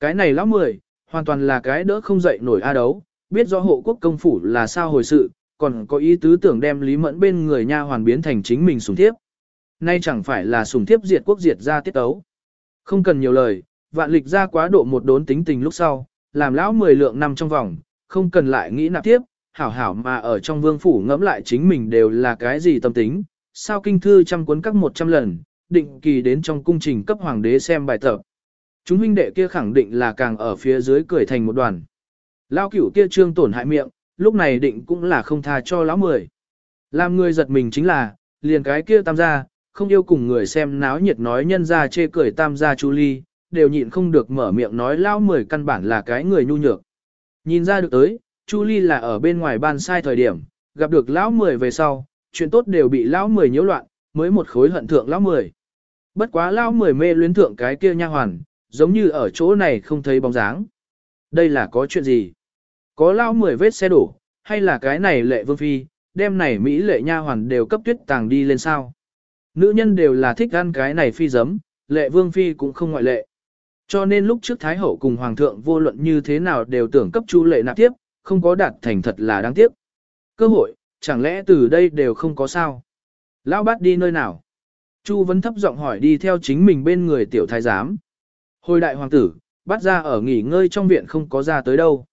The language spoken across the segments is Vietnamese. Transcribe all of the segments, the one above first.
Cái này lão mười, hoàn toàn là cái đỡ không dậy nổi a đấu, biết rõ hộ quốc công phủ là sao hồi sự, còn có ý tứ tưởng đem Lý Mẫn bên người nha hoàn biến thành chính mình sủng thiếp. Nay chẳng phải là sủng thiếp diệt quốc diệt ra tiết tấu. Không cần nhiều lời, vạn lịch ra quá độ một đốn tính tình lúc sau, làm lão mười lượng năm trong vòng, không cần lại nghĩ nạp tiếp, hảo hảo mà ở trong vương phủ ngẫm lại chính mình đều là cái gì tâm tính, sao kinh thư trăm cuốn các một trăm lần, định kỳ đến trong cung trình cấp hoàng đế xem bài tập. Chúng huynh đệ kia khẳng định là càng ở phía dưới cười thành một đoàn. Lão cửu kia trương tổn hại miệng, lúc này định cũng là không tha cho lão mười. Làm người giật mình chính là, liền cái kia tam gia, không yêu cùng người xem náo nhiệt nói nhân ra chê cười tam gia chu ly, đều nhịn không được mở miệng nói lão mười căn bản là cái người nhu nhược. Nhìn ra được tới, chu ly là ở bên ngoài ban sai thời điểm, gặp được lão mười về sau, chuyện tốt đều bị lão mười nhiễu loạn, mới một khối hận thượng lão mười. Bất quá lão mười mê luyến thượng cái kia nha hoàn, giống như ở chỗ này không thấy bóng dáng. Đây là có chuyện gì? Có lao mười vết xe đổ, hay là cái này lệ vương phi, đem này Mỹ lệ nha hoàn đều cấp tuyết tàng đi lên sao? Nữ nhân đều là thích ăn cái này phi giấm, lệ vương phi cũng không ngoại lệ. Cho nên lúc trước Thái Hậu cùng Hoàng thượng vô luận như thế nào đều tưởng cấp chu lệ nạp tiếp, không có đạt thành thật là đáng tiếc. Cơ hội, chẳng lẽ từ đây đều không có sao? Lão bát đi nơi nào? Chu vẫn thấp giọng hỏi đi theo chính mình bên người tiểu thái giám. Hồi đại hoàng tử, bắt ra ở nghỉ ngơi trong viện không có ra tới đâu.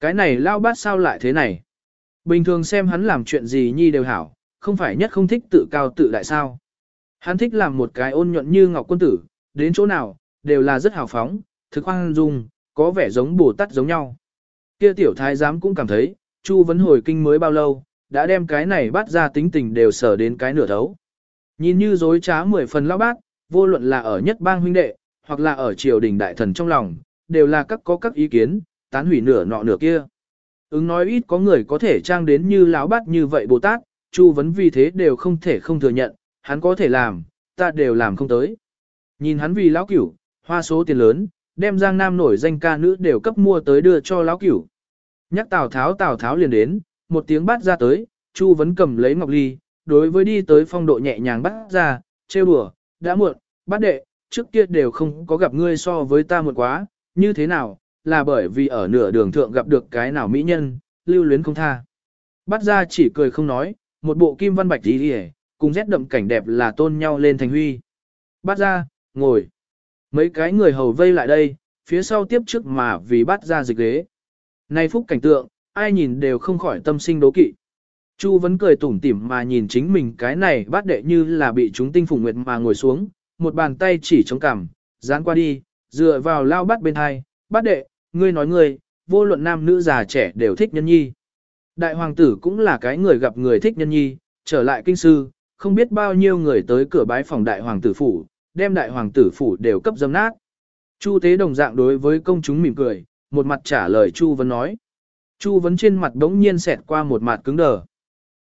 Cái này lao bát sao lại thế này? Bình thường xem hắn làm chuyện gì nhi đều hảo, không phải nhất không thích tự cao tự đại sao. Hắn thích làm một cái ôn nhuận như ngọc quân tử, đến chỗ nào, đều là rất hào phóng, thực hoang dung, có vẻ giống bồ tát giống nhau. Kia tiểu thái giám cũng cảm thấy, Chu vấn hồi kinh mới bao lâu, đã đem cái này bắt ra tính tình đều sở đến cái nửa thấu. Nhìn như dối trá mười phần lao bát, vô luận là ở nhất bang huynh đệ, hoặc là ở triều đình đại thần trong lòng, đều là các có các ý kiến, tán hủy nửa nọ nửa kia. Ứng nói ít có người có thể trang đến như lão bát như vậy Bồ Tát, Chu vấn vì thế đều không thể không thừa nhận, hắn có thể làm, ta đều làm không tới. Nhìn hắn vì lão cửu, hoa số tiền lớn, đem giang nam nổi danh ca nữ đều cấp mua tới đưa cho lão cửu. Nhắc Tào Tháo Tào Tháo liền đến, một tiếng bát ra tới, Chu vấn cầm lấy ngọc ly, đối với đi tới phong độ nhẹ nhàng bắt ra, trêu đùa, đã muộn, bát đệ, trước kia đều không có gặp ngươi so với ta một quá, như thế nào, là bởi vì ở nửa đường thượng gặp được cái nào mỹ nhân, lưu luyến không tha. Bắt ra chỉ cười không nói, một bộ kim văn bạch đi đi cùng rét đậm cảnh đẹp là tôn nhau lên thành huy. Bắt ra, ngồi. Mấy cái người hầu vây lại đây, phía sau tiếp trước mà vì bắt ra dịch ghế. Này phúc cảnh tượng, ai nhìn đều không khỏi tâm sinh đố kỵ. Chu vẫn cười tủm tỉm mà nhìn chính mình cái này bát đệ như là bị chúng tinh phùng nguyệt mà ngồi xuống, một bàn tay chỉ chống cằm, dán qua đi, dựa vào lao bát bên hai, bát đệ, ngươi nói ngươi, vô luận nam nữ già trẻ đều thích nhân nhi. Đại hoàng tử cũng là cái người gặp người thích nhân nhi, trở lại kinh sư, không biết bao nhiêu người tới cửa bái phòng đại hoàng tử phủ, đem đại hoàng tử phủ đều cấp dâm nát. Chu tế đồng dạng đối với công chúng mỉm cười, một mặt trả lời Chu vấn nói. Chu vấn trên mặt đống nhiên xẹt qua một mặt cứng đờ.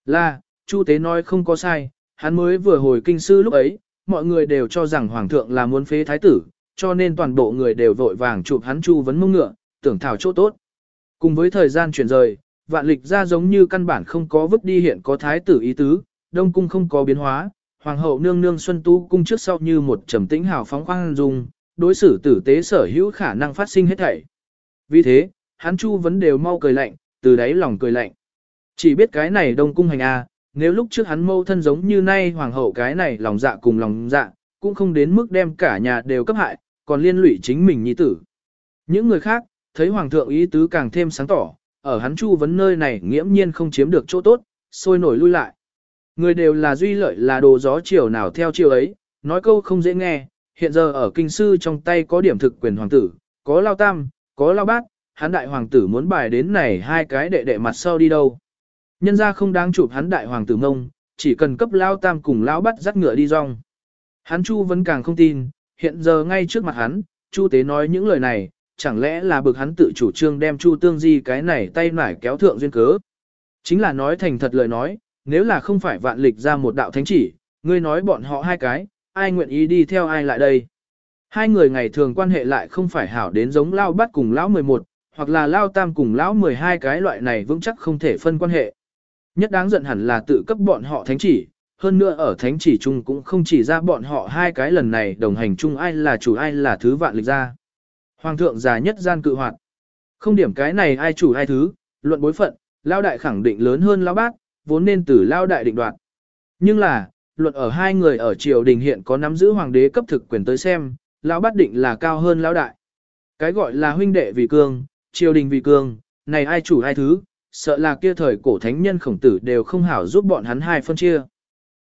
Là, Chu tế nói không có sai, hắn mới vừa hồi kinh sư lúc ấy, mọi người đều cho rằng hoàng thượng là muốn phế thái tử, cho nên toàn bộ người đều vội vàng chụp hắn Chu vấn mông ngựa, tưởng thảo chỗ tốt. Cùng với thời gian chuyển rời, vạn lịch ra giống như căn bản không có vứt đi hiện có thái tử ý tứ, đông cung không có biến hóa, hoàng hậu nương nương xuân tu cung trước sau như một trầm tĩnh hào phóng khoan dung, đối xử tử tế sở hữu khả năng phát sinh hết thảy. Vì thế, hắn chu vấn đều mau cười lạnh, từ đáy lòng cười lạnh. Chỉ biết cái này đông cung hành a, nếu lúc trước hắn mâu thân giống như nay hoàng hậu cái này lòng dạ cùng lòng dạ, cũng không đến mức đem cả nhà đều cấp hại, còn liên lụy chính mình nhi tử. Những người khác, thấy hoàng thượng ý tứ càng thêm sáng tỏ, ở hắn chu vấn nơi này nghiễm nhiên không chiếm được chỗ tốt, sôi nổi lui lại. Người đều là duy lợi là đồ gió chiều nào theo chiều ấy, nói câu không dễ nghe, hiện giờ ở kinh sư trong tay có điểm thực quyền hoàng tử, có lao tam, có lao bát, hắn đại hoàng tử muốn bài đến này hai cái đệ đệ mặt sau đi đâu. Nhân ra không đáng chụp hắn đại hoàng tử ngông, chỉ cần cấp lao tam cùng lao bắt dắt ngựa đi rong. Hắn chu vẫn càng không tin, hiện giờ ngay trước mặt hắn, chu tế nói những lời này, chẳng lẽ là bực hắn tự chủ trương đem Chu Tương Di cái này tay nải kéo thượng duyên cớ. Chính là nói thành thật lời nói, nếu là không phải vạn lịch ra một đạo thánh chỉ, ngươi nói bọn họ hai cái, ai nguyện ý đi theo ai lại đây. Hai người ngày thường quan hệ lại không phải hảo đến giống Lao bắt cùng Lão 11, hoặc là Lao Tam cùng Lão 12 cái loại này vững chắc không thể phân quan hệ. Nhất đáng giận hẳn là tự cấp bọn họ thánh chỉ, hơn nữa ở thánh chỉ chung cũng không chỉ ra bọn họ hai cái lần này đồng hành chung ai là chủ ai là thứ vạn lịch ra. Hoàng thượng già nhất gian cự hoạt. Không điểm cái này ai chủ ai thứ, luận bối phận, lao đại khẳng định lớn hơn lao bác, vốn nên từ lao đại định đoạt. Nhưng là, luận ở hai người ở triều đình hiện có nắm giữ hoàng đế cấp thực quyền tới xem, lao bát định là cao hơn lao đại. Cái gọi là huynh đệ vì cương, triều đình vì cương, này ai chủ ai thứ, sợ là kia thời cổ thánh nhân khổng tử đều không hảo giúp bọn hắn hai phân chia.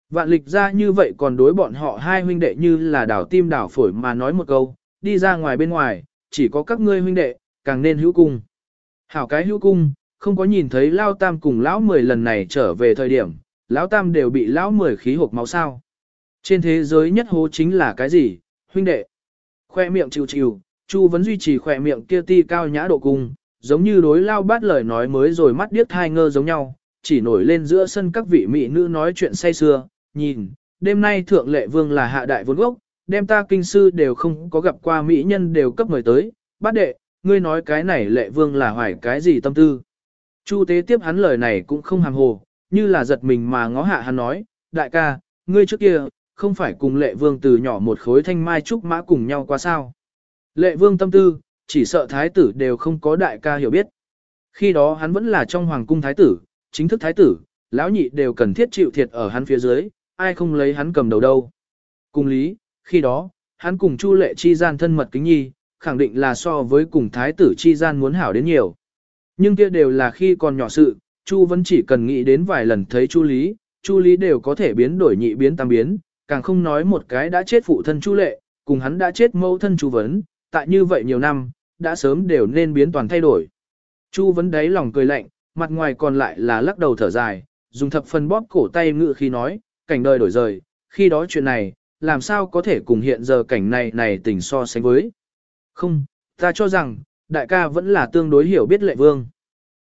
Vạn lịch ra như vậy còn đối bọn họ hai huynh đệ như là đảo tim đảo phổi mà nói một câu, đi ra ngoài bên ngoài, chỉ có các ngươi huynh đệ, càng nên hữu cung. Hảo cái hữu cung, không có nhìn thấy Lao Tam cùng Lão Mười lần này trở về thời điểm, Lão Tam đều bị Lão Mười khí hộp máu sao. Trên thế giới nhất hố chính là cái gì, huynh đệ? Khoe miệng chịu chịu, Chu vẫn duy trì khoe miệng kia ti cao nhã độ cung, giống như đối Lao bát lời nói mới rồi mắt điếc hai ngơ giống nhau, chỉ nổi lên giữa sân các vị mỹ nữ nói chuyện say xưa, nhìn, đêm nay thượng lệ vương là hạ đại vốn gốc, đem ta kinh sư đều không có gặp qua mỹ nhân đều cấp mời tới, bát đệ, ngươi nói cái này lệ vương là hoài cái gì tâm tư. Chu tế tiếp hắn lời này cũng không hàm hồ, như là giật mình mà ngó hạ hắn nói, đại ca, ngươi trước kia, không phải cùng lệ vương từ nhỏ một khối thanh mai trúc mã cùng nhau qua sao. Lệ vương tâm tư, chỉ sợ thái tử đều không có đại ca hiểu biết. Khi đó hắn vẫn là trong hoàng cung thái tử, chính thức thái tử, lão nhị đều cần thiết chịu thiệt ở hắn phía dưới, ai không lấy hắn cầm đầu đâu. Cùng lý, khi đó, hắn cùng Chu lệ chi gian thân mật kính nhi, khẳng định là so với cùng thái tử chi gian muốn hảo đến nhiều. Nhưng kia đều là khi còn nhỏ sự, Chu vẫn chỉ cần nghĩ đến vài lần thấy Chu Lý, Chu Lý đều có thể biến đổi nhị biến tam biến, càng không nói một cái đã chết phụ thân Chu Lệ, cùng hắn đã chết mẫu thân Chu Vấn, tại như vậy nhiều năm, đã sớm đều nên biến toàn thay đổi. Chu Vấn đáy lòng cười lạnh, mặt ngoài còn lại là lắc đầu thở dài, dùng thập phần bóp cổ tay ngự khi nói, cảnh đời đổi rời, khi đó chuyện này, làm sao có thể cùng hiện giờ cảnh này này tình so sánh với. Không, ta cho rằng, đại ca vẫn là tương đối hiểu biết lệ vương.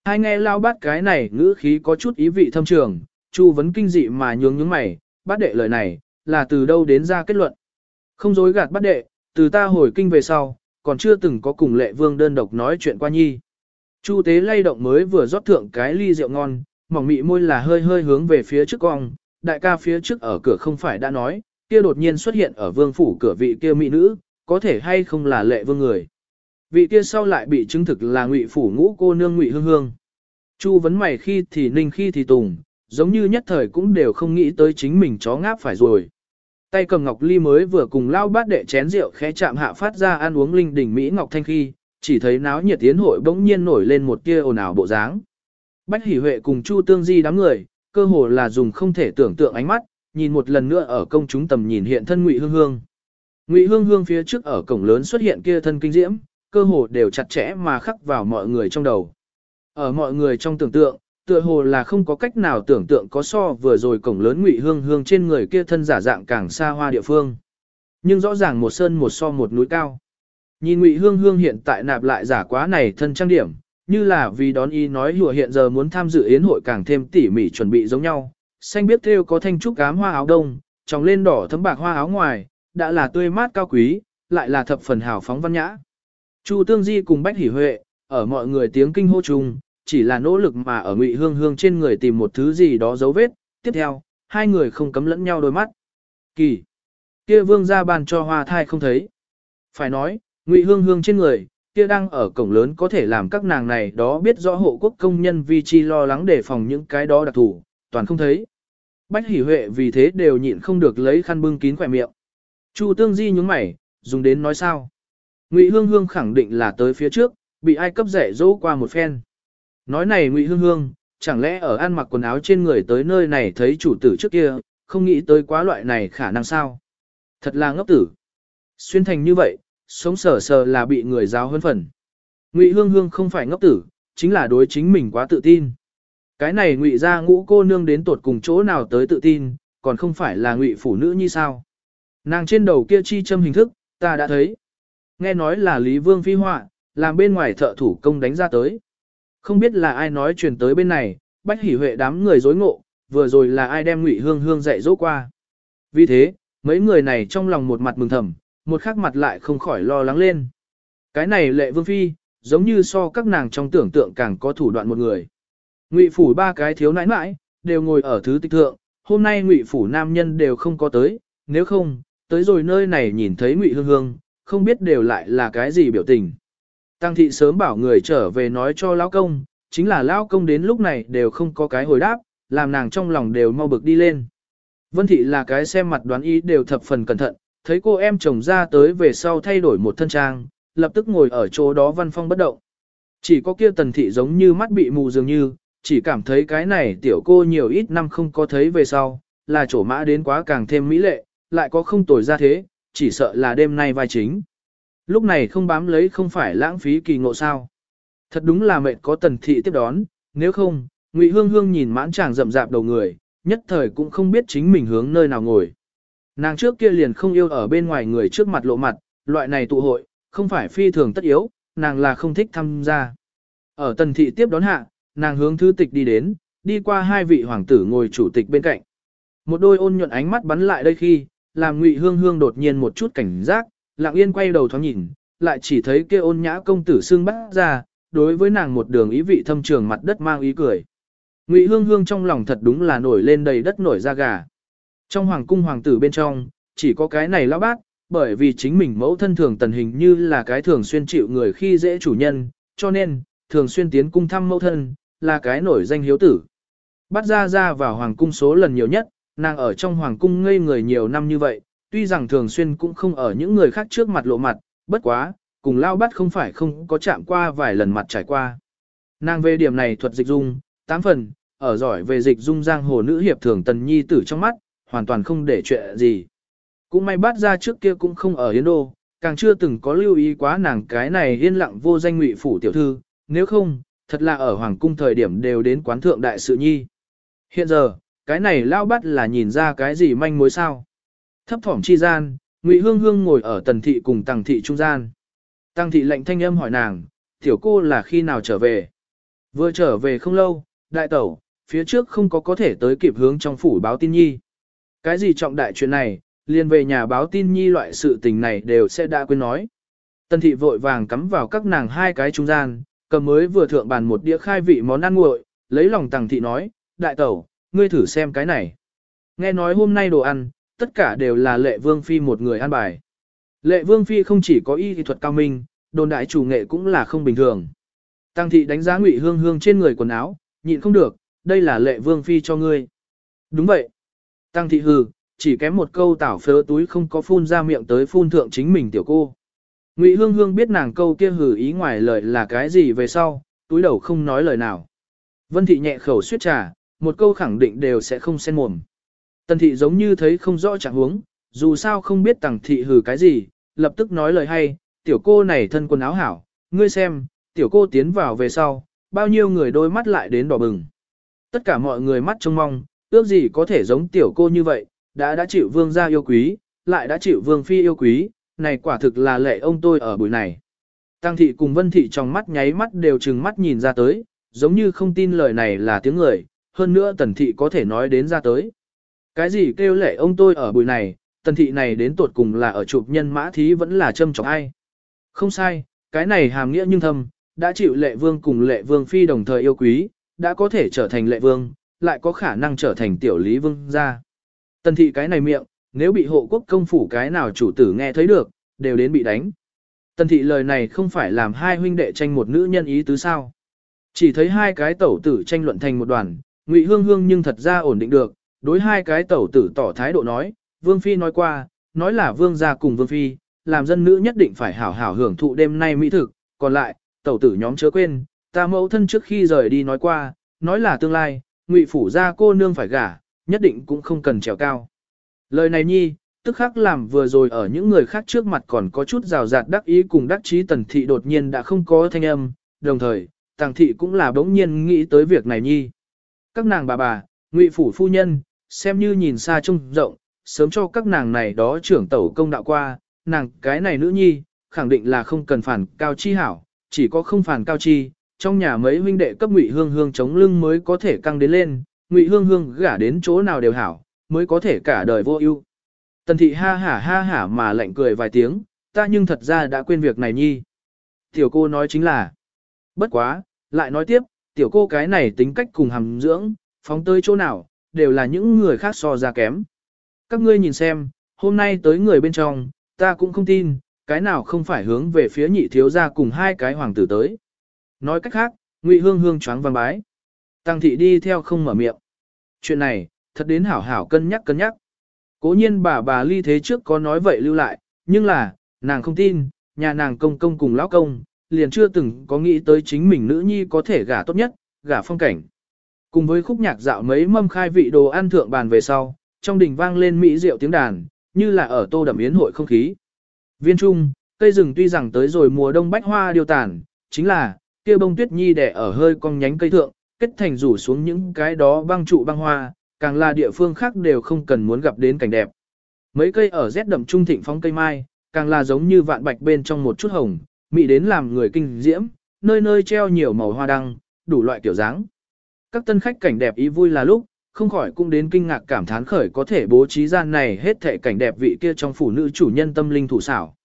Hai nghe lao bát cái này ngữ khí có chút ý vị thâm trường, Chu vấn kinh dị mà nhướng nhướng mày, bát đệ lời này, là từ đâu đến ra kết luận. Không dối gạt bát đệ, từ ta hồi kinh về sau, còn chưa từng có cùng lệ vương đơn độc nói chuyện qua nhi. Chu tế lay động mới vừa rót thượng cái ly rượu ngon, mỏng mị môi là hơi hơi hướng về phía trước cong, đại ca phía trước ở cửa không phải đã nói, kia đột nhiên xuất hiện ở vương phủ cửa vị kia mỹ nữ, có thể hay không là lệ vương người. Vị kia sau lại bị chứng thực là ngụy phủ ngũ cô nương ngụy hương hương. Chu vấn mày khi thì ninh khi thì tùng, giống như nhất thời cũng đều không nghĩ tới chính mình chó ngáp phải rồi. Tay cầm ngọc ly mới vừa cùng lao bát đệ chén rượu khẽ chạm hạ phát ra ăn uống linh đỉnh Mỹ Ngọc Thanh khi, chỉ thấy náo nhiệt tiến hội bỗng nhiên nổi lên một tia ồn ào bộ dáng. Bách Hỷ Huệ cùng Chu Tương Di đám người, cơ hồ là dùng không thể tưởng tượng ánh mắt, nhìn một lần nữa ở công chúng tầm nhìn hiện thân Ngụy Hương Hương. Ngụy Hương Hương phía trước ở cổng lớn xuất hiện kia thân kinh diễm, cơ hồ đều chặt chẽ mà khắc vào mọi người trong đầu. Ở mọi người trong tưởng tượng, tựa hồ là không có cách nào tưởng tượng có so vừa rồi cổng lớn Ngụy Hương Hương trên người kia thân giả dạng càng xa hoa địa phương. Nhưng rõ ràng một sơn một so một núi cao. Nhìn Ngụy Hương Hương hiện tại nạp lại giả quá này thân trang điểm, như là vì đón y nói hùa hiện giờ muốn tham dự yến hội càng thêm tỉ mỉ chuẩn bị giống nhau. Xanh biết thêu có thanh trúc cám hoa áo đông, tròng lên đỏ thấm bạc hoa áo ngoài, đã là tươi mát cao quý, lại là thập phần hào phóng văn nhã. Chu Tương Di cùng Bách Hỷ Huệ, ở mọi người tiếng kinh hô chung, chỉ là nỗ lực mà ở Ngụy Hương Hương trên người tìm một thứ gì đó dấu vết, tiếp theo, hai người không cấm lẫn nhau đôi mắt. Kỳ! Kia vương ra bàn cho hoa thai không thấy. Phải nói, Ngụy Hương Hương trên người, kia đang ở cổng lớn có thể làm các nàng này đó biết rõ hộ quốc công nhân vì chi lo lắng đề phòng những cái đó đặc thủ, toàn không thấy. Bách Hỷ Huệ vì thế đều nhịn không được lấy khăn bưng kín khỏe miệng. Chu Tương Di nhướng mày, dùng đến nói sao? Ngụy Hương Hương khẳng định là tới phía trước, bị ai cấp rẻ dỗ qua một phen. Nói này Ngụy Hương Hương, chẳng lẽ ở ăn mặc quần áo trên người tới nơi này thấy chủ tử trước kia, không nghĩ tới quá loại này khả năng sao? Thật là ngốc tử. Xuyên thành như vậy, sống sờ sờ là bị người giáo hơn phần. Ngụy Hương Hương không phải ngốc tử, chính là đối chính mình quá tự tin. Cái này Ngụy ra ngũ cô nương đến tột cùng chỗ nào tới tự tin, còn không phải là Ngụy phụ nữ như sao? Nàng trên đầu kia chi châm hình thức, ta đã thấy. Nghe nói là Lý Vương phi họa, làm bên ngoài thợ thủ công đánh ra tới. Không biết là ai nói truyền tới bên này, bách hỉ huệ đám người dối ngộ, vừa rồi là ai đem ngụy hương hương dạy dỗ qua. Vì thế, mấy người này trong lòng một mặt mừng thầm, một khác mặt lại không khỏi lo lắng lên. Cái này lệ vương phi, giống như so các nàng trong tưởng tượng càng có thủ đoạn một người. Ngụy phủ ba cái thiếu nãi nãi, đều ngồi ở thứ tịch thượng, hôm nay ngụy phủ nam nhân đều không có tới, nếu không, tới rồi nơi này nhìn thấy ngụy hương hương, không biết đều lại là cái gì biểu tình. Tăng thị sớm bảo người trở về nói cho lão công, chính là lão công đến lúc này đều không có cái hồi đáp, làm nàng trong lòng đều mau bực đi lên. Vân thị là cái xem mặt đoán ý đều thập phần cẩn thận, thấy cô em chồng ra tới về sau thay đổi một thân trang, lập tức ngồi ở chỗ đó văn phong bất động. Chỉ có kia tần thị giống như mắt bị mù dường như, chỉ cảm thấy cái này tiểu cô nhiều ít năm không có thấy về sau, là chỗ mã đến quá càng thêm mỹ lệ, lại có không tồi ra thế, chỉ sợ là đêm nay vai chính. Lúc này không bám lấy không phải lãng phí kỳ ngộ sao. Thật đúng là mệnh có tần thị tiếp đón, nếu không, Ngụy Hương Hương nhìn mãn chàng rậm rạp đầu người, nhất thời cũng không biết chính mình hướng nơi nào ngồi. Nàng trước kia liền không yêu ở bên ngoài người trước mặt lộ mặt, loại này tụ hội, không phải phi thường tất yếu, nàng là không thích tham gia. Ở tần thị tiếp đón hạ, nàng hướng thư tịch đi đến, đi qua hai vị hoàng tử ngồi chủ tịch bên cạnh. Một đôi ôn nhuận ánh mắt bắn lại đây khi, làm Ngụy Hương Hương đột nhiên một chút cảnh giác, lặng yên quay đầu thoáng nhìn, lại chỉ thấy kia ôn nhã công tử xương bắt ra, đối với nàng một đường ý vị thâm trường mặt đất mang ý cười. Ngụy Hương Hương trong lòng thật đúng là nổi lên đầy đất nổi da gà. Trong hoàng cung hoàng tử bên trong, chỉ có cái này lão bác, bởi vì chính mình mẫu thân thường tần hình như là cái thường xuyên chịu người khi dễ chủ nhân, cho nên, thường xuyên tiến cung thăm mẫu thân, là cái nổi danh hiếu tử. Bắt ra ra vào hoàng cung số lần nhiều nhất, nàng ở trong hoàng cung ngây người nhiều năm như vậy, tuy rằng thường xuyên cũng không ở những người khác trước mặt lộ mặt, bất quá, cùng lao bắt không phải không có chạm qua vài lần mặt trải qua. Nàng về điểm này thuật dịch dung, tám phần, ở giỏi về dịch dung giang hồ nữ hiệp thường tần nhi tử trong mắt, hoàn toàn không để chuyện gì. Cũng may bắt ra trước kia cũng không ở Yến Đô, càng chưa từng có lưu ý quá nàng cái này yên lặng vô danh ngụy phủ tiểu thư, nếu không, thật là ở hoàng cung thời điểm đều đến quán thượng đại sự nhi. Hiện giờ, cái này lao bắt là nhìn ra cái gì manh mối sao. Thấp thỏm chi gian, ngụy hương hương ngồi ở tần thị cùng tàng thị trung gian. Tăng thị lệnh thanh âm hỏi nàng, tiểu cô là khi nào trở về? Vừa trở về không lâu, đại tẩu, phía trước không có có thể tới kịp hướng trong phủ báo tin nhi. Cái gì trọng đại chuyện này, liền về nhà báo tin nhi loại sự tình này đều sẽ đã quên nói. Tần thị vội vàng cắm vào các nàng hai cái trung gian, cầm mới vừa thượng bàn một đĩa khai vị món ăn nguội, lấy lòng tàng thị nói, đại tẩu, ngươi thử xem cái này. Nghe nói hôm nay đồ ăn, tất cả đều là lệ vương phi một người an bài. Lệ vương phi không chỉ có y thuật cao minh, đồn đại chủ nghệ cũng là không bình thường. Tăng thị đánh giá ngụy hương hương trên người quần áo, nhịn không được, đây là lệ vương phi cho ngươi. Đúng vậy. Tăng thị hừ, chỉ kém một câu tảo phớ túi không có phun ra miệng tới phun thượng chính mình tiểu cô. Ngụy hương hương biết nàng câu kia hừ ý ngoài lời là cái gì về sau, túi đầu không nói lời nào. Vân thị nhẹ khẩu suyết trà, một câu khẳng định đều sẽ không xen mồm. Tần thị giống như thấy không rõ trạng huống, dù sao không biết tàng thị hừ cái gì, lập tức nói lời hay, tiểu cô này thân quần áo hảo, ngươi xem, tiểu cô tiến vào về sau, bao nhiêu người đôi mắt lại đến đỏ bừng. Tất cả mọi người mắt trông mong, ước gì có thể giống tiểu cô như vậy, đã đã chịu vương gia yêu quý, lại đã chịu vương phi yêu quý, này quả thực là lệ ông tôi ở buổi này. Tăng thị cùng vân thị trong mắt nháy mắt đều trừng mắt nhìn ra tới, giống như không tin lời này là tiếng người, hơn nữa tần thị có thể nói đến ra tới. Cái gì kêu lệ ông tôi ở buổi này, tần thị này đến tuột cùng là ở chụp nhân mã thí vẫn là châm trọng ai. Không sai, cái này hàm nghĩa nhưng thâm, đã chịu lệ vương cùng lệ vương phi đồng thời yêu quý, đã có thể trở thành lệ vương, lại có khả năng trở thành tiểu lý vương gia. Tần thị cái này miệng, nếu bị hộ quốc công phủ cái nào chủ tử nghe thấy được, đều đến bị đánh. Tần thị lời này không phải làm hai huynh đệ tranh một nữ nhân ý tứ sao. Chỉ thấy hai cái tẩu tử tranh luận thành một đoàn, ngụy hương hương nhưng thật ra ổn định được, đối hai cái tẩu tử tỏ thái độ nói, vương phi nói qua, nói là vương gia cùng vương phi, làm dân nữ nhất định phải hảo hảo hưởng thụ đêm nay mỹ thực, còn lại, tẩu tử nhóm chớ quên, ta mẫu thân trước khi rời đi nói qua, nói là tương lai, ngụy phủ gia cô nương phải gả, nhất định cũng không cần trèo cao. Lời này nhi, tức khắc làm vừa rồi ở những người khác trước mặt còn có chút rào rạt đắc ý cùng đắc chí tần thị đột nhiên đã không có thanh âm, đồng thời, tàng thị cũng là bỗng nhiên nghĩ tới việc này nhi. Các nàng bà bà, ngụy phủ phu nhân, xem như nhìn xa trông rộng, sớm cho các nàng này đó trưởng tẩu công đạo qua, nàng cái này nữ nhi, khẳng định là không cần phản cao chi hảo, chỉ có không phản cao chi, trong nhà mấy huynh đệ cấp ngụy hương hương chống lưng mới có thể căng đến lên, ngụy hương hương gả đến chỗ nào đều hảo, mới có thể cả đời vô ưu. Tần thị ha hả ha hả mà lạnh cười vài tiếng, ta nhưng thật ra đã quên việc này nhi. Tiểu cô nói chính là, bất quá, lại nói tiếp, tiểu cô cái này tính cách cùng hàm dưỡng, phóng tới chỗ nào, đều là những người khác so ra kém. Các ngươi nhìn xem, hôm nay tới người bên trong, ta cũng không tin, cái nào không phải hướng về phía nhị thiếu gia cùng hai cái hoàng tử tới. Nói cách khác, Ngụy Hương Hương choáng văn bái. Tăng thị đi theo không mở miệng. Chuyện này, thật đến hảo hảo cân nhắc cân nhắc. Cố nhiên bà bà ly thế trước có nói vậy lưu lại, nhưng là, nàng không tin, nhà nàng công công cùng lão công, liền chưa từng có nghĩ tới chính mình nữ nhi có thể gả tốt nhất, gả phong cảnh. Cùng với khúc nhạc dạo mấy mâm khai vị đồ ăn thượng bàn về sau, trong đình vang lên mỹ rượu tiếng đàn, như là ở tô đậm yến hội không khí. Viên trung, cây rừng tuy rằng tới rồi mùa đông bách hoa điều tàn, chính là, kia bông tuyết nhi đẻ ở hơi cong nhánh cây thượng, kết thành rủ xuống những cái đó băng trụ băng hoa, càng là địa phương khác đều không cần muốn gặp đến cảnh đẹp. Mấy cây ở rét đậm trung thịnh phong cây mai, càng là giống như vạn bạch bên trong một chút hồng, mỹ đến làm người kinh diễm, nơi nơi treo nhiều màu hoa đăng, đủ loại kiểu dáng. Các tân khách cảnh đẹp ý vui là lúc, không khỏi cũng đến kinh ngạc cảm thán khởi có thể bố trí gian này hết thệ cảnh đẹp vị kia trong phụ nữ chủ nhân tâm linh thủ xảo.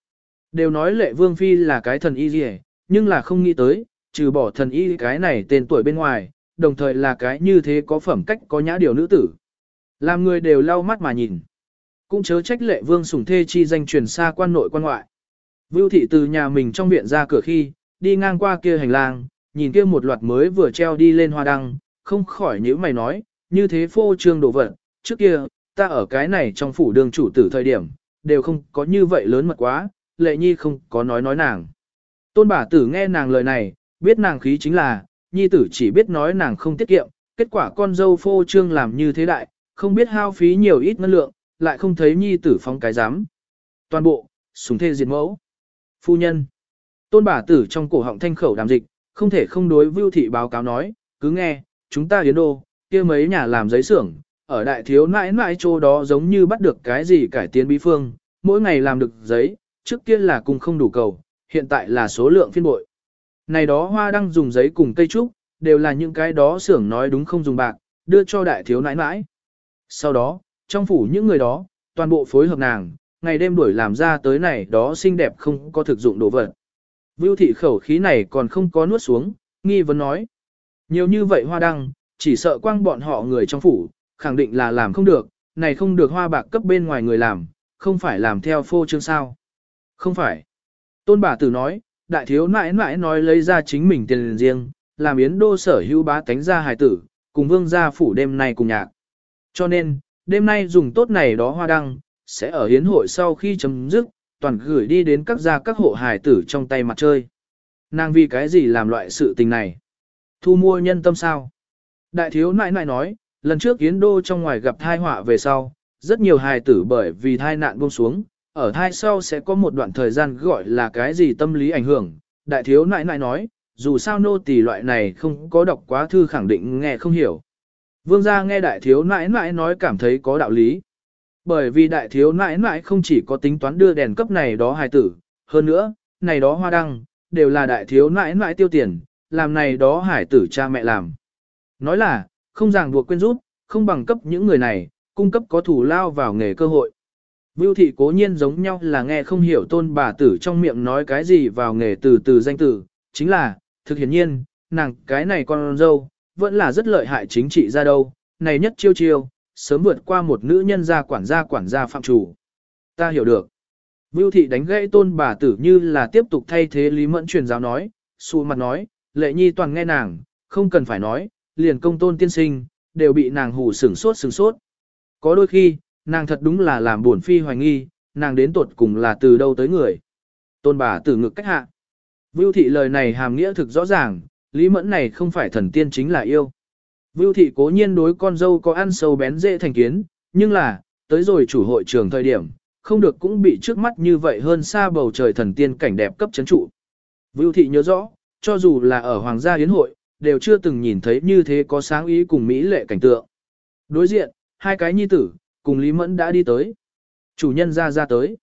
Đều nói lệ vương phi là cái thần y gì nhưng là không nghĩ tới, trừ bỏ thần y cái này tên tuổi bên ngoài, đồng thời là cái như thế có phẩm cách có nhã điều nữ tử. Làm người đều lau mắt mà nhìn. Cũng chớ trách lệ vương sủng thê chi danh truyền xa quan nội quan ngoại. Vưu thị từ nhà mình trong viện ra cửa khi, đi ngang qua kia hành lang, nhìn kia một loạt mới vừa treo đi lên hoa đăng, không khỏi nhíu mày nói, như thế phô trương đồ vật, trước kia, ta ở cái này trong phủ đường chủ tử thời điểm, đều không có như vậy lớn mật quá, lệ nhi không có nói nói nàng. Tôn bà tử nghe nàng lời này, biết nàng khí chính là, nhi tử chỉ biết nói nàng không tiết kiệm, kết quả con dâu phô trương làm như thế đại, không biết hao phí nhiều ít ngân lượng, lại không thấy nhi tử phóng cái dám. Toàn bộ, súng thê diệt mẫu. Phu nhân. Tôn bà tử trong cổ họng thanh khẩu đàm dịch, không thể không đối vưu thị báo cáo nói, cứ nghe, chúng ta yến đô, kia mấy nhà làm giấy xưởng, ở đại thiếu nãi nãi chỗ đó giống như bắt được cái gì cải tiến bí phương, mỗi ngày làm được giấy, trước kia là cùng không đủ cầu, hiện tại là số lượng phiên bội. Này đó hoa đang dùng giấy cùng cây trúc, đều là những cái đó xưởng nói đúng không dùng bạc, đưa cho đại thiếu nãi nãi. Sau đó, trong phủ những người đó, toàn bộ phối hợp nàng, ngày đêm đuổi làm ra tới này đó xinh đẹp không có thực dụng đồ vật. Vưu thị khẩu khí này còn không có nuốt xuống, nghi vấn nói. Nhiều như vậy hoa đăng, chỉ sợ quang bọn họ người trong phủ, khẳng định là làm không được, này không được hoa bạc cấp bên ngoài người làm, không phải làm theo phô trương sao. Không phải. Tôn bà tử nói, đại thiếu nãi nãi nói lấy ra chính mình tiền riêng, làm yến đô sở hữu bá tánh ra hài tử, cùng vương gia phủ đêm nay cùng nhạc. Cho nên, đêm nay dùng tốt này đó hoa đăng, sẽ ở hiến hội sau khi chấm dứt, toàn gửi đi đến các gia các hộ hài tử trong tay mặt chơi. Nàng vì cái gì làm loại sự tình này? Thu mua nhân tâm sao? Đại thiếu nãi nãi nói, lần trước Yến Đô trong ngoài gặp thai họa về sau, rất nhiều hài tử bởi vì thai nạn buông xuống, ở thai sau sẽ có một đoạn thời gian gọi là cái gì tâm lý ảnh hưởng. Đại thiếu nãi nãi nói, dù sao nô tỳ loại này không có đọc quá thư khẳng định nghe không hiểu. Vương gia nghe đại thiếu nãi nãi nói cảm thấy có đạo lý. Bởi vì đại thiếu nãi nãi không chỉ có tính toán đưa đèn cấp này đó hài tử, hơn nữa, này đó hoa đăng, đều là đại thiếu nãi nãi tiêu tiền, làm này đó hải tử cha mẹ làm. Nói là, không ràng buộc quên rút, không bằng cấp những người này, cung cấp có thủ lao vào nghề cơ hội. Vưu thị cố nhiên giống nhau là nghe không hiểu tôn bà tử trong miệng nói cái gì vào nghề từ từ danh tử, chính là, thực hiển nhiên, nàng cái này con dâu, vẫn là rất lợi hại chính trị ra đâu, này nhất chiêu chiêu, sớm vượt qua một nữ nhân gia quản gia quản gia phạm chủ. Ta hiểu được. Vưu thị đánh gãy tôn bà tử như là tiếp tục thay thế Lý Mẫn truyền giáo nói, xù mặt nói, lệ nhi toàn nghe nàng, không cần phải nói, liền công tôn tiên sinh, đều bị nàng hù sửng sốt sửng sốt. Có đôi khi, nàng thật đúng là làm buồn phi hoài nghi, nàng đến tuột cùng là từ đâu tới người. Tôn bà tử ngực cách hạ. Vưu thị lời này hàm nghĩa thực rõ ràng, Lý Mẫn này không phải thần tiên chính là yêu. Vưu thị cố nhiên đối con dâu có ăn sâu bén dễ thành kiến, nhưng là, tới rồi chủ hội trường thời điểm, không được cũng bị trước mắt như vậy hơn xa bầu trời thần tiên cảnh đẹp cấp chấn trụ. Vưu thị nhớ rõ, cho dù là ở Hoàng gia Yến hội, đều chưa từng nhìn thấy như thế có sáng ý cùng Mỹ lệ cảnh tượng. Đối diện, hai cái nhi tử, cùng Lý Mẫn đã đi tới. Chủ nhân ra ra tới.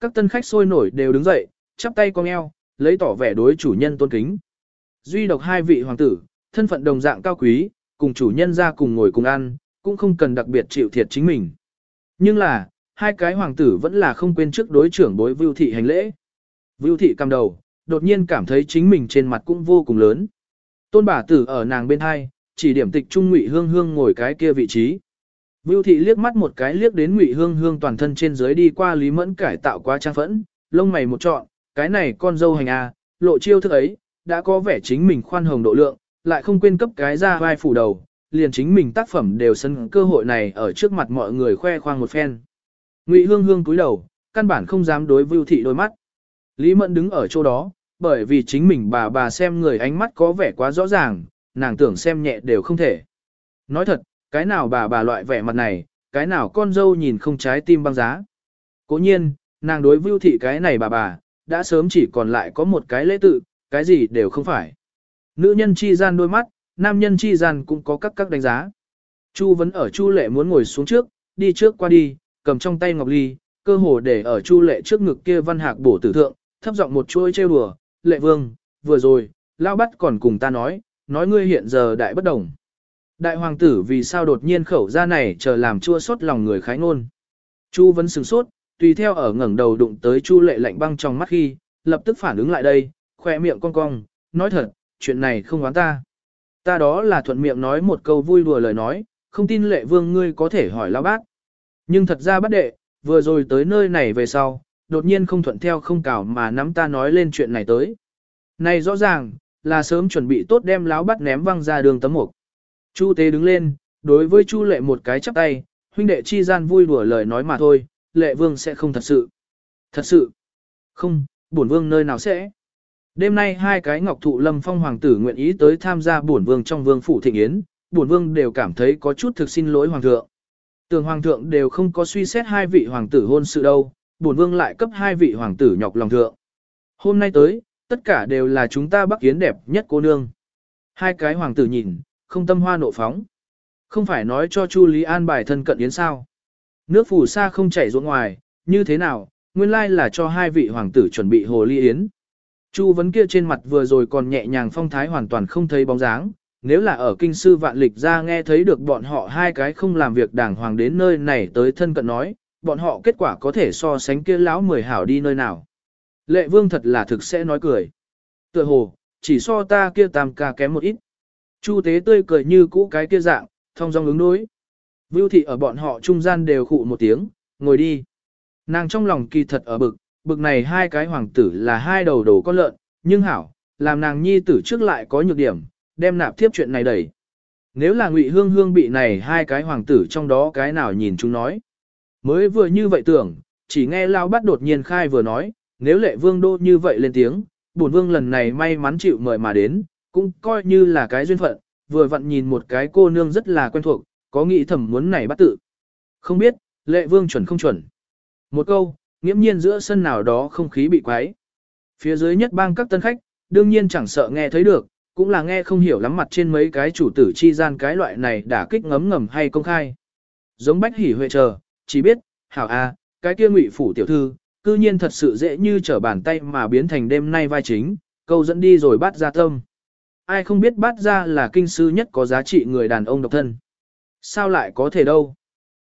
Các tân khách sôi nổi đều đứng dậy, chắp tay cong eo, lấy tỏ vẻ đối chủ nhân tôn kính. Duy độc hai vị hoàng tử, thân phận đồng dạng cao quý, cùng chủ nhân ra cùng ngồi cùng ăn, cũng không cần đặc biệt chịu thiệt chính mình. Nhưng là, hai cái hoàng tử vẫn là không quên trước đối trưởng bối Vưu Thị hành lễ. Vưu Thị cầm đầu, đột nhiên cảm thấy chính mình trên mặt cũng vô cùng lớn. Tôn bà tử ở nàng bên hai, chỉ điểm tịch trung ngụy hương hương ngồi cái kia vị trí. Vưu thị liếc mắt một cái liếc đến ngụy hương hương toàn thân trên dưới đi qua lý mẫn cải tạo quá trang phẫn, lông mày một trọn, cái này con dâu hành a, lộ chiêu thức ấy, đã có vẻ chính mình khoan hồng độ lượng, lại không quên cấp cái ra vai phủ đầu, liền chính mình tác phẩm đều sân cơ hội này ở trước mặt mọi người khoe khoang một phen. Ngụy Hương Hương cúi đầu, căn bản không dám đối Vưu Thị đôi mắt. Lý Mẫn đứng ở chỗ đó, bởi vì chính mình bà bà xem người ánh mắt có vẻ quá rõ ràng, nàng tưởng xem nhẹ đều không thể. Nói thật, cái nào bà bà loại vẻ mặt này, cái nào con dâu nhìn không trái tim băng giá. Cố nhiên, nàng đối Vưu Thị cái này bà bà, đã sớm chỉ còn lại có một cái lễ tự, cái gì đều không phải. Nữ nhân chi gian đôi mắt, nam nhân chi gian cũng có các các đánh giá. Chu vẫn ở Chu Lệ muốn ngồi xuống trước, đi trước qua đi, cầm trong tay ngọc ly, cơ hồ để ở Chu Lệ trước ngực kia văn hạc bổ tử thượng, thấp giọng một chuỗi trêu đùa, "Lệ Vương, vừa rồi, lão bắt còn cùng ta nói, nói ngươi hiện giờ đại bất đồng." Đại hoàng tử vì sao đột nhiên khẩu ra này chờ làm chua xót lòng người khái ngôn. Chu vẫn sừng sốt, tùy theo ở ngẩng đầu đụng tới Chu Lệ lạnh băng trong mắt khi, lập tức phản ứng lại đây, khoe miệng cong cong, nói thật, chuyện này không oán ta. Ta đó là thuận miệng nói một câu vui đùa lời nói, không tin lệ vương ngươi có thể hỏi lão bác. Nhưng thật ra bác đệ, vừa rồi tới nơi này về sau, đột nhiên không thuận theo không cảo mà nắm ta nói lên chuyện này tới. Này rõ ràng, là sớm chuẩn bị tốt đem láo bắt ném văng ra đường tấm mục. Chu tế đứng lên, đối với chu lệ một cái chắp tay, huynh đệ chi gian vui đùa lời nói mà thôi, lệ vương sẽ không thật sự. Thật sự. Không, bổn vương nơi nào sẽ. Đêm nay hai cái ngọc thụ lâm phong hoàng tử nguyện ý tới tham gia bổn vương trong vương phủ thịnh yến, bổn vương đều cảm thấy có chút thực xin lỗi hoàng thượng. Tường hoàng thượng đều không có suy xét hai vị hoàng tử hôn sự đâu, bổn vương lại cấp hai vị hoàng tử nhọc lòng thượng. Hôm nay tới, tất cả đều là chúng ta bắc kiến đẹp nhất cô nương. Hai cái hoàng tử nhìn, không tâm hoa nộ phóng. Không phải nói cho Chu Lý An bài thân cận yến sao. Nước phù sa không chảy ruộng ngoài, như thế nào, nguyên lai là cho hai vị hoàng tử chuẩn bị hồ ly yến. Chu vấn kia trên mặt vừa rồi còn nhẹ nhàng phong thái hoàn toàn không thấy bóng dáng, nếu là ở kinh sư vạn lịch ra nghe thấy được bọn họ hai cái không làm việc đàng hoàng đến nơi này tới thân cận nói, bọn họ kết quả có thể so sánh kia lão mười hảo đi nơi nào. Lệ vương thật là thực sẽ nói cười. Tựa hồ, chỉ so ta kia tam ca kém một ít. Chu tế tươi cười như cũ cái kia dạng, thông dong ứng đối. Vưu thị ở bọn họ trung gian đều khụ một tiếng, ngồi đi. Nàng trong lòng kỳ thật ở bực, bực này hai cái hoàng tử là hai đầu đồ con lợn, nhưng hảo, làm nàng nhi tử trước lại có nhược điểm, đem nạp tiếp chuyện này đẩy. Nếu là ngụy hương hương bị này hai cái hoàng tử trong đó cái nào nhìn chúng nói. Mới vừa như vậy tưởng, chỉ nghe lao bắt đột nhiên khai vừa nói, nếu lệ vương đô như vậy lên tiếng, bổn vương lần này may mắn chịu mời mà đến, cũng coi như là cái duyên phận, vừa vặn nhìn một cái cô nương rất là quen thuộc, có nghĩ thầm muốn này bắt tự. Không biết, lệ vương chuẩn không chuẩn. Một câu, nghiễm nhiên giữa sân nào đó không khí bị quái. Phía dưới nhất bang các tân khách, đương nhiên chẳng sợ nghe thấy được, cũng là nghe không hiểu lắm mặt trên mấy cái chủ tử chi gian cái loại này đã kích ngấm ngầm hay công khai. Giống bách hỉ huệ chờ, chỉ biết, hảo a, cái kia ngụy phủ tiểu thư, cư nhiên thật sự dễ như trở bàn tay mà biến thành đêm nay vai chính, câu dẫn đi rồi bắt ra tâm. Ai không biết bắt ra là kinh sư nhất có giá trị người đàn ông độc thân. Sao lại có thể đâu?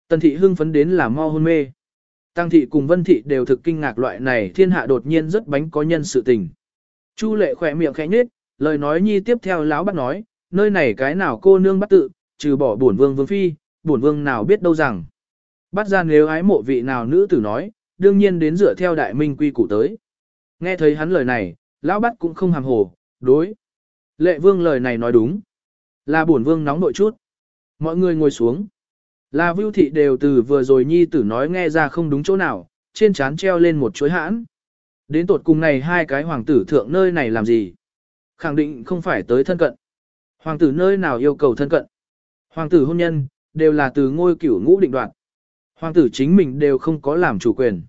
Tần thị hưng phấn đến là mo hôn mê. Tăng thị cùng vân thị đều thực kinh ngạc loại này thiên hạ đột nhiên rất bánh có nhân sự tình. Chu lệ khỏe miệng khẽ nhếch, lời nói nhi tiếp theo lão bắt nói, nơi này cái nào cô nương bắt tự, trừ bỏ bổn vương vương phi, bổn vương nào biết đâu rằng. Bắt ra nếu ái mộ vị nào nữ tử nói, đương nhiên đến dựa theo đại minh quy củ tới. Nghe thấy hắn lời này, lão bắt cũng không hàm hồ, đối. Lệ vương lời này nói đúng. Là bổn vương nóng nội chút. Mọi người ngồi xuống. Là vưu thị đều từ vừa rồi nhi tử nói nghe ra không đúng chỗ nào, trên trán treo lên một chuỗi hãn. Đến tột cùng này hai cái hoàng tử thượng nơi này làm gì? Khẳng định không phải tới thân cận. Hoàng tử nơi nào yêu cầu thân cận? Hoàng tử hôn nhân, đều là từ ngôi cửu ngũ định đoạt. Hoàng tử chính mình đều không có làm chủ quyền.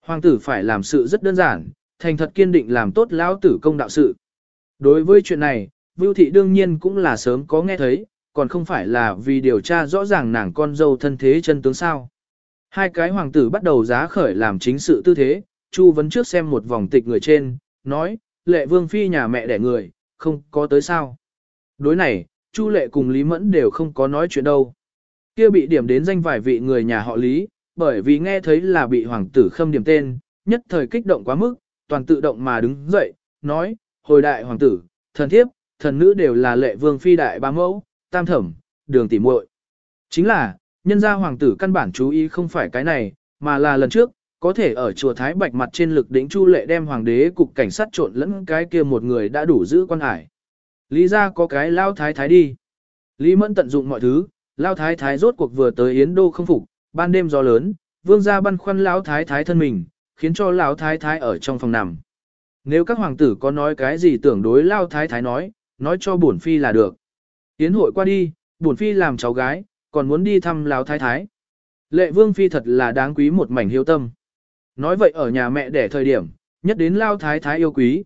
Hoàng tử phải làm sự rất đơn giản, thành thật kiên định làm tốt lão tử công đạo sự. Đối với chuyện này, Vưu Thị đương nhiên cũng là sớm có nghe thấy, còn không phải là vì điều tra rõ ràng nàng con dâu thân thế chân tướng sao. Hai cái hoàng tử bắt đầu giá khởi làm chính sự tư thế, Chu vấn trước xem một vòng tịch người trên, nói, lệ vương phi nhà mẹ đẻ người, không có tới sao. Đối này, Chu lệ cùng Lý Mẫn đều không có nói chuyện đâu. Kia bị điểm đến danh vài vị người nhà họ Lý, bởi vì nghe thấy là bị hoàng tử khâm điểm tên, nhất thời kích động quá mức, toàn tự động mà đứng dậy, nói, hồi đại hoàng tử, thần thiếp, thần nữ đều là lệ vương phi đại ba mẫu, tam thẩm, đường tỉ muội. Chính là, nhân gia hoàng tử căn bản chú ý không phải cái này, mà là lần trước, có thể ở chùa Thái Bạch mặt trên lực đỉnh Chu Lệ đem hoàng đế cục cảnh sát trộn lẫn cái kia một người đã đủ giữ quan hải. Lý ra có cái lao thái thái đi. Lý Mẫn tận dụng mọi thứ, lao thái thái rốt cuộc vừa tới Yến Đô không phục, ban đêm gió lớn, vương gia băn khoăn Lão thái thái thân mình, khiến cho Lão thái thái ở trong phòng nằm. Nếu các hoàng tử có nói cái gì tưởng đối lao thái thái nói, nói cho bổn phi là được. Yến hội qua đi, bổn phi làm cháu gái, còn muốn đi thăm Lão thái thái. Lệ vương phi thật là đáng quý một mảnh hiếu tâm. Nói vậy ở nhà mẹ đẻ thời điểm, nhất đến lao thái thái yêu quý.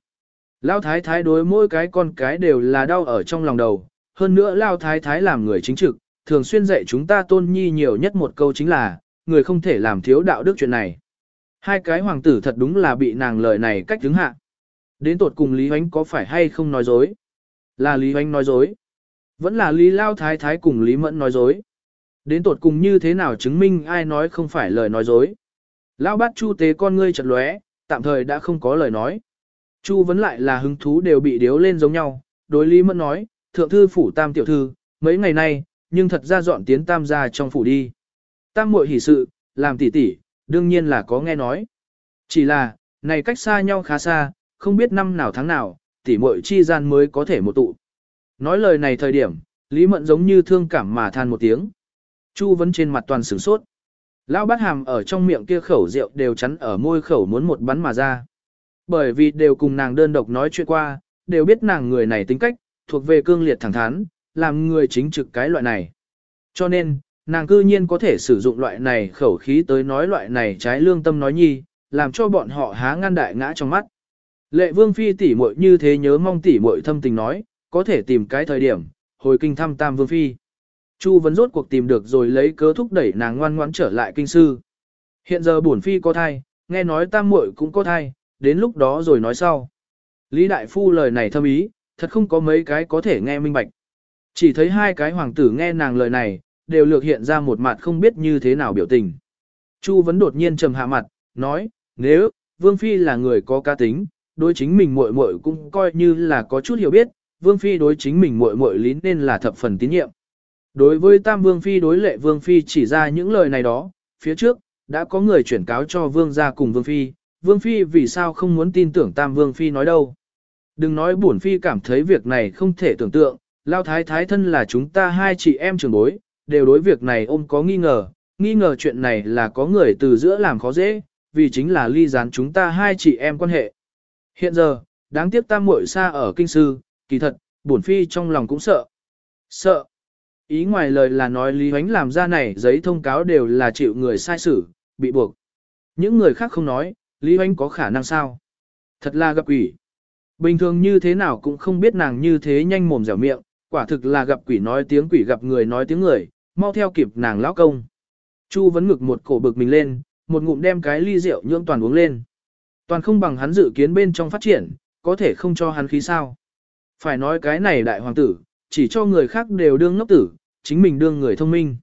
Lao thái thái đối mỗi cái con cái đều là đau ở trong lòng đầu, hơn nữa Lao thái thái làm người chính trực, thường xuyên dạy chúng ta tôn nhi nhiều nhất một câu chính là, người không thể làm thiếu đạo đức chuyện này. Hai cái hoàng tử thật đúng là bị nàng lời này cách đứng hạ. Đến tột cùng Lý Hoánh có phải hay không nói dối? Là Lý Hoánh nói dối. Vẫn là Lý Lao Thái Thái cùng Lý Mẫn nói dối. Đến tột cùng như thế nào chứng minh ai nói không phải lời nói dối. Lao bát chu tế con ngươi chật lóe, tạm thời đã không có lời nói. Chu vấn lại là hứng thú đều bị điếu lên giống nhau, đối Lý Mẫn nói, thượng thư phủ tam tiểu thư, mấy ngày nay, nhưng thật ra dọn tiến tam gia trong phủ đi. Tam muội hỉ sự, làm tỉ tỉ, đương nhiên là có nghe nói. Chỉ là, này cách xa nhau khá xa, không biết năm nào tháng nào, tỉ muội chi gian mới có thể một tụ. Nói lời này thời điểm, Lý Mẫn giống như thương cảm mà than một tiếng. Chu vấn trên mặt toàn sửng sốt. Lão bát hàm ở trong miệng kia khẩu rượu đều chắn ở môi khẩu muốn một bắn mà ra. Bởi vì đều cùng nàng đơn độc nói chuyện qua, đều biết nàng người này tính cách, thuộc về cương liệt thẳng thắn, làm người chính trực cái loại này. Cho nên, nàng cư nhiên có thể sử dụng loại này khẩu khí tới nói loại này trái lương tâm nói nhi, làm cho bọn họ há ngăn đại ngã trong mắt. Lệ vương phi tỷ muội như thế nhớ mong tỷ muội thâm tình nói, có thể tìm cái thời điểm, hồi kinh thăm tam vương phi. Chu vẫn rốt cuộc tìm được rồi lấy cớ thúc đẩy nàng ngoan ngoãn trở lại kinh sư. Hiện giờ bổn phi có thai, nghe nói tam muội cũng có thai, đến lúc đó rồi nói sau. Lý Đại Phu lời này thâm ý, thật không có mấy cái có thể nghe minh bạch. Chỉ thấy hai cái hoàng tử nghe nàng lời này, đều lược hiện ra một mặt không biết như thế nào biểu tình. Chu vẫn đột nhiên trầm hạ mặt, nói, nếu, Vương Phi là người có ca tính, đối chính mình muội muội cũng coi như là có chút hiểu biết, Vương Phi đối chính mình muội muội lý nên là thập phần tín nhiệm. Đối với Tam Vương Phi đối lệ Vương Phi chỉ ra những lời này đó, phía trước, đã có người chuyển cáo cho Vương gia cùng Vương Phi, Vương Phi vì sao không muốn tin tưởng Tam Vương Phi nói đâu. Đừng nói bổn Phi cảm thấy việc này không thể tưởng tượng, Lao Thái Thái thân là chúng ta hai chị em trường bối, đều đối việc này ôm có nghi ngờ, nghi ngờ chuyện này là có người từ giữa làm khó dễ, vì chính là ly gián chúng ta hai chị em quan hệ. Hiện giờ, đáng tiếc tam muội xa ở kinh sư, kỳ thật, bổn Phi trong lòng cũng sợ. Sợ. Ý ngoài lời là nói Lý Huánh làm ra này giấy thông cáo đều là chịu người sai xử, bị buộc. Những người khác không nói, Lý Huánh có khả năng sao? Thật là gặp quỷ. Bình thường như thế nào cũng không biết nàng như thế nhanh mồm dẻo miệng, quả thực là gặp quỷ nói tiếng quỷ gặp người nói tiếng người, mau theo kịp nàng lão công. Chu vấn ngực một cổ bực mình lên, một ngụm đem cái ly rượu nhưỡng toàn uống lên. Toàn không bằng hắn dự kiến bên trong phát triển, có thể không cho hắn khí sao. Phải nói cái này đại hoàng tử, chỉ cho người khác đều đương ngốc tử, chính mình đương người thông minh.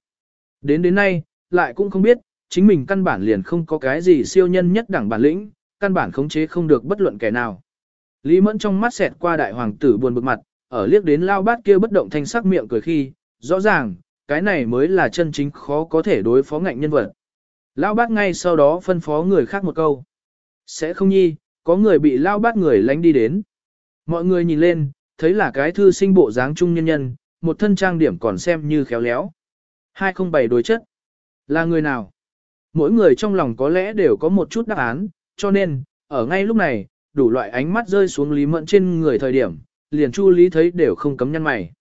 Đến đến nay, lại cũng không biết, chính mình căn bản liền không có cái gì siêu nhân nhất đẳng bản lĩnh, căn bản khống chế không được bất luận kẻ nào. Lý Mẫn trong mắt xẹt qua đại hoàng tử buồn bực mặt, ở liếc đến lao bát kia bất động thanh sắc miệng cười khi, rõ ràng, cái này mới là chân chính khó có thể đối phó ngạnh nhân vật. Lao bát ngay sau đó phân phó người khác một câu. Sẽ không nhi, có người bị lao bát người lánh đi đến. Mọi người nhìn lên, thấy là cái thư sinh bộ dáng trung nhân nhân, một thân trang điểm còn xem như khéo léo. 207 đối chất. Là người nào? Mỗi người trong lòng có lẽ đều có một chút đáp án, cho nên, ở ngay lúc này, đủ loại ánh mắt rơi xuống Lý Mẫn trên người thời điểm, liền Chu Lý thấy đều không cấm nhăn mày.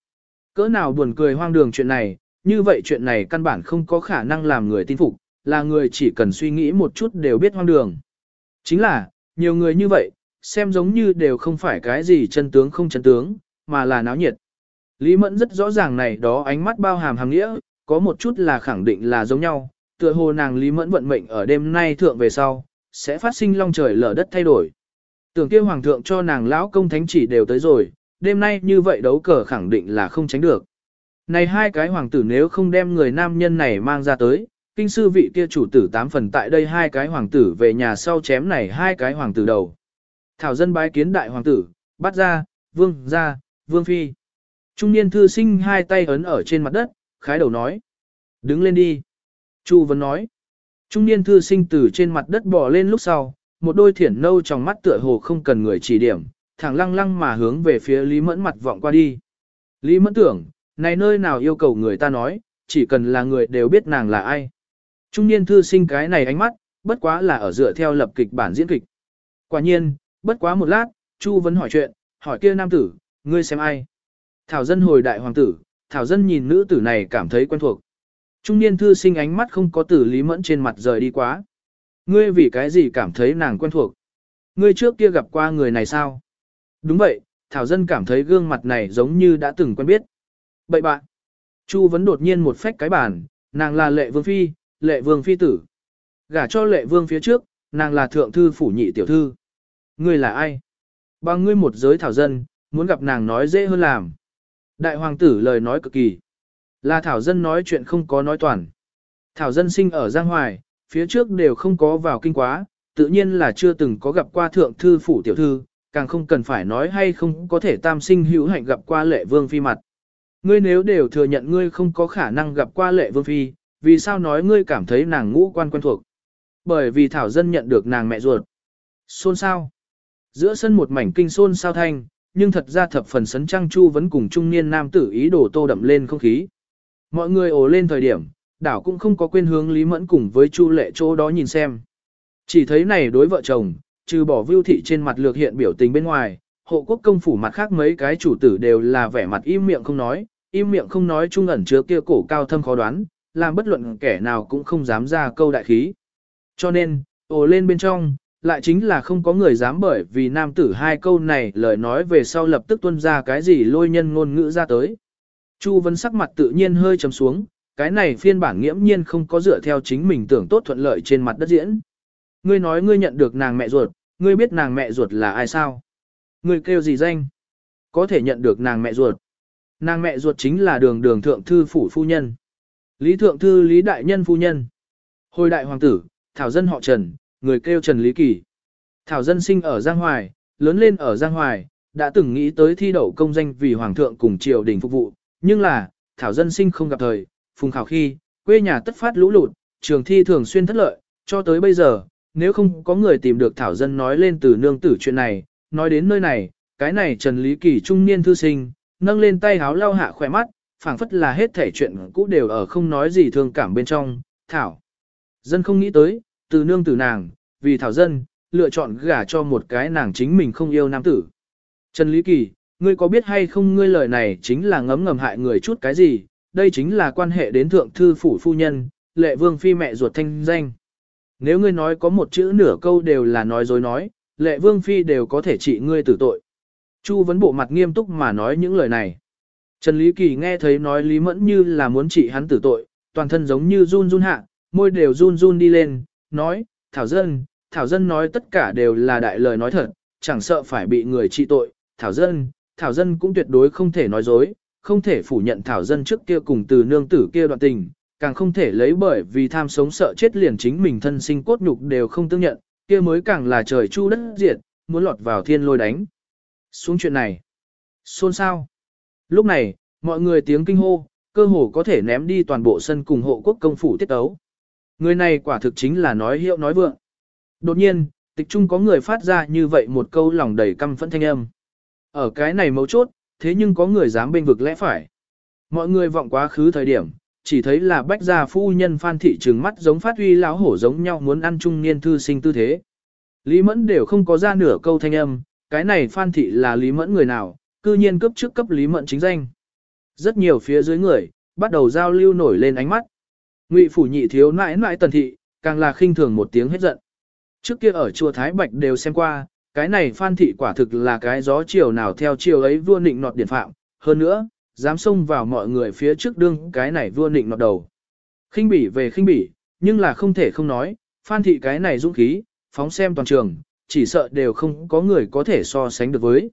Cỡ nào buồn cười hoang đường chuyện này, như vậy chuyện này căn bản không có khả năng làm người tin phục, là người chỉ cần suy nghĩ một chút đều biết hoang đường. Chính là, nhiều người như vậy, xem giống như đều không phải cái gì chân tướng không chân tướng, mà là náo nhiệt. Lý Mẫn rất rõ ràng này đó ánh mắt bao hàm hàng nghĩa, có một chút là khẳng định là giống nhau, tựa hồ nàng Lý Mẫn vận mệnh ở đêm nay thượng về sau, sẽ phát sinh long trời lở đất thay đổi. Tưởng kia hoàng thượng cho nàng lão công thánh chỉ đều tới rồi, đêm nay như vậy đấu cờ khẳng định là không tránh được. Này hai cái hoàng tử nếu không đem người nam nhân này mang ra tới, kinh sư vị kia chủ tử tám phần tại đây hai cái hoàng tử về nhà sau chém này hai cái hoàng tử đầu. Thảo dân bái kiến đại hoàng tử, bắt ra, vương ra, vương phi. Trung niên thư sinh hai tay ấn ở trên mặt đất, khái đầu nói. Đứng lên đi. Chu Vân nói. Trung niên thư sinh từ trên mặt đất bò lên lúc sau, một đôi thiển nâu trong mắt tựa hồ không cần người chỉ điểm, thẳng lăng lăng mà hướng về phía Lý Mẫn mặt vọng qua đi. Lý Mẫn tưởng, này nơi nào yêu cầu người ta nói, chỉ cần là người đều biết nàng là ai. Trung niên thư sinh cái này ánh mắt, bất quá là ở dựa theo lập kịch bản diễn kịch. Quả nhiên, bất quá một lát, Chu vẫn hỏi chuyện, hỏi kia nam tử, ngươi xem ai. Thảo dân hồi đại hoàng tử, Thảo dân nhìn nữ tử này cảm thấy quen thuộc. Trung niên thư sinh ánh mắt không có tử lý mẫn trên mặt rời đi quá. Ngươi vì cái gì cảm thấy nàng quen thuộc? Ngươi trước kia gặp qua người này sao? Đúng vậy, Thảo dân cảm thấy gương mặt này giống như đã từng quen biết. Bậy bạn. Chu vẫn đột nhiên một phách cái bàn, nàng là lệ vương phi, lệ vương phi tử. Gả cho lệ vương phía trước, nàng là thượng thư phủ nhị tiểu thư. Ngươi là ai? Bằng ngươi một giới thảo dân, muốn gặp nàng nói dễ hơn làm. Đại hoàng tử lời nói cực kỳ. Là thảo dân nói chuyện không có nói toàn. Thảo dân sinh ở Giang Hoài, phía trước đều không có vào kinh quá, tự nhiên là chưa từng có gặp qua thượng thư phủ tiểu thư, càng không cần phải nói hay không có thể tam sinh hữu hạnh gặp qua lệ vương phi mặt. Ngươi nếu đều thừa nhận ngươi không có khả năng gặp qua lệ vương phi, vì sao nói ngươi cảm thấy nàng ngũ quan quen thuộc? Bởi vì Thảo Dân nhận được nàng mẹ ruột. Xôn sao? Giữa sân một mảnh kinh xôn sao thanh, nhưng thật ra thập phần sấn trăng chu vẫn cùng trung niên nam tử ý đồ tô đậm lên không khí. Mọi người ồ lên thời điểm, đảo cũng không có quên hướng Lý Mẫn cùng với Chu lệ chỗ đó nhìn xem. Chỉ thấy này đối vợ chồng, trừ bỏ vưu thị trên mặt lược hiện biểu tình bên ngoài, hộ quốc công phủ mặt khác mấy cái chủ tử đều là vẻ mặt im miệng không nói, im miệng không nói trung ẩn chứa kia cổ cao thâm khó đoán, làm bất luận kẻ nào cũng không dám ra câu đại khí. Cho nên, ồ lên bên trong, lại chính là không có người dám bởi vì nam tử hai câu này lời nói về sau lập tức tuân ra cái gì lôi nhân ngôn ngữ ra tới. Chu Vân sắc mặt tự nhiên hơi trầm xuống, cái này phiên bản nghiễm nhiên không có dựa theo chính mình tưởng tốt thuận lợi trên mặt đất diễn. Ngươi nói ngươi nhận được nàng mẹ ruột, ngươi biết nàng mẹ ruột là ai sao? Ngươi kêu gì danh? Có thể nhận được nàng mẹ ruột. Nàng mẹ ruột chính là đường đường thượng thư phủ phu nhân. Lý thượng thư Lý đại nhân phu nhân. Hồi đại hoàng tử, thảo dân họ Trần, người kêu Trần Lý Kỳ. Thảo dân sinh ở Giang Hoài, lớn lên ở Giang Hoài, đã từng nghĩ tới thi đậu công danh vì hoàng thượng cùng triều đình phục vụ, nhưng là, thảo dân sinh không gặp thời, phùng khảo khi, quê nhà tất phát lũ lụt, trường thi thường xuyên thất lợi, cho tới bây giờ, nếu không có người tìm được thảo dân nói lên từ nương tử chuyện này, nói đến nơi này, cái này Trần Lý Kỳ trung niên thư sinh, nâng lên tay háo lau hạ khỏe mắt, phảng phất là hết thể chuyện cũ đều ở không nói gì thương cảm bên trong, thảo. Dân không nghĩ tới, từ nương tử nàng, vì thảo dân, lựa chọn gả cho một cái nàng chính mình không yêu nam tử. Trần Lý Kỳ, ngươi có biết hay không ngươi lời này chính là ngấm ngầm hại người chút cái gì, đây chính là quan hệ đến thượng thư phủ phu nhân, lệ vương phi mẹ ruột thanh danh. Nếu ngươi nói có một chữ nửa câu đều là nói dối nói, lệ vương phi đều có thể trị ngươi tử tội. Chu vấn bộ mặt nghiêm túc mà nói những lời này. Trần Lý Kỳ nghe thấy nói Lý Mẫn như là muốn trị hắn tử tội, toàn thân giống như run run hạ, môi đều run run đi lên, nói, Thảo Dân, Thảo Dân nói tất cả đều là đại lời nói thật, chẳng sợ phải bị người trị tội, Thảo Dân, Thảo Dân cũng tuyệt đối không thể nói dối, không thể phủ nhận Thảo Dân trước kia cùng từ nương tử kia đoạn tình, càng không thể lấy bởi vì tham sống sợ chết liền chính mình thân sinh cốt nhục đều không tương nhận, kia mới càng là trời chu đất diệt, muốn lọt vào thiên lôi đánh. Xuống chuyện này, xôn sao. Lúc này, mọi người tiếng kinh hô, cơ hồ có thể ném đi toàn bộ sân cùng hộ quốc công phủ tiết ấu. Người này quả thực chính là nói hiệu nói vượng. Đột nhiên, tịch trung có người phát ra như vậy một câu lòng đầy căm phẫn thanh âm. Ở cái này mấu chốt, thế nhưng có người dám bên vực lẽ phải. Mọi người vọng quá khứ thời điểm, chỉ thấy là bách gia phu nhân phan thị trừng mắt giống phát huy lão hổ giống nhau muốn ăn trung niên thư sinh tư thế. Lý mẫn đều không có ra nửa câu thanh âm, cái này phan thị là lý mẫn người nào, cư nhiên cấp trước cấp lý mẫn chính danh. Rất nhiều phía dưới người, bắt đầu giao lưu nổi lên ánh mắt. Ngụy phủ nhị thiếu nãi nãi tần thị, càng là khinh thường một tiếng hết giận. Trước kia ở chùa Thái Bạch đều xem qua, cái này phan thị quả thực là cái gió chiều nào theo chiều ấy vua nịnh nọt điển phạm. Hơn nữa, dám xông vào mọi người phía trước đương cái này vua nịnh nọt đầu. khinh bỉ về khinh bỉ, nhưng là không thể không nói, phan thị cái này dũng khí, phóng xem toàn trường, chỉ sợ đều không có người có thể so sánh được với.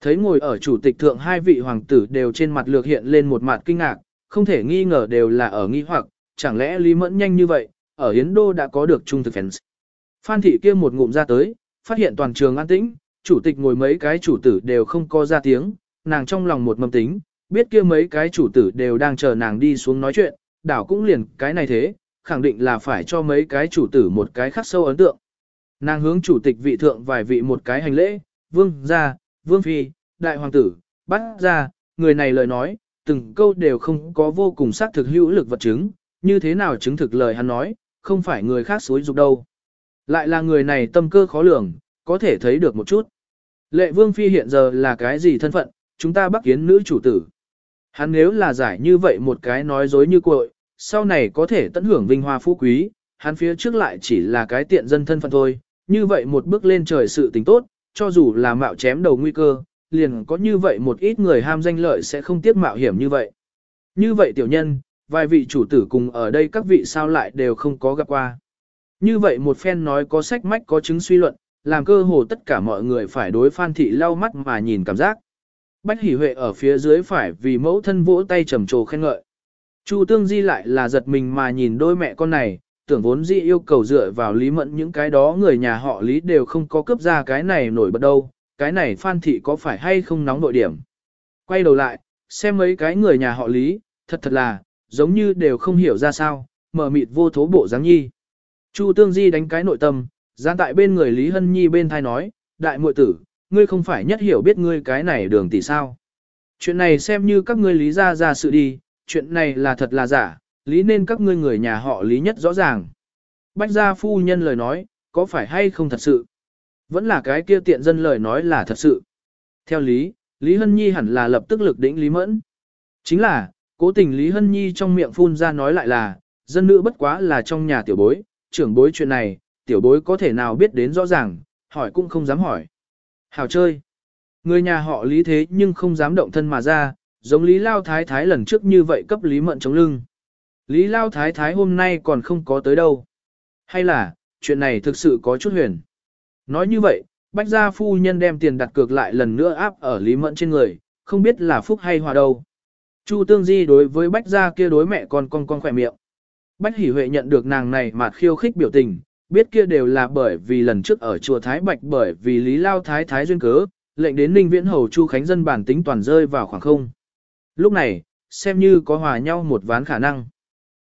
Thấy ngồi ở chủ tịch thượng hai vị hoàng tử đều trên mặt lược hiện lên một mặt kinh ngạc, không thể nghi ngờ đều là ở nghi hoặc, chẳng lẽ Lý Mẫn nhanh như vậy, ở Hiến Đô đã có được trung thực fans. Phan thị kia một ngụm ra tới, phát hiện toàn trường an tĩnh, chủ tịch ngồi mấy cái chủ tử đều không có ra tiếng, nàng trong lòng một mầm tính, biết kia mấy cái chủ tử đều đang chờ nàng đi xuống nói chuyện, đảo cũng liền cái này thế, khẳng định là phải cho mấy cái chủ tử một cái khắc sâu ấn tượng. Nàng hướng chủ tịch vị thượng vài vị một cái hành lễ, vương gia, vương phi, đại hoàng tử, bắt ra, người này lời nói, từng câu đều không có vô cùng xác thực hữu lực vật chứng, như thế nào chứng thực lời hắn nói, không phải người khác xối dục đâu. Lại là người này tâm cơ khó lường, có thể thấy được một chút. Lệ vương phi hiện giờ là cái gì thân phận, chúng ta bắc kiến nữ chủ tử. Hắn nếu là giải như vậy một cái nói dối như cội, sau này có thể tận hưởng vinh hoa phú quý, hắn phía trước lại chỉ là cái tiện dân thân phận thôi, như vậy một bước lên trời sự tình tốt, cho dù là mạo chém đầu nguy cơ, liền có như vậy một ít người ham danh lợi sẽ không tiếc mạo hiểm như vậy. Như vậy tiểu nhân, vài vị chủ tử cùng ở đây các vị sao lại đều không có gặp qua. Như vậy một phen nói có sách mách có chứng suy luận, làm cơ hồ tất cả mọi người phải đối Phan Thị lau mắt mà nhìn cảm giác. Bách Hỷ Huệ ở phía dưới phải vì mẫu thân vỗ tay trầm trồ khen ngợi. Chu Tương Di lại là giật mình mà nhìn đôi mẹ con này, tưởng vốn dĩ yêu cầu dựa vào Lý Mẫn những cái đó người nhà họ Lý đều không có cướp ra cái này nổi bật đâu, cái này Phan Thị có phải hay không nóng nội điểm. Quay đầu lại, xem mấy cái người nhà họ Lý, thật thật là, giống như đều không hiểu ra sao, mở mịt vô thố bộ dáng nhi. Chu Tương Di đánh cái nội tâm, gian tại bên người Lý Hân Nhi bên thai nói, đại muội tử, ngươi không phải nhất hiểu biết ngươi cái này đường tỷ sao. Chuyện này xem như các ngươi lý ra ra sự đi, chuyện này là thật là giả, lý nên các ngươi người nhà họ lý nhất rõ ràng. Bách gia phu nhân lời nói, có phải hay không thật sự? Vẫn là cái kia tiện dân lời nói là thật sự. Theo lý, Lý Hân Nhi hẳn là lập tức lực đỉnh Lý Mẫn. Chính là, cố tình Lý Hân Nhi trong miệng phun ra nói lại là, dân nữ bất quá là trong nhà tiểu bối, trưởng bối chuyện này, tiểu bối có thể nào biết đến rõ ràng, hỏi cũng không dám hỏi. Hảo chơi. Người nhà họ Lý thế nhưng không dám động thân mà ra, giống Lý Lao Thái Thái lần trước như vậy cấp Lý Mận chống lưng. Lý Lao Thái Thái hôm nay còn không có tới đâu. Hay là, chuyện này thực sự có chút huyền. Nói như vậy, Bách gia phu nhân đem tiền đặt cược lại lần nữa áp ở Lý Mẫn trên người, không biết là phúc hay hòa đâu. Chu Tương Di đối với Bách gia kia đối mẹ con con con khỏe miệng. Bách Hỷ Huệ nhận được nàng này mà khiêu khích biểu tình, biết kia đều là bởi vì lần trước ở chùa Thái Bạch bởi vì Lý Lao Thái Thái duyên cớ, lệnh đến Ninh Viễn Hầu Chu Khánh dân bản tính toàn rơi vào khoảng không. Lúc này, xem như có hòa nhau một ván khả năng.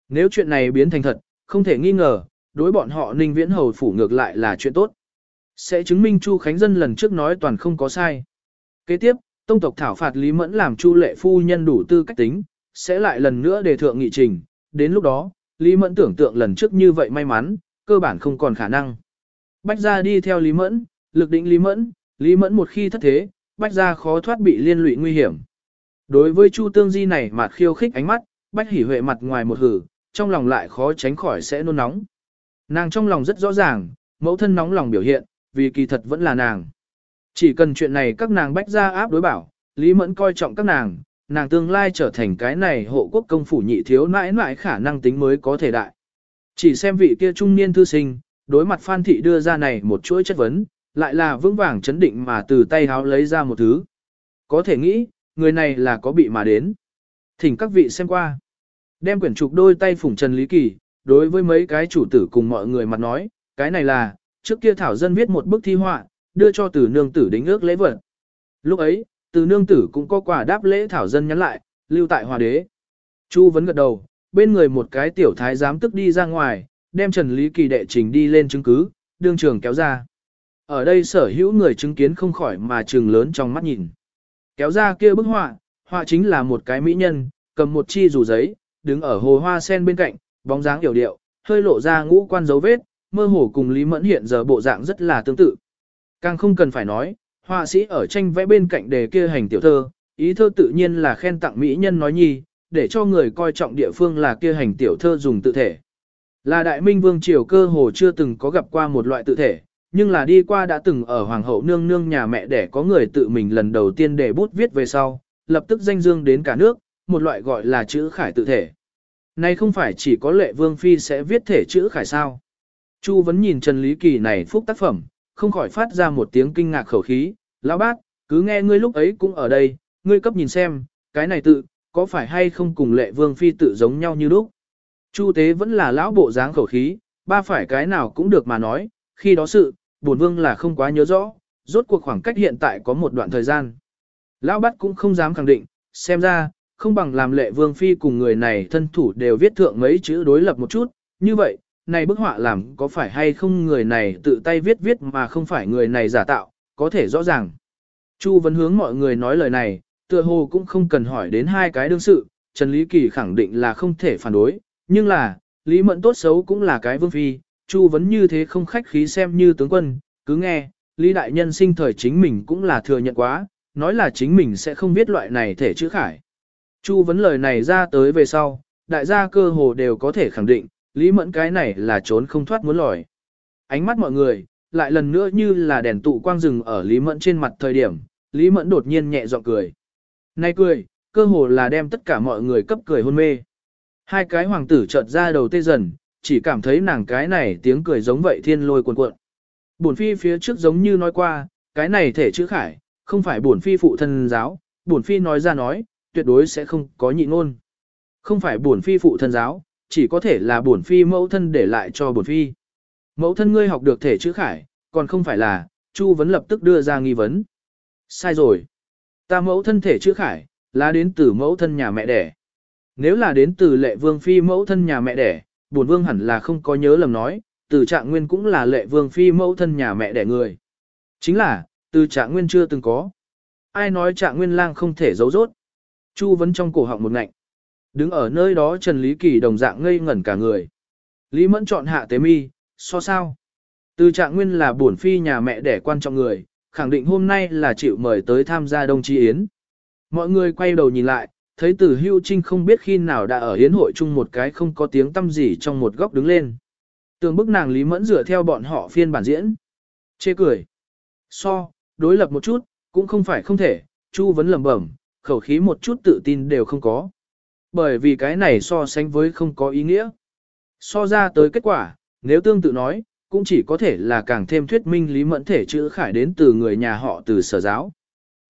Nếu chuyện này biến thành thật, không thể nghi ngờ, đối bọn họ Ninh Viễn Hầu phủ ngược lại là chuyện tốt. Sẽ chứng minh Chu Khánh dân lần trước nói toàn không có sai. Kế tiếp, tông tộc thảo phạt Lý Mẫn làm Chu lệ phu nhân đủ tư cách tính, sẽ lại lần nữa đề thượng nghị trình. Đến lúc đó, Lý Mẫn tưởng tượng lần trước như vậy may mắn, cơ bản không còn khả năng. Bách gia đi theo Lý Mẫn, lực định Lý Mẫn, Lý Mẫn một khi thất thế, Bách gia khó thoát bị liên lụy nguy hiểm. Đối với Chu Tương Di này mà khiêu khích ánh mắt, Bách Hỉ Huệ mặt ngoài một hử, trong lòng lại khó tránh khỏi sẽ nôn nóng. Nàng trong lòng rất rõ ràng, mẫu thân nóng lòng biểu hiện, vì kỳ thật vẫn là nàng. Chỉ cần chuyện này các nàng Bách gia áp đối bảo, Lý Mẫn coi trọng các nàng, nàng tương lai trở thành cái này hộ quốc công phủ nhị thiếu nãi nãi khả năng tính mới có thể đại. Chỉ xem vị kia trung niên thư sinh, đối mặt Phan Thị đưa ra này một chuỗi chất vấn, lại là vững vàng chấn định mà từ tay háo lấy ra một thứ. Có thể nghĩ, người này là có bị mà đến. Thỉnh các vị xem qua. Đem quyển trục đôi tay phủng Trần Lý Kỳ, đối với mấy cái chủ tử cùng mọi người mặt nói, cái này là, trước kia Thảo Dân viết một bức thi họa, đưa cho từ nương tử đính ước lễ vật. Lúc ấy, từ nương tử cũng có quả đáp lễ Thảo Dân nhắn lại, lưu tại hòa đế. Chu vấn gật đầu, bên người một cái tiểu thái giám tức đi ra ngoài, đem Trần Lý Kỳ đệ trình đi lên chứng cứ, đương trường kéo ra. Ở đây sở hữu người chứng kiến không khỏi mà trường lớn trong mắt nhìn. Kéo ra kia bức họa, họa chính là một cái mỹ nhân, cầm một chi rủ giấy, đứng ở hồ hoa sen bên cạnh, bóng dáng hiểu điệu, hơi lộ ra ngũ quan dấu vết, mơ hồ cùng Lý Mẫn hiện giờ bộ dạng rất là tương tự. Càng không cần phải nói, họa sĩ ở tranh vẽ bên cạnh đề kia hành tiểu thơ, ý thơ tự nhiên là khen tặng mỹ nhân nói nhi, để cho người coi trọng địa phương là kia hành tiểu thơ dùng tự thể. Là đại minh vương triều cơ hồ chưa từng có gặp qua một loại tự thể, nhưng là đi qua đã từng ở hoàng hậu nương nương nhà mẹ để có người tự mình lần đầu tiên để bút viết về sau, lập tức danh dương đến cả nước, một loại gọi là chữ khải tự thể. Nay không phải chỉ có lệ vương phi sẽ viết thể chữ khải sao. Chu vẫn nhìn Trần Lý Kỳ này phúc tác phẩm, không khỏi phát ra một tiếng kinh ngạc khẩu khí, lão bác, cứ nghe ngươi lúc ấy cũng ở đây, ngươi cấp nhìn xem, cái này tự, có phải hay không cùng lệ vương phi tự giống nhau như lúc. Chu tế vẫn là lão bộ dáng khẩu khí, ba phải cái nào cũng được mà nói, khi đó sự, bổn vương là không quá nhớ rõ, rốt cuộc khoảng cách hiện tại có một đoạn thời gian. Lão bắt cũng không dám khẳng định, xem ra, không bằng làm lệ vương phi cùng người này thân thủ đều viết thượng mấy chữ đối lập một chút, Như vậy, này bức họa làm có phải hay không người này tự tay viết viết mà không phải người này giả tạo, có thể rõ ràng. Chu vẫn hướng mọi người nói lời này, tựa hồ cũng không cần hỏi đến hai cái đương sự, Trần Lý Kỳ khẳng định là không thể phản đối, nhưng là, Lý Mẫn tốt xấu cũng là cái vương phi, Chu vấn như thế không khách khí xem như tướng quân, cứ nghe, Lý Đại Nhân sinh thời chính mình cũng là thừa nhận quá, nói là chính mình sẽ không biết loại này thể chữ khải. Chu vấn lời này ra tới về sau, đại gia cơ hồ đều có thể khẳng định, Lý Mẫn cái này là trốn không thoát muốn lòi. Ánh mắt mọi người, lại lần nữa như là đèn tụ quang rừng ở Lý Mẫn trên mặt thời điểm, Lý Mẫn đột nhiên nhẹ giọng cười nay cười, cơ hồ là đem tất cả mọi người cấp cười hôn mê. Hai cái hoàng tử chợt ra đầu tê dần, chỉ cảm thấy nàng cái này tiếng cười giống vậy thiên lôi cuồn cuộn. Bổn phi phía trước giống như nói qua, cái này thể chữ khải, không phải bổn phi phụ thân giáo, bổn phi nói ra nói, tuyệt đối sẽ không có nhị ngôn. Không phải bổn phi phụ thân giáo, chỉ có thể là bổn phi mẫu thân để lại cho bổn phi. Mẫu thân ngươi học được thể chữ khải, còn không phải là, Chu vấn lập tức đưa ra nghi vấn. Sai rồi. Ta mẫu thân thể chữ khải, là đến từ mẫu thân nhà mẹ đẻ. Nếu là đến từ lệ vương phi mẫu thân nhà mẹ đẻ, bổn vương hẳn là không có nhớ lầm nói, từ trạng nguyên cũng là lệ vương phi mẫu thân nhà mẹ đẻ người. Chính là, từ trạng nguyên chưa từng có. Ai nói trạng nguyên lang không thể giấu rốt. Chu vấn trong cổ họng một ngạnh. Đứng ở nơi đó Trần Lý Kỳ đồng dạng ngây ngẩn cả người. Lý Mẫn chọn hạ tế mi, so sao? Từ trạng nguyên là bổn phi nhà mẹ đẻ quan trọng người, khẳng định hôm nay là chịu mời tới tham gia đông tri yến. Mọi người quay đầu nhìn lại, thấy từ hưu trinh không biết khi nào đã ở hiến hội chung một cái không có tiếng tâm gì trong một góc đứng lên. Tường bức nàng Lý Mẫn dựa theo bọn họ phiên bản diễn. Chê cười. So, đối lập một chút, cũng không phải không thể, Chu vấn lẩm bẩm, khẩu khí một chút tự tin đều không có. Bởi vì cái này so sánh với không có ý nghĩa. So ra tới kết quả, nếu tương tự nói, cũng chỉ có thể là càng thêm thuyết minh Lý Mẫn thể chữ khải đến từ người nhà họ từ sở giáo.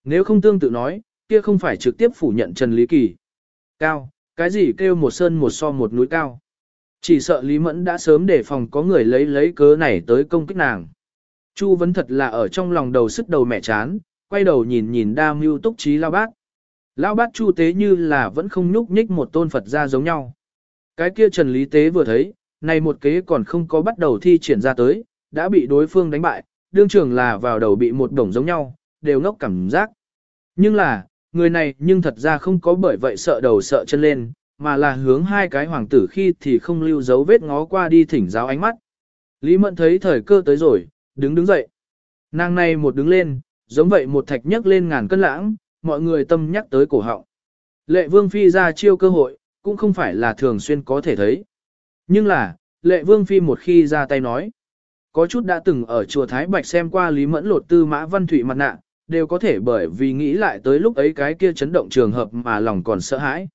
Nếu không tương tự nói, kia không phải trực tiếp phủ nhận Trần Lý Kỳ. Cao, cái gì kêu một sơn một so một núi cao. Chỉ sợ Lý Mẫn đã sớm để phòng có người lấy lấy cớ này tới công kích nàng. Chu vấn thật là ở trong lòng đầu sức đầu mẹ chán, quay đầu nhìn nhìn đa mưu túc trí lao bác. Lao bác chu tế như là vẫn không nhúc nhích một tôn Phật ra giống nhau. Cái kia Trần Lý Tế vừa thấy, này một kế còn không có bắt đầu thi triển ra tới, đã bị đối phương đánh bại, đương trường là vào đầu bị một đồng giống nhau, đều ngốc cảm giác. Nhưng là, người này nhưng thật ra không có bởi vậy sợ đầu sợ chân lên, mà là hướng hai cái hoàng tử khi thì không lưu dấu vết ngó qua đi thỉnh giáo ánh mắt. Lý Mẫn thấy thời cơ tới rồi, đứng đứng dậy. Nàng này một đứng lên, giống vậy một thạch nhấc lên ngàn cân lãng, mọi người tâm nhắc tới cổ họng. Lệ vương phi ra chiêu cơ hội, cũng không phải là thường xuyên có thể thấy. Nhưng là, lệ vương phi một khi ra tay nói, có chút đã từng ở chùa Thái Bạch xem qua Lý Mẫn lột tư mã văn thủy mặt nạ, đều có thể bởi vì nghĩ lại tới lúc ấy cái kia chấn động trường hợp mà lòng còn sợ hãi.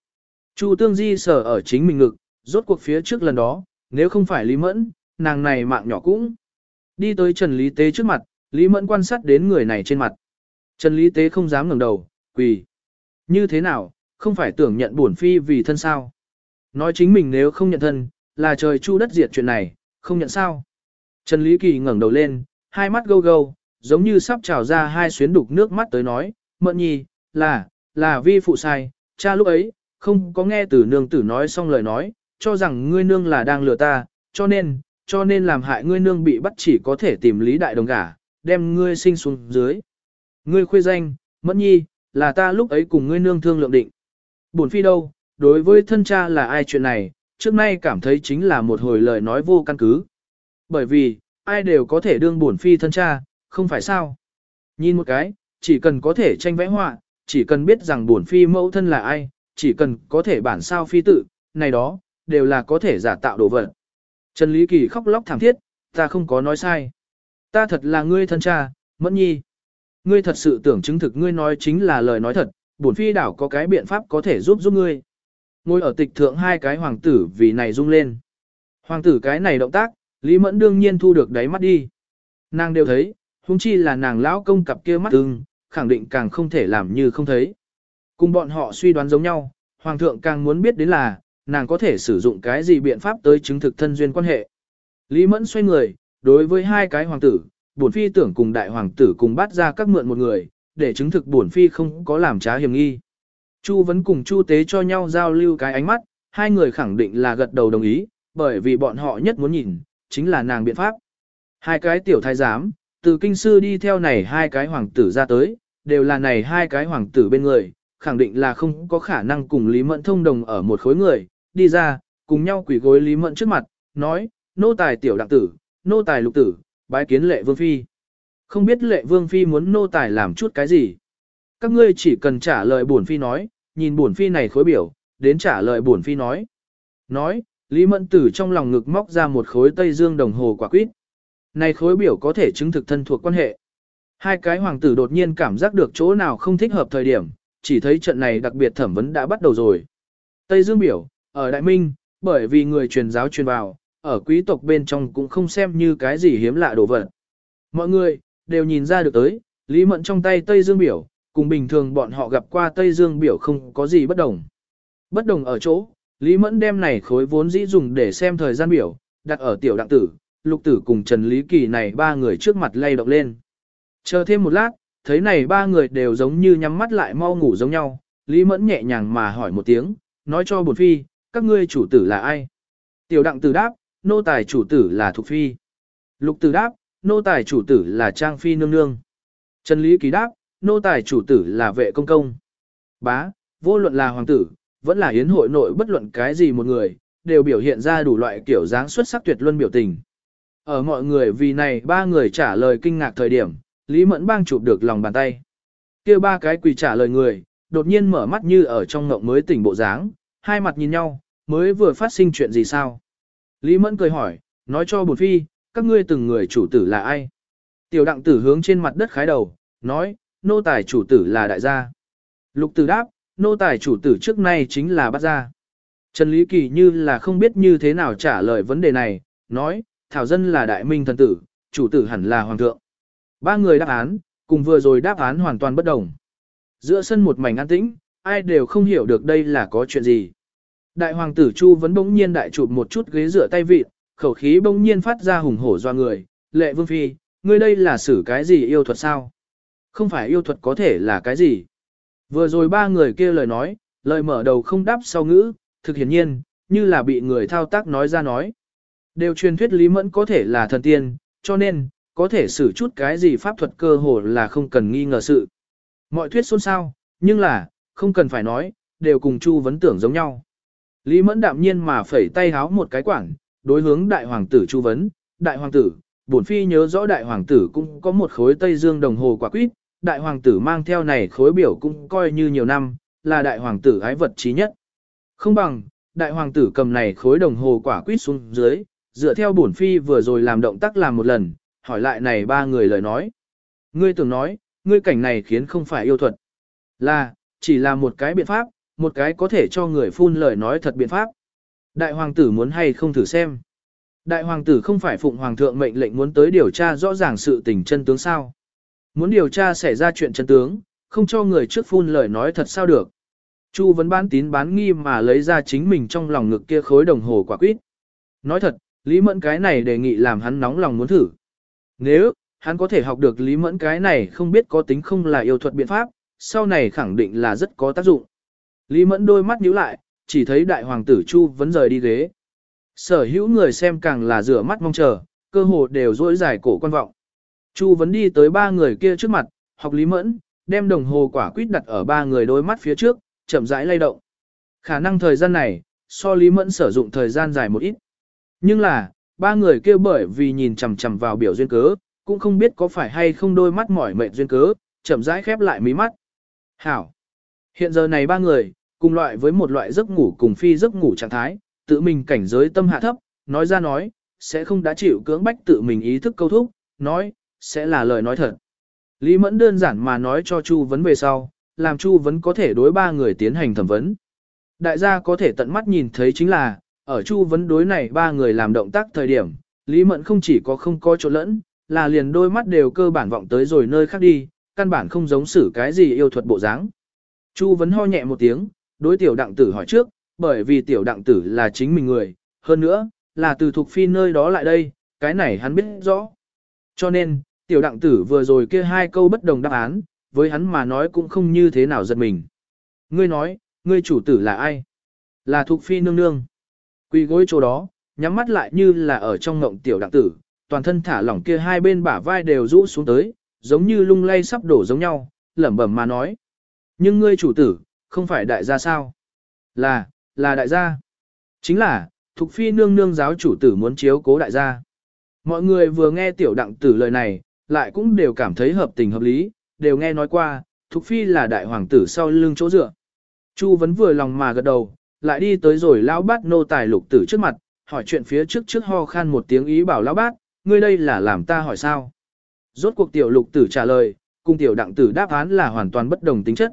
Chu Tương Di sở ở chính mình ngực, rốt cuộc phía trước lần đó, nếu không phải Lý Mẫn, nàng này mạng nhỏ cũng. Đi tới Trần Lý Tế trước mặt, Lý Mẫn quan sát đến người này trên mặt. Trần Lý Tế không dám ngẩng đầu, quỳ. Như thế nào, không phải tưởng nhận bổn phi vì thân sao? Nói chính mình nếu không nhận thân, là trời chu đất diệt chuyện này, không nhận sao? Trần Lý Kỳ ngẩng đầu lên, hai mắt gâu gâu, giống như sắp trào ra hai xuyến đục nước mắt tới nói, mận nhi, là, là vi phụ sai, cha lúc ấy, không có nghe từ nương tử nói xong lời nói, cho rằng ngươi nương là đang lừa ta, cho nên, cho nên làm hại ngươi nương bị bắt chỉ có thể tìm lý đại đồng gả, đem ngươi sinh xuống dưới. Ngươi khuê danh, mẫn nhi, là ta lúc ấy cùng ngươi nương thương lượng định. Bổn phi đâu, đối với thân cha là ai chuyện này, trước nay cảm thấy chính là một hồi lời nói vô căn cứ. Bởi vì, ai đều có thể đương bổn phi thân cha, không phải sao. Nhìn một cái, chỉ cần có thể tranh vẽ họa, chỉ cần biết rằng bổn phi mẫu thân là ai, chỉ cần có thể bản sao phi tự, này đó, đều là có thể giả tạo đồ vật. Trần Lý Kỳ khóc lóc thảm thiết, ta không có nói sai. Ta thật là ngươi thân cha, mẫn nhi. Ngươi thật sự tưởng chứng thực ngươi nói chính là lời nói thật, bổn phi đảo có cái biện pháp có thể giúp giúp ngươi. Ngồi ở tịch thượng hai cái hoàng tử vì này rung lên. Hoàng tử cái này động tác, Lý Mẫn đương nhiên thu được đáy mắt đi. Nàng đều thấy, huống chi là nàng lão công cặp kia mắt ưng, khẳng định càng không thể làm như không thấy. Cùng bọn họ suy đoán giống nhau, Hoàng thượng càng muốn biết đến là, nàng có thể sử dụng cái gì biện pháp tới chứng thực thân duyên quan hệ. Lý Mẫn xoay người, đối với hai cái hoàng tử, bổn phi tưởng cùng đại hoàng tử cùng bắt ra các mượn một người, để chứng thực bổn phi không có làm trá hiểm nghi. Chu vẫn cùng Chu Tế cho nhau giao lưu cái ánh mắt, hai người khẳng định là gật đầu đồng ý, bởi vì bọn họ nhất muốn nhìn, chính là nàng biện pháp. Hai cái tiểu thái giám, từ kinh sư đi theo này hai cái hoàng tử ra tới, đều là này hai cái hoàng tử bên người, khẳng định là không có khả năng cùng Lý Mẫn thông đồng ở một khối người, đi ra, cùng nhau quỳ gối Lý Mẫn trước mặt, nói, nô tài tiểu đặng tử, nô tài lục tử, bái kiến lệ vương phi. Không biết lệ vương phi muốn nô tài làm chút cái gì. Các ngươi chỉ cần trả lời bổn phi nói, nhìn bổn phi này khối biểu, đến trả lời bổn phi nói. Nói, Lý Mẫn Tử trong lòng ngực móc ra một khối Tây Dương đồng hồ quả quýt. Này khối biểu có thể chứng thực thân thuộc quan hệ. Hai cái hoàng tử đột nhiên cảm giác được chỗ nào không thích hợp thời điểm, chỉ thấy trận này đặc biệt thẩm vấn đã bắt đầu rồi. Tây Dương biểu, ở Đại Minh, bởi vì người truyền giáo truyền vào, ở quý tộc bên trong cũng không xem như cái gì hiếm lạ đồ vật. Mọi người, đều nhìn ra được tới, Lý Mẫn trong tay Tây Dương biểu, cùng bình thường bọn họ gặp qua Tây Dương biểu không có gì bất đồng. Bất đồng ở chỗ, Lý Mẫn đem này khối vốn dĩ dùng để xem thời gian biểu, đặt ở tiểu đặng tử, lục tử cùng Trần Lý Kỳ này ba người trước mặt lay động lên. Chờ thêm một lát, thấy này ba người đều giống như nhắm mắt lại mau ngủ giống nhau, Lý Mẫn nhẹ nhàng mà hỏi một tiếng, nói cho bổn phi, các ngươi chủ tử là ai? Tiểu đặng tử đáp, nô tài chủ tử là Thục Phi. Lục tử đáp, nô tài chủ tử là Trang Phi nương nương. Trần Lý Kỳ đáp, nô tài chủ tử là vệ công công. Bá, vô luận là hoàng tử, vẫn là yến hội nội bất luận cái gì một người, đều biểu hiện ra đủ loại kiểu dáng xuất sắc tuyệt luân biểu tình. Ở mọi người vì này ba người trả lời kinh ngạc thời điểm, Lý Mẫn bang chụp được lòng bàn tay. kia ba cái quỳ trả lời người, đột nhiên mở mắt như ở trong ngộng mới tỉnh bộ dáng, hai mặt nhìn nhau, mới vừa phát sinh chuyện gì sao. Lý Mẫn cười hỏi, nói cho bổn phi, các ngươi từng người chủ tử là ai? Tiểu đặng tử hướng trên mặt đất khái đầu, nói, nô tài chủ tử là đại gia. Lục tử đáp, nô tài chủ tử trước nay chính là bắt gia. Trần Lý Kỳ như là không biết như thế nào trả lời vấn đề này, nói, thảo dân là đại minh thần tử, chủ tử hẳn là hoàng thượng. Ba người đáp án, cùng vừa rồi đáp án hoàn toàn bất đồng. Giữa sân một mảnh an tĩnh, ai đều không hiểu được đây là có chuyện gì. Đại hoàng tử Chu vẫn bỗng nhiên đại chụp một chút ghế rửa tay vịt, khẩu khí bỗng nhiên phát ra hùng hổ doa người, lệ vương phi, ngươi đây là xử cái gì yêu thuật sao? Không phải yêu thuật có thể là cái gì? Vừa rồi ba người kia lời nói, lời mở đầu không đáp sau ngữ, thực hiển nhiên, như là bị người thao tác nói ra nói. Đều truyền thuyết Lý Mẫn có thể là thần tiên, cho nên, có thể xử chút cái gì pháp thuật cơ hồ là không cần nghi ngờ sự. Mọi thuyết xôn xao, nhưng là, không cần phải nói, đều cùng Chu vấn tưởng giống nhau. Lý Mẫn đạm nhiên mà phẩy tay háo một cái quảng, đối hướng đại hoàng tử Chu vấn, đại hoàng tử, bổn phi nhớ rõ đại hoàng tử cũng có một khối Tây Dương đồng hồ quả quýt, đại hoàng tử mang theo này khối biểu cũng coi như nhiều năm, là đại hoàng tử ái vật trí nhất. Không bằng, đại hoàng tử cầm này khối đồng hồ quả quýt xuống dưới, dựa theo bổn phi vừa rồi làm động tác làm một lần, hỏi lại này ba người lời nói. Ngươi tưởng nói, ngươi cảnh này khiến không phải yêu thuật. Là, chỉ là một cái biện pháp, một cái có thể cho người phun lời nói thật biện pháp. Đại hoàng tử muốn hay không thử xem. Đại hoàng tử không phải phụng hoàng thượng mệnh lệnh muốn tới điều tra rõ ràng sự tình chân tướng sao. Muốn điều tra xảy ra chuyện chân tướng, không cho người trước phun lời nói thật sao được. Chu vẫn bán tín bán nghi mà lấy ra chính mình trong lòng ngực kia khối đồng hồ quả quýt. Nói thật, Lý Mẫn cái này đề nghị làm hắn nóng lòng muốn thử. Nếu, hắn có thể học được Lý Mẫn cái này không biết có tính không là yêu thuật biện pháp, sau này khẳng định là rất có tác dụng. Lý Mẫn đôi mắt nhíu lại, chỉ thấy đại hoàng tử Chu vẫn rời đi ghế. Sở hữu người xem càng là rửa mắt mong chờ, cơ hồ đều dỗi dài cổ quan vọng. Chu vẫn đi tới ba người kia trước mặt, học Lý Mẫn, đem đồng hồ quả quýt đặt ở ba người đôi mắt phía trước, chậm rãi lay động. Khả năng thời gian này, so Lý Mẫn sử dụng thời gian dài một ít. Nhưng là, ba người kia bởi vì nhìn chằm chằm vào biểu duyên cớ, cũng không biết có phải hay không đôi mắt mỏi mệt duyên cớ, chậm rãi khép lại mí mắt. Hảo. Hiện giờ này ba người, cùng loại với một loại giấc ngủ cùng phi giấc ngủ trạng thái, tự mình cảnh giới tâm hạ thấp, nói ra nói, sẽ không đã chịu cưỡng bách tự mình ý thức câu thúc, nói, sẽ là lời nói thật. Lý Mẫn đơn giản mà nói cho Chu Vấn về sau, làm Chu Vấn có thể đối ba người tiến hành thẩm vấn. Đại gia có thể tận mắt nhìn thấy chính là, ở Chu Vấn đối này ba người làm động tác thời điểm, Lý Mẫn không chỉ có không có chỗ lẫn, là liền đôi mắt đều cơ bản vọng tới rồi nơi khác đi, căn bản không giống xử cái gì yêu thuật bộ dáng. Chu Vấn ho nhẹ một tiếng, đối tiểu đặng tử hỏi trước, bởi vì tiểu đặng tử là chính mình người, hơn nữa, là từ thuộc phi nơi đó lại đây, cái này hắn biết rõ. Cho nên, tiểu đặng tử vừa rồi kia hai câu bất đồng đáp án, với hắn mà nói cũng không như thế nào giật mình. Ngươi nói, ngươi chủ tử là ai? Là thuộc phi nương nương. Quỳ gối chỗ đó, nhắm mắt lại như là ở trong ngộng tiểu đặng tử, toàn thân thả lỏng kia hai bên bả vai đều rũ xuống tới, giống như lung lay sắp đổ giống nhau, lẩm bẩm mà nói. Nhưng ngươi chủ tử, không phải đại gia sao? Là, là đại gia. Chính là, Thục Phi nương nương giáo chủ tử muốn chiếu cố đại gia. Mọi người vừa nghe tiểu đặng tử lời này, lại cũng đều cảm thấy hợp tình hợp lý, đều nghe nói qua, Thục Phi là đại hoàng tử sau lưng chỗ dựa. Chu vẫn vừa lòng mà gật đầu, lại đi tới rồi lão bát nô tài lục tử trước mặt, hỏi chuyện phía trước trước ho khan một tiếng ý bảo lão bát, ngươi đây là làm ta hỏi sao? Rốt cuộc tiểu lục tử trả lời, cùng tiểu đặng tử đáp án là hoàn toàn bất đồng tính chất.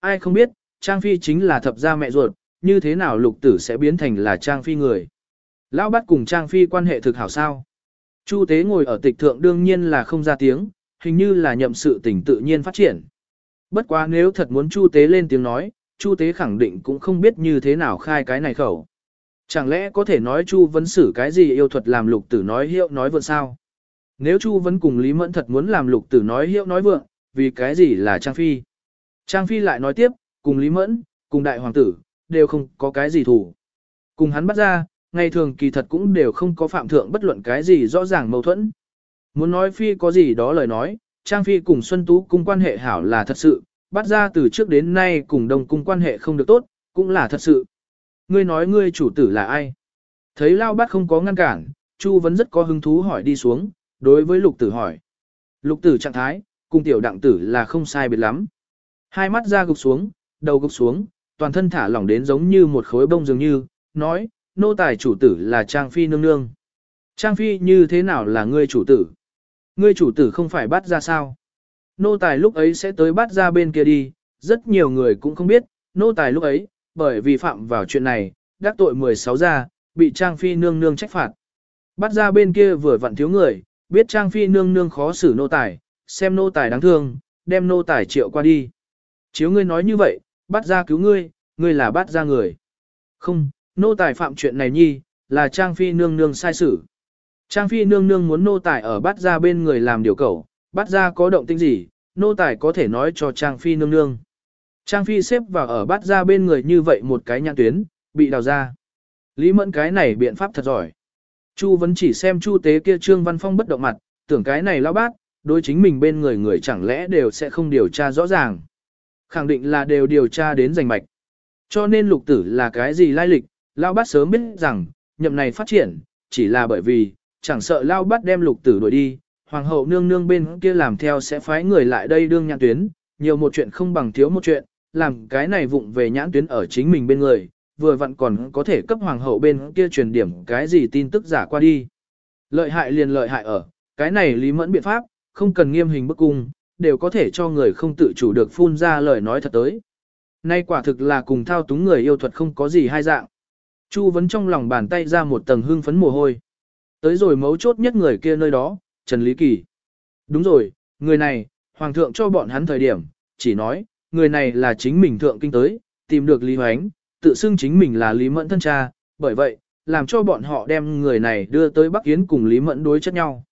Ai không biết, Trang Phi chính là thập gia mẹ ruột, như thế nào lục tử sẽ biến thành là Trang Phi người? Lão bát cùng Trang Phi quan hệ thực hảo sao? Chu tế ngồi ở tịch thượng đương nhiên là không ra tiếng, hình như là nhậm sự tình tự nhiên phát triển. Bất quá nếu thật muốn Chu tế lên tiếng nói, Chu tế khẳng định cũng không biết như thế nào khai cái này khẩu. Chẳng lẽ có thể nói Chu vấn xử cái gì yêu thuật làm lục tử nói hiệu nói vượn sao? Nếu Chu vấn cùng Lý Mẫn thật muốn làm lục tử nói hiệu nói vượng, vì cái gì là Trang Phi? Trang Phi lại nói tiếp, cùng Lý Mẫn, cùng đại hoàng tử, đều không có cái gì thủ. Cùng hắn bắt ra, ngày thường kỳ thật cũng đều không có phạm thượng bất luận cái gì rõ ràng mâu thuẫn. Muốn nói Phi có gì đó lời nói, Trang Phi cùng Xuân Tú cung quan hệ hảo là thật sự, bắt ra từ trước đến nay cùng đồng cung quan hệ không được tốt, cũng là thật sự. Ngươi nói ngươi chủ tử là ai? Thấy Lao Bát không có ngăn cản, Chu vẫn rất có hứng thú hỏi đi xuống, đối với lục tử hỏi. Lục tử trạng thái, cùng tiểu đặng tử là không sai biệt lắm. Hai mắt ra gục xuống, đầu gục xuống, toàn thân thả lỏng đến giống như một khối bông dường như, nói, nô tài chủ tử là Trang Phi nương nương. Trang Phi như thế nào là ngươi chủ tử? Ngươi chủ tử không phải bắt ra sao? Nô tài lúc ấy sẽ tới bắt ra bên kia đi, rất nhiều người cũng không biết, nô tài lúc ấy, bởi vì phạm vào chuyện này, đắc tội 16 gia, bị Trang Phi nương nương trách phạt. Bắt ra bên kia vừa vặn thiếu người, biết Trang Phi nương nương khó xử nô tài, xem nô tài đáng thương, đem nô tài triệu qua đi. Chiếu ngươi nói như vậy, bắt ra cứu ngươi, ngươi là bắt ra người. Không, nô tài phạm chuyện này nhi, là Trang Phi nương nương sai xử. Trang Phi nương nương muốn nô tài ở bắt ra bên người làm điều cầu, bắt ra có động tĩnh gì, nô tài có thể nói cho Trang Phi nương nương. Trang Phi xếp vào ở bắt ra bên người như vậy một cái nhãn tuyến, bị đào ra. Lý Mẫn cái này biện pháp thật giỏi. Chu vẫn chỉ xem Chu tế kia Trương Văn Phong bất động mặt, tưởng cái này lão bát, đối chính mình bên người người chẳng lẽ đều sẽ không điều tra rõ ràng. Khẳng định là đều điều tra đến giành mạch. Cho nên lục tử là cái gì lai lịch, lão bát sớm biết rằng, nhậm này phát triển, chỉ là bởi vì, chẳng sợ lão bát đem lục tử đuổi đi, hoàng hậu nương nương bên kia làm theo sẽ phái người lại đây đương nhãn tuyến, nhiều một chuyện không bằng thiếu một chuyện, làm cái này vụng về nhãn tuyến ở chính mình bên người, vừa vặn còn có thể cấp hoàng hậu bên kia truyền điểm cái gì tin tức giả qua đi. Lợi hại liền lợi hại ở, cái này lý mẫn biện pháp, không cần nghiêm hình bức cung, đều có thể cho người không tự chủ được phun ra lời nói thật tới. Nay quả thực là cùng thao túng người yêu thuật không có gì hai dạng. Chu vấn trong lòng bàn tay ra một tầng hương phấn mồ hôi. Tới rồi mấu chốt nhất người kia nơi đó, Trần Lý Kỳ. Đúng rồi, người này, hoàng thượng cho bọn hắn thời điểm, chỉ nói, người này là chính mình thượng kinh tới, tìm được Lý Hoánh, tự xưng chính mình là Lý Mẫn thân cha, bởi vậy, làm cho bọn họ đem người này đưa tới Bắc Yến cùng Lý Mẫn đối chất nhau.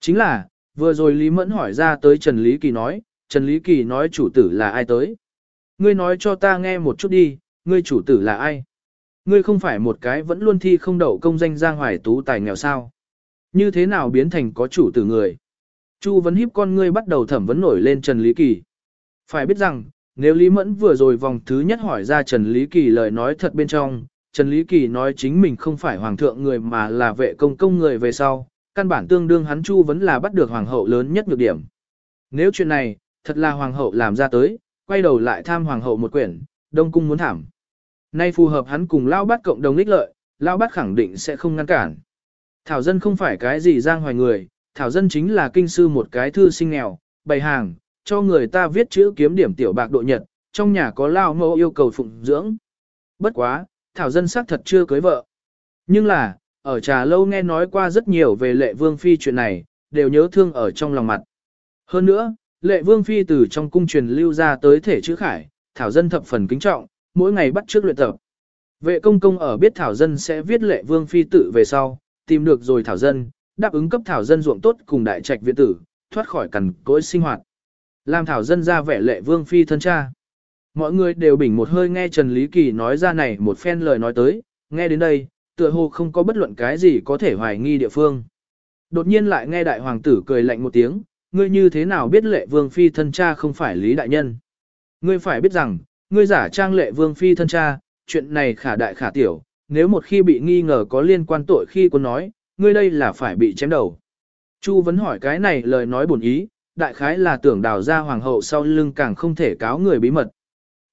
Chính là, vừa rồi Lý Mẫn hỏi ra tới Trần Lý Kỳ nói, Trần Lý Kỳ nói chủ tử là ai tới. Ngươi nói cho ta nghe một chút đi, ngươi chủ tử là ai? Ngươi không phải một cái vẫn luôn thi không đậu công danh giang hoài tú tài nghèo sao? Như thế nào biến thành có chủ tử người? Chu vấn hiếp con ngươi bắt đầu thẩm vấn nổi lên Trần Lý Kỳ. Phải biết rằng, nếu Lý Mẫn vừa rồi vòng thứ nhất hỏi ra Trần Lý Kỳ lời nói thật bên trong, Trần Lý Kỳ nói chính mình không phải hoàng thượng người mà là vệ công công người về sau, căn bản tương đương hắn Chu vẫn là bắt được hoàng hậu lớn nhất nhược điểm. Nếu chuyện này, thật là hoàng hậu làm ra tới, quay đầu lại tham hoàng hậu một quyển, đông cung muốn thảm. Nay phù hợp hắn cùng lao bắt cộng đồng ích lợi, lao bắt khẳng định sẽ không ngăn cản. Thảo dân không phải cái gì giang hoài người, thảo dân chính là kinh sư một cái thư sinh nghèo, bày hàng, cho người ta viết chữ kiếm điểm tiểu bạc độ nhật, trong nhà có lao mẫu yêu cầu phụng dưỡng. Bất quá, thảo dân xác thật chưa cưới vợ. Nhưng là, ở trà lâu nghe nói qua rất nhiều về lệ vương phi chuyện này, đều nhớ thương ở trong lòng mặt. Hơn nữa, lệ vương phi từ trong cung truyền lưu ra tới thể chữ khải, thảo dân thập phần kính trọng, mỗi ngày bắt trước luyện tập. Vệ công công ở biết thảo dân sẽ viết lệ vương phi tự về sau, tìm được rồi thảo dân, đáp ứng cấp thảo dân ruộng tốt cùng đại trạch viện tử, thoát khỏi cằn cỗi sinh hoạt. Làm thảo dân ra vẻ lệ vương phi thân cha. Mọi người đều bình một hơi nghe Trần Lý Kỳ nói ra này một phen lời nói tới, nghe đến đây, tựa hồ không có bất luận cái gì có thể hoài nghi địa phương. Đột nhiên lại nghe đại hoàng tử cười lạnh một tiếng, ngươi như thế nào biết lệ vương phi thân cha không phải lý đại nhân. Ngươi phải biết rằng, ngươi giả trang lệ vương phi thân cha, chuyện này khả đại khả tiểu, nếu một khi bị nghi ngờ có liên quan tội khi quân nói, ngươi đây là phải bị chém đầu. Chu vấn hỏi cái này lời nói bổn ý, đại khái là tưởng đào ra hoàng hậu sau lưng càng không thể cáo người bí mật.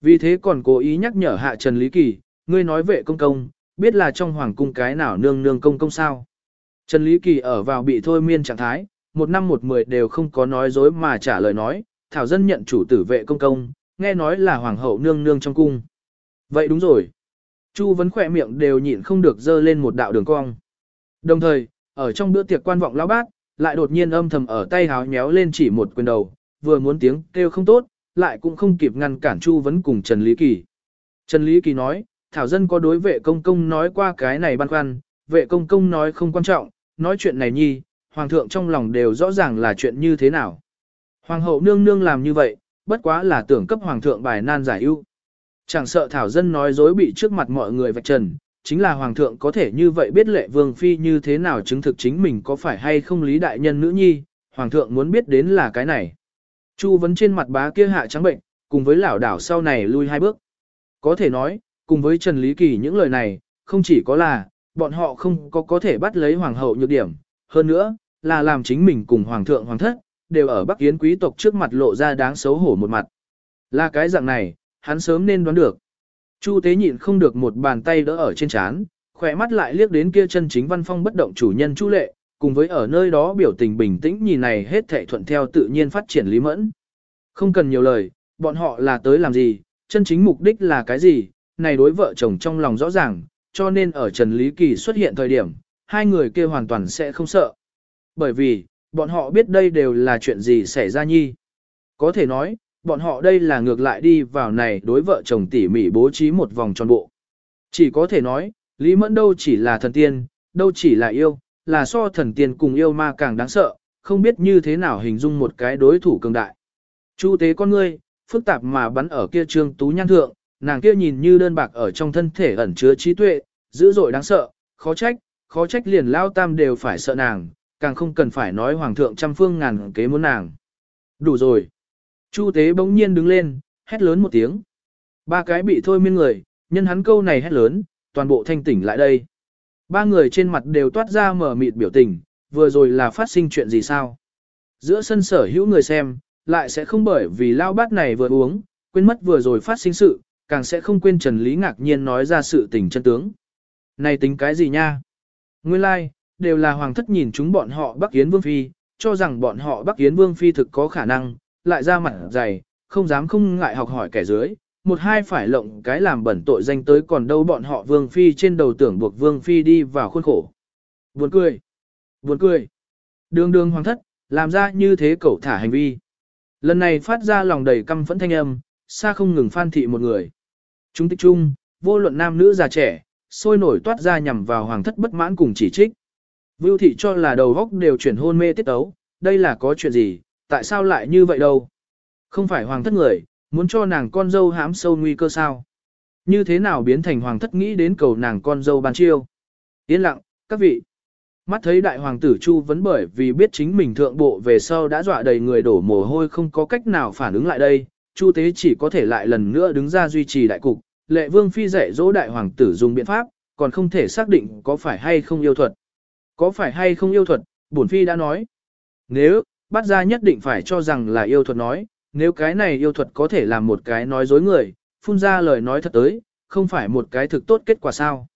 Vì thế còn cố ý nhắc nhở hạ Trần Lý Kỳ, ngươi nói vệ công công, biết là trong hoàng cung cái nào nương nương công công sao. Trần Lý Kỳ ở vào bị thôi miên trạng thái, một năm một mười đều không có nói dối mà trả lời nói, thảo dân nhận chủ tử vệ công công, nghe nói là hoàng hậu nương nương trong cung. Vậy đúng rồi. Chu vấn khỏe miệng đều nhịn không được dơ lên một đạo đường cong. Đồng thời, ở trong bữa tiệc quan vọng lão bát, lại đột nhiên âm thầm ở tay háo nhéo lên chỉ một quyền đầu, vừa muốn tiếng kêu không tốt, lại cũng không kịp ngăn cản Chu vấn cùng Trần Lý Kỳ. Trần Lý Kỳ nói, Thảo Dân có đối vệ công công nói qua cái này băn khoăn, vệ công công nói không quan trọng, nói chuyện này nhi, Hoàng thượng trong lòng đều rõ ràng là chuyện như thế nào. Hoàng hậu nương nương làm như vậy, bất quá là tưởng cấp Hoàng thượng bài nan giải ưu. Chẳng sợ Thảo Dân nói dối bị trước mặt mọi người vạch trần, chính là Hoàng thượng có thể như vậy biết lệ vương phi như thế nào chứng thực chính mình có phải hay không lý đại nhân nữ nhi, Hoàng thượng muốn biết đến là cái này. Chu vấn trên mặt bá kia hạ trắng bệnh, cùng với lão đảo sau này lui hai bước. Có thể nói, cùng với Trần Lý Kỳ những lời này, không chỉ có là, bọn họ không có có thể bắt lấy hoàng hậu nhược điểm, hơn nữa, là làm chính mình cùng hoàng thượng hoàng thất, đều ở Bắc Yến quý tộc trước mặt lộ ra đáng xấu hổ một mặt. Là cái dạng này, hắn sớm nên đoán được. Chu tế nhịn không được một bàn tay đỡ ở trên chán, khỏe mắt lại liếc đến kia chân chính văn phong bất động chủ nhân Chu lệ, cùng với ở nơi đó biểu tình bình tĩnh nhìn này hết thảy thuận theo tự nhiên phát triển lý mẫn. Không cần nhiều lời, bọn họ là tới làm gì, chân chính mục đích là cái gì, này đối vợ chồng trong lòng rõ ràng, cho nên ở Trần Lý Kỳ xuất hiện thời điểm, hai người kia hoàn toàn sẽ không sợ. Bởi vì, bọn họ biết đây đều là chuyện gì xảy ra nhi. Có thể nói, bọn họ đây là ngược lại đi vào này đối vợ chồng tỉ mỉ bố trí một vòng tròn bộ. Chỉ có thể nói, Lý Mẫn đâu chỉ là thần tiên, đâu chỉ là yêu, là so thần tiên cùng yêu ma càng đáng sợ, không biết như thế nào hình dung một cái đối thủ cường đại. Chu tế con ngươi, phức tạp mà bắn ở kia trương tú nhan thượng, nàng kia nhìn như đơn bạc ở trong thân thể ẩn chứa trí tuệ, dữ dội đáng sợ, khó trách, khó trách liền lao tam đều phải sợ nàng, càng không cần phải nói hoàng thượng trăm phương ngàn kế muốn nàng. Đủ rồi. Chu tế bỗng nhiên đứng lên, hét lớn một tiếng. Ba cái bị thôi miên người, nhân hắn câu này hét lớn, toàn bộ thanh tỉnh lại đây. Ba người trên mặt đều toát ra mở mịt biểu tình, vừa rồi là phát sinh chuyện gì sao? Giữa sân sở hữu người xem, lại sẽ không bởi vì lao bát này vừa uống, quên mất vừa rồi phát sinh sự, càng sẽ không quên Trần Lý ngạc nhiên nói ra sự tình chân tướng. Này tính cái gì nha? Nguyên lai, like, đều là hoàng thất nhìn chúng bọn họ Bắc Yến Vương Phi, cho rằng bọn họ Bắc Yến Vương Phi thực có khả năng, lại ra mặt dày, không dám không ngại học hỏi kẻ dưới, một hai phải lộng cái làm bẩn tội danh tới còn đâu bọn họ Vương Phi trên đầu tưởng buộc Vương Phi đi vào khuôn khổ. Buồn cười! Buồn cười! Đường đường hoàng thất, làm ra như thế cậu thả hành vi. Lần này phát ra lòng đầy căm phẫn thanh âm, xa không ngừng phan thị một người. Chúng tích chung, vô luận nam nữ già trẻ, sôi nổi toát ra nhằm vào hoàng thất bất mãn cùng chỉ trích. Vưu thị cho là đầu góc đều chuyển hôn mê tiết tấu, đây là có chuyện gì, tại sao lại như vậy đâu? Không phải hoàng thất người, muốn cho nàng con dâu hãm sâu nguy cơ sao? Như thế nào biến thành hoàng thất nghĩ đến cầu nàng con dâu ban chiêu? Yên lặng, các vị. Mắt thấy đại hoàng tử Chu vấn bởi vì biết chính mình thượng bộ về sau đã dọa đầy người đổ mồ hôi không có cách nào phản ứng lại đây, Chu tế chỉ có thể lại lần nữa đứng ra duy trì đại cục, lệ vương phi dạy dỗ đại hoàng tử dùng biện pháp, còn không thể xác định có phải hay không yêu thuật. Có phải hay không yêu thuật, bổn phi đã nói. Nếu, bắt ra nhất định phải cho rằng là yêu thuật nói, nếu cái này yêu thuật có thể làm một cái nói dối người, phun ra lời nói thật tới, không phải một cái thực tốt kết quả sao.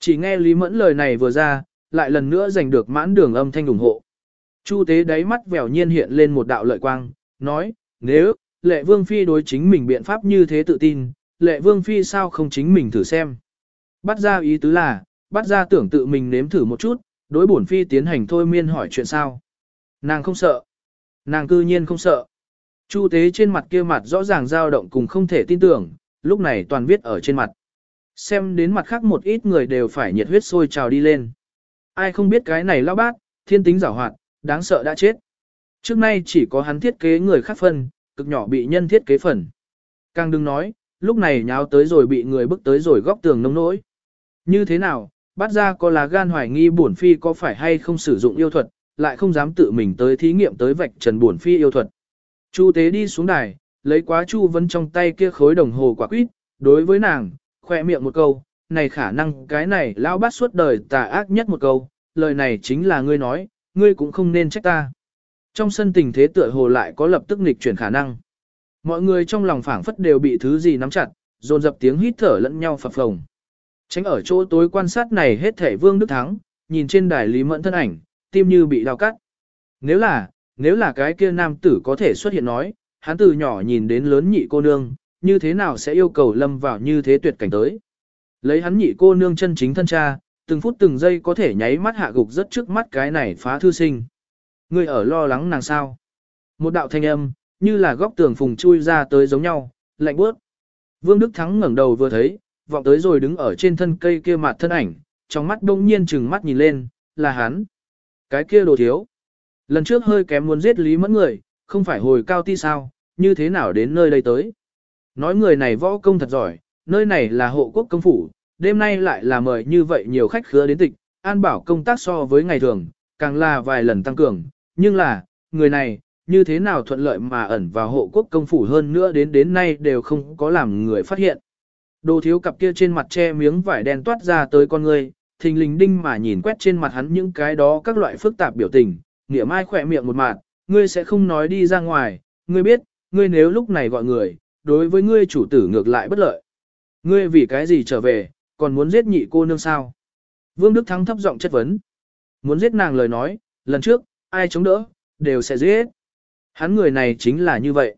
Chỉ nghe Lý Mẫn lời này vừa ra, lại lần nữa giành được mãn đường âm thanh ủng hộ. Chu tế đáy mắt vẻo nhiên hiện lên một đạo lợi quang, nói, nếu, lệ vương phi đối chính mình biện pháp như thế tự tin, lệ vương phi sao không chính mình thử xem. Bắt ra ý tứ là, bắt ra tưởng tự mình nếm thử một chút, đối bổn phi tiến hành thôi miên hỏi chuyện sao. Nàng không sợ. Nàng cư nhiên không sợ. Chu tế trên mặt kia mặt rõ ràng dao động cùng không thể tin tưởng, lúc này toàn viết ở trên mặt. Xem đến mặt khác một ít người đều phải nhiệt huyết sôi trào đi lên. Ai không biết cái này lão bát, thiên tính giảo hoạt, đáng sợ đã chết. Trước nay chỉ có hắn thiết kế người khác phân, cực nhỏ bị nhân thiết kế phần. Càng đừng nói, lúc này nháo tới rồi bị người bước tới rồi góc tường nông nỗi. Như thế nào, bắt ra có lá gan hoài nghi bổn phi có phải hay không sử dụng yêu thuật, lại không dám tự mình tới thí nghiệm tới vạch trần bổn phi yêu thuật. Chu tế đi xuống đài, lấy quá chu vấn trong tay kia khối đồng hồ quả quýt, đối với nàng, khoe miệng một câu, này khả năng cái này lão bát suốt đời tà ác nhất một câu, lời này chính là ngươi nói, ngươi cũng không nên trách ta. Trong sân tình thế tựa hồ lại có lập tức nghịch chuyển khả năng. Mọi người trong lòng phảng phất đều bị thứ gì nắm chặt, dồn dập tiếng hít thở lẫn nhau phập phồng. Tránh ở chỗ tối quan sát này hết thể Vương Đức Thắng, nhìn trên đài Lý Mẫn thân ảnh, tim như bị đau cắt. Nếu là, nếu là cái kia nam tử có thể xuất hiện nói, hắn từ nhỏ nhìn đến lớn nhị cô nương, như thế nào sẽ yêu cầu lâm vào như thế tuyệt cảnh tới. Lấy hắn nhị cô nương chân chính thân cha, từng phút từng giây có thể nháy mắt hạ gục rất trước mắt cái này phá thư sinh. người ở lo lắng nàng sao? Một đạo thanh âm, như là góc tường phùng chui ra tới giống nhau, lạnh bước. Vương Đức Thắng ngẩng đầu vừa thấy, vọng tới rồi đứng ở trên thân cây kia mặt thân ảnh, trong mắt đông nhiên chừng mắt nhìn lên, là hắn. Cái kia đồ thiếu. Lần trước hơi kém muốn giết Lý Mẫn người, không phải hồi cao ti sao, như thế nào đến nơi đây tới. Nói người này võ công thật giỏi, nơi này là hộ quốc công phủ, đêm nay lại là mời như vậy nhiều khách khứa đến tịch, an bảo công tác so với ngày thường, càng là vài lần tăng cường, nhưng là, người này, như thế nào thuận lợi mà ẩn vào hộ quốc công phủ hơn nữa đến đến nay đều không có làm người phát hiện. Đồ thiếu cặp kia trên mặt che miếng vải đen toát ra tới con người, thình lình đinh mà nhìn quét trên mặt hắn những cái đó các loại phức tạp biểu tình, nghĩa mai khỏe miệng một mặt, ngươi sẽ không nói đi ra ngoài, ngươi biết, ngươi nếu lúc này gọi người, đối với ngươi chủ tử ngược lại bất lợi. Ngươi vì cái gì trở về, còn muốn giết nhị cô nương sao? Vương Đức Thắng thấp giọng chất vấn. Muốn giết nàng lời nói, lần trước, ai chống đỡ, đều sẽ giết. Hắn người này chính là như vậy.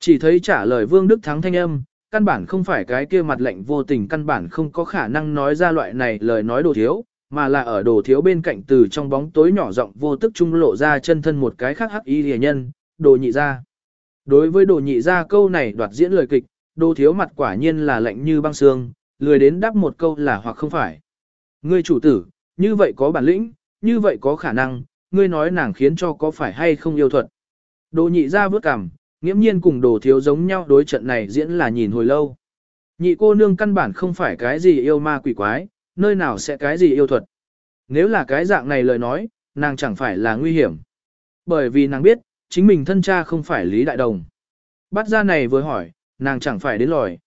Chỉ thấy trả lời Vương Đức Thắng thanh âm, căn bản không phải cái kia mặt lệnh vô tình căn bản không có khả năng nói ra loại này lời nói đồ thiếu, mà là ở đồ thiếu bên cạnh từ trong bóng tối nhỏ rộng vô tức trung lộ ra chân thân một cái khác hắc y rìa nhân, đồ nhị ra. Đối với đồ nhị ra câu này đoạt diễn lời kịch, đồ thiếu mặt quả nhiên là lạnh như băng xương, lười đến đáp một câu là hoặc không phải. Ngươi chủ tử, như vậy có bản lĩnh, như vậy có khả năng, ngươi nói nàng khiến cho có phải hay không yêu thuật. Đồ nhị ra vớt cằm, nghiễm nhiên cùng đồ thiếu giống nhau đối trận này diễn là nhìn hồi lâu. Nhị cô nương căn bản không phải cái gì yêu ma quỷ quái, nơi nào sẽ cái gì yêu thuật. Nếu là cái dạng này lời nói, nàng chẳng phải là nguy hiểm. Bởi vì nàng biết, chính mình thân cha không phải Lý Đại Đồng. Bắt ra này vừa hỏi, nàng chẳng phải đến lòi.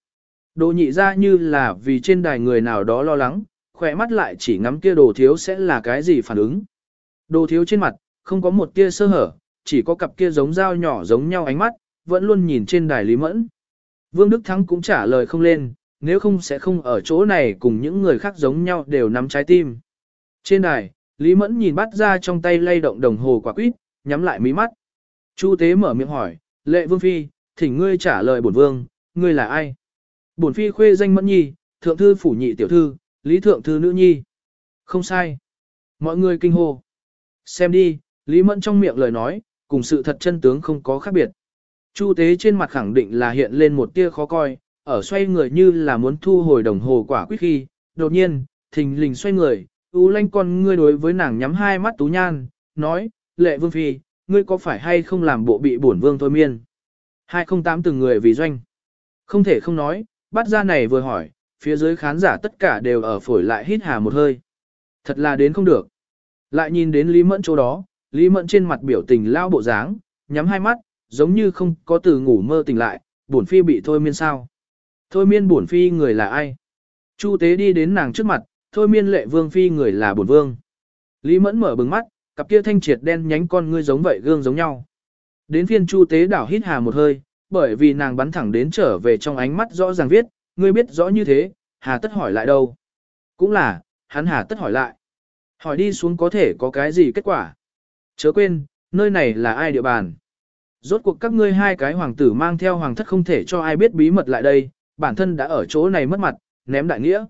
Đồ nhị ra như là vì trên đài người nào đó lo lắng, khỏe mắt lại chỉ ngắm kia đồ thiếu sẽ là cái gì phản ứng. Đồ thiếu trên mặt, không có một tia sơ hở, chỉ có cặp kia giống dao nhỏ giống nhau ánh mắt, vẫn luôn nhìn trên đài Lý Mẫn. Vương Đức Thắng cũng trả lời không lên, nếu không sẽ không ở chỗ này cùng những người khác giống nhau đều nắm trái tim. Trên đài, Lý Mẫn nhìn bắt ra trong tay lay động đồng hồ quả quýt, nhắm lại mí mắt. Chu Tế mở miệng hỏi, lệ vương phi, thỉnh ngươi trả lời bổn vương, ngươi là ai? Bổn phi khuê danh Mẫn Nhi, thượng thư phủ nhị tiểu thư, lý thượng thư nữ nhi. Không sai. Mọi người kinh hô. Xem đi, Lý Mẫn trong miệng lời nói, cùng sự thật chân tướng không có khác biệt. Chu tế trên mặt khẳng định là hiện lên một tia khó coi, ở xoay người như là muốn thu hồi đồng hồ quả quyết khi, đột nhiên, thình lình xoay người, U lanh con ngươi đối với nàng nhắm hai mắt tú nhan, nói, lệ vương phi, ngươi có phải hay không làm bộ bị bổn vương thôi miên? Hai không tám từng người vì doanh. Không thể không nói, bắt ra này vừa hỏi, phía dưới khán giả tất cả đều ở phổi lại hít hà một hơi. Thật là đến không được. Lại nhìn đến Lý Mẫn chỗ đó, Lý Mẫn trên mặt biểu tình lao bộ dáng, nhắm hai mắt, giống như không có từ ngủ mơ tỉnh lại, bổn phi bị thôi miên sao. Thôi miên bổn phi người là ai? Chu tế đi đến nàng trước mặt, thôi miên lệ vương phi người là bổn vương. Lý Mẫn mở bừng mắt, cặp kia thanh triệt đen nhánh con ngươi giống vậy gương giống nhau. Đến phiên Chu tế đảo hít hà một hơi, bởi vì nàng bắn thẳng đến trở về trong ánh mắt rõ ràng viết, ngươi biết rõ như thế, hà tất hỏi lại đâu. Cũng là, hắn hà tất hỏi lại. Hỏi đi xuống có thể có cái gì kết quả. Chớ quên, nơi này là ai địa bàn. Rốt cuộc các ngươi hai cái hoàng tử mang theo hoàng thất không thể cho ai biết bí mật lại đây, bản thân đã ở chỗ này mất mặt, ném đại nghĩa.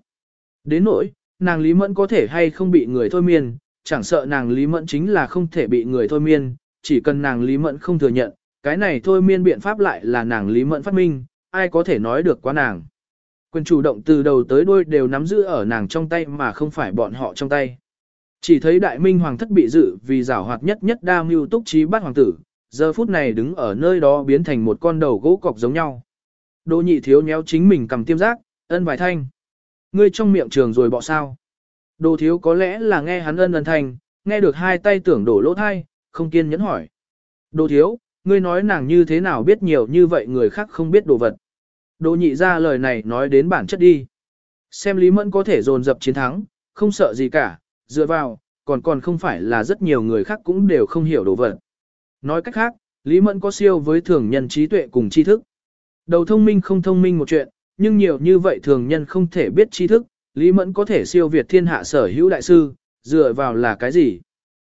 Đến nỗi, nàng Lý Mẫn có thể hay không bị người thôi miên, chẳng sợ nàng Lý Mẫn chính là không thể bị người thôi miên, chỉ cần nàng Lý Mẫn không thừa nhận, cái này thôi miên biện pháp lại là nàng Lý Mẫn phát minh, ai có thể nói được quá nàng. Quyền chủ động từ đầu tới đuôi đều nắm giữ ở nàng trong tay mà không phải bọn họ trong tay. Chỉ thấy đại minh hoàng thất bị dự vì giảo hoạt nhất nhất đa mưu túc trí bắt hoàng tử, giờ phút này đứng ở nơi đó biến thành một con đầu gỗ cọc giống nhau. Đỗ nhị thiếu nhéo chính mình cầm tiêm giác, ân vài thanh. Ngươi trong miệng trường rồi bỏ sao. Đồ thiếu có lẽ là nghe hắn ân ân thanh, nghe được hai tay tưởng đổ lỗ thai, không kiên nhẫn hỏi. Đồ thiếu, ngươi nói nàng như thế nào biết nhiều như vậy người khác không biết đồ vật. Đồ nhị ra lời này nói đến bản chất đi. Xem Lý Mẫn có thể dồn dập chiến thắng, không sợ gì cả, dựa vào, còn còn không phải là rất nhiều người khác cũng đều không hiểu đồ vật. Nói cách khác, Lý Mẫn có siêu với thường nhân trí tuệ cùng tri thức. Đầu thông minh không thông minh một chuyện, nhưng nhiều như vậy thường nhân không thể biết tri thức, Lý Mẫn có thể siêu việt thiên hạ sở hữu đại sư, dựa vào là cái gì?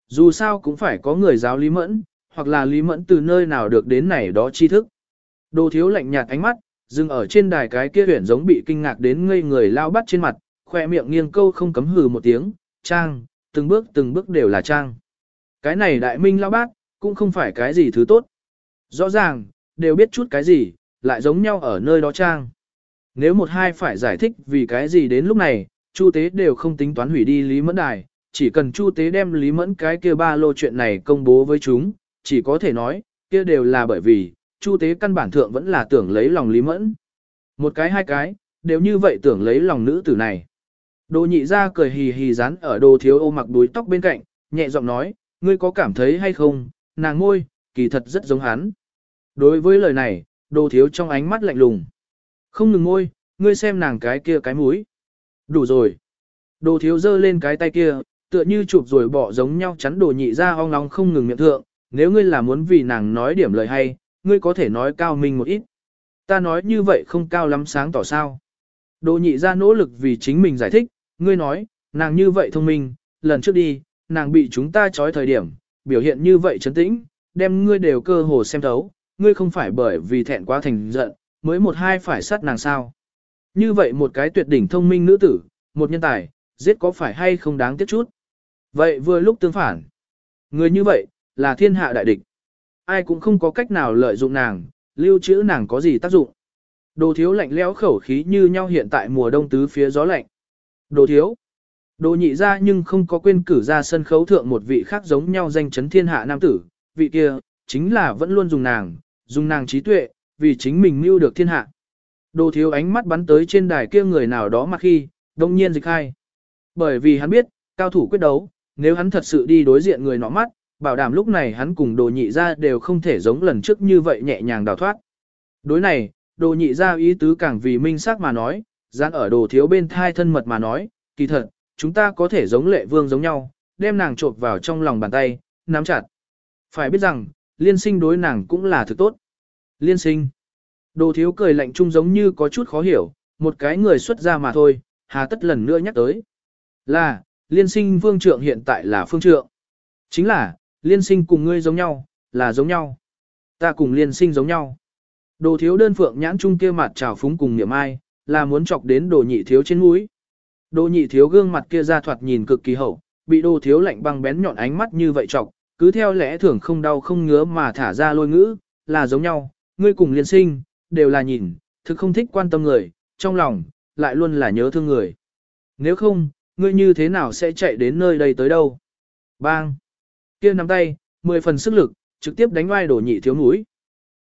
Dù sao cũng phải có người giáo Lý Mẫn, hoặc là Lý Mẫn từ nơi nào được đến này đó tri thức. Đồ thiếu lạnh nhạt ánh mắt, dừng ở trên đài cái kia huyển giống bị kinh ngạc đến ngây người lao bắt trên mặt, khoe miệng nghiêng câu không cấm hừ một tiếng, trang, từng bước từng bước đều là trang. Cái này đại minh lao bát, cũng không phải cái gì thứ tốt. Rõ ràng, đều biết chút cái gì, lại giống nhau ở nơi đó trang. Nếu một hai phải giải thích vì cái gì đến lúc này, Chu Tế đều không tính toán hủy đi Lý Mẫn Đài, chỉ cần Chu Tế đem Lý Mẫn cái kia ba lô chuyện này công bố với chúng, chỉ có thể nói, kia đều là bởi vì, Chu Tế căn bản thượng vẫn là tưởng lấy lòng Lý Mẫn. Một cái hai cái, đều như vậy tưởng lấy lòng nữ tử này. Đồ nhị ra cười hì hì rán ở đồ thiếu ô mặc đuôi tóc bên cạnh, nhẹ giọng nói, ngươi có cảm thấy hay không, nàng ngôi, kỳ thật rất giống hắn. Đối với lời này, đồ thiếu trong ánh mắt lạnh lùng. Không ngừng ngôi, ngươi xem nàng cái kia cái mũi. Đủ rồi. Đồ thiếu giơ lên cái tay kia, tựa như chụp rồi bỏ giống nhau chắn đồ nhị ra ong long không ngừng miệng thượng. Nếu ngươi là muốn vì nàng nói điểm lời hay, ngươi có thể nói cao mình một ít. Ta nói như vậy không cao lắm sáng tỏ sao. Đồ nhị ra nỗ lực vì chính mình giải thích, ngươi nói, nàng như vậy thông minh, lần trước đi, nàng bị chúng ta trói thời điểm, biểu hiện như vậy trấn tĩnh, đem ngươi đều cơ hồ xem thấu, ngươi không phải bởi vì thẹn quá thành giận, mới một hai phải sát nàng sao. Như vậy một cái tuyệt đỉnh thông minh nữ tử, một nhân tài, giết có phải hay không đáng tiếc chút. Vậy vừa lúc tương phản. Người như vậy, là thiên hạ đại địch. Ai cũng không có cách nào lợi dụng nàng, lưu trữ nàng có gì tác dụng. Đồ thiếu lạnh lẽo khẩu khí như nhau hiện tại mùa đông tứ phía gió lạnh. Đồ thiếu. Đồ nhị ra nhưng không có quên cử ra sân khấu thượng một vị khác giống nhau danh chấn thiên hạ nam tử, vị kia, chính là vẫn luôn dùng nàng, dùng nàng trí tuệ, vì chính mình mưu được thiên hạ. Đồ thiếu ánh mắt bắn tới trên đài kia người nào đó mà khi, đông nhiên dịch hai. Bởi vì hắn biết, cao thủ quyết đấu, nếu hắn thật sự đi đối diện người nọ mắt, bảo đảm lúc này hắn cùng đồ nhị ra đều không thể giống lần trước như vậy nhẹ nhàng đào thoát. Đối này, đồ nhị ra ý tứ càng vì minh xác mà nói, gian ở đồ thiếu bên thai thân mật mà nói, kỳ thật, chúng ta có thể giống lệ vương giống nhau, đem nàng trộn vào trong lòng bàn tay, nắm chặt. Phải biết rằng, liên sinh đối nàng cũng là thực tốt. Liên sinh. Đồ thiếu cười lạnh chung giống như có chút khó hiểu, một cái người xuất ra mà thôi, hà tất lần nữa nhắc tới. Là, liên sinh vương trượng hiện tại là phương trượng. Chính là, liên sinh cùng ngươi giống nhau, là giống nhau. Ta cùng liên sinh giống nhau. Đồ thiếu đơn phượng nhãn chung kia mặt trào phúng cùng niệm ai, là muốn chọc đến đồ nhị thiếu trên mũi. Đồ nhị thiếu gương mặt kia ra thoạt nhìn cực kỳ hậu, bị đồ thiếu lạnh băng bén nhọn ánh mắt như vậy chọc, cứ theo lẽ thường không đau không ngứa mà thả ra lôi ngữ, là giống nhau, ngươi cùng liên sinh, đều là nhìn, thực không thích quan tâm người, trong lòng, lại luôn là nhớ thương người. Nếu không, ngươi như thế nào sẽ chạy đến nơi đây tới đâu? Bang! kia nắm tay, mười phần sức lực, trực tiếp đánh oai đồ nhị thiếu núi.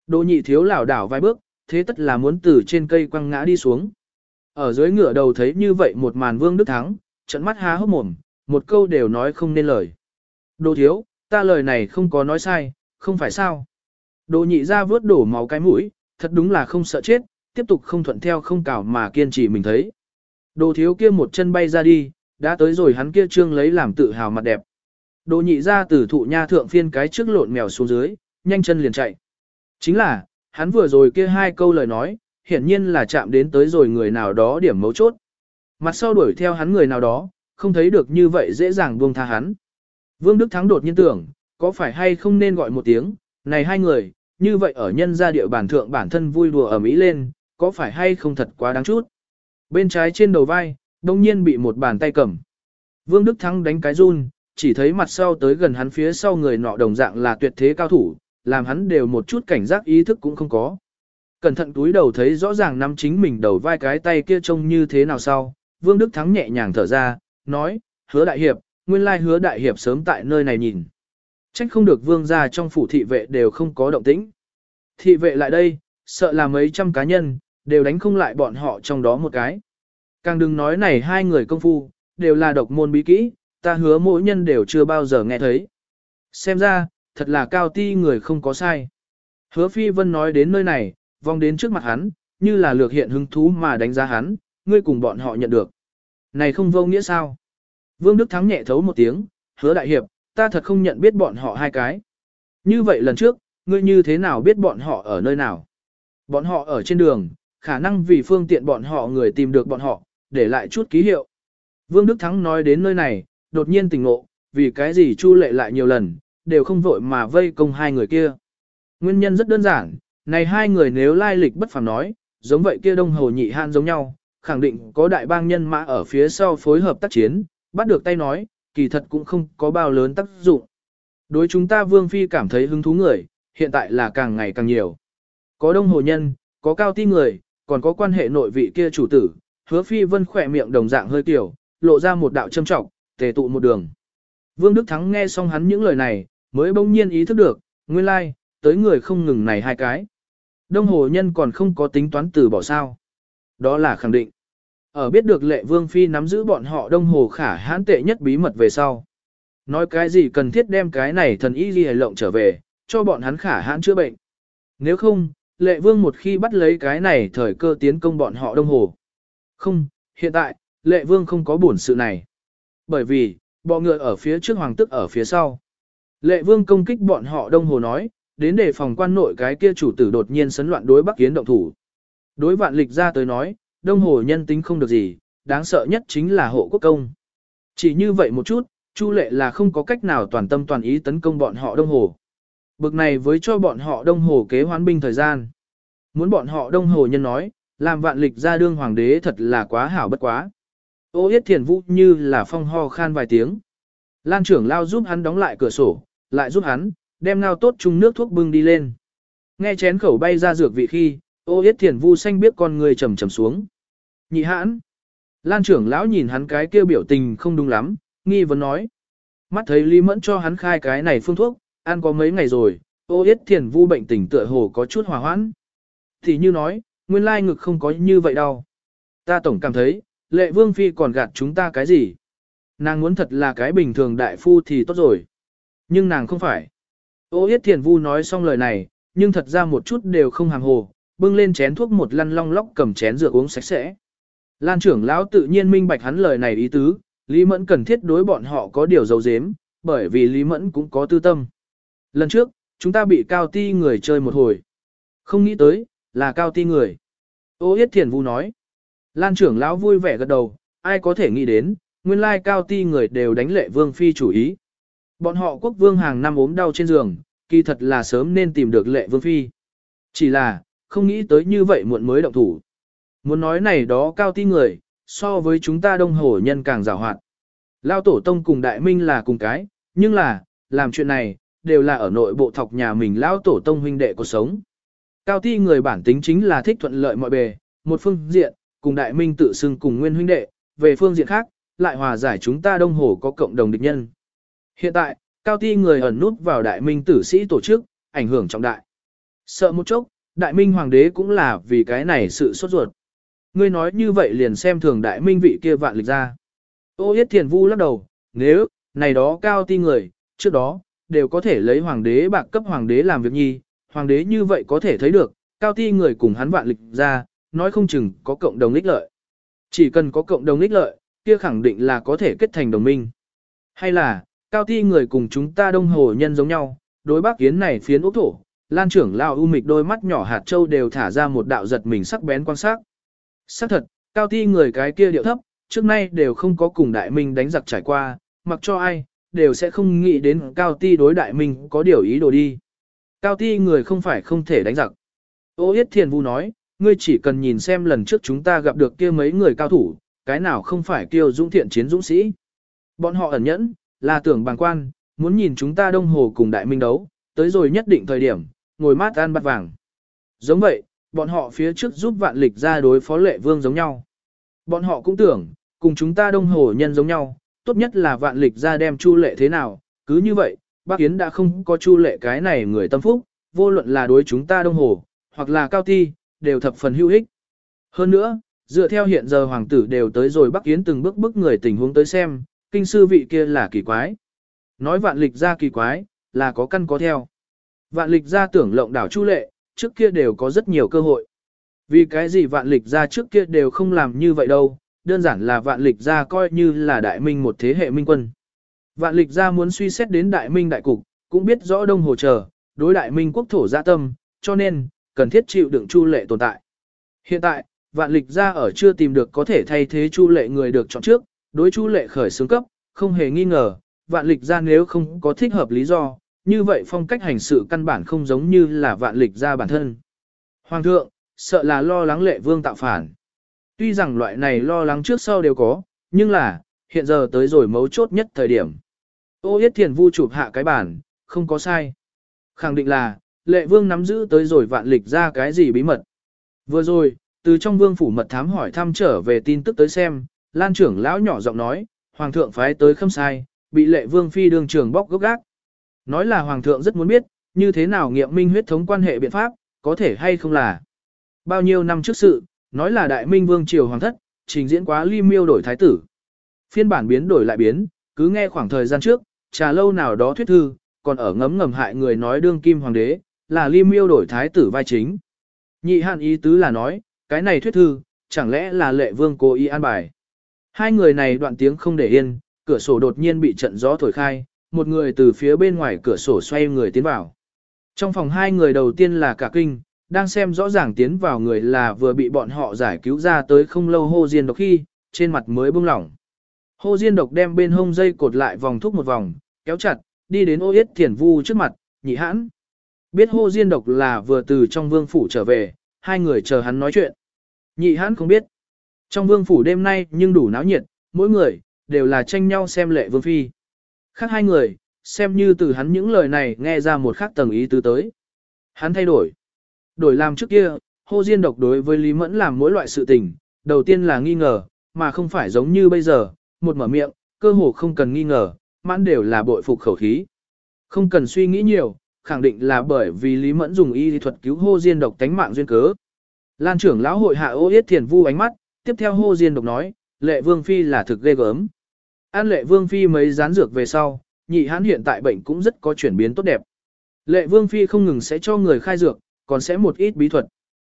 Đồ nhị thiếu lảo đảo vài bước, thế tất là muốn từ trên cây quăng ngã đi xuống. Ở dưới ngựa đầu thấy như vậy một màn vương đức thắng, trận mắt há hốc mồm, một câu đều nói không nên lời. Đồ thiếu, ta lời này không có nói sai, không phải sao. Đồ nhị ra vớt đổ máu cái mũi, thật đúng là không sợ chết, tiếp tục không thuận theo không cào mà kiên trì mình thấy. Đồ thiếu kia một chân bay ra đi, đã tới rồi hắn kia trương lấy làm tự hào mặt đẹp. Đồ nhị ra từ thụ nha thượng phiên cái trước lộn mèo xuống dưới, nhanh chân liền chạy. Chính là, hắn vừa rồi kia hai câu lời nói, hiển nhiên là chạm đến tới rồi người nào đó điểm mấu chốt. Mặt sau đuổi theo hắn người nào đó, không thấy được như vậy dễ dàng buông tha hắn. Vương Đức Thắng đột nhiên tưởng, có phải hay không nên gọi một tiếng, này hai người, như vậy ở nhân gia địa bản thượng bản thân vui đùa ở mỹ lên, có phải hay không thật quá đáng chút. Bên trái trên đầu vai, đông nhiên bị một bàn tay cầm. Vương Đức Thắng đánh cái run, chỉ thấy mặt sau tới gần hắn phía sau người nọ đồng dạng là tuyệt thế cao thủ, làm hắn đều một chút cảnh giác ý thức cũng không có. Cẩn thận túi đầu thấy rõ ràng nắm chính mình đầu vai cái tay kia trông như thế nào sau, Vương Đức Thắng nhẹ nhàng thở ra, nói, hứa đại hiệp, nguyên lai hứa đại hiệp sớm tại nơi này nhìn. Trách không được vương gia trong phủ thị vệ đều không có động tĩnh. Thị vệ lại đây, sợ là mấy trăm cá nhân, đều đánh không lại bọn họ trong đó một cái. Càng đừng nói này hai người công phu, đều là độc môn bí kỹ, ta hứa mỗi nhân đều chưa bao giờ nghe thấy. Xem ra, thật là cao ti người không có sai. Hứa phi vân nói đến nơi này, vòng đến trước mặt hắn, như là lược hiện hứng thú mà đánh giá hắn, ngươi cùng bọn họ nhận được. Này không vô nghĩa sao? Vương Đức Thắng nhẹ thấu một tiếng, hứa đại hiệp, ta thật không nhận biết bọn họ hai cái. Như vậy lần trước, ngươi như thế nào biết bọn họ ở nơi nào? Bọn họ ở trên đường, khả năng vì phương tiện bọn họ người tìm được bọn họ, để lại chút ký hiệu. Vương Đức Thắng nói đến nơi này, đột nhiên tỉnh ngộ, vì cái gì Chu Lệ lại nhiều lần, đều không vội mà vây công hai người kia. Nguyên nhân rất đơn giản, này hai người nếu lai lịch bất phàm nói, giống vậy kia đông hồ nhị han giống nhau, khẳng định có đại bang nhân mã ở phía sau phối hợp tác chiến, bắt được tay nói, kỳ thật cũng không có bao lớn tác dụng. Đối chúng ta Vương Phi cảm thấy hứng thú người, hiện tại là càng ngày càng nhiều. Có đông hồ nhân, có cao ti người, còn có quan hệ nội vị kia chủ tử, hứa Phi Vân khỏe miệng đồng dạng hơi tiểu, lộ ra một đạo châm trọng, tề tụ một đường. Vương Đức Thắng nghe xong hắn những lời này, mới bỗng nhiên ý thức được, nguyên lai, like, tới người không ngừng này hai cái. Đông hồ nhân còn không có tính toán từ bỏ sao. Đó là khẳng định. Ở biết được lệ vương phi nắm giữ bọn họ đông hồ khả hãn tệ nhất bí mật về sau. Nói cái gì cần thiết đem cái này thần y ghi lộng trở về, cho bọn hắn khả hãn chữa bệnh. Nếu không, lệ vương một khi bắt lấy cái này thời cơ tiến công bọn họ đông hồ. Không, hiện tại, lệ vương không có buồn sự này. Bởi vì, bọ ngựa ở phía trước hoàng tức ở phía sau. Lệ vương công kích bọn họ đông hồ nói, đến để phòng quan nội cái kia chủ tử đột nhiên sấn loạn đối Bắc Kiến động thủ. Đối vạn lịch ra tới nói, đông hồ nhân tính không được gì, đáng sợ nhất chính là hộ quốc công. Chỉ như vậy một chút, Chu lệ là không có cách nào toàn tâm toàn ý tấn công bọn họ đông hồ. Bực này với cho bọn họ đông hồ kế hoán binh thời gian. Muốn bọn họ đông hồ nhân nói, làm vạn lịch ra đương hoàng đế thật là quá hảo bất quá. Ô yết thiền vũ như là phong ho khan vài tiếng. Lan trưởng lao giúp hắn đóng lại cửa sổ, lại giúp hắn, đem ngao tốt chung nước thuốc bưng đi lên. Nghe chén khẩu bay ra dược vị khi, ô yết thiền vu xanh biết con người trầm trầm xuống. Nhị hãn. Lan trưởng lão nhìn hắn cái kêu biểu tình không đúng lắm, nghi vấn nói. Mắt thấy Lý Mẫn cho hắn khai cái này phương thuốc, ăn có mấy ngày rồi, ô yết thiền vu bệnh tình tựa hồ có chút hòa hoãn. Thì như nói, nguyên lai ngực không có như vậy đâu. Ta tổng cảm thấy, lệ vương phi còn gạt chúng ta cái gì. Nàng muốn thật là cái bình thường đại phu thì tốt rồi. Nhưng nàng không phải. Ô Yết Thiền Vu nói xong lời này, nhưng thật ra một chút đều không hàng hồ, bưng lên chén thuốc một lăn long lóc cầm chén rượu uống sạch sẽ. Lan trưởng lão tự nhiên minh bạch hắn lời này ý tứ, Lý Mẫn cần thiết đối bọn họ có điều dấu dếm, bởi vì Lý Mẫn cũng có tư tâm. Lần trước, chúng ta bị cao ti người chơi một hồi. Không nghĩ tới, là cao ti người. Ô Yết Thiền Vu nói. Lan trưởng lão vui vẻ gật đầu, ai có thể nghĩ đến, nguyên lai cao ti người đều đánh lệ vương phi chủ ý. Bọn họ quốc vương hàng năm ốm đau trên giường, kỳ thật là sớm nên tìm được lệ vương phi. Chỉ là, không nghĩ tới như vậy muộn mới động thủ. Muốn nói này đó cao ti người, so với chúng ta đông hổ nhân càng rào hoạt. Lao tổ tông cùng đại minh là cùng cái, nhưng là, làm chuyện này, đều là ở nội bộ thọc nhà mình lao tổ tông huynh đệ cuộc sống. Cao ti người bản tính chính là thích thuận lợi mọi bề, một phương diện, cùng đại minh tự xưng cùng nguyên huynh đệ, về phương diện khác, lại hòa giải chúng ta đông hồ có cộng đồng địch nhân. Hiện tại, cao ti người ẩn nút vào đại minh tử sĩ tổ chức, ảnh hưởng trọng đại. Sợ một chốc, đại minh hoàng đế cũng là vì cái này sự sốt ruột. Ngươi nói như vậy liền xem thường đại minh vị kia vạn lịch ra. Ô yết thiền vu lắc đầu, nếu, này đó cao ti người, trước đó, đều có thể lấy hoàng đế bạc cấp hoàng đế làm việc nhi, hoàng đế như vậy có thể thấy được, cao ti người cùng hắn vạn lịch ra, nói không chừng có cộng đồng ích lợi. Chỉ cần có cộng đồng ích lợi, kia khẳng định là có thể kết thành đồng minh. Hay là, cao ti người cùng chúng ta đông hồ nhân giống nhau, đối bác kiến này phiến ốc thổ, lan trưởng lao u mịch đôi mắt nhỏ hạt châu đều thả ra một đạo giật mình sắc bén quan sát. Sắc thật, cao ti người cái kia điệu thấp, trước nay đều không có cùng đại minh đánh giặc trải qua, mặc cho ai, đều sẽ không nghĩ đến cao ti đối đại minh có điều ý đồ đi. Cao ti người không phải không thể đánh giặc. Ô Yết Thiền Vu nói, ngươi chỉ cần nhìn xem lần trước chúng ta gặp được kia mấy người cao thủ, cái nào không phải kiêu dũng thiện chiến dũng sĩ. Bọn họ ẩn nhẫn, là tưởng bằng quan, muốn nhìn chúng ta đông hồ cùng đại minh đấu, tới rồi nhất định thời điểm, ngồi mát ăn bát vàng. Giống vậy, bọn họ phía trước giúp vạn lịch ra đối phó lệ vương giống nhau. Bọn họ cũng tưởng, cùng chúng ta đông hồ nhân giống nhau, tốt nhất là vạn lịch ra đem chu lệ thế nào, cứ như vậy, bác Yến đã không có chu lệ cái này người tâm phúc, vô luận là đối chúng ta đông hồ, hoặc là cao ti, đều thập phần hữu ích. Hơn nữa, dựa theo hiện giờ hoàng tử đều tới rồi Bắc Yến từng bước bước người tình huống tới xem, kinh sư vị kia là kỳ quái. Nói vạn lịch ra kỳ quái, là có căn có theo. Vạn lịch ra tưởng lộng đảo Chu Lệ, trước kia đều có rất nhiều cơ hội. Vì cái gì vạn lịch ra trước kia đều không làm như vậy đâu, đơn giản là vạn lịch ra coi như là đại minh một thế hệ minh quân. Vạn lịch ra muốn suy xét đến đại minh đại cục, cũng biết rõ đông hồ chờ, đối đại minh quốc thổ dạ tâm, cho nên, cần thiết chịu đựng chu lệ tồn tại. Hiện tại, vạn lịch ra ở chưa tìm được có thể thay thế chu lệ người được chọn trước, đối chu lệ khởi xướng cấp, không hề nghi ngờ, vạn lịch ra nếu không có thích hợp lý do, như vậy phong cách hành sự căn bản không giống như là vạn lịch ra bản thân. Hoàng thượng, sợ là lo lắng lệ vương tạo phản. Tuy rằng loại này lo lắng trước sau đều có, nhưng là, hiện giờ tới rồi mấu chốt nhất thời điểm. Ô yết thiền vu chụp hạ cái bản, không có sai. Khẳng định là, lệ vương nắm giữ tới rồi vạn lịch ra cái gì bí mật. Vừa rồi, từ trong vương phủ mật thám hỏi thăm trở về tin tức tới xem, lan trưởng lão nhỏ giọng nói, hoàng thượng phái tới khâm sai, bị lệ vương phi đường trường bóc gốc gác. Nói là hoàng thượng rất muốn biết, như thế nào nghiệm minh huyết thống quan hệ biện pháp, có thể hay không là. Bao nhiêu năm trước sự, nói là đại minh vương triều hoàng thất, trình diễn quá ly miêu đổi thái tử. Phiên bản biến đổi lại biến, cứ nghe khoảng thời gian trước, trà lâu nào đó thuyết thư, còn ở ngấm ngầm hại người nói đương kim hoàng đế, là ly miêu đổi thái tử vai chính. Nhị hạn ý tứ là nói, cái này thuyết thư, chẳng lẽ là lệ vương cố ý an bài. Hai người này đoạn tiếng không để yên, cửa sổ đột nhiên bị trận gió thổi khai, một người từ phía bên ngoài cửa sổ xoay người tiến vào. Trong phòng hai người đầu tiên là cả kinh, đang xem rõ ràng tiến vào người là vừa bị bọn họ giải cứu ra tới không lâu hô diên độc khi, trên mặt mới bưng lỏng. Hô diên độc đem bên hông dây cột lại vòng thúc một vòng, kéo chặt, đi đến ô yết thiền vu trước mặt, nhị hãn. Biết hô diên độc là vừa từ trong vương phủ trở về, hai người chờ hắn nói chuyện. Nhị hãn không biết. Trong vương phủ đêm nay nhưng đủ náo nhiệt, mỗi người, đều là tranh nhau xem lệ vương phi. Khác hai người, xem như từ hắn những lời này nghe ra một khác tầng ý tứ tới. Hắn thay đổi. Đổi làm trước kia, hô diên độc đối với Lý Mẫn làm mỗi loại sự tình, đầu tiên là nghi ngờ, mà không phải giống như bây giờ, một mở miệng, cơ hồ không cần nghi ngờ, mãn đều là bội phục khẩu khí. Không cần suy nghĩ nhiều, khẳng định là bởi vì Lý Mẫn dùng y thuật cứu hô diên độc tánh mạng duyên cớ. Lan trưởng lão hội hạ ô yết thiền vu ánh mắt, tiếp theo hô diên độc nói, lệ vương phi là thực ghê gớm. An lệ vương phi mấy rán dược về sau, nhị hãn hiện tại bệnh cũng rất có chuyển biến tốt đẹp. Lệ vương phi không ngừng sẽ cho người khai dược, còn sẽ một ít bí thuật.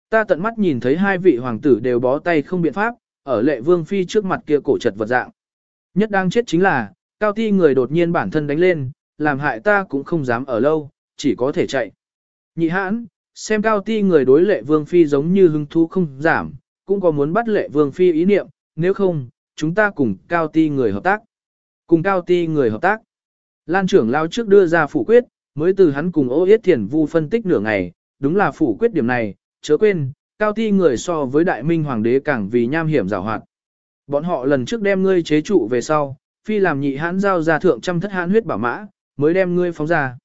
Ta tận mắt nhìn thấy hai vị hoàng tử đều bó tay không biện pháp, ở lệ vương phi trước mặt kia cổ trật vật dạng. Nhất đang chết chính là, cao ti người đột nhiên bản thân đánh lên, làm hại ta cũng không dám ở lâu, chỉ có thể chạy. Nhị hãn, xem cao ti người đối lệ vương phi giống như hứng thú không giảm, cũng có muốn bắt lệ vương phi ý niệm, nếu không, chúng ta cùng cao ti người hợp tác. Cùng cao ti người hợp tác. Lan trưởng lao trước đưa ra phủ quyết, mới từ hắn cùng ô yết thiền vu phân tích nửa ngày, đúng là phủ quyết điểm này, chớ quên, cao ti người so với đại minh hoàng đế càng vì nham hiểm rào hoạt. Bọn họ lần trước đem ngươi chế trụ về sau, phi làm nhị hãn giao ra thượng trăm thất hãn huyết bảo mã, mới đem ngươi phóng ra.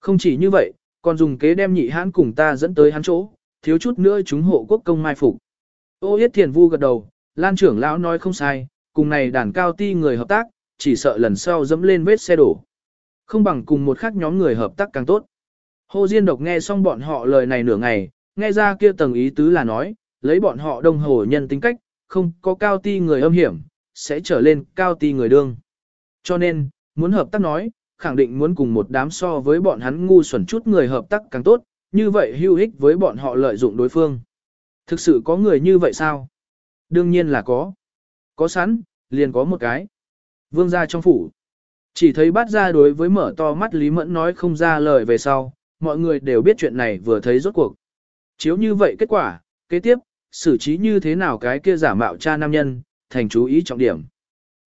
Không chỉ như vậy, còn dùng kế đem nhị hãn cùng ta dẫn tới hắn chỗ, thiếu chút nữa chúng hộ quốc công mai phục. Ô Yết Thiền Vu gật đầu, Lan trưởng lão nói không sai, cùng này đàn cao ti người hợp tác, chỉ sợ lần sau dẫm lên vết xe đổ. Không bằng cùng một khác nhóm người hợp tác càng tốt. Hồ Diên Độc nghe xong bọn họ lời này nửa ngày, nghe ra kia tầng ý tứ là nói, lấy bọn họ đông hồ nhân tính cách, không có cao ti người âm hiểm, sẽ trở lên cao ti người đương. Cho nên, muốn hợp tác nói, khẳng định muốn cùng một đám so với bọn hắn ngu xuẩn chút người hợp tác càng tốt, như vậy hữu ích với bọn họ lợi dụng đối phương. Thực sự có người như vậy sao? Đương nhiên là có. Có sẵn, liền có một cái. Vương gia trong phủ. Chỉ thấy bát ra đối với mở to mắt Lý Mẫn nói không ra lời về sau, mọi người đều biết chuyện này vừa thấy rốt cuộc. Chiếu như vậy kết quả, kế tiếp, xử trí như thế nào cái kia giả mạo cha nam nhân, thành chú ý trọng điểm.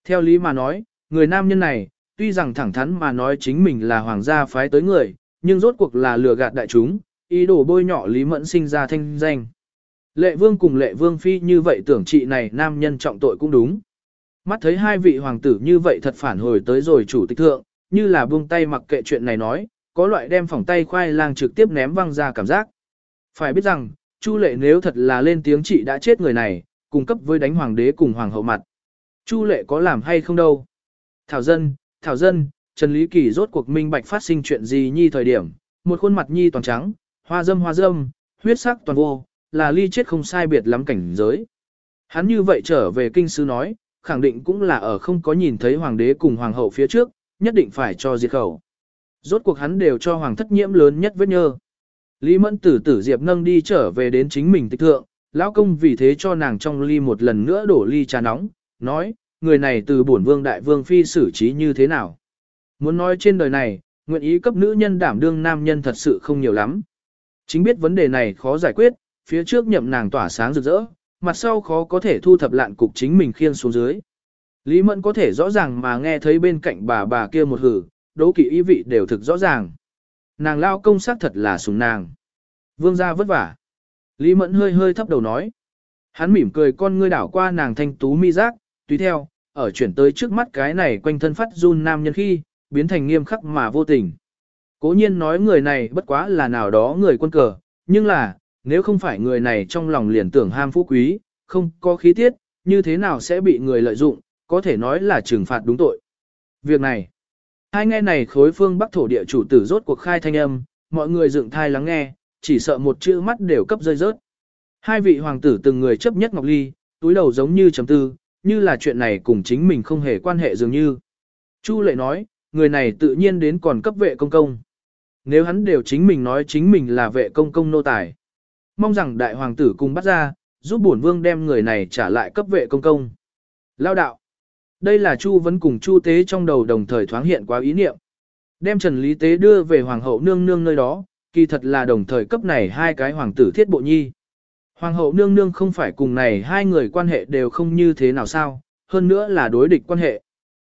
Theo lý mà nói, người nam nhân này, tuy rằng thẳng thắn mà nói chính mình là hoàng gia phái tới người, nhưng rốt cuộc là lừa gạt đại chúng, ý đồ bôi nhọ Lý Mẫn sinh ra thanh danh. Lệ vương cùng lệ vương phi như vậy tưởng trị này nam nhân trọng tội cũng đúng. Mắt thấy hai vị hoàng tử như vậy thật phản hồi tới rồi chủ tịch thượng, như là buông tay mặc kệ chuyện này nói, có loại đem phỏng tay khoai lang trực tiếp ném văng ra cảm giác. Phải biết rằng, Chu lệ nếu thật là lên tiếng chị đã chết người này, cung cấp với đánh hoàng đế cùng hoàng hậu mặt. Chu lệ có làm hay không đâu. Thảo dân, thảo dân, Trần Lý Kỳ rốt cuộc minh bạch phát sinh chuyện gì nhi thời điểm, một khuôn mặt nhi toàn trắng, hoa dâm hoa dâm, huyết sắc toàn vô, là ly chết không sai biệt lắm cảnh giới. Hắn như vậy trở về kinh sư nói, khẳng định cũng là ở không có nhìn thấy hoàng đế cùng hoàng hậu phía trước, nhất định phải cho diệt khẩu. Rốt cuộc hắn đều cho hoàng thất nhiễm lớn nhất vết nhơ. Lý Mẫn tử tử Diệp nâng đi trở về đến chính mình tịch thượng, lão công vì thế cho nàng trong ly một lần nữa đổ ly trà nóng, nói, người này từ bổn vương đại vương phi xử trí như thế nào. Muốn nói trên đời này, nguyện ý cấp nữ nhân đảm đương nam nhân thật sự không nhiều lắm. Chính biết vấn đề này khó giải quyết, phía trước nhậm nàng tỏa sáng rực rỡ, mặt sau khó có thể thu thập lạn cục chính mình khiên xuống dưới. Lý Mẫn có thể rõ ràng mà nghe thấy bên cạnh bà bà kia một hử, đố kỵ ý vị đều thực rõ ràng. Nàng lao công sắc thật là sùng nàng. Vương gia vất vả. Lý Mẫn hơi hơi thấp đầu nói. Hắn mỉm cười con ngươi đảo qua nàng thanh tú mi giác, tùy theo, ở chuyển tới trước mắt cái này quanh thân phát run nam nhân khi, biến thành nghiêm khắc mà vô tình. Cố nhiên nói người này bất quá là nào đó người quân cờ, nhưng là, nếu không phải người này trong lòng liền tưởng ham phú quý, không có khí tiết, như thế nào sẽ bị người lợi dụng, có thể nói là trừng phạt đúng tội. Việc này, hai nghe này khối phương bắc thổ địa chủ tử rốt cuộc khai thanh âm, mọi người dựng thai lắng nghe, chỉ sợ một chữ mắt đều cấp rơi rớt. Hai vị hoàng tử từng người chấp nhất Ngọc Ly, túi đầu giống như chấm tư, như là chuyện này cùng chính mình không hề quan hệ dường như. Chu lệ nói, người này tự nhiên đến còn cấp vệ công công. Nếu hắn đều chính mình nói chính mình là vệ công công nô tài. Mong rằng đại hoàng tử cùng bắt ra, giúp bổn vương đem người này trả lại cấp vệ công công. Lao đạo. Đây là Chu vẫn cùng Chu Tế trong đầu đồng thời thoáng hiện quá ý niệm. Đem Trần Lý Tế đưa về Hoàng hậu nương nương nơi đó, kỳ thật là đồng thời cấp này hai cái hoàng tử thiết bộ nhi. Hoàng hậu nương nương không phải cùng này hai người quan hệ đều không như thế nào sao, hơn nữa là đối địch quan hệ.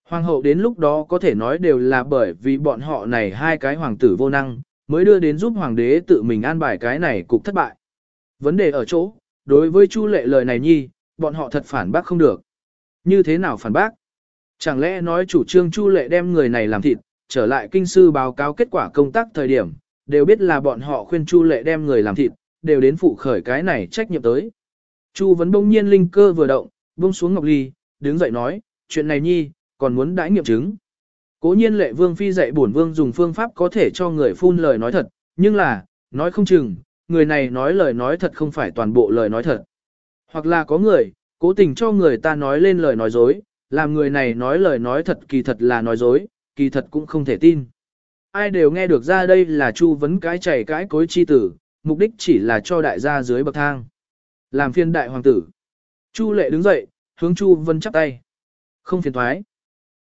Hoàng hậu đến lúc đó có thể nói đều là bởi vì bọn họ này hai cái hoàng tử vô năng, mới đưa đến giúp hoàng đế tự mình an bài cái này cục thất bại. Vấn đề ở chỗ, đối với Chu lệ lời này nhi, bọn họ thật phản bác không được. Như thế nào phản bác? Chẳng lẽ nói chủ trương Chu lệ đem người này làm thịt, trở lại kinh sư báo cáo kết quả công tác thời điểm, đều biết là bọn họ khuyên Chu lệ đem người làm thịt, đều đến phụ khởi cái này trách nhiệm tới. Chu vấn bỗng nhiên linh cơ vừa động, buông xuống ngọc ly, đứng dậy nói, chuyện này nhi, còn muốn đãi nghiệm chứng. Cố nhiên lệ vương phi dạy bổn vương dùng phương pháp có thể cho người phun lời nói thật, nhưng là, nói không chừng, người này nói lời nói thật không phải toàn bộ lời nói thật. Hoặc là có người, cố tình cho người ta nói lên lời nói dối, làm người này nói lời nói thật kỳ thật là nói dối, kỳ thật cũng không thể tin. Ai đều nghe được ra đây là chu vấn cái chảy cái cối chi tử, mục đích chỉ là cho đại gia dưới bậc thang. Làm phiên đại hoàng tử. Chu lệ đứng dậy, hướng chu vân chắp tay. Không phiền thoái.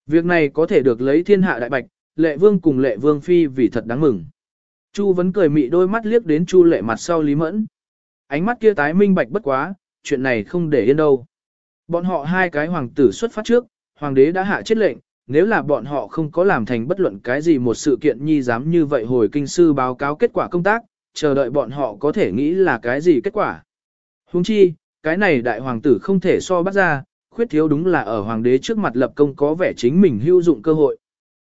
Việc này có thể được lấy thiên hạ đại bạch, lệ vương cùng lệ vương phi vì thật đáng mừng. Chu vẫn cười mị đôi mắt liếc đến chu lệ mặt sau Lý Mẫn. Ánh mắt kia tái minh bạch bất quá, chuyện này không để yên đâu. Bọn họ hai cái hoàng tử xuất phát trước, hoàng đế đã hạ chết lệnh, nếu là bọn họ không có làm thành bất luận cái gì một sự kiện nhi dám như vậy hồi kinh sư báo cáo kết quả công tác, chờ đợi bọn họ có thể nghĩ là cái gì kết quả. Huống chi, cái này đại hoàng tử không thể so bắt ra, khuyết thiếu đúng là ở hoàng đế trước mặt lập công có vẻ chính mình hữu dụng cơ hội.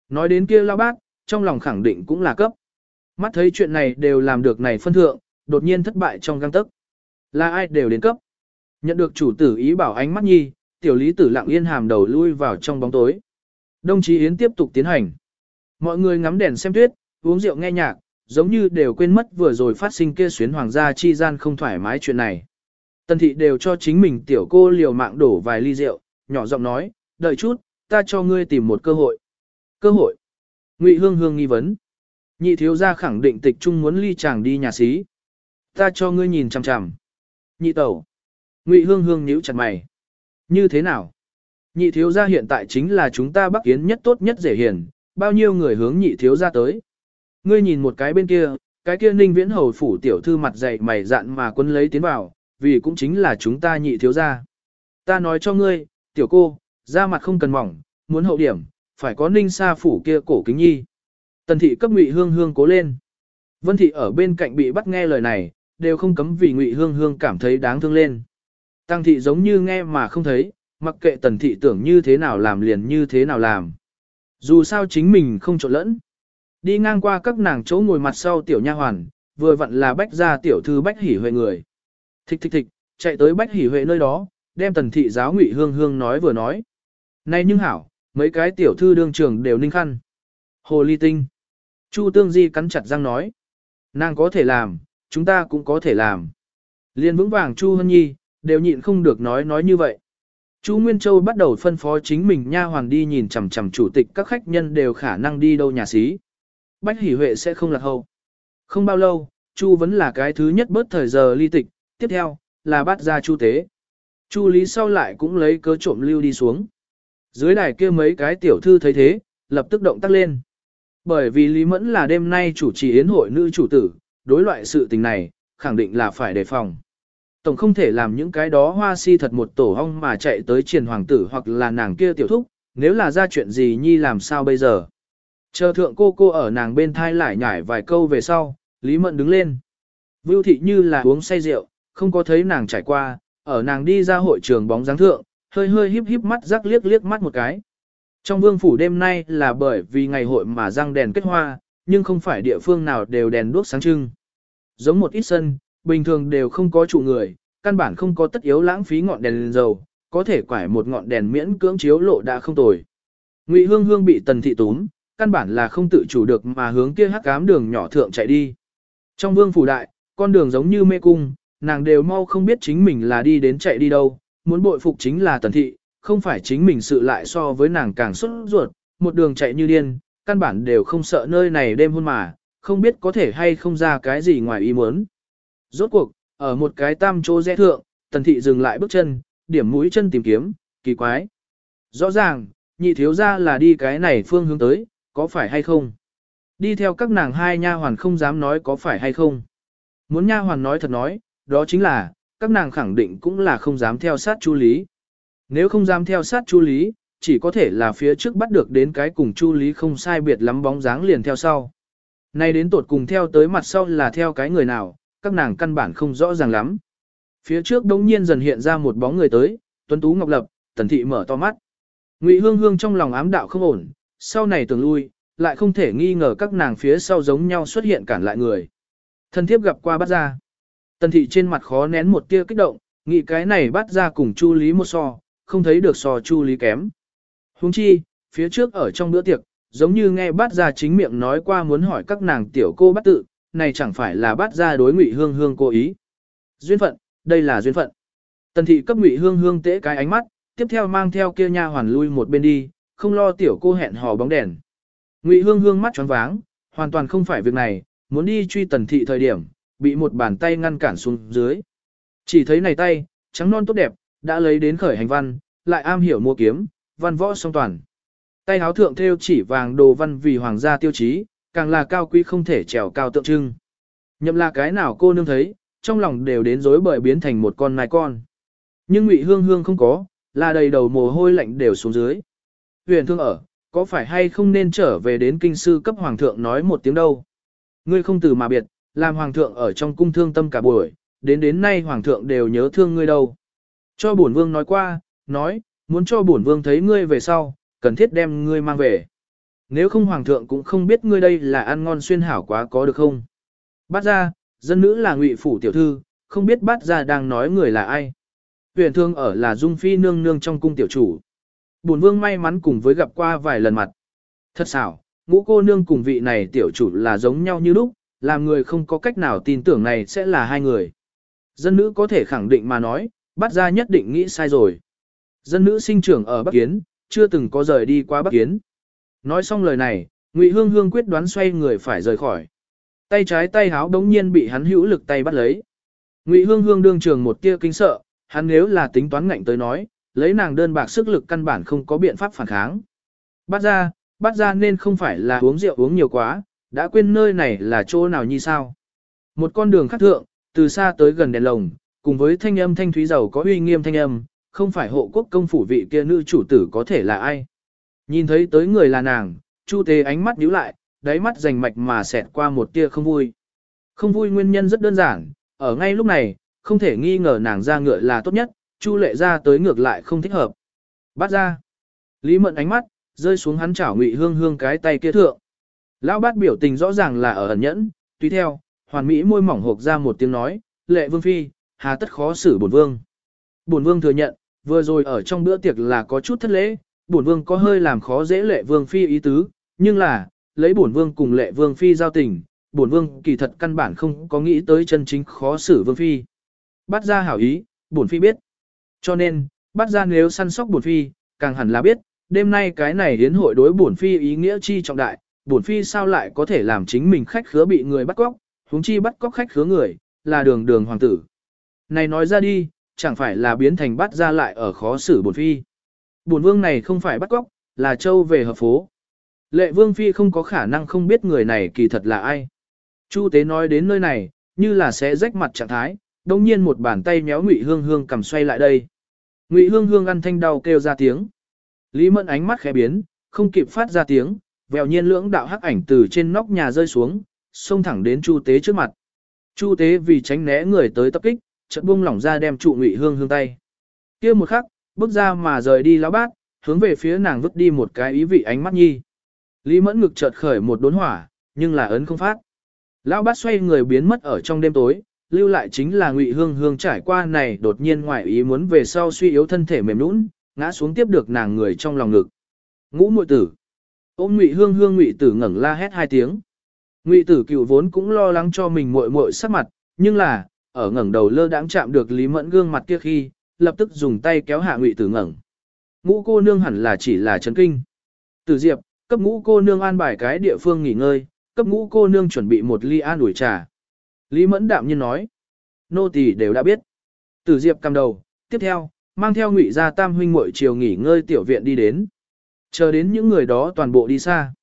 Nói đến kia lao bác, trong lòng khẳng định cũng là cấp. Mắt thấy chuyện này đều làm được này phân thượng, đột nhiên thất bại trong găng tức. Là ai đều đến cấp. Nhận được chủ tử ý bảo ánh mắt nhi, tiểu lý tử lặng yên hàm đầu lui vào trong bóng tối. Đồng chí Yến tiếp tục tiến hành. Mọi người ngắm đèn xem tuyết, uống rượu nghe nhạc, giống như đều quên mất vừa rồi phát sinh kia xuyến hoàng gia chi gian không thoải mái chuyện này. Tần thị đều cho chính mình tiểu cô liều mạng đổ vài ly rượu, nhỏ giọng nói, đợi chút, ta cho ngươi tìm một cơ hội. Cơ hội? Ngụy Hương Hương nghi vấn. Nhị thiếu gia khẳng định tịch trung muốn ly chàng đi nhà xí. Ta cho ngươi nhìn chằm chằm. Nhị tẩu. Ngụy Hương Hương nhíu chặt mày. Như thế nào? Nhị thiếu gia hiện tại chính là chúng ta bắc kiến nhất tốt nhất dễ hiền, bao nhiêu người hướng nhị thiếu gia tới. Ngươi nhìn một cái bên kia, cái kia ninh viễn hầu phủ tiểu thư mặt dày mày dạn mà quân lấy tiến vào, vì cũng chính là chúng ta nhị thiếu gia. Ta nói cho ngươi, tiểu cô, da mặt không cần mỏng, muốn hậu điểm, phải có ninh sa phủ kia cổ kính nhi. Tần thị cấp ngụy hương hương cố lên. Vân thị ở bên cạnh bị bắt nghe lời này, đều không cấm vì ngụy hương hương cảm thấy đáng thương lên. Tăng thị giống như nghe mà không thấy, mặc kệ tần thị tưởng như thế nào làm liền như thế nào làm. Dù sao chính mình không trộn lẫn. Đi ngang qua các nàng chỗ ngồi mặt sau tiểu nha hoàn, vừa vặn là bách gia tiểu thư bách hỉ huệ người. Thích thích thích, chạy tới bách hỉ huệ nơi đó, đem tần thị giáo ngụy hương hương nói vừa nói. Này nhưng hảo, mấy cái tiểu thư đương trường đều ninh khăn. Hồ ly tinh. Chu tương di cắn chặt răng nói. Nàng có thể làm, chúng ta cũng có thể làm. Liên vững vàng Chu Hân Nhi, đều nhịn không được nói nói như vậy. Chu Nguyên Châu bắt đầu phân phó chính mình nha hoàn đi nhìn chằm chằm chủ tịch các khách nhân đều khả năng đi đâu nhà xí. Bách Hỷ Huệ sẽ không lạc hậu. Không bao lâu, Chu vẫn là cái thứ nhất bớt thời giờ ly tịch, tiếp theo, là bắt ra Chu Tế. Chu Lý sau lại cũng lấy cớ trộm lưu đi xuống. Dưới đài kia mấy cái tiểu thư thấy thế, lập tức động tác lên. Bởi vì Lý Mẫn là đêm nay chủ trì yến hội nữ chủ tử, đối loại sự tình này, khẳng định là phải đề phòng. Tổng không thể làm những cái đó hoa si thật một tổ hong mà chạy tới triền hoàng tử hoặc là nàng kia tiểu thúc, nếu là ra chuyện gì nhi làm sao bây giờ. Chờ thượng cô cô ở nàng bên thai lại nhải vài câu về sau, Lý Mẫn đứng lên. Vưu thị như là uống say rượu, không có thấy nàng trải qua, ở nàng đi ra hội trường bóng dáng thượng, hơi hơi híp híp mắt rắc liếc liếc mắt một cái. Trong vương phủ đêm nay là bởi vì ngày hội mà răng đèn kết hoa, nhưng không phải địa phương nào đều đèn đuốc sáng trưng. Giống một ít sân, bình thường đều không có chủ người, căn bản không có tất yếu lãng phí ngọn đèn lên dầu, có thể quải một ngọn đèn miễn cưỡng chiếu lộ đã không tồi. Ngụy Hương Hương bị Tần thị túm, căn bản là không tự chủ được mà hướng kia hắc ám đường nhỏ thượng chạy đi. Trong vương phủ đại, con đường giống như mê cung, nàng đều mau không biết chính mình là đi đến chạy đi đâu, muốn bội phục chính là Tần thị, không phải chính mình sự lại so với nàng càng xuất ruột, một đường chạy như điên, căn bản đều không sợ nơi này đêm hôn mà, không biết có thể hay không ra cái gì ngoài ý muốn. Rốt cuộc, ở một cái tam chỗ rẽ thượng, tần thị dừng lại bước chân, điểm mũi chân tìm kiếm, kỳ quái. Rõ ràng, nhị thiếu ra là đi cái này phương hướng tới, có phải hay không? Đi theo các nàng hai nha hoàn không dám nói có phải hay không. Muốn nha hoàn nói thật nói, đó chính là, các nàng khẳng định cũng là không dám theo sát chu lý. Nếu không dám theo sát chu lý, chỉ có thể là phía trước bắt được đến cái cùng chu lý không sai biệt lắm bóng dáng liền theo sau. Nay đến tột cùng theo tới mặt sau là theo cái người nào, các nàng căn bản không rõ ràng lắm. Phía trước đống nhiên dần hiện ra một bóng người tới, tuấn tú ngọc lập, tần thị mở to mắt. Ngụy hương hương trong lòng ám đạo không ổn, sau này tưởng lui, lại không thể nghi ngờ các nàng phía sau giống nhau xuất hiện cản lại người. Thân thiếp gặp qua bắt ra. Tần thị trên mặt khó nén một tia kích động, nghĩ cái này bắt ra cùng chu lý một so, không thấy được so chu lý kém. Huống chi, phía trước ở trong bữa tiệc, giống như nghe bát ra chính miệng nói qua muốn hỏi các nàng tiểu cô bắt tự, này chẳng phải là bát ra đối ngụy hương hương cố ý. Duyên phận, đây là duyên phận. Tần thị cấp ngụy hương hương tễ cái ánh mắt, tiếp theo mang theo kia nha hoàn lui một bên đi, không lo tiểu cô hẹn hò bóng đèn. Ngụy hương hương mắt tròn váng, hoàn toàn không phải việc này, muốn đi truy tần thị thời điểm, bị một bàn tay ngăn cản xuống dưới. Chỉ thấy này tay, trắng non tốt đẹp, đã lấy đến khởi hành văn, lại am hiểu mua kiếm, văn võ song toàn. Tay áo thượng theo chỉ vàng đồ văn vì hoàng gia tiêu chí, càng là cao quý không thể trèo cao tượng trưng. Nhậm là cái nào cô nương thấy, trong lòng đều đến rối bời biến thành một con nai con. Nhưng Ngụy Hương Hương không có, là đầy đầu mồ hôi lạnh đều xuống dưới. Huyền thương ở, có phải hay không nên trở về đến kinh sư cấp hoàng thượng nói một tiếng đâu? Ngươi không từ mà biệt, làm hoàng thượng ở trong cung thương tâm cả buổi, đến đến nay hoàng thượng đều nhớ thương ngươi đâu. Cho bổn vương nói qua, nói, muốn cho bổn vương thấy ngươi về sau, cần thiết đem ngươi mang về. Nếu không hoàng thượng cũng không biết ngươi đây là ăn ngon xuyên hảo quá có được không. Bát ra, dân nữ là ngụy phủ tiểu thư, không biết bát ra đang nói người là ai. Huyền thương ở là dung phi nương nương trong cung tiểu chủ. Bổn vương may mắn cùng với gặp qua vài lần mặt. Thật xảo, ngũ cô nương cùng vị này tiểu chủ là giống nhau như lúc, làm người không có cách nào tin tưởng này sẽ là hai người. Dân nữ có thể khẳng định mà nói, bắt ra nhất định nghĩ sai rồi. Dân nữ sinh trưởng ở Bắc Kiến, chưa từng có rời đi qua Bắc Kiến. Nói xong lời này, Ngụy Hương Hương quyết đoán xoay người phải rời khỏi. Tay trái tay háo đống nhiên bị hắn hữu lực tay bắt lấy. Ngụy Hương Hương đương trường một tia kinh sợ, hắn nếu là tính toán ngạnh tới nói, lấy nàng đơn bạc sức lực căn bản không có biện pháp phản kháng. Bắt ra, bắt ra nên không phải là uống rượu uống nhiều quá, đã quên nơi này là chỗ nào như sao. Một con đường khắc thượng, từ xa tới gần đèn lồng, cùng với thanh âm thanh thúy giàu có uy nghiêm thanh âm, không phải hộ quốc công phủ vị kia nữ chủ tử có thể là ai. Nhìn thấy tới người là nàng, Chu Tế ánh mắt nhíu lại, đáy mắt rành mạch mà xẹt qua một tia không vui. Không vui nguyên nhân rất đơn giản, ở ngay lúc này, không thể nghi ngờ nàng ra ngựa là tốt nhất, Chu lệ ra tới ngược lại không thích hợp. Bắt ra. Lý mận ánh mắt, rơi xuống hắn chảo ngụy hương hương cái tay kia thượng. Lão bát biểu tình rõ ràng là ở ẩn nhẫn, tùy theo, hoàn mỹ môi mỏng hộp ra một tiếng nói, lệ vương phi, hà tất khó xử bổn vương. Bổn vương thừa nhận, vừa rồi ở trong bữa tiệc là có chút thất lễ, bổn vương có hơi làm khó dễ lệ vương phi ý tứ, nhưng là, lấy bổn vương cùng lệ vương phi giao tình, bổn vương kỳ thật căn bản không có nghĩ tới chân chính khó xử vương phi. Bắt ra hảo ý, bổn phi biết. Cho nên, bắt ra nếu săn sóc bổn phi, càng hẳn là biết, đêm nay cái này hiến hội đối bổn phi ý nghĩa chi trọng đại, bổn phi sao lại có thể làm chính mình khách khứa bị người bắt cóc, huống chi bắt cóc khách khứa người, là đường đường hoàng tử. Này nói ra đi, chẳng phải là biến thành bắt ra lại ở khó xử bổn phi. Bổn vương này không phải bắt cóc, là châu về hợp phố. Lệ vương phi không có khả năng không biết người này kỳ thật là ai. Chu tế nói đến nơi này, như là sẽ rách mặt trạng thái, đồng nhiên một bàn tay méo ngụy hương hương cầm xoay lại đây. Ngụy hương hương ăn thanh đau kêu ra tiếng. Lý mẫn ánh mắt khẽ biến, không kịp phát ra tiếng, vèo nhiên lưỡng đạo hắc ảnh từ trên nóc nhà rơi xuống, xông thẳng đến Chu Tế trước mặt. Chu Tế vì tránh né người tới tập kích, chợt buông lỏng ra đem trụ Ngụy Hương Hương tay. Kia một khắc, bước ra mà rời đi lão bát, hướng về phía nàng vứt đi một cái ý vị ánh mắt nhi. Lý Mẫn ngực chợt khởi một đốn hỏa, nhưng là ấn không phát. Lão bát xoay người biến mất ở trong đêm tối, lưu lại chính là Ngụy Hương Hương trải qua này đột nhiên ngoại ý muốn về sau suy yếu thân thể mềm nũng, ngã xuống tiếp được nàng người trong lòng ngực. Ngũ muội tử. Ôm Ngụy Hương Hương Ngụy tử ngẩng la hét hai tiếng. Ngụy tử cựu vốn cũng lo lắng cho mình muội muội sắc mặt, nhưng là, ở ngẩng đầu lơ đãng chạm được Lý Mẫn gương mặt kia khi, lập tức dùng tay kéo hạ Ngụy tử ngẩng. Ngũ cô nương hẳn là chỉ là chấn kinh. Từ Diệp, cấp ngũ cô nương an bài cái địa phương nghỉ ngơi, cấp ngũ cô nương chuẩn bị một ly an ủi trà. Lý Mẫn đạm nhiên nói. Nô tỳ đều đã biết. Từ Diệp cầm đầu, tiếp theo, mang theo ngụy gia tam huynh muội chiều nghỉ ngơi tiểu viện đi đến. Chờ đến những người đó toàn bộ đi xa.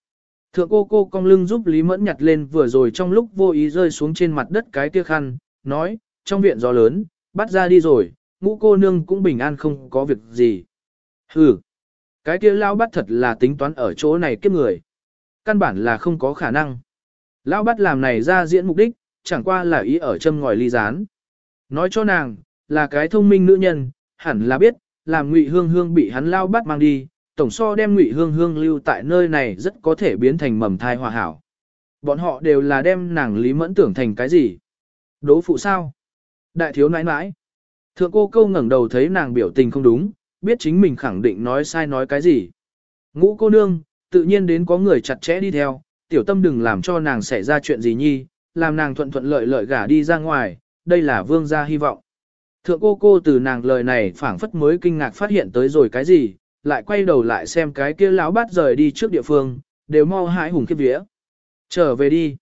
Thượng cô cô cong lưng giúp Lý Mẫn nhặt lên vừa rồi trong lúc vô ý rơi xuống trên mặt đất cái kia khăn, nói, trong viện gió lớn, bắt ra đi rồi, ngũ cô nương cũng bình an không có việc gì. Hừ, cái kia lao bắt thật là tính toán ở chỗ này kiếp người. Căn bản là không có khả năng. Lao bắt làm này ra diễn mục đích, chẳng qua là ý ở châm ngòi ly gián. Nói cho nàng, là cái thông minh nữ nhân, hẳn là biết, làm ngụy hương hương bị hắn lao bắt mang đi, tổng so đem ngụy hương hương lưu tại nơi này rất có thể biến thành mầm thai hòa hảo. Bọn họ đều là đem nàng lý mẫn tưởng thành cái gì? Đố phụ sao? Đại thiếu nãi nãi. Thượng cô câu ngẩng đầu thấy nàng biểu tình không đúng, biết chính mình khẳng định nói sai nói cái gì. Ngũ cô nương, tự nhiên đến có người chặt chẽ đi theo, tiểu tâm đừng làm cho nàng xảy ra chuyện gì nhi, làm nàng thuận thuận lợi lợi gả đi ra ngoài, đây là vương gia hy vọng. Thượng cô cô từ nàng lời này phảng phất mới kinh ngạc phát hiện tới rồi cái gì, lại quay đầu lại xem cái kia láo bát rời đi trước địa phương, đều mau hãi hùng khiếp vía. Trở về đi.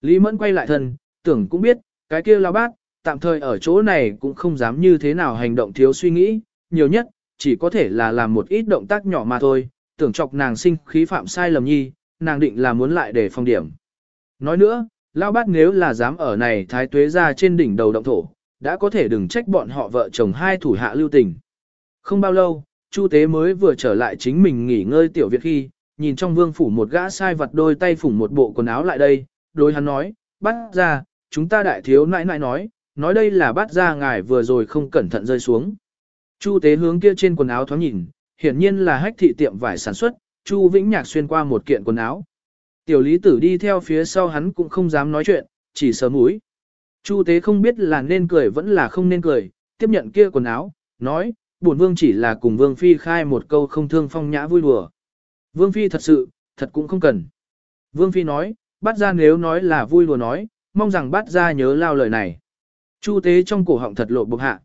Lý Mẫn quay lại thân, tưởng cũng biết, cái kia lão bát, tạm thời ở chỗ này cũng không dám như thế nào hành động thiếu suy nghĩ, nhiều nhất, chỉ có thể là làm một ít động tác nhỏ mà thôi, tưởng chọc nàng sinh khí phạm sai lầm nhi, nàng định là muốn lại để phong điểm. Nói nữa, lão bát nếu là dám ở này thái tuế ra trên đỉnh đầu động thổ, đã có thể đừng trách bọn họ vợ chồng hai thủ hạ lưu tình. Không bao lâu, Chu Tế mới vừa trở lại chính mình nghỉ ngơi tiểu viện khi, nhìn trong vương phủ một gã sai vật đôi tay phủng một bộ quần áo lại đây, đối hắn nói, bắt ra, chúng ta đại thiếu nãi nãi nói, nói đây là bắt ra ngài vừa rồi không cẩn thận rơi xuống. Chu Tế hướng kia trên quần áo thoáng nhìn, hiển nhiên là hách thị tiệm vải sản xuất, Chu Vĩnh Nhạc xuyên qua một kiện quần áo. Tiểu lý tử đi theo phía sau hắn cũng không dám nói chuyện, chỉ sờ mũi. Chu tế không biết là nên cười vẫn là không nên cười, tiếp nhận kia quần áo, nói, bổn vương chỉ là cùng vương phi khai một câu không thương phong nhã vui đùa. Vương phi thật sự, thật cũng không cần. Vương phi nói, bắt ra nếu nói là vui đùa nói, mong rằng bắt ra nhớ lao lời này. Chu tế trong cổ họng thật lộ bộc hạ.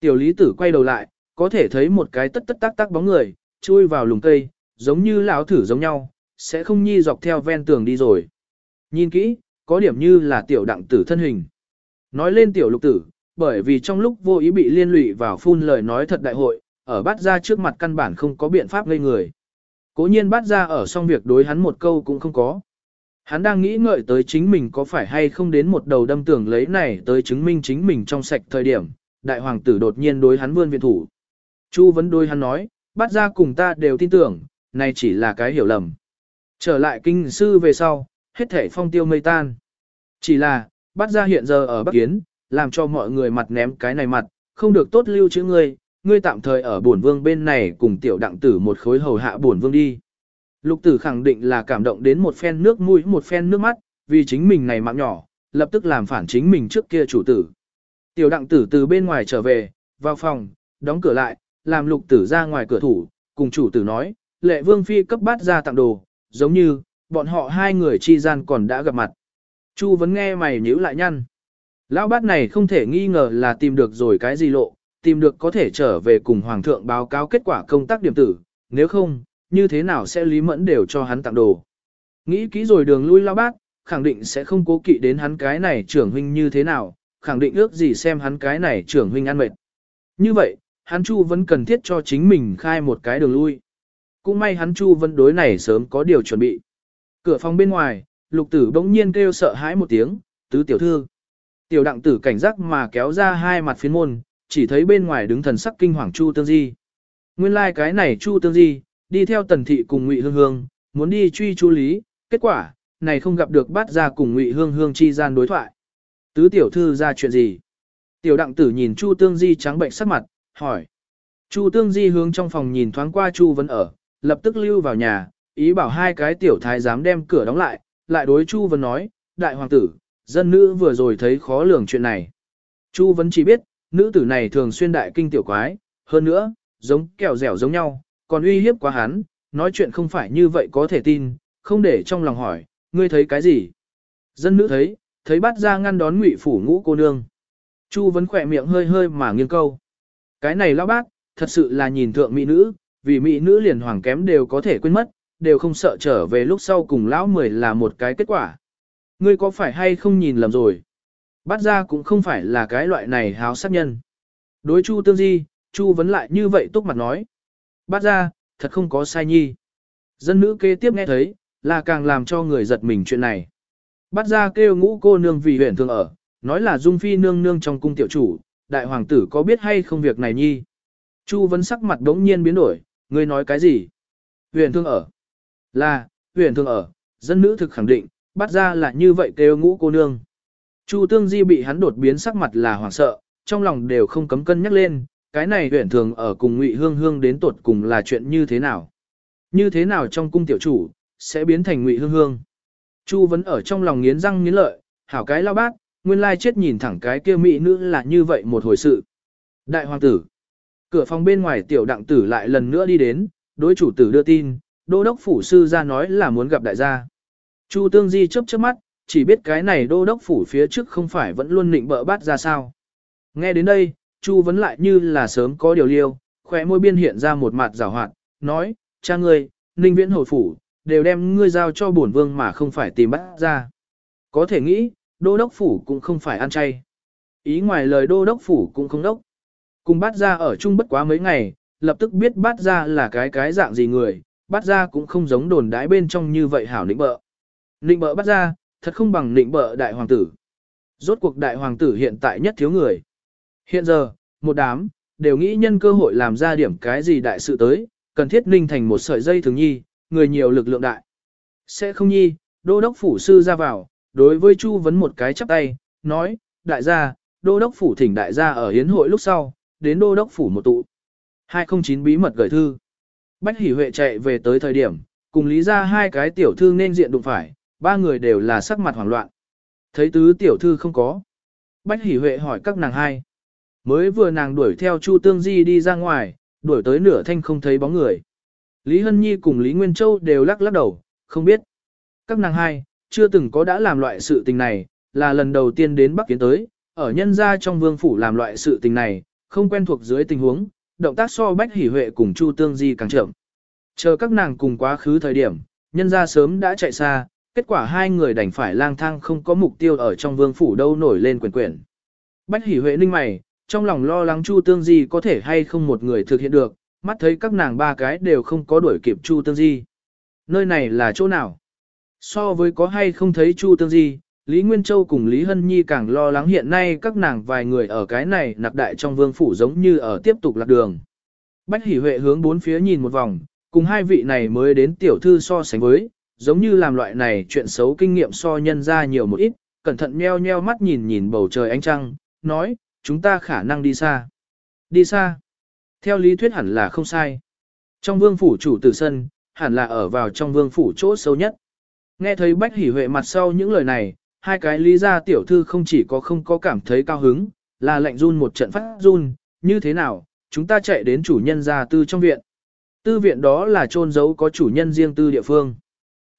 Tiểu lý tử quay đầu lại, có thể thấy một cái tất tất tác tác bóng người, chui vào lùng cây, giống như lão thử giống nhau, sẽ không nhi dọc theo ven tường đi rồi. Nhìn kỹ, có điểm như là tiểu đặng tử thân hình. Nói lên tiểu lục tử, bởi vì trong lúc vô ý bị liên lụy vào phun lời nói thật đại hội, ở bát ra trước mặt căn bản không có biện pháp gây người. Cố nhiên bát ra ở xong việc đối hắn một câu cũng không có. Hắn đang nghĩ ngợi tới chính mình có phải hay không đến một đầu đâm tưởng lấy này tới chứng minh chính mình trong sạch thời điểm, đại hoàng tử đột nhiên đối hắn vươn viện thủ. Chu vấn đối hắn nói, bắt ra cùng ta đều tin tưởng, này chỉ là cái hiểu lầm. Trở lại kinh sư về sau, hết thể phong tiêu mây tan. Chỉ là, bắt ra hiện giờ ở Bắc Kiến, làm cho mọi người mặt ném cái này mặt, không được tốt lưu chữ ngươi, ngươi tạm thời ở bổn vương bên này cùng tiểu đặng tử một khối hầu hạ bổn vương đi. Lục tử khẳng định là cảm động đến một phen nước mũi một phen nước mắt, vì chính mình này mạng nhỏ, lập tức làm phản chính mình trước kia chủ tử. Tiểu đặng tử từ bên ngoài trở về, vào phòng, đóng cửa lại, làm lục tử ra ngoài cửa thủ, cùng chủ tử nói, lệ vương phi cấp bát ra tặng đồ, giống như, bọn họ hai người chi gian còn đã gặp mặt. Chu vẫn nghe mày nhíu lại nhăn. Lão bát này không thể nghi ngờ là tìm được rồi cái gì lộ, tìm được có thể trở về cùng Hoàng thượng báo cáo kết quả công tác điểm tử, nếu không, như thế nào sẽ Lý Mẫn đều cho hắn tặng đồ. Nghĩ kỹ rồi đường lui lao bác, khẳng định sẽ không cố kỵ đến hắn cái này trưởng huynh như thế nào, khẳng định ước gì xem hắn cái này trưởng huynh ăn mệt. Như vậy, hắn Chu vẫn cần thiết cho chính mình khai một cái đường lui. Cũng may hắn Chu vẫn đối này sớm có điều chuẩn bị. Cửa phòng bên ngoài, lục tử bỗng nhiên kêu sợ hãi một tiếng, tứ tiểu thư. Tiểu đặng tử cảnh giác mà kéo ra hai mặt phiến môn, chỉ thấy bên ngoài đứng thần sắc kinh hoàng Chu Tương Di. Nguyên lai like cái này Chu Tương Di, đi theo tần thị cùng Ngụy Hương Hương, muốn đi truy Chu Lý, kết quả, này không gặp được bát ra cùng Ngụy Hương Hương chi gian đối thoại. Tứ tiểu thư ra chuyện gì? Tiểu đặng tử nhìn Chu Tương Di trắng bệnh sắc mặt, hỏi. Chu Tương Di hướng trong phòng nhìn thoáng qua Chu Vân ở, lập tức lưu vào nhà, ý bảo hai cái tiểu thái dám đem cửa đóng lại, lại đối Chu Vân nói, đại hoàng tử, dân nữ vừa rồi thấy khó lường chuyện này. Chu Vân chỉ biết, nữ tử này thường xuyên đại kinh tiểu quái, hơn nữa, giống kẹo dẻo giống nhau, còn uy hiếp quá hắn, nói chuyện không phải như vậy có thể tin, không để trong lòng hỏi, ngươi thấy cái gì? Dân nữ thấy, thấy bắt ra ngăn đón ngụy phủ ngũ cô nương. Chu vấn khỏe miệng hơi hơi mà nghiêng câu. Cái này lão bác, thật sự là nhìn thượng mỹ nữ, vì mỹ nữ liền hoàng kém đều có thể quên mất, đều không sợ trở về lúc sau cùng lão mười là một cái kết quả. Ngươi có phải hay không nhìn lầm rồi? Bắt ra cũng không phải là cái loại này háo sát nhân. Đối Chu Tương Di, Chu vấn lại như vậy túc mặt nói. Bắt ra, thật không có sai nhi. Dân nữ kế tiếp nghe thấy, là càng làm cho người giật mình chuyện này. Bắt ra kêu ngũ cô nương vì huyện thường ở, nói là dung phi nương nương trong cung tiểu chủ, đại hoàng tử có biết hay không việc này nhi. Chu vấn sắc mặt đống nhiên biến đổi, ngươi nói cái gì? Huyền thương ở. Là, huyền thương ở, dân nữ thực khẳng định, bắt ra là như vậy kêu ngũ cô nương. Chu tương di bị hắn đột biến sắc mặt là hoảng sợ, trong lòng đều không cấm cân nhắc lên, cái này huyền thường ở cùng ngụy hương hương đến tột cùng là chuyện như thế nào. Như thế nào trong cung tiểu chủ, sẽ biến thành ngụy hương hương. Chu vẫn ở trong lòng nghiến răng nghiến lợi, hảo cái lao bác, nguyên lai chết nhìn thẳng cái kia mỹ nữ là như vậy một hồi sự. Đại hoàng tử. Cửa phòng bên ngoài tiểu đặng tử lại lần nữa đi đến, đối chủ tử đưa tin, đô đốc phủ sư ra nói là muốn gặp đại gia. Chu tương di chớp chớp mắt, chỉ biết cái này đô đốc phủ phía trước không phải vẫn luôn nịnh bợ bát ra sao. Nghe đến đây, Chu vấn lại như là sớm có điều liêu, khỏe môi biên hiện ra một mặt rào hoạt, nói, cha ngươi, ninh viễn hồi phủ, đều đem ngươi giao cho bổn vương mà không phải tìm bắt ra. Có thể nghĩ, đô đốc phủ cũng không phải ăn chay. Ý ngoài lời đô đốc phủ cũng không đốc. Cùng bắt ra ở chung bất quá mấy ngày, lập tức biết bắt ra là cái cái dạng gì người, bắt ra cũng không giống đồn đái bên trong như vậy hảo nịnh bợ. Nịnh bợ bắt ra, thật không bằng nịnh bợ đại hoàng tử. Rốt cuộc đại hoàng tử hiện tại nhất thiếu người. Hiện giờ, một đám, đều nghĩ nhân cơ hội làm ra điểm cái gì đại sự tới, cần thiết ninh thành một sợi dây thường nhi, người nhiều lực lượng đại. Sẽ không nhi, đô đốc phủ sư ra vào, đối với Chu vấn một cái chắp tay, nói, đại gia, đô đốc phủ thỉnh đại gia ở hiến hội lúc sau, đến đô đốc phủ một tụ. 209 bí mật gửi thư. Bách Hỷ Huệ chạy về tới thời điểm, cùng lý ra hai cái tiểu thư nên diện đụng phải, ba người đều là sắc mặt hoảng loạn. Thấy tứ tiểu thư không có. Bách Hỷ Huệ hỏi các nàng hai. Mới vừa nàng đuổi theo Chu Tương Di đi ra ngoài, đuổi tới nửa thanh không thấy bóng người. Lý Hân Nhi cùng Lý Nguyên Châu đều lắc lắc đầu, không biết. Các nàng hai, chưa từng có đã làm loại sự tình này, là lần đầu tiên đến Bắc Kiến tới, ở nhân gia trong vương phủ làm loại sự tình này, không quen thuộc dưới tình huống, động tác so Bách Hỷ Huệ cùng Chu Tương Di càng chậm. Chờ các nàng cùng quá khứ thời điểm, nhân gia sớm đã chạy xa, kết quả hai người đành phải lang thang không có mục tiêu ở trong vương phủ đâu nổi lên quyền quyển. Bách Hỷ Huệ ninh mày, trong lòng lo lắng Chu Tương Di có thể hay không một người thực hiện được, mắt thấy các nàng ba cái đều không có đuổi kịp Chu Tương Di. Nơi này là chỗ nào? So với có hay không thấy Chu Tương Di, Lý Nguyên Châu cùng Lý Hân Nhi càng lo lắng hiện nay các nàng vài người ở cái này nặc đại trong vương phủ giống như ở tiếp tục lạc đường. Bách Hỷ Huệ hướng bốn phía nhìn một vòng, cùng hai vị này mới đến tiểu thư so sánh với, giống như làm loại này chuyện xấu kinh nghiệm so nhân ra nhiều một ít, cẩn thận nheo nheo mắt nhìn nhìn bầu trời ánh trăng, nói, chúng ta khả năng đi xa. Đi xa. Theo lý thuyết hẳn là không sai. Trong vương phủ chủ tử sân, hẳn là ở vào trong vương phủ chỗ sâu nhất. Nghe thấy Bách Hỷ Huệ mặt sau những lời này, hai cái lý gia tiểu thư không chỉ có không có cảm thấy cao hứng, là lệnh run một trận phát run, như thế nào, chúng ta chạy đến chủ nhân gia tư trong viện. Tư viện đó là trôn giấu có chủ nhân riêng tư địa phương.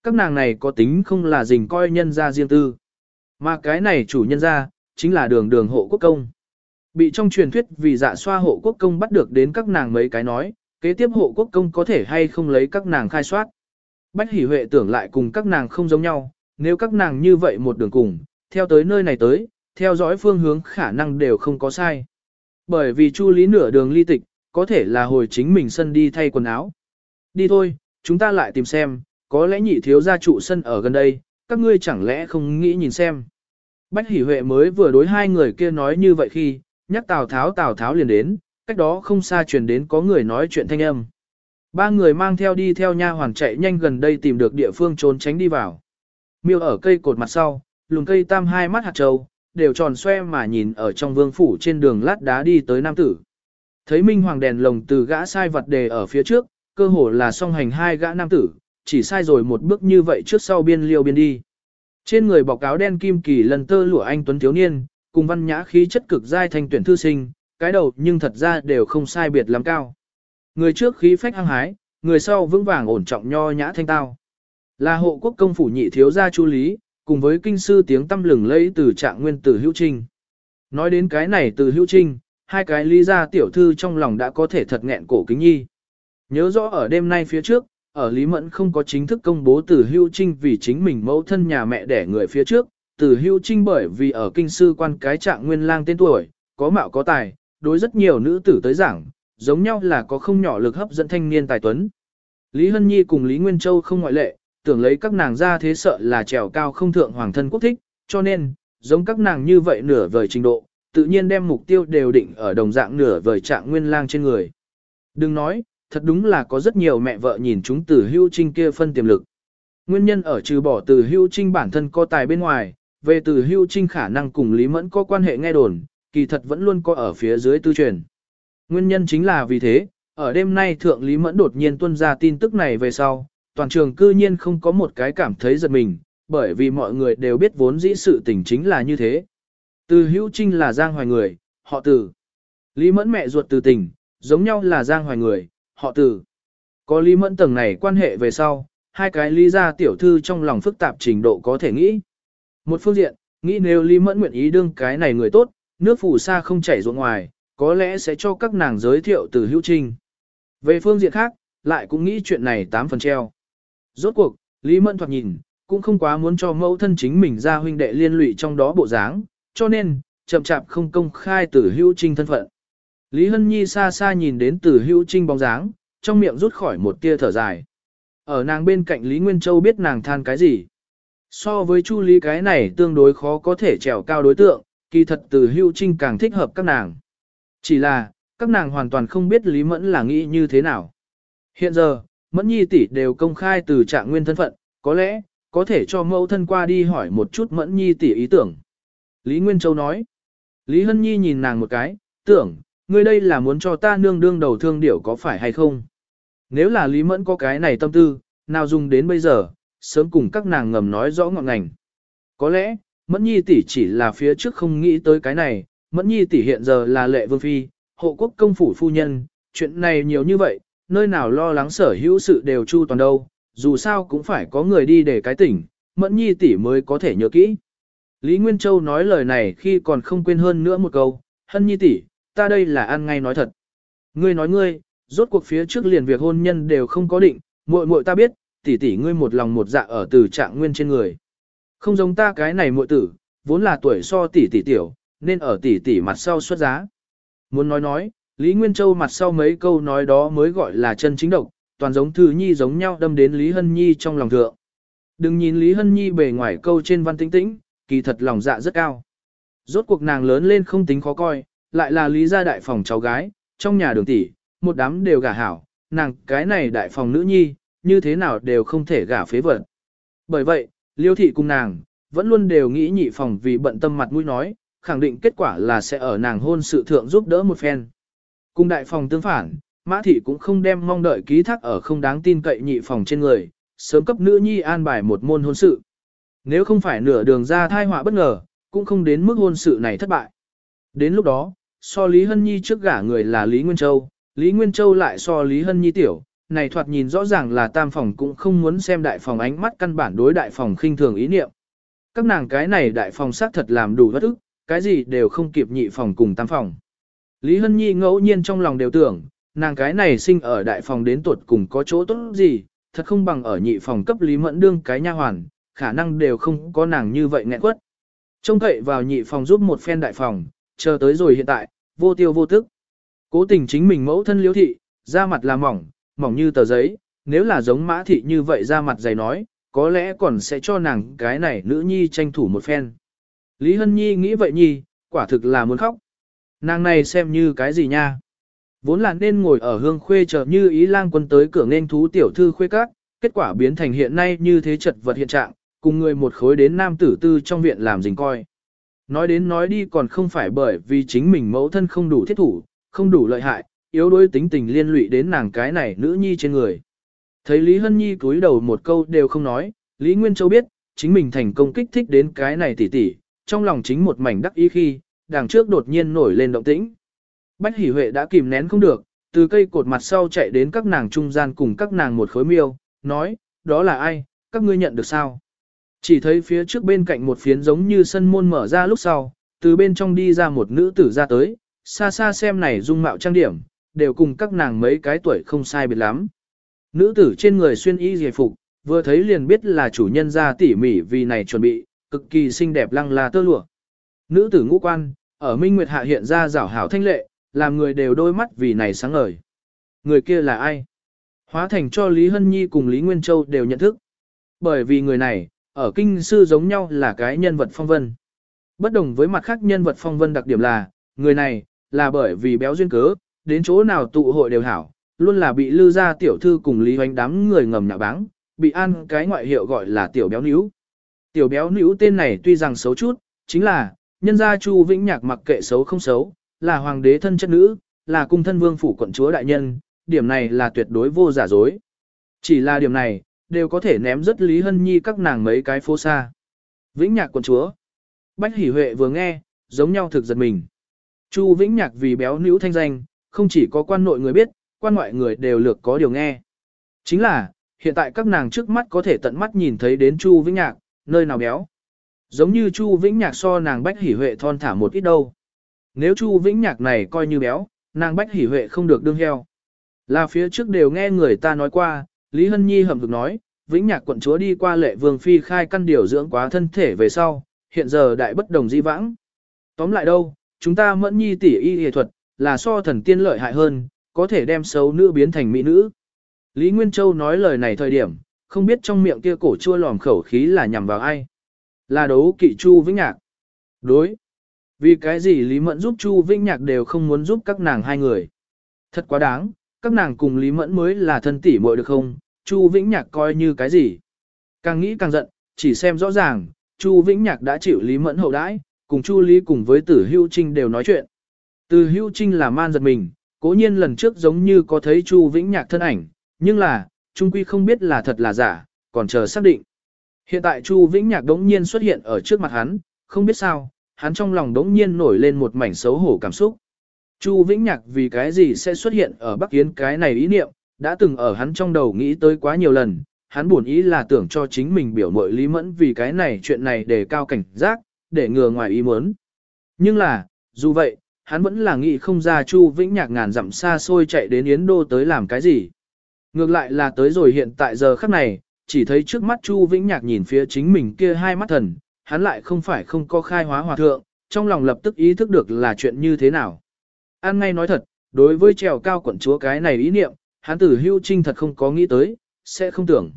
Các nàng này có tính không là dình coi nhân gia riêng tư. Mà cái này chủ nhân gia, chính là đường đường hộ quốc công. Bị trong truyền thuyết vì dạ xoa hộ quốc công bắt được đến các nàng mấy cái nói, kế tiếp hộ quốc công có thể hay không lấy các nàng khai soát. Bách Hỷ Huệ tưởng lại cùng các nàng không giống nhau, nếu các nàng như vậy một đường cùng, theo tới nơi này tới, theo dõi phương hướng khả năng đều không có sai. Bởi vì Chu Lý nửa đường ly tịch, có thể là hồi chính mình sân đi thay quần áo. Đi thôi, chúng ta lại tìm xem, có lẽ nhị thiếu gia trụ sân ở gần đây, các ngươi chẳng lẽ không nghĩ nhìn xem. Bách Hỷ Huệ mới vừa đối hai người kia nói như vậy khi, nhắc Tào Tháo Tào Tháo liền đến, cách đó không xa truyền đến có người nói chuyện thanh âm. Ba người mang theo đi theo nha hoàn chạy nhanh gần đây tìm được địa phương trốn tránh đi vào. Miêu ở cây cột mặt sau, lùn cây tam hai mắt hạt trâu, đều tròn xoe mà nhìn ở trong vương phủ trên đường lát đá đi tới nam tử. Thấy minh hoàng đèn lồng từ gã sai vật đề ở phía trước, cơ hồ là song hành hai gã nam tử, chỉ sai rồi một bước như vậy trước sau biên liêu biên đi. Trên người bọc áo đen kim kỳ lần tơ lụa anh tuấn thiếu niên, cùng văn nhã khí chất cực giai thanh tuyển thư sinh, cái đầu nhưng thật ra đều không sai biệt lắm cao. Người trước khí phách hăng hái, người sau vững vàng ổn trọng nho nhã thanh tao. Là hộ quốc công phủ nhị thiếu gia chu lý, cùng với kinh sư tiếng tâm lừng lẫy từ trạng nguyên từ hữu trinh. Nói đến cái này từ hữu trinh, hai cái lý gia tiểu thư trong lòng đã có thể thật nghẹn cổ kính nhi. Nhớ rõ ở đêm nay phía trước, ở Lý Mẫn không có chính thức công bố từ hưu trinh vì chính mình mẫu thân nhà mẹ đẻ người phía trước, từ hưu trinh bởi vì ở kinh sư quan cái trạng nguyên lang tên tuổi, có mạo có tài, đối rất nhiều nữ tử tới giảng, giống nhau là có không nhỏ lực hấp dẫn thanh niên tài tuấn. Lý Hân Nhi cùng Lý Nguyên Châu không ngoại lệ, tưởng lấy các nàng ra thế sợ là trèo cao không thượng hoàng thân quốc thích, cho nên, giống các nàng như vậy nửa vời trình độ, tự nhiên đem mục tiêu đều định ở đồng dạng nửa vời trạng nguyên lang trên người. Đừng nói, thật đúng là có rất nhiều mẹ vợ nhìn chúng từ hưu trinh kia phân tiềm lực. Nguyên nhân ở trừ bỏ từ hưu trinh bản thân có tài bên ngoài, về từ hưu trinh khả năng cùng Lý Mẫn có quan hệ nghe đồn, kỳ thật vẫn luôn có ở phía dưới tư truyền. Nguyên nhân chính là vì thế, ở đêm nay Thượng Lý Mẫn đột nhiên tuân ra tin tức này về sau, toàn trường cư nhiên không có một cái cảm thấy giật mình, bởi vì mọi người đều biết vốn dĩ sự tình chính là như thế. Từ hữu trinh là giang hoài người, họ từ. Lý Mẫn mẹ ruột từ tình, giống nhau là giang hoài người, họ từ. Có Lý Mẫn tầng này quan hệ về sau, hai cái lý gia tiểu thư trong lòng phức tạp trình độ có thể nghĩ. Một phương diện, nghĩ nếu Lý Mẫn nguyện ý đương cái này người tốt, nước phù sa không chảy ruộng ngoài, có lẽ sẽ cho các nàng giới thiệu từ hữu trinh. Về phương diện khác, lại cũng nghĩ chuyện này tám phần treo. Rốt cuộc, Lý Mẫn thoạt nhìn, cũng không quá muốn cho mẫu thân chính mình ra huynh đệ liên lụy trong đó bộ dáng, cho nên, chậm chạp không công khai từ hữu trinh thân phận. Lý Hân Nhi xa xa nhìn đến từ hữu trinh bóng dáng, trong miệng rút khỏi một tia thở dài. Ở nàng bên cạnh Lý Nguyên Châu biết nàng than cái gì. So với Chu Lý cái này tương đối khó có thể trèo cao đối tượng, kỳ thật từ hưu trinh càng thích hợp các nàng. Chỉ là, các nàng hoàn toàn không biết Lý Mẫn là nghĩ như thế nào. Hiện giờ, Mẫn Nhi tỷ đều công khai từ trạng nguyên thân phận, có lẽ, có thể cho mẫu thân qua đi hỏi một chút Mẫn Nhi tỷ ý tưởng. Lý Nguyên Châu nói. Lý Hân Nhi nhìn nàng một cái, tưởng, ngươi đây là muốn cho ta nương đương đầu thương điểu có phải hay không? Nếu là Lý Mẫn có cái này tâm tư, nào dùng đến bây giờ, sớm cùng các nàng ngầm nói rõ ngọn ngành. Có lẽ, Mẫn Nhi tỷ chỉ là phía trước không nghĩ tới cái này, Mẫn Nhi tỷ hiện giờ là lệ vương phi, hộ quốc công phủ phu nhân, chuyện này nhiều như vậy, nơi nào lo lắng sở hữu sự đều chu toàn đâu, dù sao cũng phải có người đi để cái tỉnh, Mẫn Nhi tỷ mới có thể nhớ kỹ. Lý Nguyên Châu nói lời này khi còn không quên hơn nữa một câu, Hân Nhi tỷ, ta đây là ăn ngay nói thật. Ngươi nói ngươi, rốt cuộc phía trước liền việc hôn nhân đều không có định, muội muội ta biết, tỷ tỷ ngươi một lòng một dạ ở từ trạng nguyên trên người. Không giống ta cái này muội tử, vốn là tuổi so tỷ tỷ tiểu, nên ở tỷ tỷ mặt sau xuất giá. Muốn nói nói, Lý Nguyên Châu mặt sau mấy câu nói đó mới gọi là chân chính độc, toàn giống Thư Nhi giống nhau đâm đến Lý Hân Nhi trong lòng thượng. Đừng nhìn Lý Hân Nhi bề ngoài câu trên văn tĩnh tĩnh, kỳ thật lòng dạ rất cao. Rốt cuộc nàng lớn lên không tính khó coi, lại là Lý gia đại phòng cháu gái, trong nhà đường tỷ, một đám đều gả hảo, nàng cái này đại phòng nữ nhi, như thế nào đều không thể gả phế vật. Bởi vậy, Liêu thị cùng nàng, vẫn luôn đều nghĩ nhị phòng vì bận tâm mặt mũi nói, khẳng định kết quả là sẽ ở nàng hôn sự thượng giúp đỡ một phen. Cùng đại phòng tương phản, Mã thị cũng không đem mong đợi ký thác ở không đáng tin cậy nhị phòng trên người, sớm cấp nữ nhi an bài một môn hôn sự. Nếu không phải nửa đường ra thai họa bất ngờ, cũng không đến mức hôn sự này thất bại. Đến lúc đó, so Lý Hân Nhi trước gả người là Lý Nguyên Châu, Lý Nguyên Châu lại so Lý Hân Nhi tiểu, này thoạt nhìn rõ ràng là tam phòng cũng không muốn xem đại phòng ánh mắt căn bản đối đại phòng khinh thường ý niệm. Các nàng cái này đại phòng xác thật làm đủ bất ức, cái gì đều không kịp nhị phòng cùng tam phòng. Lý Hân Nhi ngẫu nhiên trong lòng đều tưởng, nàng cái này sinh ở đại phòng đến tuột cùng có chỗ tốt gì, thật không bằng ở nhị phòng cấp Lý Mẫn đương cái nha hoàn, khả năng đều không có nàng như vậy nghẹn quất. Trông cậy vào nhị phòng giúp một phen đại phòng, chờ tới rồi hiện tại, vô tiêu vô tức. Cố tình chính mình mẫu thân liễu thị, da mặt là mỏng, mỏng như tờ giấy, nếu là giống mã thị như vậy ra mặt dày nói, có lẽ còn sẽ cho nàng cái này nữ nhi tranh thủ một phen. Lý Hân Nhi nghĩ vậy nhi, quả thực là muốn khóc. Nàng này xem như cái gì nha? Vốn là nên ngồi ở hương khuê chờ như ý lang quân tới cửa nên thú tiểu thư khuê các, kết quả biến thành hiện nay như thế chật vật hiện trạng, cùng người một khối đến nam tử tư trong viện làm dình coi. Nói đến nói đi còn không phải bởi vì chính mình mẫu thân không đủ thiết thủ, không đủ lợi hại, yếu đuối tính tình liên lụy đến nàng cái này nữ nhi trên người. Thấy Lý Hân Nhi cúi đầu một câu đều không nói, Lý Nguyên Châu biết, chính mình thành công kích thích đến cái này tỉ tỉ, trong lòng chính một mảnh đắc ý khi, đằng trước đột nhiên nổi lên động tĩnh. Bách Hỷ Huệ đã kìm nén không được, từ cây cột mặt sau chạy đến các nàng trung gian cùng các nàng một khối miêu, nói, đó là ai, các ngươi nhận được sao? Chỉ thấy phía trước bên cạnh một phiến giống như sân môn mở ra lúc sau, từ bên trong đi ra một nữ tử ra tới, xa xa xem này dung mạo trang điểm, đều cùng các nàng mấy cái tuổi không sai biệt lắm. Nữ tử trên người xuyên y dề phục, vừa thấy liền biết là chủ nhân ra tỉ mỉ vì này chuẩn bị, cực kỳ xinh đẹp lăng la tơ lụa. Nữ tử ngũ quan, ở Minh Nguyệt Hạ hiện ra rảo hảo thanh lệ, làm người đều đôi mắt vì này sáng ngời. Người kia là ai? Hóa thành cho Lý Hân Nhi cùng Lý Nguyên Châu đều nhận thức. Bởi vì người này, ở kinh sư giống nhau là cái nhân vật phong vân. Bất đồng với mặt khác nhân vật phong vân đặc điểm là, người này, là bởi vì béo duyên cớ, đến chỗ nào tụ hội đều hảo, luôn là bị lư ra tiểu thư cùng Lý Hoánh đám người ngầm nhạ báng, bị ăn cái ngoại hiệu gọi là tiểu béo níu. Tiểu béo níu tên này tuy rằng xấu chút, chính là, nhân gia Chu Vĩnh Nhạc mặc kệ xấu không xấu, là hoàng đế thân chất nữ, là cung thân vương phủ quận chúa đại nhân, điểm này là tuyệt đối vô giả dối. Chỉ là điểm này, đều có thể ném rất Lý Hân Nhi các nàng mấy cái phố xa. Vĩnh Nhạc quận chúa. Bách Hỷ Huệ vừa nghe, giống nhau thực giật mình. Chu Vĩnh Nhạc vì béo nữ thanh danh, không chỉ có quan nội người biết, quan ngoại người đều lược có điều nghe. Chính là, hiện tại các nàng trước mắt có thể tận mắt nhìn thấy đến Chu Vĩnh Nhạc, nơi nào béo. Giống như Chu Vĩnh Nhạc so nàng Bách Hỷ Huệ thon thả một ít đâu. Nếu Chu Vĩnh Nhạc này coi như béo, nàng Bách Hỷ Huệ không được đương heo. Là phía trước đều nghe người ta nói qua, Lý Hân Nhi hầm hực nói, Vĩnh Nhạc quận chúa đi qua lệ vương phi khai căn điều dưỡng quá thân thể về sau, hiện giờ đại bất đồng di vãng. Tóm lại đâu, chúng ta mẫn nhi tỷ y y thuật, là so thần tiên lợi hại hơn, có thể đem xấu nữ biến thành mỹ nữ. Lý Nguyên Châu nói lời này thời điểm, không biết trong miệng kia cổ chua lòm khẩu khí là nhằm vào ai. Là đấu kỵ Chu Vĩnh Nhạc. Đối. Vì cái gì Lý Mẫn giúp Chu Vĩnh Nhạc đều không muốn giúp các nàng hai người. Thật quá đáng, các nàng cùng Lý Mẫn mới là thân tỷ muội được không, Chu Vĩnh Nhạc coi như cái gì. Càng nghĩ càng giận, chỉ xem rõ ràng, Chu Vĩnh Nhạc đã chịu Lý Mẫn hậu đãi, cùng Chu Lý cùng với Tử Hưu Trinh đều nói chuyện. Từ Hưu Trinh là man giật mình, cố nhiên lần trước giống như có thấy Chu Vĩnh Nhạc thân ảnh, nhưng là, Trung Quy không biết là thật là giả, còn chờ xác định. Hiện tại Chu Vĩnh Nhạc đống nhiên xuất hiện ở trước mặt hắn, không biết sao, hắn trong lòng đống nhiên nổi lên một mảnh xấu hổ cảm xúc. Chu Vĩnh Nhạc vì cái gì sẽ xuất hiện ở Bắc Yến cái này ý niệm, đã từng ở hắn trong đầu nghĩ tới quá nhiều lần, hắn buồn ý là tưởng cho chính mình biểu mội Lý Mẫn vì cái này chuyện này để cao cảnh giác, để ngừa ngoài ý muốn. Nhưng là, dù vậy, hắn vẫn là nghĩ không ra Chu Vĩnh Nhạc ngàn dặm xa xôi chạy đến Yến Đô tới làm cái gì. Ngược lại là tới rồi hiện tại giờ khắc này, chỉ thấy trước mắt Chu Vĩnh Nhạc nhìn phía chính mình kia hai mắt thần, hắn lại không phải không có khai hóa hòa thượng, trong lòng lập tức ý thức được là chuyện như thế nào. An ngay nói thật, đối với trèo cao quận chúa cái này ý niệm, hắn tử hưu trinh thật không có nghĩ tới, sẽ không tưởng.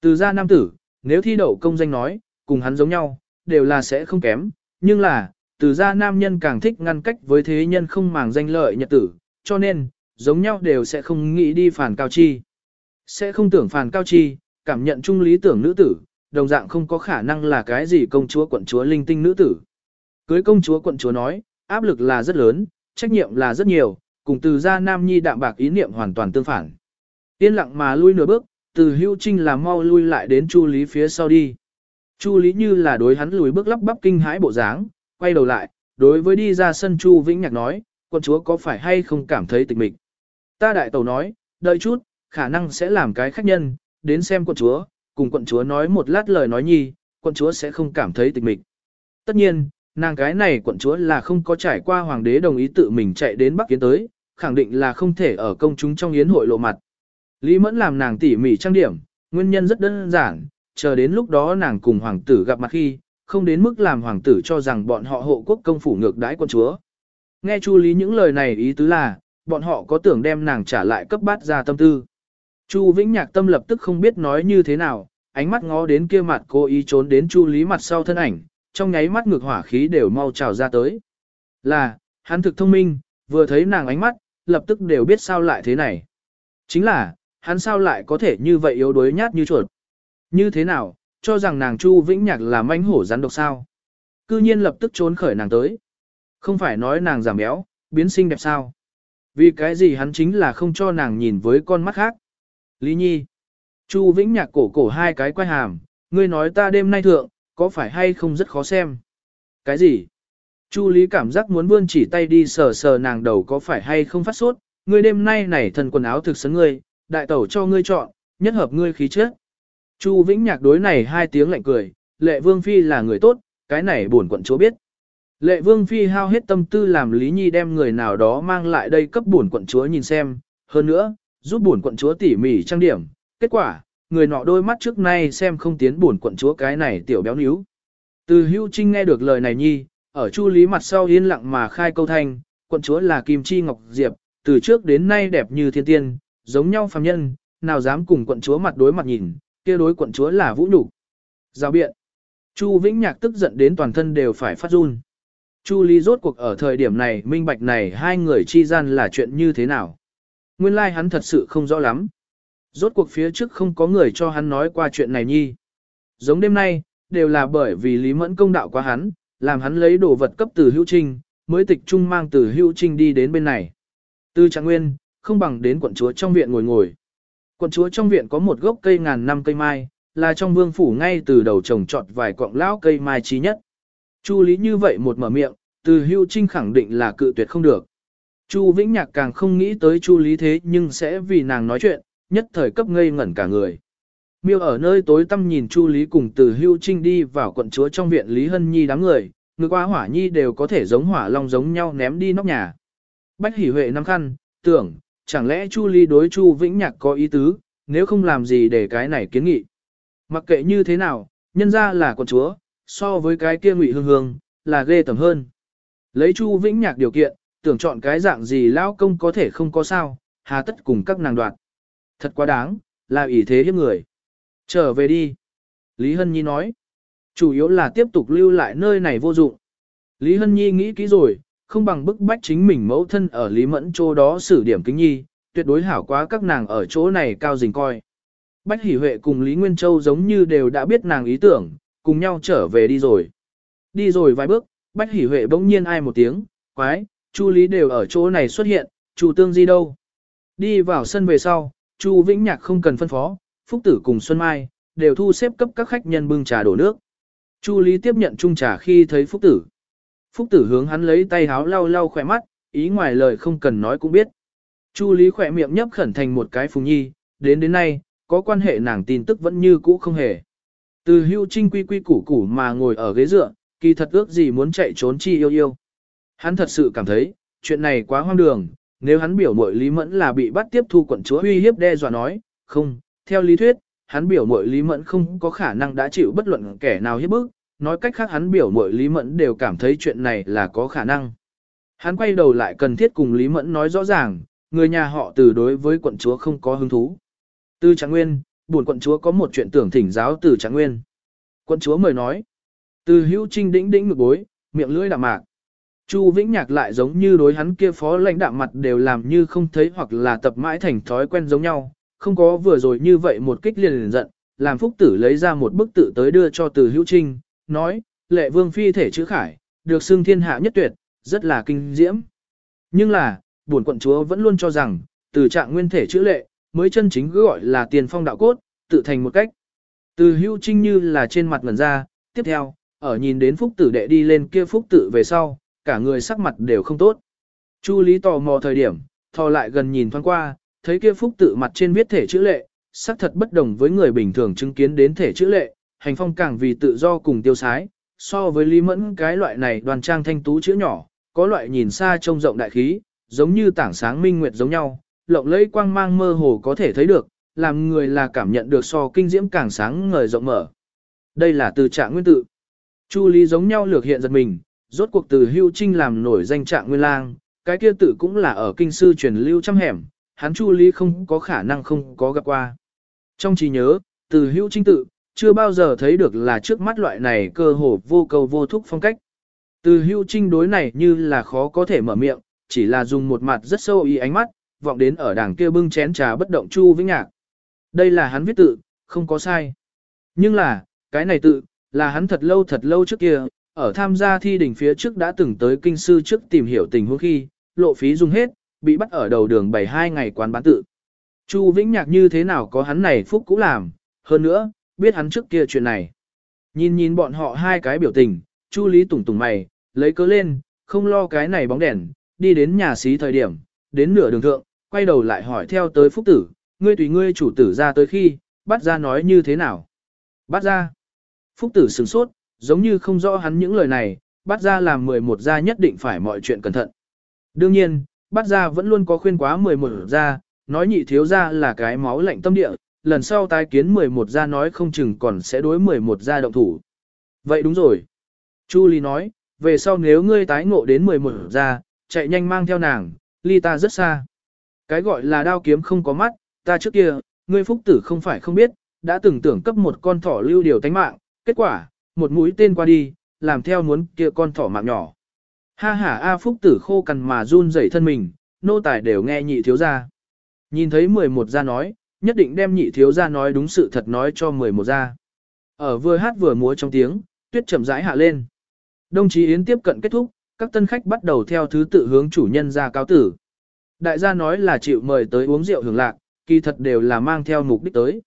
Từ gia nam tử, nếu thi đậu công danh nói, cùng hắn giống nhau, đều là sẽ không kém, nhưng là, từ gia nam nhân càng thích ngăn cách với thế nhân không màng danh lợi nhật tử, cho nên, giống nhau đều sẽ không nghĩ đi phản cao chi. Sẽ không tưởng phản cao chi, cảm nhận chung lý tưởng nữ tử, đồng dạng không có khả năng là cái gì công chúa quận chúa linh tinh nữ tử. Cưới công chúa quận chúa nói, áp lực là rất lớn, trách nhiệm là rất nhiều, cùng từ gia nam nhi đạm bạc ý niệm hoàn toàn tương phản. Yên lặng mà lui nửa bước, từ hưu trinh là mau lui lại đến chu lý phía sau đi. Chu lý như là đối hắn lùi bước lắp bắp kinh hãi bộ dáng, quay đầu lại, đối với đi ra sân chu vĩnh nhạc nói, quân chúa có phải hay không cảm thấy tịch mịch. Ta đại tẩu nói, đợi chút, khả năng sẽ làm cái khách nhân, đến xem quân chúa, cùng quận chúa nói một lát lời nói nhi, quận chúa sẽ không cảm thấy tịch mịch. Tất nhiên, Nàng cái này quận chúa là không có trải qua hoàng đế đồng ý tự mình chạy đến Bắc Kiến tới, khẳng định là không thể ở công chúng trong yến hội lộ mặt. Lý Mẫn làm nàng tỉ mỉ trang điểm, nguyên nhân rất đơn giản, chờ đến lúc đó nàng cùng hoàng tử gặp mặt khi, không đến mức làm hoàng tử cho rằng bọn họ hộ quốc công phủ ngược đãi quân chúa. Nghe Chu Lý những lời này ý tứ là, bọn họ có tưởng đem nàng trả lại cấp bát ra tâm tư. Chu Vĩnh Nhạc tâm lập tức không biết nói như thế nào, ánh mắt ngó đến kia mặt cô ý trốn đến Chu Lý mặt sau thân ảnh, trong nháy mắt ngược hỏa khí đều mau trào ra tới. Là, hắn thực thông minh, vừa thấy nàng ánh mắt, lập tức đều biết sao lại thế này. Chính là, hắn sao lại có thể như vậy yếu đuối nhát như chuột. Như thế nào, cho rằng nàng Chu Vĩnh Nhạc là manh hổ rắn độc sao. Cư nhiên lập tức trốn khởi nàng tới. Không phải nói nàng giảm béo, biến xinh đẹp sao. Vì cái gì hắn chính là không cho nàng nhìn với con mắt khác. Lý Nhi. Chu Vĩnh Nhạc cổ cổ hai cái quay hàm, ngươi nói ta đêm nay thượng, có phải hay không rất khó xem. Cái gì? Chu Lý cảm giác muốn vươn chỉ tay đi sờ sờ nàng đầu có phải hay không phát sốt, ngươi đêm nay này thần quần áo thực sấn ngươi, đại tẩu cho ngươi chọn, nhất hợp ngươi khí chất. Chu Vĩnh Nhạc đối này hai tiếng lạnh cười, lệ vương phi là người tốt, cái này buồn quận chúa biết. Lệ vương phi hao hết tâm tư làm Lý Nhi đem người nào đó mang lại đây cấp buồn quận chúa nhìn xem, hơn nữa, giúp buồn quận chúa tỉ mỉ trang điểm, kết quả, người nọ đôi mắt trước nay xem không tiến buồn quận chúa cái này tiểu béo níu. Từ hưu trinh nghe được lời này Nhi, ở chu lý mặt sau yên lặng mà khai câu thanh, quận chúa là Kim Chi Ngọc Diệp, từ trước đến nay đẹp như thiên tiên, giống nhau phàm nhân, nào dám cùng quận chúa mặt đối mặt nhìn, kia đối quận chúa là vũ nhục. Giao biện. Chu Vĩnh Nhạc tức giận đến toàn thân đều phải phát run. Chu Lý rốt cuộc ở thời điểm này minh bạch này hai người chi gian là chuyện như thế nào. Nguyên lai like hắn thật sự không rõ lắm. Rốt cuộc phía trước không có người cho hắn nói qua chuyện này nhi. Giống đêm nay, đều là bởi vì Lý Mẫn công đạo quá hắn, làm hắn lấy đồ vật cấp từ hữu trinh, mới tịch trung mang từ hữu trinh đi đến bên này. Từ trạng nguyên, không bằng đến quận chúa trong viện ngồi ngồi. Quận chúa trong viện có một gốc cây ngàn năm cây mai, là trong vương phủ ngay từ đầu trồng trọt vài cọng lão cây mai chí nhất. Chu lý như vậy một mở miệng, từ hưu trinh khẳng định là cự tuyệt không được. Chu Vĩnh Nhạc càng không nghĩ tới Chu Lý thế nhưng sẽ vì nàng nói chuyện, nhất thời cấp ngây ngẩn cả người. Miêu ở nơi tối tăm nhìn Chu Lý cùng từ hưu trinh đi vào quận chúa trong viện Lý Hân Nhi đám người, ngược qua hỏa nhi đều có thể giống hỏa long giống nhau ném đi nóc nhà. Bách hỉ huệ năm khăn, tưởng, chẳng lẽ Chu Ly đối Chu Vĩnh Nhạc có ý tứ, nếu không làm gì để cái này kiến nghị. Mặc kệ như thế nào, nhân ra là con chúa, so với cái kia ngụy hương hương, là ghê tầm hơn. Lấy Chu Vĩnh Nhạc điều kiện, tưởng chọn cái dạng gì lão công có thể không có sao, hà tất cùng các nàng đoạt. Thật quá đáng, là ý thế hiếp người. Trở về đi. Lý Hân Nhi nói. Chủ yếu là tiếp tục lưu lại nơi này vô dụng. Lý Hân Nhi nghĩ kỹ rồi, không bằng bức bách chính mình mẫu thân ở Lý Mẫn chỗ đó xử điểm kính nhi, tuyệt đối hảo quá các nàng ở chỗ này cao dình coi. Bách Hỷ Huệ cùng Lý Nguyên Châu giống như đều đã biết nàng ý tưởng, cùng nhau trở về đi rồi. Đi rồi vài bước, Bách Hỷ Huệ bỗng nhiên ai một tiếng, quái, Chu Lý đều ở chỗ này xuất hiện, Chu Tương Di đâu. Đi vào sân về sau, Chu Vĩnh Nhạc không cần phân phó, Phúc Tử cùng Xuân Mai, đều thu xếp cấp các khách nhân bưng trà đổ nước. Chu Lý tiếp nhận chung trà khi thấy Phúc Tử. Phúc tử hướng hắn lấy tay háo lau lau khỏe mắt, ý ngoài lời không cần nói cũng biết. Chu Lý khỏe miệng nhấp khẩn thành một cái phùng nhi, đến đến nay, có quan hệ nàng tin tức vẫn như cũ không hề. Từ hưu trinh quy quy củ củ mà ngồi ở ghế dựa, kỳ thật ước gì muốn chạy trốn chi yêu yêu. Hắn thật sự cảm thấy, chuyện này quá hoang đường, nếu hắn biểu mội Lý Mẫn là bị bắt tiếp thu quận chúa uy hiếp đe dọa nói, không, theo lý thuyết, hắn biểu mội Lý Mẫn không có khả năng đã chịu bất luận kẻ nào hiếp bức, nói cách khác hắn biểu mội Lý Mẫn đều cảm thấy chuyện này là có khả năng. Hắn quay đầu lại cần thiết cùng Lý Mẫn nói rõ ràng, người nhà họ từ đối với quận chúa không có hứng thú. Từ Trạng Nguyên, buồn quận chúa có một chuyện tưởng thỉnh giáo từ Trạng Nguyên. Quận chúa mời nói. Từ hữu trinh đĩnh đĩnh ngực bối, miệng lưỡi đạm mạc. Chu Vĩnh Nhạc lại giống như đối hắn kia phó lãnh đạm mặt đều làm như không thấy hoặc là tập mãi thành thói quen giống nhau, không có vừa rồi như vậy một kích liền liền giận, làm phúc tử lấy ra một bức tự tới đưa cho từ hữu trinh, nói, lệ vương phi thể chữ khải, được xưng thiên hạ nhất tuyệt, rất là kinh diễm. Nhưng là, buồn quận chúa vẫn luôn cho rằng, từ trạng nguyên thể chữ lệ, mới chân chính gọi là tiền phong đạo cốt, tự thành một cách. Từ hưu trinh như là trên mặt ngần ra, tiếp theo, ở nhìn đến phúc tử đệ đi lên kia phúc tử về sau, cả người sắc mặt đều không tốt. Chu Lý tò mò thời điểm, thò lại gần nhìn thoáng qua, thấy kia phúc tử mặt trên viết thể chữ lệ, sắc thật bất đồng với người bình thường chứng kiến đến thể chữ lệ, hành phong càng vì tự do cùng tiêu sái, so với Lý Mẫn cái loại này đoàn trang thanh tú chữ nhỏ, có loại nhìn xa trông rộng đại khí, giống như tảng sáng minh nguyệt giống nhau, lộng lẫy quang mang mơ hồ có thể thấy được, làm người là cảm nhận được so kinh diễm càng sáng ngời rộng mở. Đây là từ trạng nguyên tự. Chu Lý giống nhau lược hiện giật mình, rốt cuộc từ hưu trinh làm nổi danh trạng nguyên lang, cái kia tự cũng là ở kinh sư truyền lưu trăm hẻm, hắn Chu Lý không có khả năng không có gặp qua. Trong trí nhớ, từ hưu trinh tự, chưa bao giờ thấy được là trước mắt loại này cơ hồ vô cầu vô thúc phong cách. Từ hưu trinh đối này như là khó có thể mở miệng, chỉ là dùng một mặt rất sâu ý ánh mắt, vọng đến ở đảng kia bưng chén trà bất động Chu Vĩnh Nhạc. Đây là hắn viết tự, không có sai. Nhưng là, cái này tự, là hắn thật lâu thật lâu trước kia, ở tham gia thi đỉnh phía trước đã từng tới kinh sư trước tìm hiểu tình huống khi, lộ phí dùng hết, bị bắt ở đầu đường 72 ngày quán bán tự. Chu Vĩnh Nhạc như thế nào có hắn này phúc cũng làm, hơn nữa, biết hắn trước kia chuyện này. Nhìn nhìn bọn họ hai cái biểu tình, Chu Lý tủng tủng mày, lấy cớ lên, không lo cái này bóng đèn, đi đến nhà xí thời điểm, đến nửa đường thượng, quay đầu lại hỏi theo tới phúc tử, ngươi tùy ngươi chủ tử ra tới khi, bắt ra nói như thế nào. Bắt ra. Phúc tử sửng sốt, giống như không rõ hắn những lời này, bắt ra làm 11 gia nhất định phải mọi chuyện cẩn thận. Đương nhiên, bắt ra vẫn luôn có khuyên quá 11 gia, nói nhị thiếu gia là cái máu lạnh tâm địa, lần sau tái kiến 11 gia nói không chừng còn sẽ đối 11 gia động thủ. Vậy đúng rồi. Chu Ly nói, về sau nếu ngươi tái ngộ đến 11 gia, chạy nhanh mang theo nàng, ly ta rất xa. Cái gọi là đao kiếm không có mắt, ta trước kia, ngươi phúc tử không phải không biết, đã từng tưởng cấp một con thỏ lưu điều tánh mạng, kết quả, một mũi tên qua đi, làm theo muốn kia con thỏ mạng nhỏ. Ha ha A phúc tử khô cằn mà run rẩy thân mình, nô tài đều nghe nhị thiếu gia. Nhìn thấy 11 gia nói, nhất định đem nhị thiếu gia nói đúng sự thật nói cho 11 gia. Ở vừa hát vừa múa trong tiếng, tuyết chậm rãi hạ lên. Đồng chí Yến tiếp cận kết thúc, các tân khách bắt đầu theo thứ tự hướng chủ nhân ra cáo tử. Đại gia nói là chịu mời tới uống rượu hưởng lạc, kỳ thật đều là mang theo mục đích tới.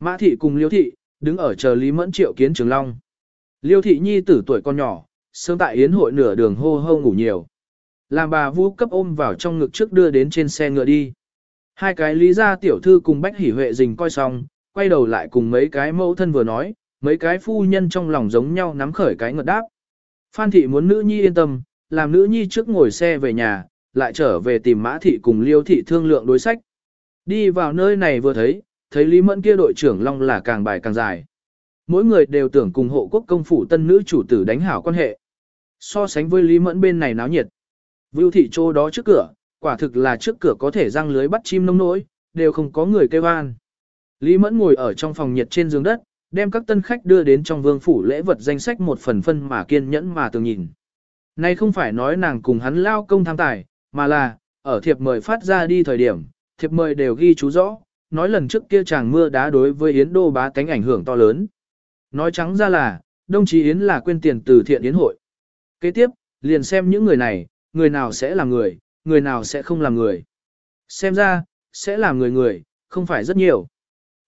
Mã thị cùng Liêu thị, đứng ở chờ Lý Mẫn triệu kiến Trường Long. Liêu thị nhi tử tuổi con nhỏ, sớm tại yến hội nửa đường hô hô ngủ nhiều. Làm bà vũ cấp ôm vào trong ngực trước đưa đến trên xe ngựa đi. Hai cái lý gia tiểu thư cùng Bách Hỷ Huệ dình coi xong, quay đầu lại cùng mấy cái mẫu thân vừa nói, mấy cái phu nhân trong lòng giống nhau nắm khởi cái ngợt đáp. Phan thị muốn nữ nhi yên tâm, làm nữ nhi trước ngồi xe về nhà, lại trở về tìm mã thị cùng liêu thị thương lượng đối sách. Đi vào nơi này vừa thấy, thấy Lý Mẫn kia đội trưởng Long là càng bài càng dài. Mỗi người đều tưởng cùng hộ quốc công phủ tân nữ chủ tử đánh hảo quan hệ. So sánh với Lý Mẫn bên này náo nhiệt. Vưu thị chỗ đó trước cửa, quả thực là trước cửa có thể răng lưới bắt chim nông nỗi, đều không có người kêu an. Lý Mẫn ngồi ở trong phòng nhiệt trên giường đất, đem các tân khách đưa đến trong vương phủ lễ vật danh sách một phần phân mà kiên nhẫn mà tường nhìn. Nay không phải nói nàng cùng hắn lao công tham tài, mà là, ở thiệp mời phát ra đi thời điểm, thiệp mời đều ghi chú rõ, nói lần trước kia chàng mưa đá đối với Yến Đô bá tánh ảnh hưởng to lớn. Nói trắng ra là, đồng chí Yến là quên tiền từ thiện Yến hội. Kế tiếp, liền xem những người này, người nào sẽ là người, người nào sẽ không làm người. Xem ra, sẽ làm người người, không phải rất nhiều.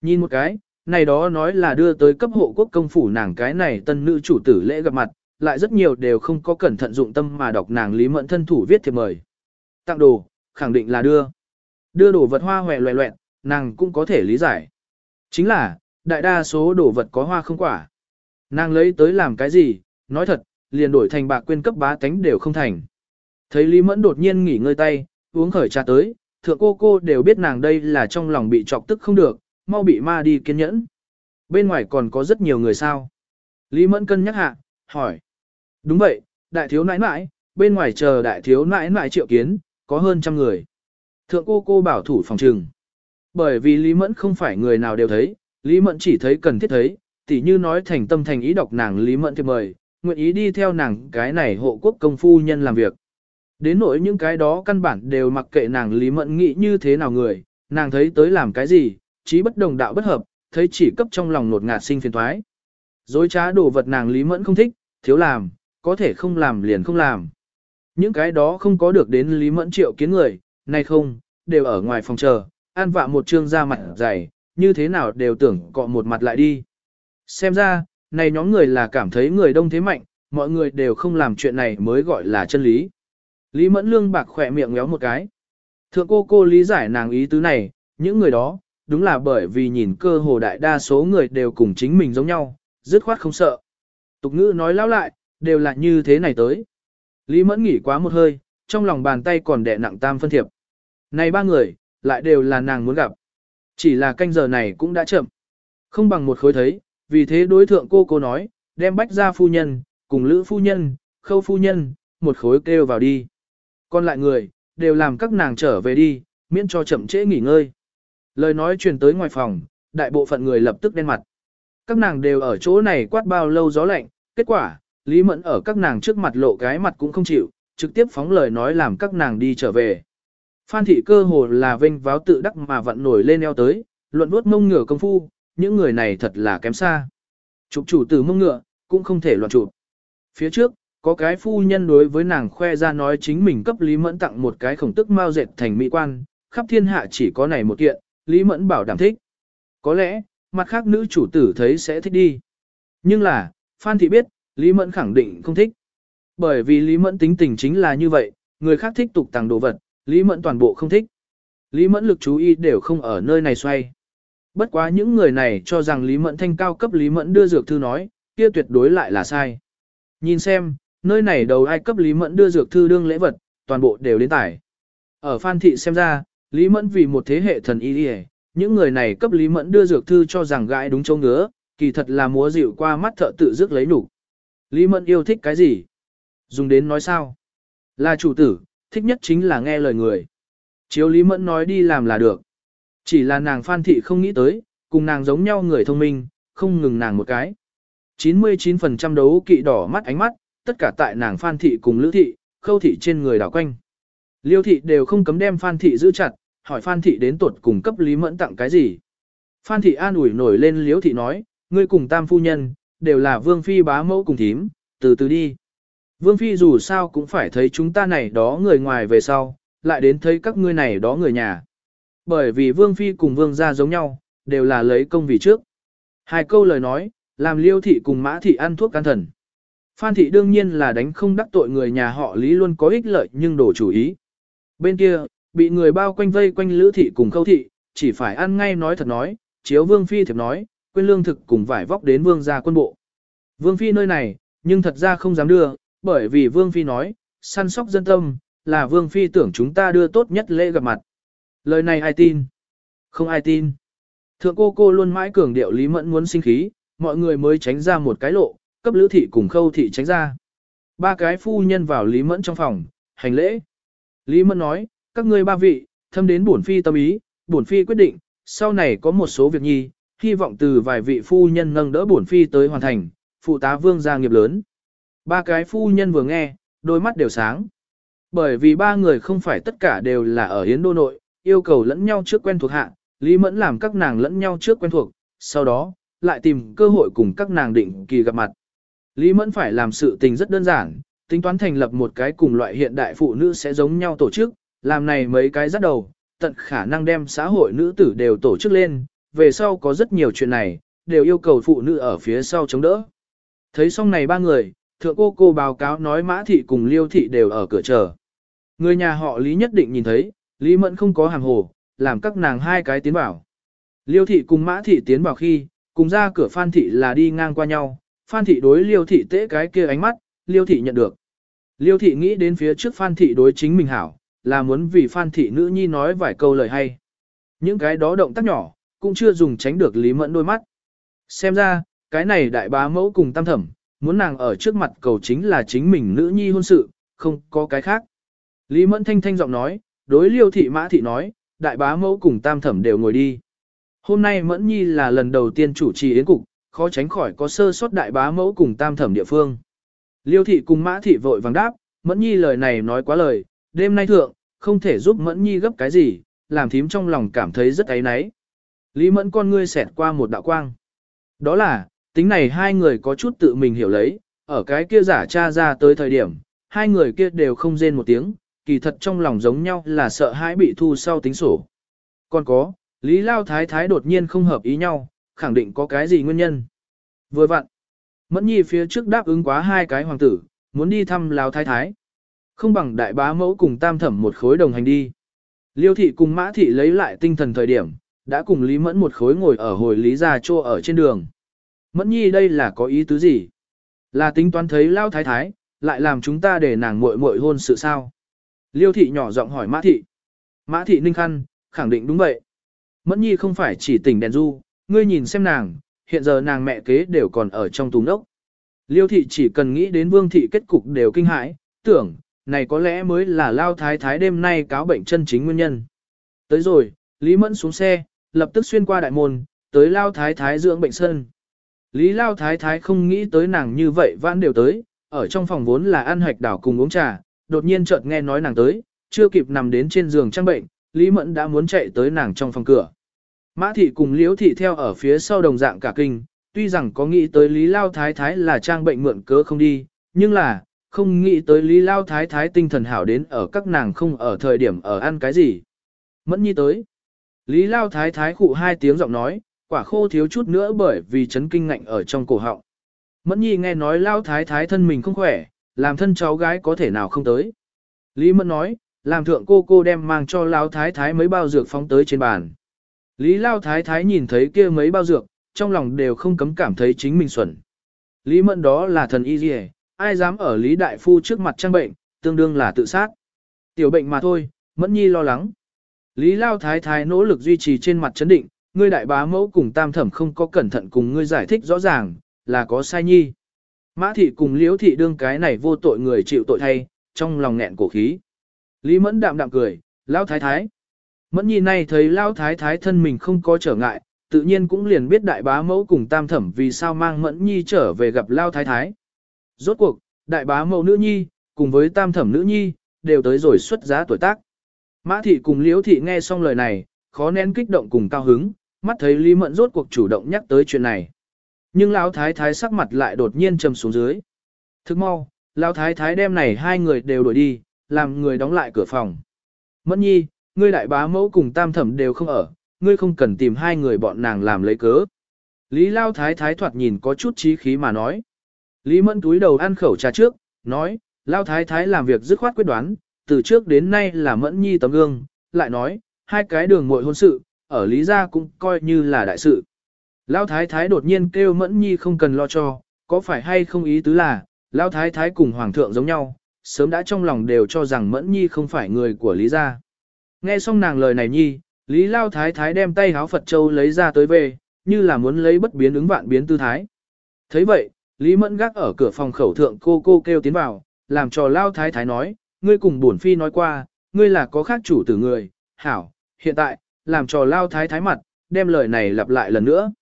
Nhìn một cái, này đó nói là đưa tới cấp hộ quốc công phủ nàng cái này tân nữ chủ tử lễ gặp mặt, lại rất nhiều đều không có cẩn thận dụng tâm mà đọc nàng Lý Mẫn thân thủ viết thiệp mời. Tặng đồ, khẳng định là đưa. Đưa đồ vật hoa hòe loẹ loẹn, nàng cũng có thể lý giải. Chính là, đại đa số đồ vật có hoa không quả. Nàng lấy tới làm cái gì, nói thật, liền đổi thành bạc quên cấp bá tánh đều không thành. Thấy Lý Mẫn đột nhiên nghỉ ngơi tay, uống khởi trà tới, thượng cô cô đều biết nàng đây là trong lòng bị chọc tức không được, mau bị ma đi kiên nhẫn. Bên ngoài còn có rất nhiều người sao. Lý Mẫn cân nhắc hạ, hỏi. Đúng vậy, đại thiếu nãi nãi, bên ngoài chờ đại thiếu nãi nãi triệu kiến, có hơn trăm người. Thượng cô cô bảo thủ phòng trừng. Bởi vì Lý Mẫn không phải người nào đều thấy, Lý Mẫn chỉ thấy cần thiết thấy, tỉ như nói thành tâm thành ý đọc nàng Lý Mẫn thì mời, nguyện ý đi theo nàng cái này hộ quốc công phu nhân làm việc. Đến nỗi những cái đó căn bản đều mặc kệ nàng Lý Mẫn nghĩ như thế nào người, nàng thấy tới làm cái gì, trí bất đồng đạo bất hợp, thấy chỉ cấp trong lòng nột ngạt sinh phiền thoái. Dối trá đồ vật nàng Lý Mẫn không thích, thiếu làm, có thể không làm liền không làm. Những cái đó không có được đến Lý Mẫn triệu kiến người, nay không, đều ở ngoài phòng chờ, an vạ một trương da mặt dày, như thế nào đều tưởng cọ một mặt lại đi. Xem ra, này nhóm người là cảm thấy người đông thế mạnh, mọi người đều không làm chuyện này mới gọi là chân lý. Lý Mẫn Lương bạc khỏe miệng ngéo một cái. Thượng cô cô lý giải nàng ý tứ này, những người đó, đúng là bởi vì nhìn cơ hồ đại đa số người đều cùng chính mình giống nhau, dứt khoát không sợ. Tục ngữ nói lão lại, đều là như thế này tới. Lý Mẫn nghỉ quá một hơi, trong lòng bàn tay còn đè nặng tam phân thiệp. Này ba người, lại đều là nàng muốn gặp. Chỉ là canh giờ này cũng đã chậm. Không bằng một khối thấy, vì thế đối thượng cô cô nói, đem bách ra phu nhân, cùng lữ phu nhân, khâu phu nhân, một khối kêu vào đi. Còn lại người, đều làm các nàng trở về đi, miễn cho chậm trễ nghỉ ngơi. Lời nói truyền tới ngoài phòng, đại bộ phận người lập tức đen mặt. Các nàng đều ở chỗ này quát bao lâu gió lạnh, kết quả, Lý Mẫn ở các nàng trước mặt lộ cái mặt cũng không chịu, trực tiếp phóng lời nói làm các nàng đi trở về. Phan thị cơ hồ là vênh váo tự đắc mà vặn nổi lên eo tới, luận vuốt mông ngựa công phu, những người này thật là kém xa. Chụp chủ tử mông ngựa, cũng không thể loạn chụp. Phía trước, có cái phu nhân đối với nàng khoe ra nói chính mình cấp Lý Mẫn tặng một cái khổng tức mau dệt thành mỹ quan, khắp thiên hạ chỉ có này một kiện, Lý Mẫn bảo đảm thích. Có lẽ, mặt khác nữ chủ tử thấy sẽ thích đi. Nhưng là, Phan Thị biết, Lý Mẫn khẳng định không thích. Bởi vì Lý Mẫn tính tình chính là như vậy, người khác thích tục tàng đồ vật, Lý Mẫn toàn bộ không thích. Lý Mẫn lực chú ý đều không ở nơi này xoay. Bất quá những người này cho rằng Lý Mẫn thanh cao cấp Lý Mẫn đưa dược thư nói, kia tuyệt đối lại là sai. Nhìn xem, nơi này đầu ai cấp Lý Mẫn đưa dược thư đương lễ vật, toàn bộ đều đến tải. Ở Phan Thị xem ra, Lý Mẫn vì một thế hệ thần y đi những người này cấp Lý Mẫn đưa dược thư cho rằng gãi đúng châu ngứa, kỳ thật là múa dịu qua mắt thợ tự dứt lấy đủ. Lý Mẫn yêu thích cái gì? Dùng đến nói sao? Là chủ tử, thích nhất chính là nghe lời người. Chiếu Lý Mẫn nói đi làm là được. Chỉ là nàng Phan Thị không nghĩ tới, cùng nàng giống nhau người thông minh, không ngừng nàng một cái. 99% đấu kỵ đỏ mắt ánh mắt, tất cả tại nàng Phan Thị cùng Lữ Thị, Khâu Thị trên người đảo quanh. Liêu Thị đều không cấm đem Phan Thị giữ chặt, hỏi Phan Thị đến tuột cùng cấp Lý Mẫn tặng cái gì. Phan Thị an ủi nổi lên Liêu Thị nói, ngươi cùng tam phu nhân, đều là Vương Phi bá mẫu cùng thím, từ từ đi. Vương Phi dù sao cũng phải thấy chúng ta này đó người ngoài về sau, lại đến thấy các ngươi này đó người nhà. Bởi vì Vương Phi cùng Vương gia giống nhau, đều là lấy công vì trước. Hai câu lời nói, làm liêu thị cùng mã thị ăn thuốc can thần. Phan thị đương nhiên là đánh không đắc tội người nhà họ lý luôn có ích lợi nhưng đổ chủ ý. Bên kia, bị người bao quanh vây quanh lữ thị cùng khâu thị, chỉ phải ăn ngay nói thật nói, chiếu vương phi thiệp nói, quên lương thực cùng vải vóc đến vương gia quân bộ. Vương phi nơi này, nhưng thật ra không dám đưa, bởi vì vương phi nói, săn sóc dân tâm, là vương phi tưởng chúng ta đưa tốt nhất lễ gặp mặt. Lời này ai tin? Không ai tin. Thượng cô cô luôn mãi cường điệu Lý Mẫn muốn sinh khí, mọi người mới tránh ra một cái lộ, cấp lữ thị cùng khâu thị tránh ra. Ba cái phu nhân vào Lý Mẫn trong phòng, hành lễ. Lý Mẫn nói, các ngươi ba vị, thâm đến bổn phi tâm ý, bổn phi quyết định, sau này có một số việc nhi, hy vọng từ vài vị phu nhân nâng đỡ bổn phi tới hoàn thành, phụ tá vương gia nghiệp lớn. Ba cái phu nhân vừa nghe, đôi mắt đều sáng. Bởi vì ba người không phải tất cả đều là ở Yến Đô Nội, yêu cầu lẫn nhau trước quen thuộc hạ, Lý Mẫn làm các nàng lẫn nhau trước quen thuộc, sau đó, lại tìm cơ hội cùng các nàng định kỳ gặp mặt. Lý Mẫn phải làm sự tình rất đơn giản, tính toán thành lập một cái cùng loại hiện đại phụ nữ sẽ giống nhau tổ chức, làm này mấy cái rất đầu, tận khả năng đem xã hội nữ tử đều tổ chức lên, về sau có rất nhiều chuyện này, đều yêu cầu phụ nữ ở phía sau chống đỡ. Thấy xong này ba người, thượng cô cô báo cáo nói mã thị cùng liêu thị đều ở cửa chờ. Người nhà họ Lý nhất định nhìn thấy, Lý Mẫn không có hàng hồ, làm các nàng hai cái tiến vào. Liêu thị cùng mã thị tiến vào khi, cùng ra cửa Phan thị là đi ngang qua nhau, Phan thị đối Liêu thị tế cái kia ánh mắt, Liêu thị nhận được. Liêu thị nghĩ đến phía trước Phan thị đối chính mình hảo, là muốn vì Phan thị nữ nhi nói vài câu lời hay. Những cái đó động tác nhỏ, cũng chưa dùng tránh được Lý Mẫn đôi mắt. Xem ra, cái này đại bá mẫu cùng tam thẩm, muốn nàng ở trước mặt cầu chính là chính mình nữ nhi hôn sự, không có cái khác. Lý Mẫn thanh thanh giọng nói, đối liêu thị mã thị nói, đại bá mẫu cùng tam thẩm đều ngồi đi. Hôm nay Mẫn Nhi là lần đầu tiên chủ trì yến cục, khó tránh khỏi có sơ sót đại bá mẫu cùng tam thẩm địa phương. Liêu thị cùng mã thị vội vàng đáp, Mẫn Nhi lời này nói quá lời, đêm nay thượng, không thể giúp Mẫn Nhi gấp cái gì, làm thím trong lòng cảm thấy rất áy náy. Lý Mẫn con ngươi xẹt qua một đạo quang. Đó là, tính này hai người có chút tự mình hiểu lấy, ở cái kia giả cha ra tới thời điểm, hai người kia đều không rên một tiếng, kỳ thật trong lòng giống nhau là sợ hãi bị thu sau tính sổ. Còn có, Lý Lao Thái Thái đột nhiên không hợp ý nhau, khẳng định có cái gì nguyên nhân. Vừa vặn, Mẫn Nhi phía trước đáp ứng quá hai cái hoàng tử, muốn đi thăm Lào Thái Thái. Không bằng đại bá mẫu cùng tam thẩm một khối đồng hành đi. Liêu thị cùng mã thị lấy lại tinh thần thời điểm, đã cùng Lý Mẫn một khối ngồi ở hồi Lý Gia Chô ở trên đường. Mẫn Nhi đây là có ý tứ gì? Là tính toán thấy lao thái thái, lại làm chúng ta để nàng muội muội hôn sự sao? Liêu thị nhỏ giọng hỏi Mã thị. Mã thị ninh khăn, khẳng định đúng vậy. Mẫn nhi không phải chỉ tỉnh đèn du, ngươi nhìn xem nàng, hiện giờ nàng mẹ kế đều còn ở trong tù nốc. Liêu thị chỉ cần nghĩ đến vương thị kết cục đều kinh hãi, tưởng, này có lẽ mới là lao thái thái đêm nay cáo bệnh chân chính nguyên nhân. Tới rồi, Lý Mẫn xuống xe, lập tức xuyên qua đại môn, tới lao thái thái dưỡng bệnh sân. Lý lao thái thái không nghĩ tới nàng như vậy vãn đều tới, ở trong phòng vốn là ăn hạch đảo cùng uống trà, đột nhiên chợt nghe nói nàng tới, chưa kịp nằm đến trên giường trang bệnh, Lý Mẫn đã muốn chạy tới nàng trong phòng cửa. Mã thị cùng Liễu thị theo ở phía sau đồng dạng cả kinh, tuy rằng có nghĩ tới Lý Lao Thái Thái là trang bệnh mượn cớ không đi, nhưng là, không nghĩ tới Lý Lao Thái Thái tinh thần hảo đến ở các nàng không ở thời điểm ở ăn cái gì. Mẫn nhi tới. Lý Lao Thái Thái khụ hai tiếng giọng nói, quả khô thiếu chút nữa bởi vì chấn kinh ngạnh ở trong cổ họng. Mẫn nhi nghe nói Lao Thái Thái thân mình không khỏe, làm thân cháu gái có thể nào không tới. Lý Mẫn nói, làm thượng cô cô đem mang cho Lao Thái Thái mấy bao dược phóng tới trên bàn. Lý Lao Thái Thái nhìn thấy kia mấy bao dược, trong lòng đều không cấm cảm thấy chính mình xuẩn. Lý Mẫn đó là thần y gì ai dám ở Lý Đại Phu trước mặt trang bệnh, tương đương là tự sát. Tiểu bệnh mà thôi, Mẫn Nhi lo lắng. Lý Lao Thái Thái nỗ lực duy trì trên mặt chấn định, ngươi đại bá mẫu cùng tam thẩm không có cẩn thận cùng ngươi giải thích rõ ràng, là có sai nhi. Mã thị cùng liễu thị đương cái này vô tội người chịu tội thay, trong lòng nghẹn cổ khí. Lý Mẫn đạm đạm cười, Lao Thái Thái. Mẫn nhi này thấy Lao Thái Thái thân mình không có trở ngại, tự nhiên cũng liền biết đại bá mẫu cùng tam thẩm vì sao mang Mẫn nhi trở về gặp Lao Thái Thái. Rốt cuộc, đại bá mẫu nữ nhi, cùng với tam thẩm nữ nhi, đều tới rồi xuất giá tuổi tác. Mã thị cùng liễu thị nghe xong lời này, khó nén kích động cùng cao hứng, mắt thấy Lý Mẫn rốt cuộc chủ động nhắc tới chuyện này. Nhưng Lão Thái Thái sắc mặt lại đột nhiên trầm xuống dưới. Thức mau, Lão Thái Thái đem này hai người đều đuổi đi, làm người đóng lại cửa phòng. Mẫn nhi, ngươi đại bá mẫu cùng tam thẩm đều không ở, ngươi không cần tìm hai người bọn nàng làm lấy cớ. Lý Lao Thái Thái thoạt nhìn có chút trí khí mà nói. Lý Mẫn túi đầu ăn khẩu trà trước, nói, Lao Thái Thái làm việc dứt khoát quyết đoán, từ trước đến nay là Mẫn Nhi tấm gương, lại nói, hai cái đường muội hôn sự, ở Lý gia cũng coi như là đại sự. Lao Thái Thái đột nhiên kêu Mẫn Nhi không cần lo cho, có phải hay không ý tứ là, Lao Thái Thái cùng Hoàng thượng giống nhau, sớm đã trong lòng đều cho rằng Mẫn Nhi không phải người của Lý gia. Nghe xong nàng lời này Nhi, Lý Lao Thái Thái đem tay háo Phật Châu lấy ra tới về, như là muốn lấy bất biến ứng vạn biến tư thái. thấy vậy, Lý Mẫn gác ở cửa phòng khẩu thượng cô cô kêu tiến vào, làm cho Lao Thái Thái nói, ngươi cùng bổn phi nói qua, ngươi là có khác chủ tử người, hảo, hiện tại, làm cho Lao Thái Thái mặt, đem lời này lặp lại lần nữa.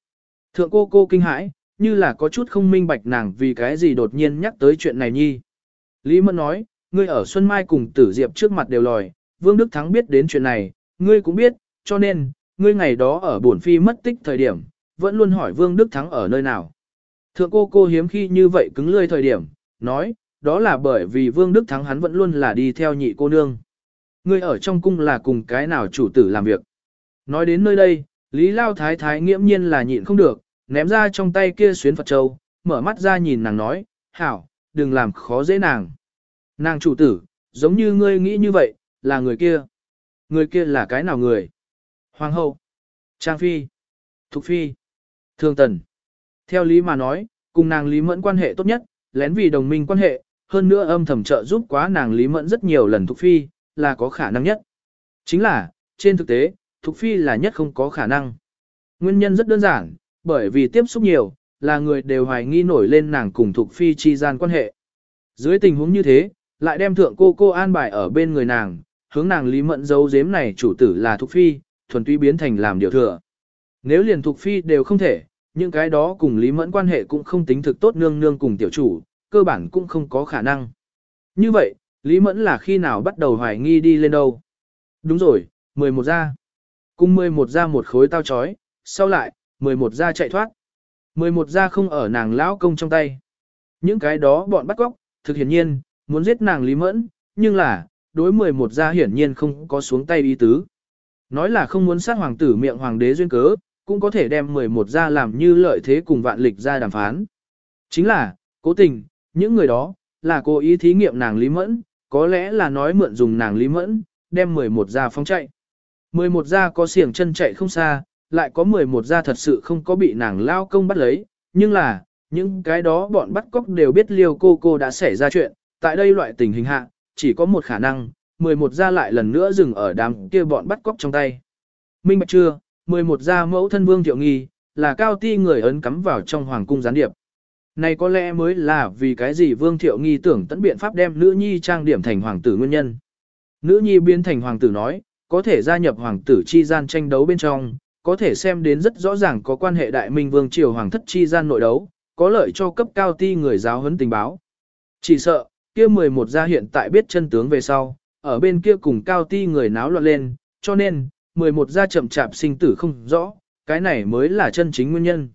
Thượng cô cô kinh hãi, như là có chút không minh bạch nàng vì cái gì đột nhiên nhắc tới chuyện này nhi. Lý Mẫn nói, ngươi ở Xuân Mai cùng Tử Diệp trước mặt đều lòi, Vương Đức Thắng biết đến chuyện này, ngươi cũng biết, cho nên, ngươi ngày đó ở bổn phi mất tích thời điểm, vẫn luôn hỏi Vương Đức Thắng ở nơi nào. Thượng cô cô hiếm khi như vậy cứng lươi thời điểm, nói, đó là bởi vì Vương Đức Thắng hắn vẫn luôn là đi theo nhị cô nương. Ngươi ở trong cung là cùng cái nào chủ tử làm việc. Nói đến nơi đây, Lý Lao Thái Thái nghiễm nhiên là nhịn không được, ném ra trong tay kia xuyến Phật Châu, mở mắt ra nhìn nàng nói, hảo, đừng làm khó dễ nàng. Nàng chủ tử, giống như ngươi nghĩ như vậy, là người kia. Người kia là cái nào người? Hoàng hậu, Trang Phi, Thục Phi, Thương Tần. Theo lý mà nói, cùng nàng Lý Mẫn quan hệ tốt nhất, lén vì đồng minh quan hệ, hơn nữa âm thầm trợ giúp quá nàng Lý Mẫn rất nhiều lần Thục Phi, là có khả năng nhất. Chính là, trên thực tế, Thục Phi là nhất không có khả năng. Nguyên nhân rất đơn giản, bởi vì tiếp xúc nhiều, là người đều hoài nghi nổi lên nàng cùng Thục Phi chi gian quan hệ. Dưới tình huống như thế, lại đem thượng cô cô an bài ở bên người nàng, hướng nàng Lý Mẫn giấu giếm này chủ tử là Thục Phi, thuần túy biến thành làm điều thừa. Nếu liền Thục Phi đều không thể, những cái đó cùng Lý Mẫn quan hệ cũng không tính thực tốt nương nương cùng tiểu chủ, cơ bản cũng không có khả năng. Như vậy, Lý Mẫn là khi nào bắt đầu hoài nghi đi lên đâu? Đúng rồi, 11 ra. Cùng 11 ra một khối tao chói, sau lại, 11 ra chạy thoát. 11 ra không ở nàng lão công trong tay. Những cái đó bọn bắt góc, thực hiển nhiên, muốn giết nàng Lý Mẫn, nhưng là, đối 11 gia hiển nhiên không có xuống tay ý tứ. Nói là không muốn sát hoàng tử miệng hoàng đế duyên cớ, cũng có thể đem 11 gia làm như lợi thế cùng vạn lịch ra đàm phán. Chính là, cố tình, những người đó, là cố ý thí nghiệm nàng Lý Mẫn, có lẽ là nói mượn dùng nàng Lý Mẫn, đem 11 gia phóng chạy. 11 gia có xiềng chân chạy không xa, lại có 11 gia thật sự không có bị nàng lao công bắt lấy, nhưng là, Những cái đó bọn bắt cóc đều biết liêu cô cô đã xảy ra chuyện, tại đây loại tình hình hạ, chỉ có một khả năng, 11 gia lại lần nữa dừng ở đám kia bọn bắt cóc trong tay. Minh bạch chưa, 11 gia mẫu thân vương thiệu nghi, là cao ti người ấn cắm vào trong hoàng cung gián điệp. Này có lẽ mới là vì cái gì vương thiệu nghi tưởng tận biện pháp đem nữ nhi trang điểm thành hoàng tử nguyên nhân. Nữ nhi biến thành hoàng tử nói, có thể gia nhập hoàng tử chi gian tranh đấu bên trong, có thể xem đến rất rõ ràng có quan hệ đại minh vương triều hoàng thất chi gian nội đấu, có lợi cho cấp cao ti người giáo huấn tình báo. Chỉ sợ, kia 11 gia hiện tại biết chân tướng về sau, ở bên kia cùng cao ti người náo loạn lên, cho nên, 11 gia chậm chạp sinh tử không rõ, cái này mới là chân chính nguyên nhân.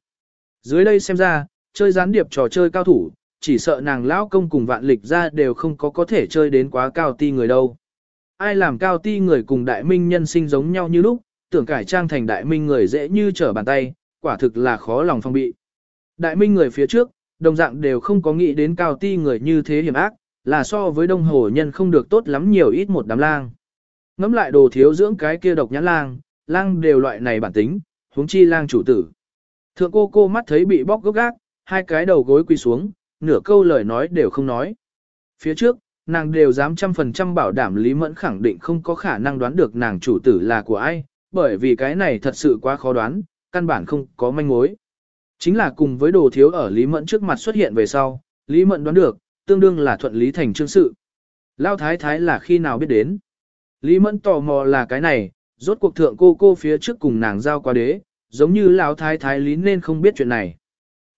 Dưới đây xem ra, chơi gián điệp trò chơi cao thủ, chỉ sợ nàng lão công cùng vạn lịch ra đều không có có thể chơi đến quá cao ti người đâu. Ai làm cao ti người cùng đại minh nhân sinh giống nhau như lúc, tưởng cải trang thành đại minh người dễ như trở bàn tay, quả thực là khó lòng phong bị. Đại minh người phía trước, đồng dạng đều không có nghĩ đến cao ti người như thế hiểm ác, là so với đông hồ nhân không được tốt lắm nhiều ít một đám lang. Ngắm lại đồ thiếu dưỡng cái kia độc nhãn lang, lang đều loại này bản tính, huống chi lang chủ tử. Thượng cô cô mắt thấy bị bóc gốc gác, hai cái đầu gối quỳ xuống, nửa câu lời nói đều không nói. Phía trước, nàng đều dám trăm phần trăm bảo đảm Lý Mẫn khẳng định không có khả năng đoán được nàng chủ tử là của ai, bởi vì cái này thật sự quá khó đoán, căn bản không có manh mối. Chính là cùng với đồ thiếu ở Lý Mẫn trước mặt xuất hiện về sau, Lý Mẫn đoán được, tương đương là thuận lý thành chương sự. Lao thái thái là khi nào biết đến. Lý Mẫn tò mò là cái này, rốt cuộc thượng cô cô phía trước cùng nàng giao qua đế, giống như Lao thái thái Lý nên không biết chuyện này.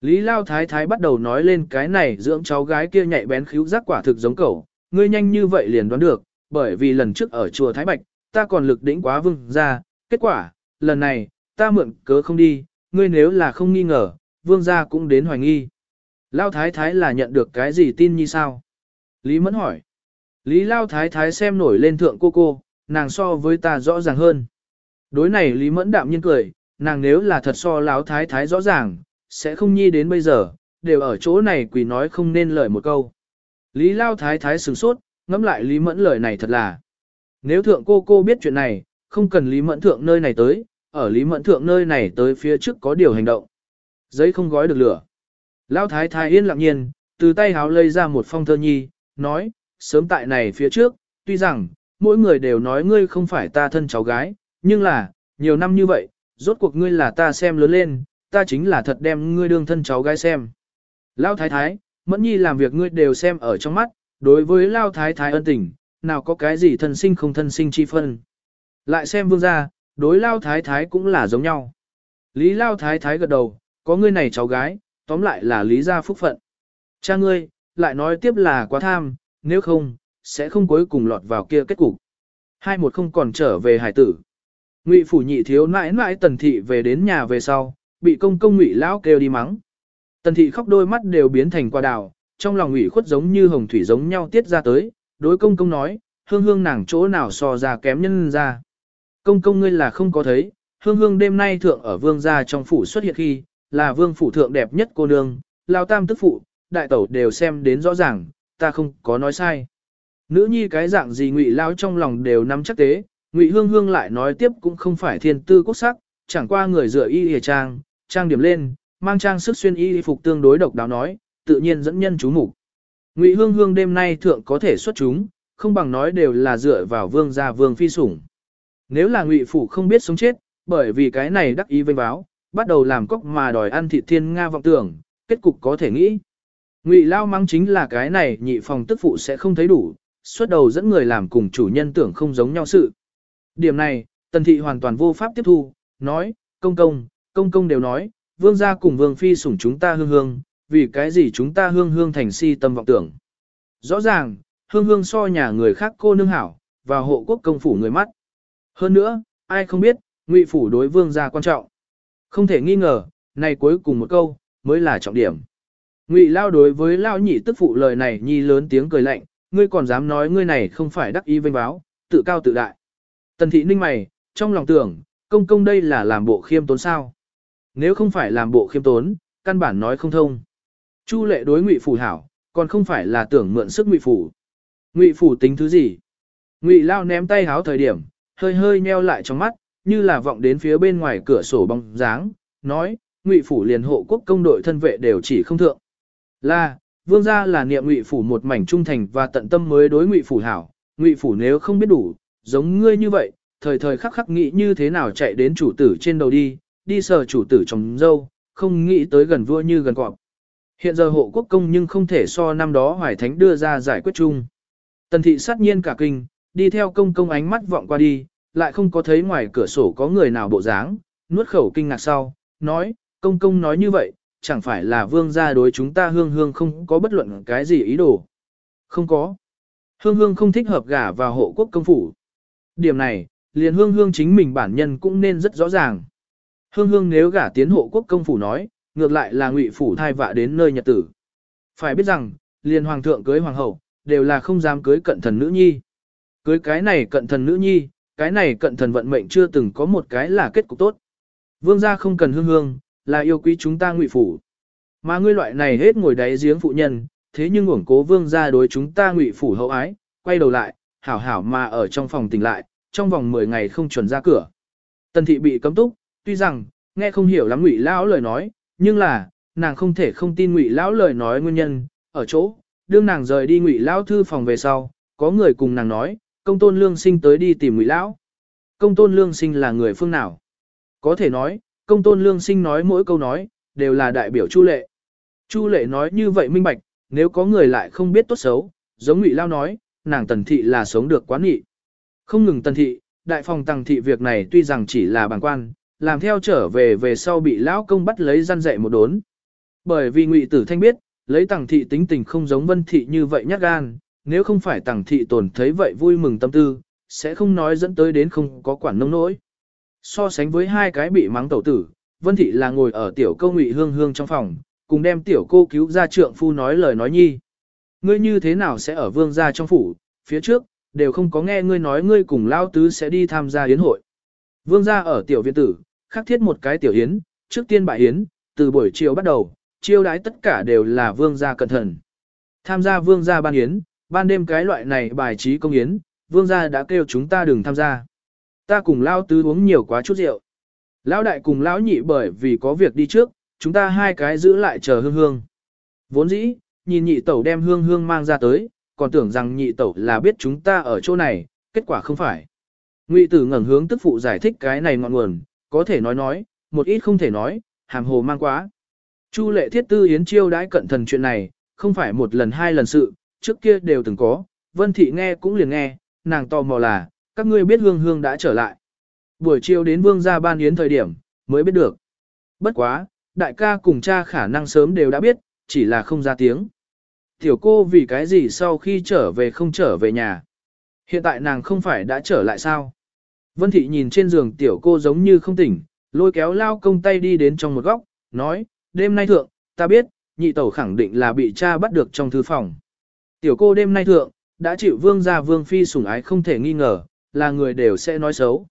Lý Lao thái thái bắt đầu nói lên cái này dưỡng cháu gái kia nhạy bén khíu giác quả thực giống cậu, ngươi nhanh như vậy liền đoán được, bởi vì lần trước ở chùa Thái Bạch, ta còn lực đỉnh quá vương ra, kết quả, lần này, ta mượn cớ không đi, ngươi nếu là không nghi ngờ, vương gia cũng đến hoài nghi. Lao thái thái là nhận được cái gì tin như sao? Lý Mẫn hỏi. Lý Lao thái thái xem nổi lên thượng cô cô, nàng so với ta rõ ràng hơn. Đối này Lý Mẫn đạm nhiên cười, nàng nếu là thật so Lão thái thái rõ ràng, sẽ không nhi đến bây giờ, đều ở chỗ này quỳ nói không nên lời một câu. Lý Lao thái thái sửng sốt, ngẫm lại Lý Mẫn lời này thật là. Nếu thượng cô cô biết chuyện này, không cần Lý Mẫn thượng nơi này tới, ở Lý Mẫn thượng nơi này tới phía trước có điều hành động. Giấy không gói được lửa. Lão thái thái yên lặng nhiên, từ tay háo lấy ra một phong thơ nhi, nói, sớm tại này phía trước, tuy rằng, mỗi người đều nói ngươi không phải ta thân cháu gái, nhưng là, nhiều năm như vậy, rốt cuộc ngươi là ta xem lớn lên, ta chính là thật đem ngươi đương thân cháu gái xem. Lão thái thái, mẫn nhi làm việc ngươi đều xem ở trong mắt, đối với Lão thái thái ân tình, nào có cái gì thân sinh không thân sinh chi phân. Lại xem vương gia, đối Lão thái thái cũng là giống nhau. Lý Lão thái thái gật đầu, có ngươi này cháu gái, tóm lại là lý gia phúc phận. Cha ngươi, lại nói tiếp là quá tham, nếu không, sẽ không cuối cùng lọt vào kia kết cục. Hai một không còn trở về hải tử. Ngụy phủ nhị thiếu nãi nãi tần thị về đến nhà về sau, bị công công ngụy lão kêu đi mắng. Tần thị khóc đôi mắt đều biến thành quả đào, trong lòng ngụy khuất giống như hồng thủy giống nhau tiết ra tới, đối công công nói, hương hương nàng chỗ nào so ra kém nhân ra. Công công ngươi là không có thấy, hương hương đêm nay thượng ở vương gia trong phủ xuất hiện khi, là vương phủ thượng đẹp nhất cô nương, lao tam tức phụ, đại tẩu đều xem đến rõ ràng, ta không có nói sai. Nữ nhi cái dạng gì ngụy lao trong lòng đều nắm chắc tế, ngụy hương hương lại nói tiếp cũng không phải thiên tư quốc sắc, chẳng qua người dựa y hề trang, trang điểm lên, mang trang sức xuyên y phục tương đối độc đáo nói, tự nhiên dẫn nhân chú mục Ngụy hương hương đêm nay thượng có thể xuất chúng, không bằng nói đều là dựa vào vương gia vương phi sủng. Nếu là ngụy phủ không biết sống chết, bởi vì cái này đắc ý vinh báo, bắt đầu làm cốc mà đòi ăn thịt thiên Nga vọng tưởng, kết cục có thể nghĩ. Ngụy Lao mắng chính là cái này nhị phòng tức phụ sẽ không thấy đủ, xuất đầu dẫn người làm cùng chủ nhân tưởng không giống nhau sự. Điểm này, tần thị hoàn toàn vô pháp tiếp thu, nói, công công, công công đều nói, vương gia cùng vương phi sủng chúng ta hương hương, vì cái gì chúng ta hương hương thành si tâm vọng tưởng. Rõ ràng, hương hương so nhà người khác cô nương hảo, và hộ quốc công phủ người mắt. Hơn nữa, ai không biết, ngụy phủ đối vương gia quan trọng. Không thể nghi ngờ, này cuối cùng một câu, mới là trọng điểm. Ngụy Lao đối với Lao nhị tức phụ lời này nhi lớn tiếng cười lạnh, ngươi còn dám nói ngươi này không phải đắc ý vinh báo, tự cao tự đại. Tần thị ninh mày, trong lòng tưởng, công công đây là làm bộ khiêm tốn sao. Nếu không phải làm bộ khiêm tốn, căn bản nói không thông. Chu lệ đối ngụy phủ hảo, còn không phải là tưởng mượn sức ngụy phủ. Ngụy phủ tính thứ gì? Ngụy Lao ném tay háo thời điểm, hơi hơi nheo lại trong mắt, như là vọng đến phía bên ngoài cửa sổ bóng dáng, nói, ngụy phủ liền hộ quốc công đội thân vệ đều chỉ không thượng. Là, vương gia là niệm ngụy phủ một mảnh trung thành và tận tâm mới đối ngụy phủ hảo, ngụy phủ nếu không biết đủ, giống ngươi như vậy, thời thời khắc khắc nghĩ như thế nào chạy đến chủ tử trên đầu đi, đi sờ chủ tử trong dâu, không nghĩ tới gần vua như gần cọp. Hiện giờ hộ quốc công nhưng không thể so năm đó hoài thánh đưa ra giải quyết chung. Tần thị sát nhiên cả kinh, đi theo công công ánh mắt vọng qua đi, lại không có thấy ngoài cửa sổ có người nào bộ dáng, nuốt khẩu kinh ngạc sau, nói, công công nói như vậy, chẳng phải là vương gia đối chúng ta hương hương không có bất luận cái gì ý đồ. Không có. Hương hương không thích hợp gả vào hộ quốc công phủ. Điểm này, liền hương hương chính mình bản nhân cũng nên rất rõ ràng. Hương hương nếu gả tiến hộ quốc công phủ nói, ngược lại là ngụy phủ thai vạ đến nơi nhật tử. Phải biết rằng, liền hoàng thượng cưới hoàng hậu, đều là không dám cưới cận thần nữ nhi. Cưới cái này cận thần nữ nhi, cái này cận thần vận mệnh chưa từng có một cái là kết cục tốt. Vương gia không cần hương hương, là yêu quý chúng ta ngụy phủ. Mà ngươi loại này hết ngồi đáy giếng phụ nhân, thế nhưng uổng cố vương gia đối chúng ta ngụy phủ hậu ái, quay đầu lại, hảo hảo mà ở trong phòng tỉnh lại, trong vòng 10 ngày không chuẩn ra cửa. Tần thị bị cấm túc, tuy rằng, nghe không hiểu lắm ngụy lão lời nói, nhưng là, nàng không thể không tin ngụy lão lời nói nguyên nhân, ở chỗ, đương nàng rời đi ngụy lão thư phòng về sau, có người cùng nàng nói, công tôn lương sinh tới đi tìm ngụy lão. Công tôn lương sinh là người phương nào? Có thể nói, công tôn lương sinh nói mỗi câu nói, đều là đại biểu Chu Lệ. Chu Lệ nói như vậy minh bạch, nếu có người lại không biết tốt xấu, giống ngụy lão nói, nàng tần thị là sống được quá nghị. Không ngừng tần thị, đại phòng tàng thị việc này tuy rằng chỉ là bằng quan, làm theo trở về về sau bị lão công bắt lấy răn dạy một đốn. Bởi vì ngụy tử thanh biết, lấy tàng thị tính tình không giống vân thị như vậy nhát gan, nếu không phải tàng thị tồn thấy vậy vui mừng tâm tư, sẽ không nói dẫn tới đến không có quản nông nỗi. So sánh với hai cái bị mắng tẩu tử, vân thị là ngồi ở tiểu câu ngụy hương hương trong phòng, cùng đem tiểu cô cứu ra trượng phu nói lời nói nhi. Ngươi như thế nào sẽ ở vương gia trong phủ, phía trước, đều không có nghe ngươi nói ngươi cùng lao tứ sẽ đi tham gia yến hội. Vương gia ở tiểu viện tử, khắc thiết một cái tiểu yến, trước tiên bại yến, từ buổi chiều bắt đầu, chiêu đái tất cả đều là vương gia cẩn thận. Tham gia vương gia ban yến, ban đêm cái loại này bài trí công yến, vương gia đã kêu chúng ta đừng tham gia. Ta cùng lao tứ uống nhiều quá chút rượu. Lão đại cùng lão nhị bởi vì có việc đi trước, chúng ta hai cái giữ lại chờ hương hương. Vốn dĩ, nhìn nhị tẩu đem hương hương mang ra tới, còn tưởng rằng nhị tẩu là biết chúng ta ở chỗ này, kết quả không phải. Ngụy tử ngẩng hướng tức phụ giải thích cái này ngọn nguồn, có thể nói nói, một ít không thể nói, hàm hồ mang quá. Chu lệ thiết tư yến chiêu đãi cận thần chuyện này, không phải một lần hai lần sự, trước kia đều từng có, vân thị nghe cũng liền nghe, nàng tò mò là, các ngươi biết hương hương đã trở lại. Buổi chiều đến vương gia ban yến thời điểm, mới biết được. Bất quá, đại ca cùng cha khả năng sớm đều đã biết, chỉ là không ra tiếng. Tiểu cô vì cái gì sau khi trở về không trở về nhà. Hiện tại nàng không phải đã trở lại sao? Vân thị nhìn trên giường tiểu cô giống như không tỉnh, lôi kéo lao công tay đi đến trong một góc, nói, đêm nay thượng, ta biết, nhị tẩu khẳng định là bị cha bắt được trong thư phòng. Tiểu cô đêm nay thượng, đã chịu vương gia vương phi sủng ái không thể nghi ngờ, là người đều sẽ nói xấu.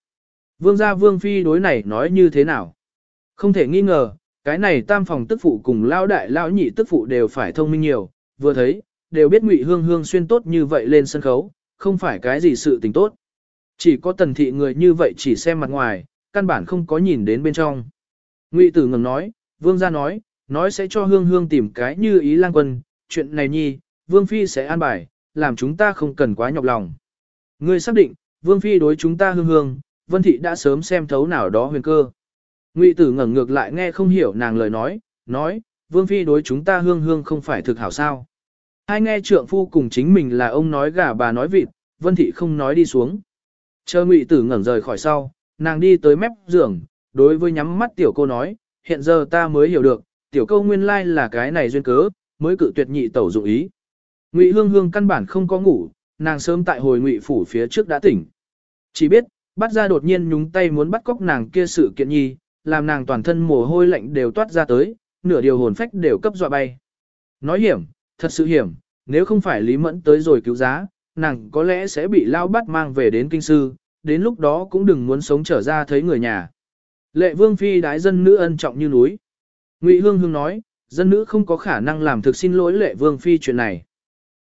Vương gia vương phi đối này nói như thế nào? Không thể nghi ngờ, cái này tam phòng tức phụ cùng lao đại lao nhị tức phụ đều phải thông minh nhiều, vừa thấy, đều biết ngụy hương hương xuyên tốt như vậy lên sân khấu, không phải cái gì sự tình tốt. Chỉ có tần thị người như vậy chỉ xem mặt ngoài, căn bản không có nhìn đến bên trong. Ngụy tử ngừng nói, vương gia nói, nói sẽ cho hương hương tìm cái như ý lang quân, chuyện này nhi, vương phi sẽ an bài, làm chúng ta không cần quá nhọc lòng. Ngươi xác định, vương phi đối chúng ta hương hương, vân thị đã sớm xem thấu nào đó huyền cơ. Ngụy tử ngẩng ngược lại nghe không hiểu nàng lời nói, nói, vương phi đối chúng ta hương hương không phải thực hảo sao. Hai nghe trượng phu cùng chính mình là ông nói gà bà nói vịt, vân thị không nói đi xuống. Chờ ngụy tử ngẩng rời khỏi sau, nàng đi tới mép giường, đối với nhắm mắt tiểu cô nói, hiện giờ ta mới hiểu được, tiểu câu nguyên lai là cái này duyên cớ, mới cự tuyệt nhị tẩu dụng ý. Ngụy hương hương căn bản không có ngủ, nàng sớm tại hồi ngụy phủ phía trước đã tỉnh. Chỉ biết, bắt ra đột nhiên nhúng tay muốn bắt cóc nàng kia sự kiện nhi, làm nàng toàn thân mồ hôi lạnh đều toát ra tới, nửa điều hồn phách đều cấp dọa bay. Nói hiểm, thật sự hiểm, nếu không phải Lý Mẫn tới rồi cứu giá, nàng có lẽ sẽ bị lao bắt mang về đến kinh sư, đến lúc đó cũng đừng muốn sống trở ra thấy người nhà. Lệ vương phi đái dân nữ ân trọng như núi. Ngụy Hương Hương nói, dân nữ không có khả năng làm thực xin lỗi lệ vương phi chuyện này.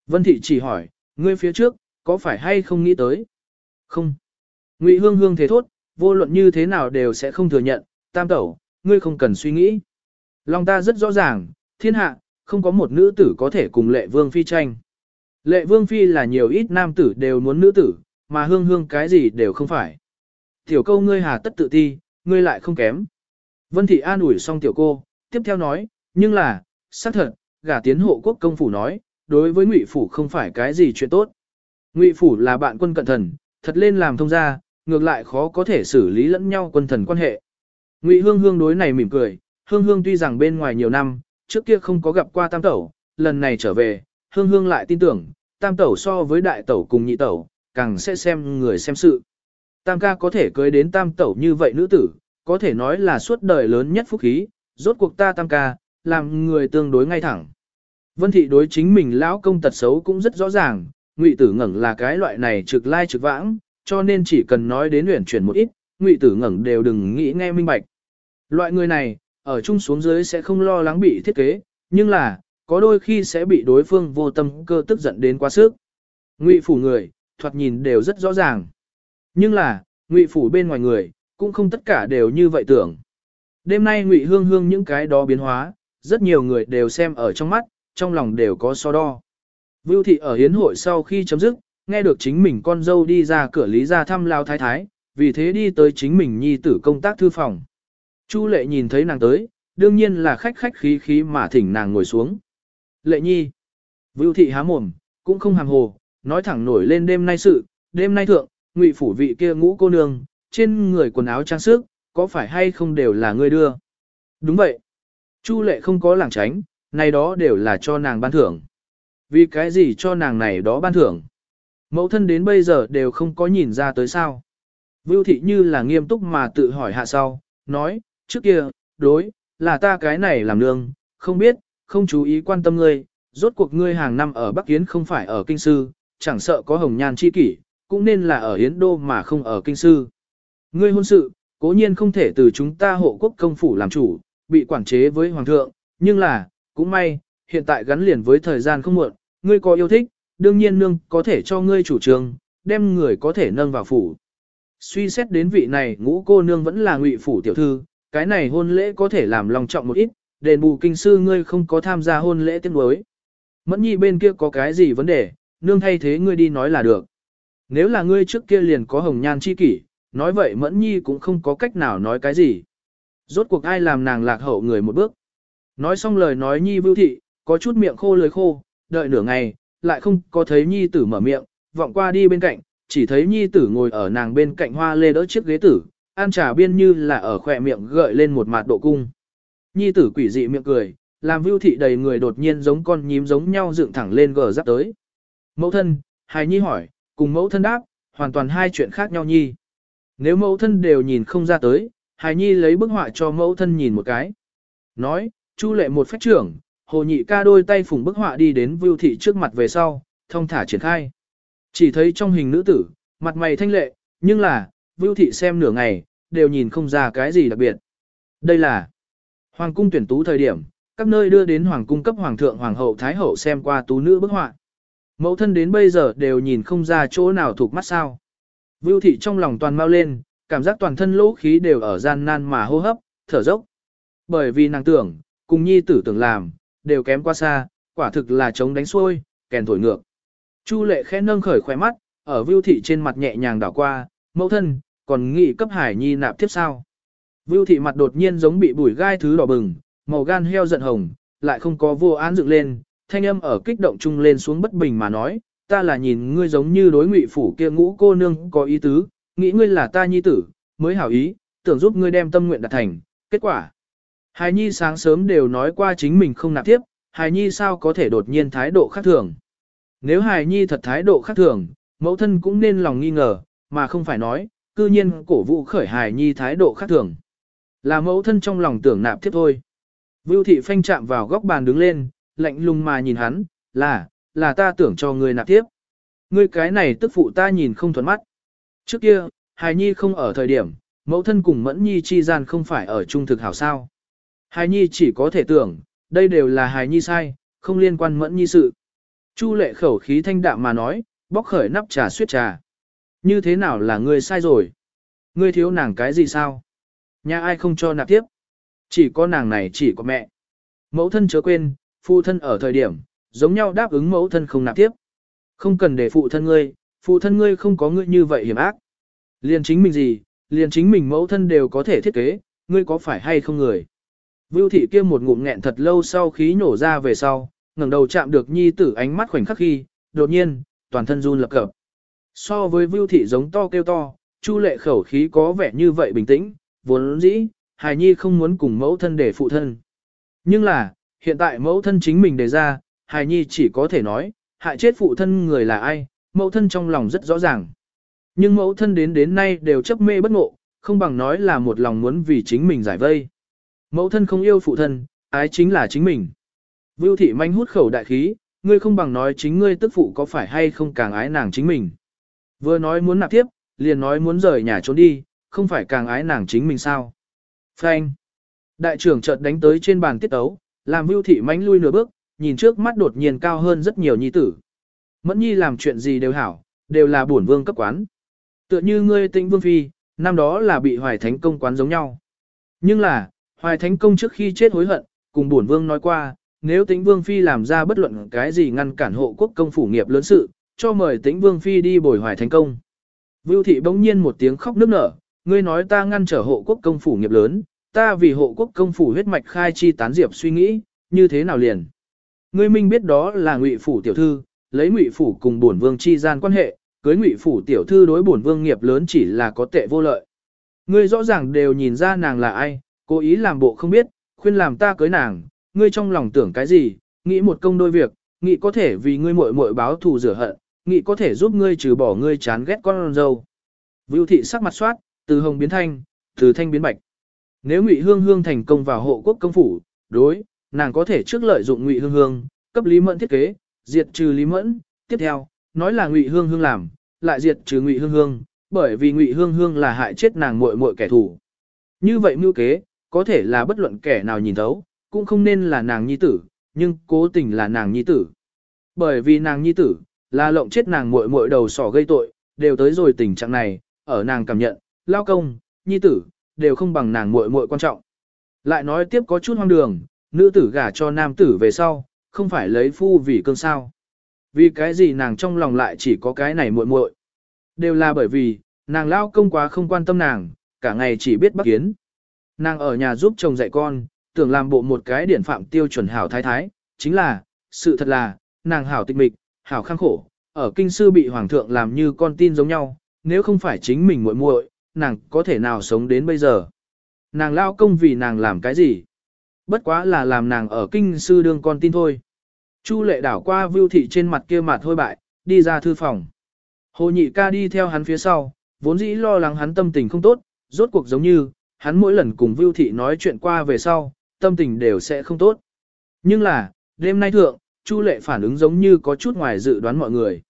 Vân thị chỉ hỏi, ngươi phía trước, có phải hay không nghĩ tới? Không. Ngụy Hương Hương thế thốt, vô luận như thế nào đều sẽ không thừa nhận, tam tẩu, ngươi không cần suy nghĩ. Lòng ta rất rõ ràng, thiên hạ, không có một nữ tử có thể cùng lệ vương phi tranh. Lệ vương phi là nhiều ít nam tử đều muốn nữ tử, mà hương hương cái gì đều không phải. Tiểu câu ngươi hà tất tự ti, ngươi lại không kém. Vân thị an ủi xong tiểu cô, tiếp theo nói, nhưng là, xác thật, gả tiến hộ quốc công phủ nói, đối với ngụy phủ không phải cái gì chuyện tốt. Ngụy phủ là bạn quân cận thần, thật lên làm thông gia, ngược lại khó có thể xử lý lẫn nhau quân thần quan hệ. Ngụy Hương Hương đối này mỉm cười, Hương Hương tuy rằng bên ngoài nhiều năm, trước kia không có gặp qua Tam Tẩu, lần này trở về, Hương Hương lại tin tưởng, Tam Tẩu so với Đại Tẩu cùng Nhị Tẩu, càng sẽ xem người xem sự. Tam ca có thể cưới đến Tam Tẩu như vậy nữ tử, có thể nói là suốt đời lớn nhất phúc khí, rốt cuộc ta Tam ca, làm người tương đối ngay thẳng. Vân thị đối chính mình lão công tật xấu cũng rất rõ ràng, Ngụy Tử Ngẩng là cái loại này trực lai trực vãng, cho nên chỉ cần nói đến luyện chuyển một ít, Ngụy Tử Ngẩng đều đừng nghĩ nghe minh bạch. Loại người này, ở chung xuống dưới sẽ không lo lắng bị thiết kế, nhưng là, có đôi khi sẽ bị đối phương vô tâm cơ tức giận đến quá sức. Ngụy phủ người, thoạt nhìn đều rất rõ ràng. Nhưng là, ngụy phủ bên ngoài người, cũng không tất cả đều như vậy tưởng. Đêm nay ngụy hương hương những cái đó biến hóa, rất nhiều người đều xem ở trong mắt, trong lòng đều có so đo. Vưu thị ở hiến hội sau khi chấm dứt, nghe được chính mình con dâu đi ra cửa lý ra thăm lao thái thái, vì thế đi tới chính mình nhi tử công tác thư phòng. Chu lệ nhìn thấy nàng tới, đương nhiên là khách khách khí khí mà thỉnh nàng ngồi xuống. Lệ nhi. Vưu thị há mồm, cũng không hàm hồ, nói thẳng nổi lên đêm nay sự, đêm nay thượng, ngụy phủ vị kia ngũ cô nương, trên người quần áo trang sức, có phải hay không đều là ngươi đưa? Đúng vậy. Chu lệ không có lảng tránh, này đó đều là cho nàng ban thưởng. Vì cái gì cho nàng này đó ban thưởng? Mẫu thân đến bây giờ đều không có nhìn ra tới sao. Vưu thị như là nghiêm túc mà tự hỏi hạ sau, nói, trước kia, đối, là ta cái này làm nương, không biết, không chú ý quan tâm ngươi, rốt cuộc ngươi hàng năm ở Bắc Yến không phải ở Kinh Sư, chẳng sợ có hồng nhan chi kỷ, cũng nên là ở Yến Đô mà không ở Kinh Sư. Ngươi hôn sự, cố nhiên không thể từ chúng ta hộ quốc công phủ làm chủ, bị quản chế với Hoàng thượng, nhưng là, cũng may, hiện tại gắn liền với thời gian không muộn, ngươi có yêu thích, đương nhiên nương có thể cho ngươi chủ trương, đem người có thể nâng vào phủ. Suy xét đến vị này ngũ cô nương vẫn là ngụy phủ tiểu thư, cái này hôn lễ có thể làm lòng trọng một ít, đền bù kinh sư ngươi không có tham gia hôn lễ tiếng đối. Mẫn nhi bên kia có cái gì vấn đề, nương thay thế ngươi đi nói là được. Nếu là ngươi trước kia liền có hồng nhan chi kỷ, nói vậy mẫn nhi cũng không có cách nào nói cái gì. Rốt cuộc ai làm nàng lạc hậu người một bước. Nói xong lời nói nhi vưu thị, có chút miệng khô lưới khô, đợi nửa ngày, lại không có thấy nhi tử mở miệng, vọng qua đi bên cạnh, chỉ thấy nhi tử ngồi ở nàng bên cạnh hoa lê đỡ chiếc ghế tử, an trà biên như là ở khỏe miệng gợi lên một mặt độ cung. Nhi tử quỷ dị miệng cười, làm vưu thị đầy người đột nhiên giống con nhím giống nhau dựng thẳng lên gờ giáp tới. Mẫu thân, hài nhi hỏi, cùng mẫu thân đáp, hoàn toàn hai chuyện khác nhau nhi. Nếu mẫu thân đều nhìn không ra tới, hài nhi lấy bức họa cho mẫu thân nhìn một cái. Nói, chu lệ một phách trưởng, hồ nhị ca đôi tay phùng bức họa đi đến vưu thị trước mặt về sau, thông thả triển khai. Chỉ thấy trong hình nữ tử, mặt mày thanh lệ, nhưng là, vưu thị xem nửa ngày, đều nhìn không ra cái gì đặc biệt. Đây là Hoàng cung tuyển tú thời điểm, các nơi đưa đến Hoàng cung cấp Hoàng thượng Hoàng hậu Thái hậu xem qua tú nữ bức họa. Mẫu thân đến bây giờ đều nhìn không ra chỗ nào thuộc mắt sao. Vưu thị trong lòng toàn mau lên, cảm giác toàn thân lỗ khí đều ở gian nan mà hô hấp, thở dốc. Bởi vì nàng tưởng, cùng nhi tử tưởng làm, đều kém qua xa, quả thực là chống đánh xuôi, kèn thổi ngược. Chu lệ khẽ nâng khởi khỏe mắt, ở vưu thị trên mặt nhẹ nhàng đảo qua, mẫu thân, còn nghĩ cấp hải nhi nạp tiếp sao. Vưu thị mặt đột nhiên giống bị bùi gai thứ đỏ bừng, màu gan heo giận hồng, lại không có vô án dựng lên, thanh âm ở kích động chung lên xuống bất bình mà nói, ta là nhìn ngươi giống như đối ngụy phủ kia ngũ cô nương có ý tứ, nghĩ ngươi là ta nhi tử, mới hảo ý, tưởng giúp ngươi đem tâm nguyện đạt thành, kết quả. Hài nhi sáng sớm đều nói qua chính mình không nạp tiếp, hài nhi sao có thể đột nhiên thái độ khác thường. Nếu hài nhi thật thái độ khác thường, mẫu thân cũng nên lòng nghi ngờ, mà không phải nói, cư nhiên cổ vũ khởi hài nhi thái độ khác thường. Là mẫu thân trong lòng tưởng nạp tiếp thôi. Vưu thị phanh chạm vào góc bàn đứng lên, lạnh lùng mà nhìn hắn, là, là ta tưởng cho ngươi nạp tiếp. Ngươi cái này tức phụ ta nhìn không thuận mắt. Trước kia, hài nhi không ở thời điểm, mẫu thân cùng mẫn nhi chi gian không phải ở trung thực hảo sao. Hài nhi chỉ có thể tưởng, đây đều là hài nhi sai, không liên quan mẫn nhi sự. Chu lệ khẩu khí thanh đạm mà nói, bóc khởi nắp trà suyết trà. Như thế nào là ngươi sai rồi? Ngươi thiếu nàng cái gì sao? Nhà ai không cho nạp tiếp? Chỉ có nàng này chỉ có mẹ. Mẫu thân chớ quên, phụ thân ở thời điểm, giống nhau đáp ứng mẫu thân không nạp tiếp. Không cần để phụ thân ngươi, phụ thân ngươi không có ngươi như vậy hiểm ác. Liền chính mình gì, liền chính mình mẫu thân đều có thể thiết kế, ngươi có phải hay không người. Vưu thị kia một ngụm nghẹn thật lâu sau khí nổ ra về sau, ngẩng đầu chạm được nhi tử ánh mắt khoảnh khắc khi, đột nhiên, toàn thân run lập cập. So với vưu thị giống to kêu to, chu lệ khẩu khí có vẻ như vậy bình tĩnh, vốn dĩ, hài nhi không muốn cùng mẫu thân để phụ thân. Nhưng là, hiện tại mẫu thân chính mình đề ra, hài nhi chỉ có thể nói, hại chết phụ thân người là ai, mẫu thân trong lòng rất rõ ràng. Nhưng mẫu thân đến đến nay đều chấp mê bất ngộ, không bằng nói là một lòng muốn vì chính mình giải vây. Mẫu thân không yêu phụ thân, ái chính là chính mình. Vưu thị manh hút khẩu đại khí, ngươi không bằng nói chính ngươi tức phụ có phải hay không càng ái nàng chính mình. Vừa nói muốn nạp tiếp, liền nói muốn rời nhà trốn đi, không phải càng ái nàng chính mình sao. Phanh. Đại trưởng chợt đánh tới trên bàn tiết ấu, làm Vưu thị mánh lui nửa bước, nhìn trước mắt đột nhiên cao hơn rất nhiều nhi tử. Mẫn nhi làm chuyện gì đều hảo, đều là bổn vương cấp quán. Tựa như ngươi tĩnh vương phi, năm đó là bị hoài thánh công quán giống nhau. Nhưng là, hoài thánh công trước khi chết hối hận, cùng bổn vương nói qua, nếu tĩnh vương phi làm ra bất luận cái gì ngăn cản hộ quốc công phủ nghiệp lớn sự, cho mời tĩnh vương phi đi bồi hoài thánh công. Vưu thị bỗng nhiên một tiếng khóc nức nở, ngươi nói ta ngăn trở hộ quốc công phủ nghiệp lớn, ta vì hộ quốc công phủ huyết mạch khai chi tán diệp suy nghĩ, như thế nào liền. Ngươi minh biết đó là ngụy phủ tiểu thư, lấy ngụy phủ cùng bổn vương chi gian quan hệ, cưới ngụy phủ tiểu thư đối bổn vương nghiệp lớn chỉ là có tệ vô lợi. Ngươi rõ ràng đều nhìn ra nàng là ai, cố ý làm bộ không biết, khuyên làm ta cưới nàng, ngươi trong lòng tưởng cái gì, nghĩ một công đôi việc, nghĩ có thể vì ngươi muội muội báo thù rửa hận, nghĩ có thể giúp ngươi trừ bỏ ngươi chán ghét con dâu. Vưu thị sắc mặt soát, từ hồng biến thanh, từ thanh biến bạch. Nếu Ngụy Hương Hương thành công vào hộ quốc công phủ, đối, nàng có thể trước lợi dụng Ngụy Hương Hương, cấp Lý Mẫn thiết kế, diệt trừ Lý Mẫn, tiếp theo, nói là Ngụy Hương Hương làm, lại diệt trừ Ngụy Hương Hương, bởi vì Ngụy Hương Hương là hại chết nàng muội muội kẻ thù. Như vậy mưu kế, có thể là bất luận kẻ nào nhìn thấu, cũng không nên là nàng nhi tử, nhưng cố tình là nàng nhi tử. Bởi vì nàng nhi tử, là lộng chết nàng muội muội đầu sỏ gây tội, đều tới rồi tình trạng này, ở nàng cảm nhận, lao công, nhi tử, đều không bằng nàng muội muội quan trọng. Lại nói tiếp có chút hoang đường, nữ tử gả cho nam tử về sau, không phải lấy phu vì cương sao. Vì cái gì nàng trong lòng lại chỉ có cái này muội muội Đều là bởi vì, nàng lao công quá không quan tâm nàng, cả ngày chỉ biết bắt kiến. Nàng ở nhà giúp chồng dạy con, tưởng làm bộ một cái điển phạm tiêu chuẩn hảo thái thái, chính là, sự thật là, nàng hảo tịch mịch, hảo khang khổ, ở kinh sư bị hoàng thượng làm như con tin giống nhau, nếu không phải chính mình muội muội, nàng có thể nào sống đến bây giờ. Nàng lao công vì nàng làm cái gì? Bất quá là làm nàng ở kinh sư đương con tin thôi. Chu lệ đảo qua vưu thị trên mặt kia mặt thôi bại, đi ra thư phòng. Hồ nhị ca đi theo hắn phía sau, vốn dĩ lo lắng hắn tâm tình không tốt, rốt cuộc giống như, hắn mỗi lần cùng vưu thị nói chuyện qua về sau, tâm tình đều sẽ không tốt. Nhưng là, đêm nay thượng, Chu lệ phản ứng giống như có chút ngoài dự đoán mọi người.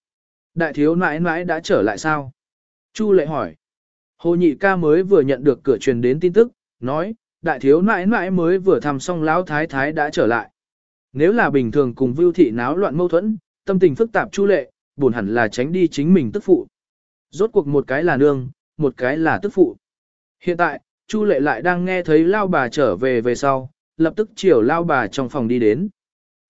Đại thiếu nãi nãi đã trở lại sao? Chu lệ hỏi. Hồ nhị ca mới vừa nhận được cửa truyền đến tin tức, nói, đại thiếu nãi nãi mới vừa thăm xong lão thái thái đã trở lại. Nếu là bình thường cùng vưu thị náo loạn mâu thuẫn, tâm tình phức tạp chu lệ, buồn hẳn là tránh đi chính mình tức phụ. Rốt cuộc một cái là nương, một cái là tức phụ. Hiện tại, chu lệ lại đang nghe thấy lao bà trở về về sau, lập tức chiều lao bà trong phòng đi đến.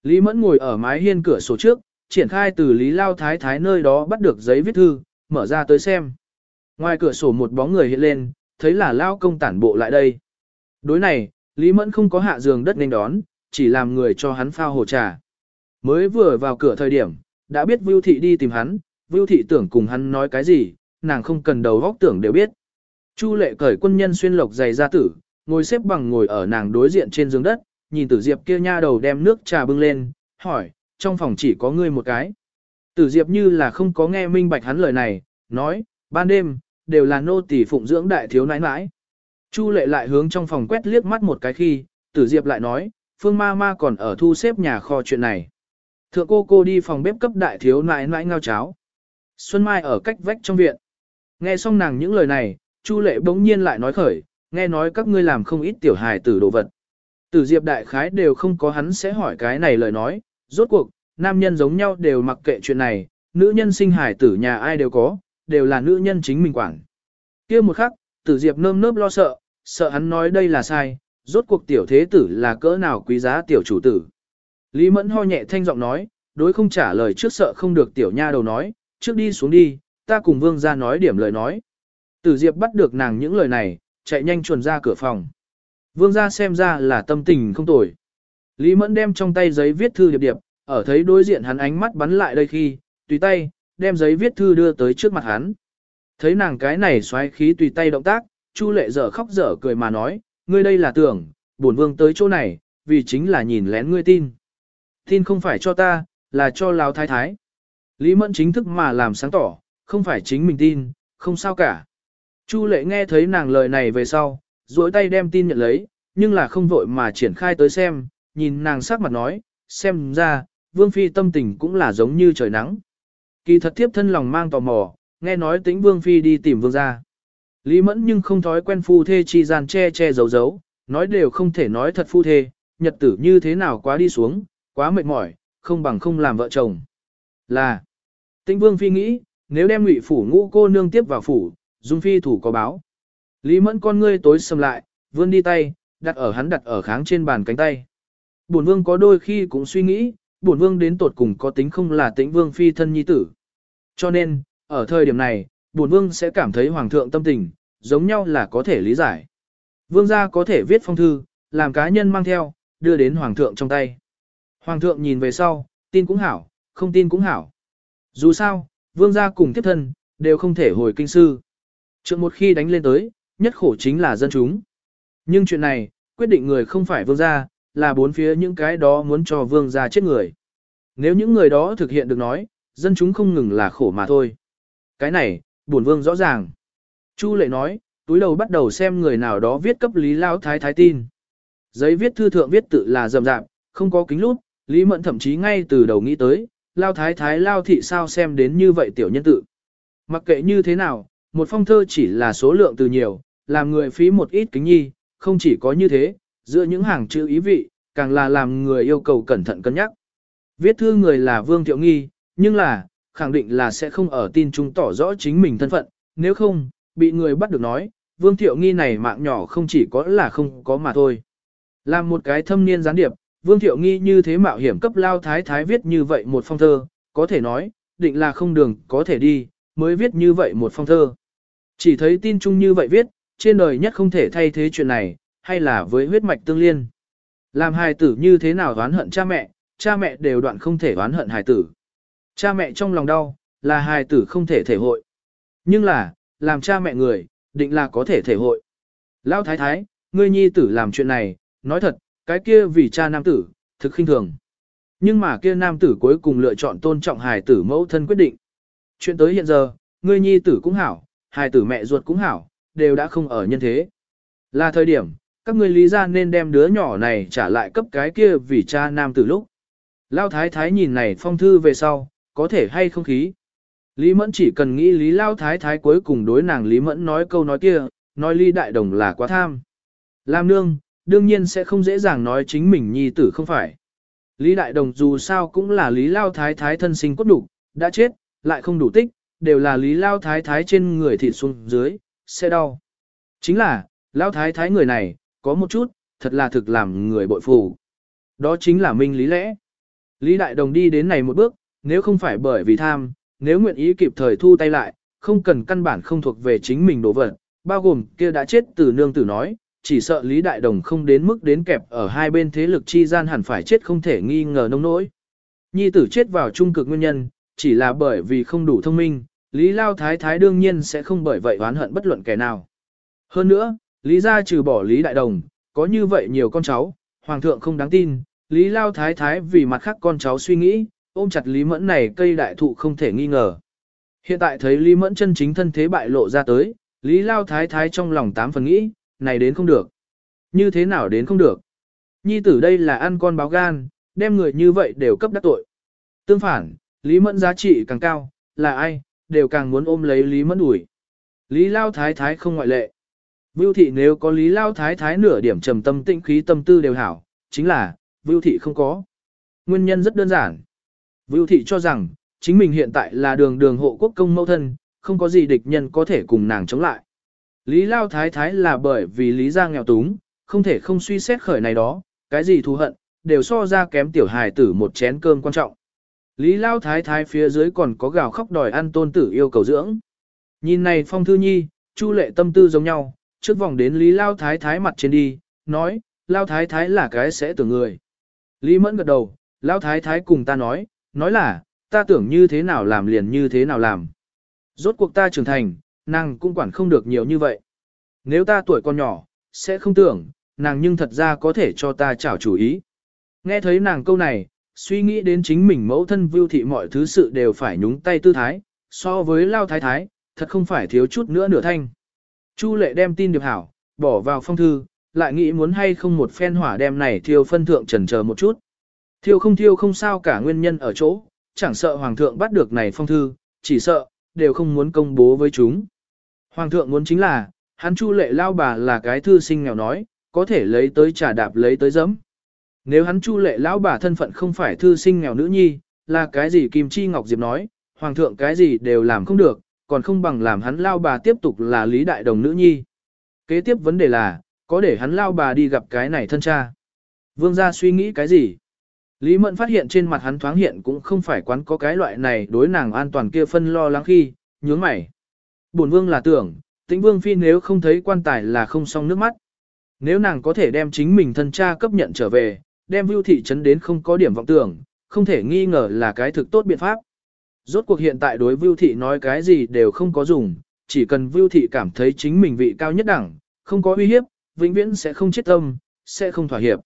Lý Mẫn ngồi ở mái hiên cửa sổ trước, triển khai từ Lý Lao Thái Thái nơi đó bắt được giấy viết thư, mở ra tới xem. Ngoài cửa sổ một bóng người hiện lên, thấy là Lao công tản bộ lại đây. Đối này, Lý Mẫn không có hạ giường đất nên đón, chỉ làm người cho hắn phao hồ trà. Mới vừa vào cửa thời điểm, đã biết Vưu Thị đi tìm hắn, Vưu Thị tưởng cùng hắn nói cái gì, nàng không cần đầu góc tưởng đều biết. Chu lệ cởi quân nhân xuyên lộc giày ra tử, ngồi xếp bằng ngồi ở nàng đối diện trên giường đất, nhìn tử diệp kia nha đầu đem nước trà bưng lên, hỏi, trong phòng chỉ có ngươi một cái. Tử diệp như là không có nghe minh bạch hắn lời này, nói, ban đêm, đều là nô tỳ phụng dưỡng đại thiếu nãi nãi. Chu lệ lại hướng trong phòng quét liếc mắt một cái khi, tử diệp lại nói, phương ma ma còn ở thu xếp nhà kho chuyện này. Thượng cô cô đi phòng bếp cấp đại thiếu nãi nãi ngao cháo. Xuân Mai ở cách vách trong viện. Nghe xong nàng những lời này, Chu lệ bỗng nhiên lại nói khởi, nghe nói các ngươi làm không ít tiểu hài tử đồ vật. Tử Diệp đại khái đều không có hắn sẽ hỏi cái này lời nói, rốt cuộc, nam nhân giống nhau đều mặc kệ chuyện này, nữ nhân sinh hài tử nhà ai đều có, đều là nữ nhân chính mình quản. kia một khắc, Tử Diệp nơm nớp lo sợ, sợ hắn nói đây là sai, Rốt cuộc tiểu thế tử là cỡ nào quý giá tiểu chủ tử. Lý Mẫn ho nhẹ thanh giọng nói, đối không trả lời trước sợ không được tiểu nha đầu nói, trước đi xuống đi, ta cùng vương ra nói điểm lời nói. Tử Diệp bắt được nàng những lời này, chạy nhanh chuồn ra cửa phòng. Vương gia xem ra là tâm tình không tồi. Lý Mẫn đem trong tay giấy viết thư điệp điệp, ở thấy đối diện hắn ánh mắt bắn lại đây khi, tùy tay, đem giấy viết thư đưa tới trước mặt hắn. Thấy nàng cái này xoáy khí tùy tay động tác, Chu lệ dở khóc dở cười mà nói, ngươi đây là tưởng, bổn vương tới chỗ này, vì chính là nhìn lén ngươi tin. Tin không phải cho ta, là cho Lão Thái Thái. Lý Mẫn chính thức mà làm sáng tỏ, không phải chính mình tin, không sao cả. Chu lệ nghe thấy nàng lời này về sau, duỗi tay đem tin nhận lấy, nhưng là không vội mà triển khai tới xem, nhìn nàng sắc mặt nói, xem ra, vương phi tâm tình cũng là giống như trời nắng. Kỳ thật tiếp thân lòng mang tò mò, nghe nói tính vương phi đi tìm vương gia. Lý mẫn nhưng không thói quen phu thê chi gian che che giấu giấu, nói đều không thể nói thật phu thê, nhật tử như thế nào quá đi xuống, quá mệt mỏi, không bằng không làm vợ chồng. Là, tĩnh vương phi nghĩ, nếu đem ngụy phủ ngũ cô nương tiếp vào phủ, dung phi thủ có báo. Lý mẫn con ngươi tối sầm lại, vươn đi tay, đặt ở hắn đặt ở kháng trên bàn cánh tay. Bổn vương có đôi khi cũng suy nghĩ, bổn vương đến tột cùng có tính không là tĩnh vương phi thân nhi tử. Cho nên, ở thời điểm này, bổn vương sẽ cảm thấy hoàng thượng tâm tình, giống nhau là có thể lý giải. Vương gia có thể viết phong thư, làm cá nhân mang theo, đưa đến hoàng thượng trong tay. Hoàng thượng nhìn về sau, tin cũng hảo, không tin cũng hảo. Dù sao, vương gia cùng tiếp thân, đều không thể hồi kinh sư. Trượng một khi đánh lên tới, nhất khổ chính là dân chúng. Nhưng chuyện này, quyết định người không phải vương gia, là bốn phía những cái đó muốn cho vương gia chết người. Nếu những người đó thực hiện được nói, dân chúng không ngừng là khổ mà thôi. Cái này, buồn vương rõ ràng. Chu lệ nói, túi đầu bắt đầu xem người nào đó viết cấp Lý Lao Thái Thái tin. Giấy viết thư thượng viết tự là rầm rạp, không có kính lút, Lý Mẫn thậm chí ngay từ đầu nghĩ tới, Lao Thái Thái Lao Thị sao xem đến như vậy tiểu nhân tự. Mặc kệ như thế nào, một phong thơ chỉ là số lượng từ nhiều, làm người phí một ít kính nhi, không chỉ có như thế, giữa những hàng chữ ý vị, càng là làm người yêu cầu cẩn thận cân nhắc. Viết thư người là Vương Thiệu Nghi, nhưng là, khẳng định là sẽ không ở tin chúng tỏ rõ chính mình thân phận, nếu không, bị người bắt được nói, Vương Thiệu Nghi này mạng nhỏ không chỉ có là không có mà thôi. Làm một cái thâm niên gián điệp, Vương Thiệu Nghi như thế mạo hiểm cấp lao thái thái viết như vậy một phong thơ, có thể nói, định là không đường có thể đi, mới viết như vậy một phong thơ. Chỉ thấy tin chung như vậy viết, trên đời nhất không thể thay thế chuyện này, hay là với huyết mạch tương liên. Làm hài tử như thế nào oán hận cha mẹ, cha mẹ đều đoạn không thể oán hận hài tử. Cha mẹ trong lòng đau, là hài tử không thể thể hội. Nhưng là, làm cha mẹ người, định là có thể thể hội. Lão thái thái, ngươi nhi tử làm chuyện này, nói thật, cái kia vì cha nam tử, thực khinh thường. Nhưng mà kia nam tử cuối cùng lựa chọn tôn trọng hài tử mẫu thân quyết định. Chuyện tới hiện giờ, ngươi nhi tử cũng hảo, hai tử mẹ ruột cũng hảo, đều đã không ở nhân thế. Là thời điểm, các ngươi lý ra nên đem đứa nhỏ này trả lại cấp cái kia vì cha nam tử lúc. Lao thái thái nhìn này phong thư về sau, có thể hay không khí. Lý Mẫn chỉ cần nghĩ Lý Lao Thái Thái cuối cùng đối nàng Lý Mẫn nói câu nói kia, nói Lý Đại Đồng là quá tham. Làm nương, đương nhiên sẽ không dễ dàng nói chính mình nhi tử không phải. Lý Đại Đồng dù sao cũng là Lý Lao Thái Thái thân sinh cốt đủ, đã chết, lại không đủ tích, đều là Lý Lao Thái Thái trên người thịt xuống dưới, sẽ đau. Chính là, Lao Thái Thái người này, có một chút, thật là thực làm người bội phù. Đó chính là minh lý lẽ. Lý Đại Đồng đi đến này một bước, nếu không phải bởi vì tham, nếu nguyện ý kịp thời thu tay lại, không cần căn bản không thuộc về chính mình đồ vật, bao gồm kia đã chết từ nương tử nói, chỉ sợ Lý Đại Đồng không đến mức đến kẹp ở hai bên thế lực chi gian hẳn phải chết không thể nghi ngờ nông nỗi. Nhi tử chết vào trung cực nguyên nhân, chỉ là bởi vì không đủ thông minh, Lý Lao Thái Thái đương nhiên sẽ không bởi vậy oán hận bất luận kẻ nào. Hơn nữa, Lý gia trừ bỏ Lý Đại Đồng, có như vậy nhiều con cháu, Hoàng thượng không đáng tin, Lý Lao Thái Thái vì mặt khác con cháu suy nghĩ, ôm chặt Lý Mẫn này cây đại thụ không thể nghi ngờ. Hiện tại thấy Lý Mẫn chân chính thân thế bại lộ ra tới, Lý Lao Thái Thái trong lòng tám phần nghĩ, này đến không được. Như thế nào đến không được? Nhi tử đây là ăn con báo gan, đem người như vậy đều cấp đắc tội. Tương phản, Lý Mẫn giá trị càng cao, là ai, đều càng muốn ôm lấy Lý Mẫn đuổi. Lý Lao Thái Thái không ngoại lệ. Vưu thị nếu có Lý Lao Thái Thái nửa điểm trầm tâm tĩnh khí tâm tư đều hảo, chính là, Vưu thị không có. Nguyên nhân rất đơn giản. Vưu thị cho rằng, chính mình hiện tại là đường đường hộ quốc công mẫu thân, không có gì địch nhân có thể cùng nàng chống lại. Lý Lao Thái Thái là bởi vì Lý gia nghèo túng, không thể không suy xét khởi này đó, cái gì thù hận, đều so ra kém tiểu hài tử một chén cơm quan trọng. Lý Lao Thái Thái phía dưới còn có gào khóc đòi ăn tôn tử yêu cầu dưỡng. Nhìn này phong thư nhi, chu lệ tâm tư giống nhau, trước vòng đến Lý Lao Thái Thái mặt trên đi, nói, Lao Thái Thái là cái sẽ tưởng người. Lý Mẫn gật đầu, Lao Thái Thái cùng ta nói, nói là, ta tưởng như thế nào làm liền như thế nào làm. Rốt cuộc ta trưởng thành, nàng cũng quản không được nhiều như vậy. Nếu ta tuổi còn nhỏ, sẽ không tưởng, nàng nhưng thật ra có thể cho ta chảo chủ ý. Nghe thấy nàng câu này, suy nghĩ đến chính mình mẫu thân vưu thị mọi thứ sự đều phải nhúng tay tư thái, so với lao thái thái, thật không phải thiếu chút nữa nửa thanh. Chu lệ đem tin điệp hảo, bỏ vào phong thư, lại nghĩ muốn hay không một phen hỏa đem này thiêu phân thượng trần chờ một chút. Thiêu không thiêu không sao cả nguyên nhân ở chỗ, chẳng sợ hoàng thượng bắt được này phong thư, chỉ sợ, đều không muốn công bố với chúng. Hoàng thượng muốn chính là, hắn chu lệ lao bà là cái thư sinh nghèo nói, có thể lấy tới trả đạp lấy tới dẫm. Nếu hắn chu lệ lão bà thân phận không phải thư sinh nghèo nữ nhi, là cái gì Kim Chi Ngọc Diệp nói, hoàng thượng cái gì đều làm không được, còn không bằng làm hắn lao bà tiếp tục là lý đại đồng nữ nhi. Kế tiếp vấn đề là, có để hắn lao bà đi gặp cái này thân cha. Vương gia suy nghĩ cái gì? Lý Mẫn phát hiện trên mặt hắn thoáng hiện cũng không phải quán có cái loại này đối nàng an toàn kia phân lo lắng khi, nhướng mày. Bổn vương là tưởng, tĩnh vương phi nếu không thấy quan tài là không xong nước mắt. Nếu nàng có thể đem chính mình thân cha cấp nhận trở về, đem vưu thị trấn đến không có điểm vọng tưởng, không thể nghi ngờ là cái thực tốt biện pháp. Rốt cuộc hiện tại đối vưu thị nói cái gì đều không có dùng, chỉ cần vưu thị cảm thấy chính mình vị cao nhất đẳng, không có uy hiếp, vĩnh viễn sẽ không chết tâm, sẽ không thỏa hiệp.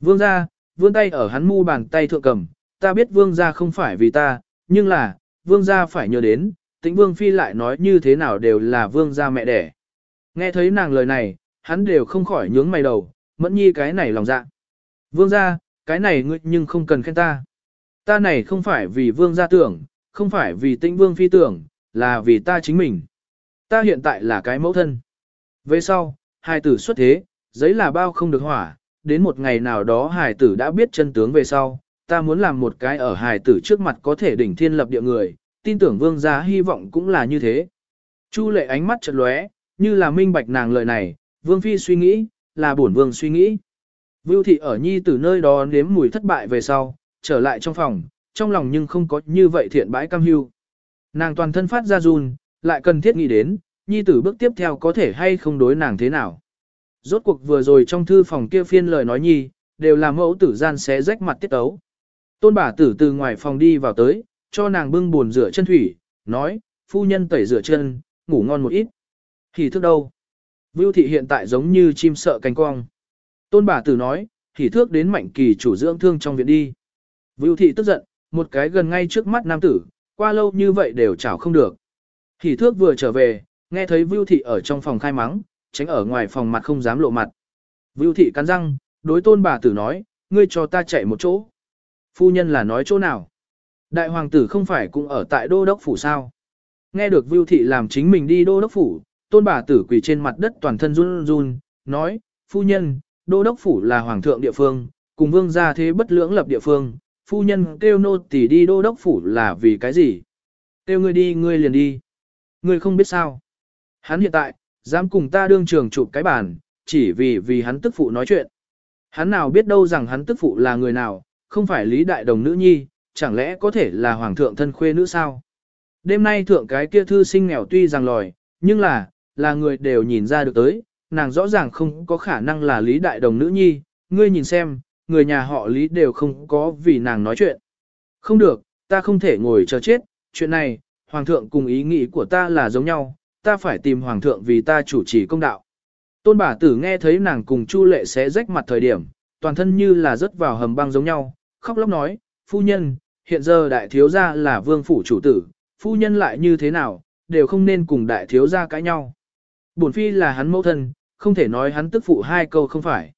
Vương gia, vươn tay ở hắn mu bàn tay thượng cầm, ta biết vương gia không phải vì ta, nhưng là, vương gia phải nhớ đến, tĩnh vương phi lại nói như thế nào đều là vương gia mẹ đẻ. Nghe thấy nàng lời này, hắn đều không khỏi nhướng mày đầu, mẫn nhi cái này lòng dạ. Vương gia, cái này ngươi nhưng không cần khen ta. Ta này không phải vì vương gia tưởng, không phải vì tĩnh vương phi tưởng, là vì ta chính mình. Ta hiện tại là cái mẫu thân. Về sau, hài tử xuất thế, giấy là bao không được hỏa, đến một ngày nào đó hài tử đã biết chân tướng về sau, ta muốn làm một cái ở hài tử trước mặt có thể đỉnh thiên lập địa người, tin tưởng vương gia hy vọng cũng là như thế. Chu lệ ánh mắt chợt lóe, như là minh bạch nàng lời này, vương phi suy nghĩ, là bổn vương suy nghĩ. Vưu thị ở nhi từ nơi đó nếm mùi thất bại về sau, trở lại trong phòng, trong lòng nhưng không có như vậy thiện bãi cam hưu. Nàng toàn thân phát ra run, lại cần thiết nghĩ đến, nhi tử bước tiếp theo có thể hay không đối nàng thế nào. Rốt cuộc vừa rồi trong thư phòng kia phiên lời nói nhi, đều là mẫu tử gian xé rách mặt tiết tấu. Tôn bà tử từ ngoài phòng đi vào tới, cho nàng bưng buồn rửa chân thủy, nói, phu nhân tẩy rửa chân, ngủ ngon một ít. Thì thức đâu? Vưu thị hiện tại giống như chim sợ cánh cong. Tôn bà tử nói, thì thước đến mạnh kỳ chủ dưỡng thương trong viện đi. Vưu thị tức giận, một cái gần ngay trước mắt nam tử, qua lâu như vậy đều chảo không được. Thì thước vừa trở về, nghe thấy Vưu thị ở trong phòng khai mắng, tránh ở ngoài phòng mặt không dám lộ mặt. Vưu thị cắn răng, đối tôn bà tử nói, ngươi cho ta chạy một chỗ. Phu nhân là nói chỗ nào? Đại hoàng tử không phải cũng ở tại đô đốc phủ sao? Nghe được Vưu thị làm chính mình đi đô đốc phủ, tôn bà tử quỳ trên mặt đất toàn thân run run, nói, phu nhân, đô đốc phủ là hoàng thượng địa phương, cùng vương gia thế bất lưỡng lập địa phương, phu nhân kêu nô tỳ đi đô đốc phủ là vì cái gì? Kêu ngươi đi ngươi liền đi. Ngươi không biết sao. Hắn hiện tại, dám cùng ta đương trường chụp cái bàn, chỉ vì vì hắn tức phụ nói chuyện. Hắn nào biết đâu rằng hắn tức phụ là người nào, không phải lý đại đồng nữ nhi, chẳng lẽ có thể là hoàng thượng thân khuê nữ sao? Đêm nay thượng cái kia thư sinh nghèo tuy rằng lòi, nhưng là, là người đều nhìn ra được tới, nàng rõ ràng không có khả năng là Lý Đại Đồng nữ nhi, ngươi nhìn xem, người nhà họ Lý đều không có vì nàng nói chuyện. Không được, ta không thể ngồi chờ chết, chuyện này, Hoàng thượng cùng ý nghĩ của ta là giống nhau, ta phải tìm Hoàng thượng vì ta chủ trì công đạo. Tôn bà tử nghe thấy nàng cùng Chu lệ sẽ rách mặt thời điểm, toàn thân như là rớt vào hầm băng giống nhau, khóc lóc nói, phu nhân, hiện giờ đại thiếu gia là vương phủ chủ tử, phu nhân lại như thế nào, đều không nên cùng đại thiếu gia cãi nhau. Bổn phi là hắn mẫu thân, không thể nói hắn tức phụ hai câu không phải.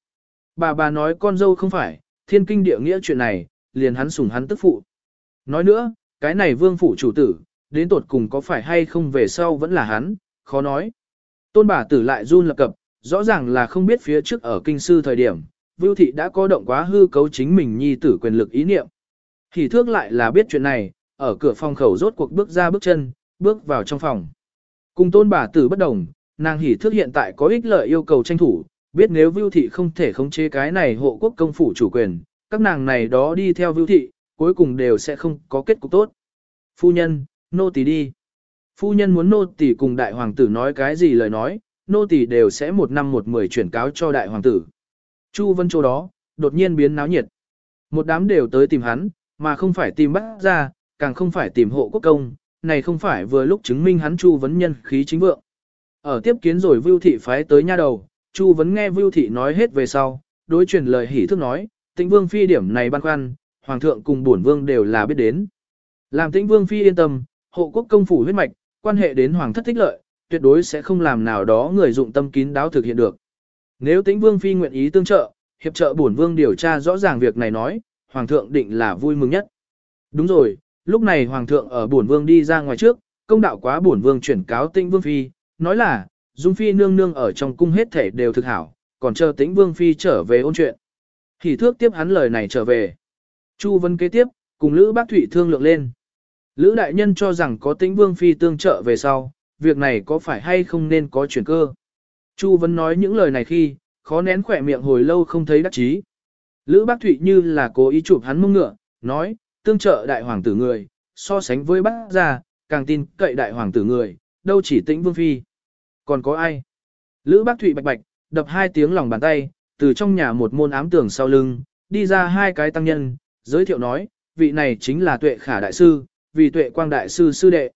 Bà bà nói con dâu không phải, thiên kinh địa nghĩa chuyện này, liền hắn sủng hắn tức phụ. Nói nữa, cái này vương phủ chủ tử, đến tột cùng có phải hay không về sau vẫn là hắn, khó nói. Tôn bà tử lại run lập cập, rõ ràng là không biết phía trước ở kinh sư thời điểm, Vưu thị đã có động quá hư cấu chính mình nhi tử quyền lực ý niệm. Thì thước lại là biết chuyện này, ở cửa phòng khẩu rốt cuộc bước ra bước chân, bước vào trong phòng. Cùng tôn bà tử bất đồng, nàng hỉ thức hiện tại có ích lợi yêu cầu tranh thủ, biết nếu vưu thị không thể khống chế cái này hộ quốc công phủ chủ quyền, các nàng này đó đi theo vưu thị, cuối cùng đều sẽ không có kết cục tốt. Phu nhân, nô tỳ đi. Phu nhân muốn nô tỳ cùng đại hoàng tử nói cái gì lời nói, nô tỳ đều sẽ một năm một mười chuyển cáo cho đại hoàng tử. Chu Vân Châu đó, đột nhiên biến náo nhiệt. Một đám đều tới tìm hắn, mà không phải tìm bắt ra, càng không phải tìm hộ quốc công, này không phải vừa lúc chứng minh hắn Chu vấn nhân khí chính vượng. Ở tiếp kiến rồi Vưu thị phái tới nha đầu, Chu vấn nghe Vưu thị nói hết về sau, đối truyền lời hỉ thức nói, Tĩnh Vương phi điểm này băn khoăn, hoàng thượng cùng bổn vương đều là biết đến. Làm Tĩnh Vương phi yên tâm, hộ quốc công phủ huyết mạch, quan hệ đến hoàng thất thích lợi, tuyệt đối sẽ không làm nào đó người dụng tâm kín đáo thực hiện được. Nếu Tĩnh Vương phi nguyện ý tương trợ, hiệp trợ bổn vương điều tra rõ ràng việc này nói, hoàng thượng định là vui mừng nhất. Đúng rồi, lúc này hoàng thượng ở bổn vương đi ra ngoài trước, công đạo quá bổn vương chuyển cáo Tĩnh Vương phi, nói là, Dung phi nương nương ở trong cung hết thể đều thực hảo, còn chờ Tĩnh Vương phi trở về ôn chuyện. Thì thước tiếp hắn lời này trở về. Chu Vân kế tiếp, cùng Lữ Bác Thụy thương lượng lên. Lữ đại nhân cho rằng có Tĩnh Vương phi tương trợ về sau, việc này có phải hay không nên có chuyển cơ. Chu Vân nói những lời này khi, khó nén khỏe miệng hồi lâu không thấy đắc chí. Lữ Bác Thụy như là cố ý chụp hắn mông ngựa, nói, tương trợ đại hoàng tử người, so sánh với bác gia, càng tin cậy đại hoàng tử người, đâu chỉ tĩnh vương phi. Còn có ai? Lữ Bác Thụy bạch bạch, đập hai tiếng lòng bàn tay, từ trong nhà một môn ám tường sau lưng, đi ra hai cái tăng nhân, giới thiệu nói, vị này chính là tuệ khả đại sư, vì tuệ quang đại sư sư đệ.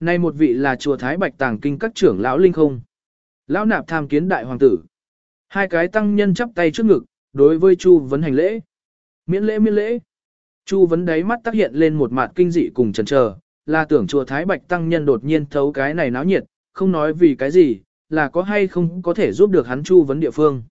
Nay một vị là chùa Thái Bạch Tàng Kinh các trưởng lão linh không. Lão nạp tham kiến đại hoàng tử. Hai cái tăng nhân chắp tay trước ngực, đối với Chu vấn hành lễ. Miễn lễ miễn lễ. Chu vấn đáy mắt tác hiện lên một mặt kinh dị cùng chần chờ, là tưởng chùa Thái Bạch tăng nhân đột nhiên thấu cái này náo nhiệt, không nói vì cái gì, là có hay không có thể giúp được hắn Chu vấn địa phương.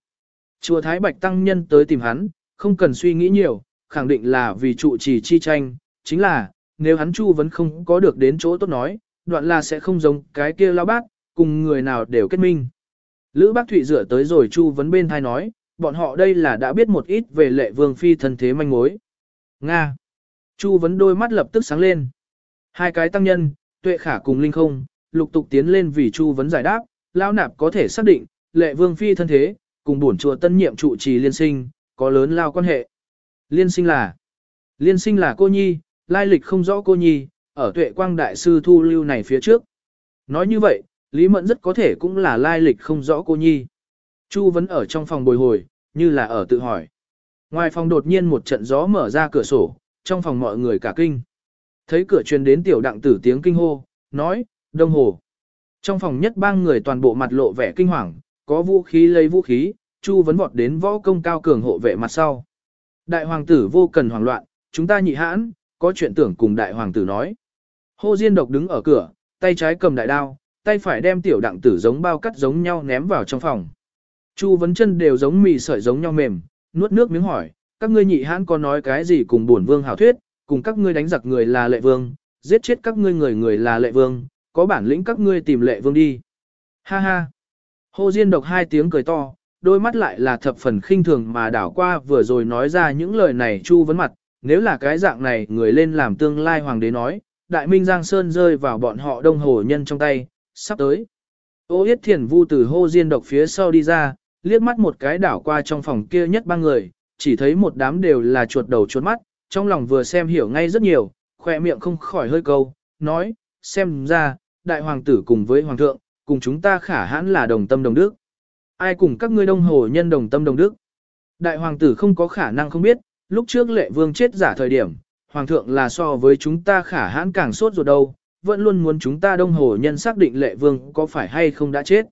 Chùa Thái Bạch tăng nhân tới tìm hắn, không cần suy nghĩ nhiều, khẳng định là vì trụ trì chi tranh, chính là, nếu hắn Chu vấn không có được đến chỗ tốt nói, đoạn là sẽ không giống cái kia lao bác, cùng người nào đều kết minh. Lữ Bác Thụy rửa tới rồi Chu vấn bên thai nói, bọn họ đây là đã biết một ít về lệ vương phi thân thế manh mối. Nga. Chu vấn đôi mắt lập tức sáng lên. Hai cái tăng nhân, tuệ khả cùng linh không, lục tục tiến lên vì Chu vấn giải đáp, lao nạp có thể xác định, lệ vương phi thân thế, cùng bổn chùa tân nhiệm trụ trì liên sinh, có lớn lao quan hệ. Liên sinh là, liên sinh là cô nhi, lai lịch không rõ cô nhi, ở tuệ quang đại sư thu lưu này phía trước. Nói như vậy, Lý Mẫn rất có thể cũng là lai lịch không rõ cô nhi. Chu vẫn ở trong phòng bồi hồi, như là ở tự hỏi. Ngoài phòng đột nhiên một trận gió mở ra cửa sổ, trong phòng mọi người cả kinh. Thấy cửa truyền đến tiểu đặng tử tiếng kinh hô, nói, đông hồ. Trong phòng nhất bang người toàn bộ mặt lộ vẻ kinh hoàng, có vũ khí lấy vũ khí, Chu vấn vọt đến võ công cao cường hộ vệ mặt sau. Đại hoàng tử vô cần hoảng loạn, chúng ta nhị hãn, có chuyện tưởng cùng đại hoàng tử nói. Hô Diên độc đứng ở cửa, tay trái cầm đại đao, tay phải đem tiểu đặng tử giống bao cắt giống nhau ném vào trong phòng. Chu vấn chân đều giống mì sợi giống nhau mềm, nuốt nước miếng hỏi, các ngươi nhị hãn có nói cái gì cùng bổn vương hảo thuyết, cùng các ngươi đánh giặc người là lệ vương, giết chết các ngươi người người là lệ vương, có bản lĩnh các ngươi tìm lệ vương đi. Ha ha. Hồ Diên độc hai tiếng cười to, đôi mắt lại là thập phần khinh thường mà đảo qua vừa rồi nói ra những lời này chu vấn mặt, nếu là cái dạng này người lên làm tương lai hoàng đế nói, đại minh Giang Sơn rơi vào bọn họ đông hồ nhân trong tay, sắp tới. Ô Yết Thiền Vu từ hô diên độc phía sau đi ra, liếc mắt một cái đảo qua trong phòng kia nhất ba người, chỉ thấy một đám đều là chuột đầu chuột mắt, trong lòng vừa xem hiểu ngay rất nhiều, khỏe miệng không khỏi hơi câu, nói, xem ra, đại hoàng tử cùng với hoàng thượng, cùng chúng ta khả hãn là đồng tâm đồng đức. Ai cùng các ngươi đông hồ nhân đồng tâm đồng đức? Đại hoàng tử không có khả năng không biết, lúc trước lệ vương chết giả thời điểm, hoàng thượng là so với chúng ta khả hãn càng sốt ruột đâu, vẫn luôn muốn chúng ta đông hồ nhân xác định lệ vương có phải hay không đã chết.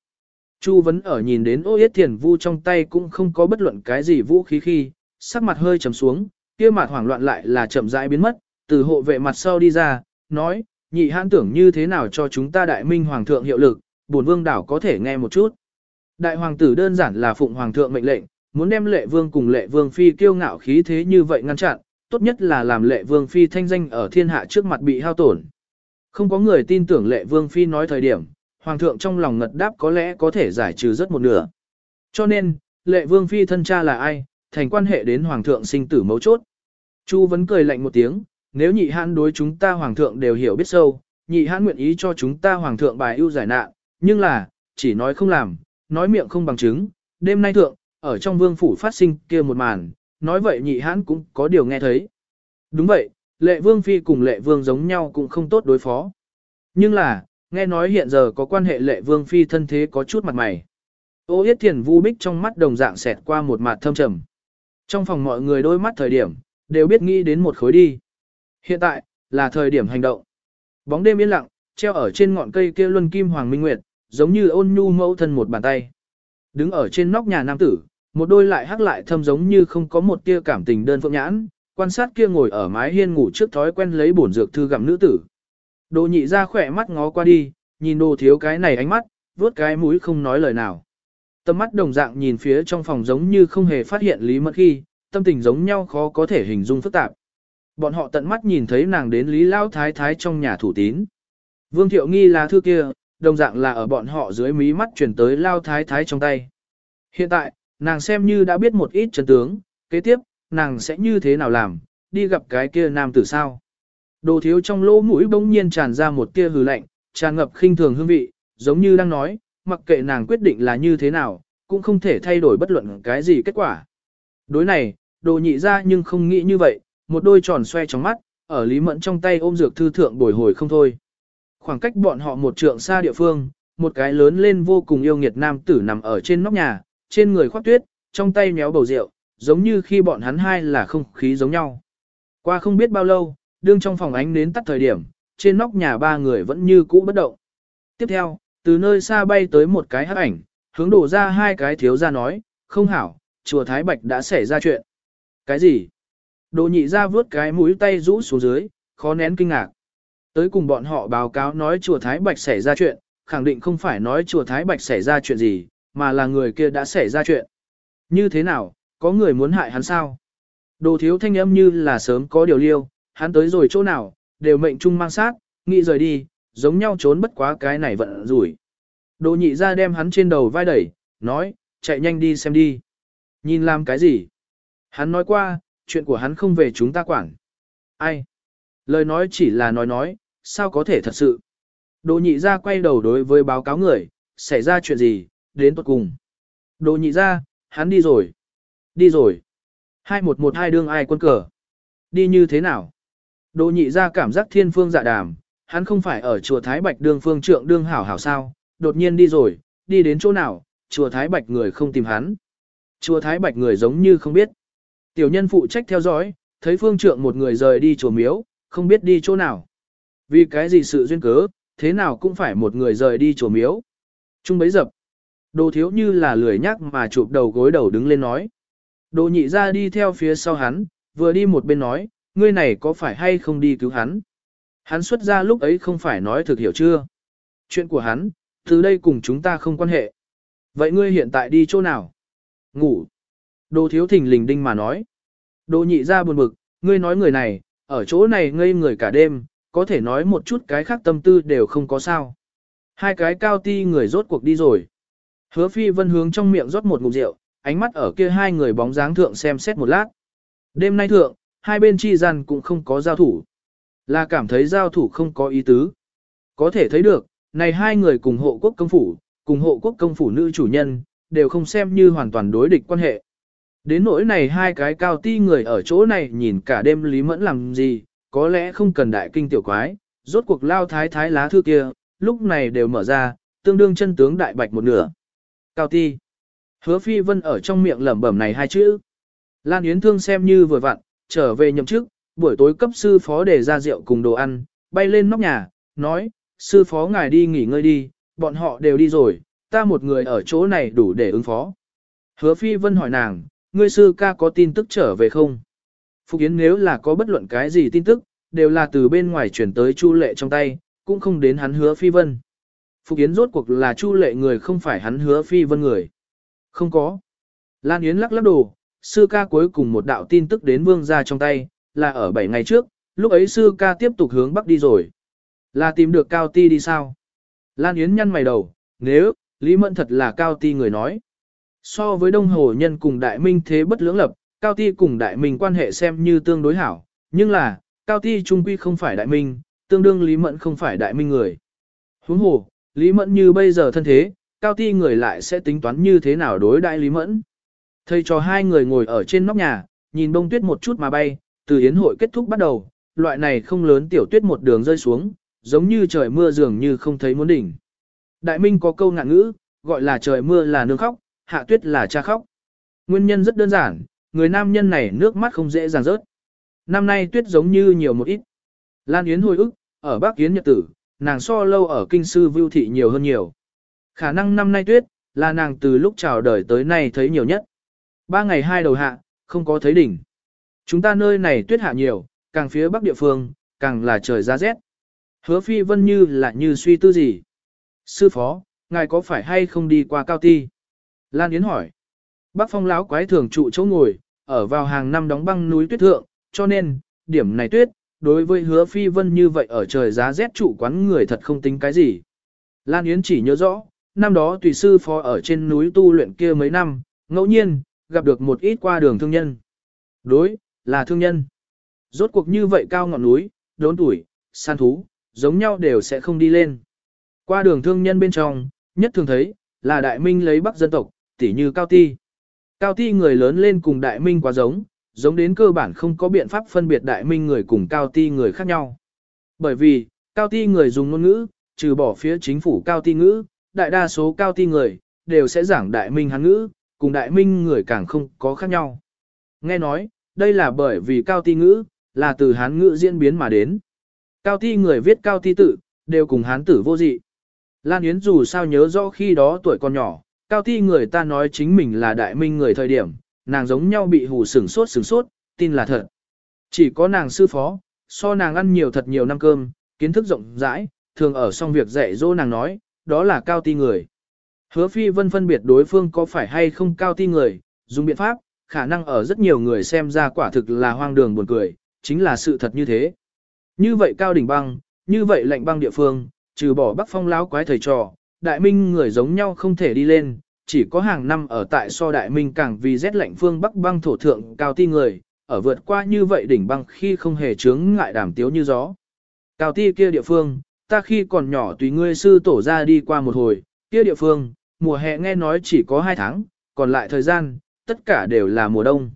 Chu vấn ở nhìn đến ô yết thiền vu trong tay cũng không có bất luận cái gì vũ khí khi, sắc mặt hơi trầm xuống, kia mặt hoảng loạn lại là chậm rãi biến mất, từ hộ vệ mặt sau đi ra, nói, nhị hãn tưởng như thế nào cho chúng ta đại minh hoàng thượng hiệu lực, bổn vương đảo có thể nghe một chút. Đại hoàng tử đơn giản là phụng hoàng thượng mệnh lệnh, muốn đem lệ vương cùng lệ vương phi kiêu ngạo khí thế như vậy ngăn chặn, tốt nhất là làm lệ vương phi thanh danh ở thiên hạ trước mặt bị hao tổn. Không có người tin tưởng lệ vương phi nói thời điểm, hoàng thượng trong lòng ngật đáp có lẽ có thể giải trừ rất một nửa. Cho nên, lệ vương phi thân cha là ai, thành quan hệ đến hoàng thượng sinh tử mấu chốt. Chu vẫn cười lạnh một tiếng, nếu nhị hãn đối chúng ta hoàng thượng đều hiểu biết sâu, nhị hãn nguyện ý cho chúng ta hoàng thượng bài ưu giải nạn, nhưng là, chỉ nói không làm, nói miệng không bằng chứng, đêm nay thượng, ở trong vương phủ phát sinh kia một màn, nói vậy nhị hãn cũng có điều nghe thấy. Đúng vậy, lệ vương phi cùng lệ vương giống nhau cũng không tốt đối phó. Nhưng là, nghe nói hiện giờ có quan hệ lệ vương phi thân thế có chút mặt mày. Ô yết thiền vu bích trong mắt đồng dạng xẹt qua một mặt thâm trầm. Trong phòng mọi người đôi mắt thời điểm, đều biết nghĩ đến một khối đi. Hiện tại, là thời điểm hành động. Bóng đêm yên lặng, treo ở trên ngọn cây kia luân kim hoàng minh nguyệt, giống như ôn nhu mẫu thân một bàn tay. Đứng ở trên nóc nhà nam tử, một đôi lại hắc lại thâm giống như không có một tia cảm tình đơn phượng nhãn, quan sát kia ngồi ở mái hiên ngủ trước thói quen lấy bổn dược thư gặm nữ tử. Đồ nhị ra khỏe mắt ngó qua đi, nhìn đồ thiếu cái này ánh mắt, vuốt cái mũi không nói lời nào. Tâm mắt đồng dạng nhìn phía trong phòng giống như không hề phát hiện Lý Mẫn khi, tâm tình giống nhau khó có thể hình dung phức tạp. Bọn họ tận mắt nhìn thấy nàng đến Lý Lao Thái Thái trong nhà thủ tín. Vương Thiệu Nghi là thư kia, đồng dạng là ở bọn họ dưới mí mắt chuyển tới Lao Thái Thái trong tay. Hiện tại, nàng xem như đã biết một ít chân tướng, kế tiếp, nàng sẽ như thế nào làm, đi gặp cái kia nam tử sao. Đồ thiếu trong lỗ mũi bỗng nhiên tràn ra một tia hừ lạnh, tràn ngập khinh thường hương vị, giống như đang nói, mặc kệ nàng quyết định là như thế nào, cũng không thể thay đổi bất luận cái gì kết quả. Đối này, đồ nhị ra nhưng không nghĩ như vậy, một đôi tròn xoe trong mắt, ở Lý Mẫn trong tay ôm dược thư thượng bồi hồi không thôi. Khoảng cách bọn họ một trượng xa địa phương, một cái lớn lên vô cùng yêu nghiệt nam tử nằm ở trên nóc nhà, trên người khoác tuyết, trong tay méo bầu rượu, giống như khi bọn hắn hai là không khí giống nhau. Qua không biết bao lâu, đương trong phòng ánh nến tắt thời điểm, trên nóc nhà ba người vẫn như cũ bất động. Tiếp theo, từ nơi xa bay tới một cái hắc ảnh, hướng đổ ra hai cái thiếu ra nói, không hảo, chùa Thái Bạch đã xảy ra chuyện. Cái gì? Đồ nhị ra vướt cái mũi tay rũ xuống dưới, khó nén kinh ngạc. Tới cùng bọn họ báo cáo nói chùa Thái Bạch xảy ra chuyện, khẳng định không phải nói chùa Thái Bạch xảy ra chuyện gì, mà là người kia đã xảy ra chuyện. Như thế nào, có người muốn hại hắn sao? Đồ thiếu thanh âm như là sớm có điều liêu, hắn tới rồi chỗ nào, đều mệnh trung mang sát, nghĩ rời đi, giống nhau trốn bất quá cái này vận rủi. Đồ nhị ra đem hắn trên đầu vai đẩy, nói, chạy nhanh đi xem đi. Nhìn làm cái gì? Hắn nói qua, chuyện của hắn không về chúng ta quản. Ai? Lời nói chỉ là nói nói, sao có thể thật sự? Đồ nhị ra quay đầu đối với báo cáo người, xảy ra chuyện gì, đến tuật cùng. Đồ nhị ra, hắn đi rồi. Đi rồi. 2112 đương ai quân cờ. Đi như thế nào? Đồ nhị ra cảm giác thiên phương dạ đàm, hắn không phải ở chùa Thái Bạch đương phương trượng đương hảo hảo sao, đột nhiên đi rồi, đi đến chỗ nào, chùa Thái Bạch người không tìm hắn. Chùa Thái Bạch người giống như không biết. Tiểu nhân phụ trách theo dõi, thấy phương trượng một người rời đi chùa miếu, không biết đi chỗ nào. Vì cái gì sự duyên cớ, thế nào cũng phải một người rời đi chùa miếu. Trung bấy dập. Đồ thiếu như là lười nhắc mà chụp đầu gối đầu đứng lên nói. Đồ nhị ra đi theo phía sau hắn, vừa đi một bên nói, ngươi này có phải hay không đi cứu hắn? Hắn xuất ra lúc ấy không phải nói thực hiểu chưa? Chuyện của hắn, từ đây cùng chúng ta không quan hệ. Vậy ngươi hiện tại đi chỗ nào? Ngủ. Đồ thiếu thình lình đinh mà nói. Đồ nhị ra buồn bực, ngươi nói người này, ở chỗ này ngây người cả đêm, có thể nói một chút cái khác tâm tư đều không có sao. Hai cái cao ti người rốt cuộc đi rồi. Hứa phi vân hướng trong miệng rót một ngụm rượu, ánh mắt ở kia hai người bóng dáng thượng xem xét một lát. Đêm nay thượng, hai bên chi gian cũng không có giao thủ. Là cảm thấy giao thủ không có ý tứ. Có thể thấy được, này hai người cùng hộ quốc công phủ, cùng hộ quốc công phủ nữ chủ nhân, đều không xem như hoàn toàn đối địch quan hệ. Đến nỗi này hai cái cao ti người ở chỗ này nhìn cả đêm Lý Mẫn làm gì, có lẽ không cần đại kinh tiểu quái, rốt cuộc lao thái thái lá thư kia, lúc này đều mở ra, tương đương chân tướng đại bạch một nửa. Cao ti. Hứa phi vân ở trong miệng lẩm bẩm này hai chữ. Lan Yến Thương xem như vừa vặn, trở về nhậm chức, buổi tối cấp sư phó để ra rượu cùng đồ ăn, bay lên nóc nhà, nói, sư phó ngài đi nghỉ ngơi đi, bọn họ đều đi rồi, ta một người ở chỗ này đủ để ứng phó. Hứa phi vân hỏi nàng, ngươi sư ca có tin tức trở về không? Phục Yến nếu là có bất luận cái gì tin tức, đều là từ bên ngoài chuyển tới Chu Lệ trong tay, cũng không đến hắn hứa phi vân. Phục Yến rốt cuộc là Chu Lệ người không phải hắn hứa phi vân người. Không có. Lan Yến lắc lắc đồ, sư ca cuối cùng một đạo tin tức đến vương gia trong tay, là ở 7 ngày trước, lúc ấy sư ca tiếp tục hướng bắc đi rồi. Là tìm được Cao Ti đi sao? Lan Yến nhăn mày đầu, nếu, Lý Mẫn thật là Cao Ti người nói. So với Đông Hồ Nhân cùng Đại Minh thế bất lưỡng lập, Cao Ti cùng Đại Minh quan hệ xem như tương đối hảo, nhưng là, Cao Ti trung quy không phải Đại Minh, tương đương Lý Mẫn không phải Đại Minh người. Huống hồ, Lý Mẫn như bây giờ thân thế, cao ti người lại sẽ tính toán như thế nào đối đại Lý Mẫn. Thầy cho hai người ngồi ở trên nóc nhà, nhìn bông tuyết một chút mà bay, từ yến hội kết thúc bắt đầu, loại này không lớn tiểu tuyết một đường rơi xuống, giống như trời mưa dường như không thấy muốn đỉnh. Đại Minh có câu ngạn ngữ, gọi là trời mưa là nương khóc, hạ tuyết là cha khóc. Nguyên nhân rất đơn giản, người nam nhân này nước mắt không dễ dàng rớt. Năm nay tuyết giống như nhiều một ít. Lan Yến hồi ức, ở Bắc Yến Nhật Tử, nàng so lâu ở kinh sư vưu thị nhiều hơn nhiều. Khả năng năm nay tuyết, là nàng từ lúc chào đời tới nay thấy nhiều nhất. Ba ngày hai đầu hạ, không có thấy đỉnh. Chúng ta nơi này tuyết hạ nhiều, càng phía bắc địa phương, càng là trời giá rét. Hứa phi vân như là như suy tư gì. Sư phó, ngài có phải hay không đi qua cao ti? Lan Yến hỏi. Bác phong láo quái thường trụ chỗ ngồi, ở vào hàng năm đóng băng núi tuyết thượng, cho nên, điểm này tuyết, đối với hứa phi vân như vậy ở trời giá rét trụ quán người thật không tính cái gì. Lan Yến chỉ nhớ rõ, năm đó tùy sư phó ở trên núi tu luyện kia mấy năm, ngẫu nhiên, gặp được một ít qua đường thương nhân. Đối, là thương nhân. Rốt cuộc như vậy cao ngọn núi, đốn tuổi, san thú, giống nhau đều sẽ không đi lên. Qua đường thương nhân bên trong, nhất thường thấy, là đại minh lấy bắc dân tộc, tỉ như cao ti. Cao ti người lớn lên cùng đại minh quá giống, giống đến cơ bản không có biện pháp phân biệt đại minh người cùng cao ti người khác nhau. Bởi vì, cao ti người dùng ngôn ngữ, trừ bỏ phía chính phủ cao ti ngữ, đại đa số cao ti người, đều sẽ giảng đại minh hán ngữ, cùng đại minh người càng không có khác nhau. Nghe nói, đây là bởi vì cao ti ngữ, là từ hán ngữ diễn biến mà đến. Cao ti người viết cao ti tự, đều cùng hán tử vô dị. Lan Yến dù sao nhớ rõ khi đó tuổi còn nhỏ, cao ti người ta nói chính mình là đại minh người thời điểm, nàng giống nhau bị hù sửng sốt sửng sốt, tin là thật. Chỉ có nàng sư phó, so nàng ăn nhiều thật nhiều năm cơm, kiến thức rộng rãi, thường ở xong việc dạy dỗ nàng nói, đó là cao ti người. Hứa phi vân phân biệt đối phương có phải hay không cao ti người, dùng biện pháp, khả năng ở rất nhiều người xem ra quả thực là hoang đường buồn cười, chính là sự thật như thế. Như vậy cao đỉnh băng, như vậy lạnh băng địa phương, trừ bỏ bắc phong láo quái thầy trò, đại minh người giống nhau không thể đi lên, chỉ có hàng năm ở tại so đại minh càng vì rét lạnh phương bắc băng thổ thượng cao ti người, ở vượt qua như vậy đỉnh băng khi không hề chướng ngại đảm tiếu như gió. Cao ti kia địa phương, ta khi còn nhỏ tùy ngươi sư tổ ra đi qua một hồi, kia địa phương, mùa hè nghe nói chỉ có hai tháng, còn lại thời gian, tất cả đều là mùa đông.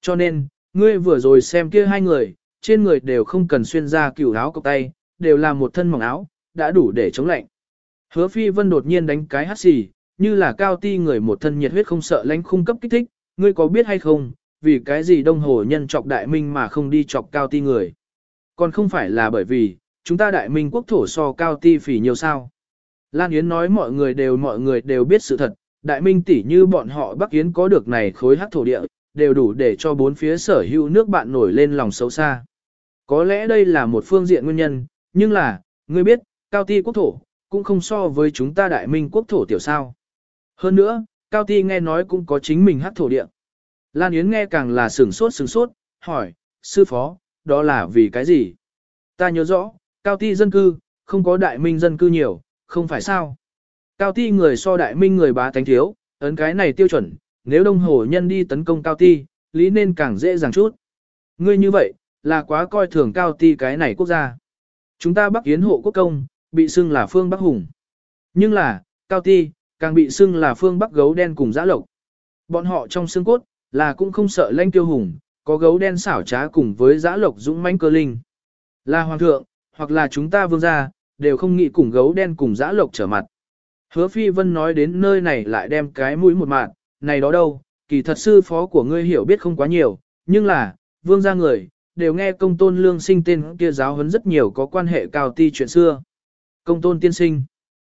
Cho nên, ngươi vừa rồi xem kia hai người, trên người đều không cần xuyên ra cửu áo cộc tay, đều là một thân mỏng áo, đã đủ để chống lạnh. Hứa phi vân đột nhiên đánh cái hắt xì, như là cao ti người một thân nhiệt huyết không sợ lánh khung cấp kích thích, ngươi có biết hay không, vì cái gì đông hồ nhân chọc đại minh mà không đi chọc cao ti người. Còn không phải là bởi vì, chúng ta đại minh quốc thổ so cao ti phỉ nhiều sao. Lan Yến nói mọi người đều mọi người đều biết sự thật, đại minh tỷ như bọn họ Bắc Yến có được này khối hắc thổ địa, đều đủ để cho bốn phía sở hữu nước bạn nổi lên lòng xấu xa. Có lẽ đây là một phương diện nguyên nhân, nhưng là, ngươi biết, cao ti quốc thổ, cũng không so với chúng ta đại minh quốc thổ tiểu sao. Hơn nữa, cao ti nghe nói cũng có chính mình hát thổ địa. Lan Yến nghe càng là sửng sốt sửng sốt, hỏi, sư phó, đó là vì cái gì? Ta nhớ rõ, cao ti dân cư, không có đại minh dân cư nhiều, không phải sao? Cao ti người so đại minh người bá tánh thiếu, ấn cái này tiêu chuẩn, nếu đông hồ nhân đi tấn công cao ti, lý nên càng dễ dàng chút. Ngươi như vậy, là quá coi thường cao ti cái này quốc gia. Chúng ta Bắc Yến hộ quốc công, bị xưng là phương Bắc Hùng. Nhưng là, cao ti, càng bị xưng là phương Bắc gấu đen cùng giã lộc. Bọn họ trong xương cốt, là cũng không sợ lanh tiêu hùng, có gấu đen xảo trá cùng với giã lộc dũng mãnh cơ linh. Là hoàng thượng, hoặc là chúng ta vương gia, đều không nghĩ cùng gấu đen cùng giã lộc trở mặt. Hứa phi vân nói đến nơi này lại đem cái mũi một mạng, này đó đâu, kỳ thật sư phó của ngươi hiểu biết không quá nhiều, nhưng là, vương gia người, đều nghe công tôn lương sinh tên kia giáo huấn rất nhiều có quan hệ cao ti chuyện xưa. Công tôn tiên sinh.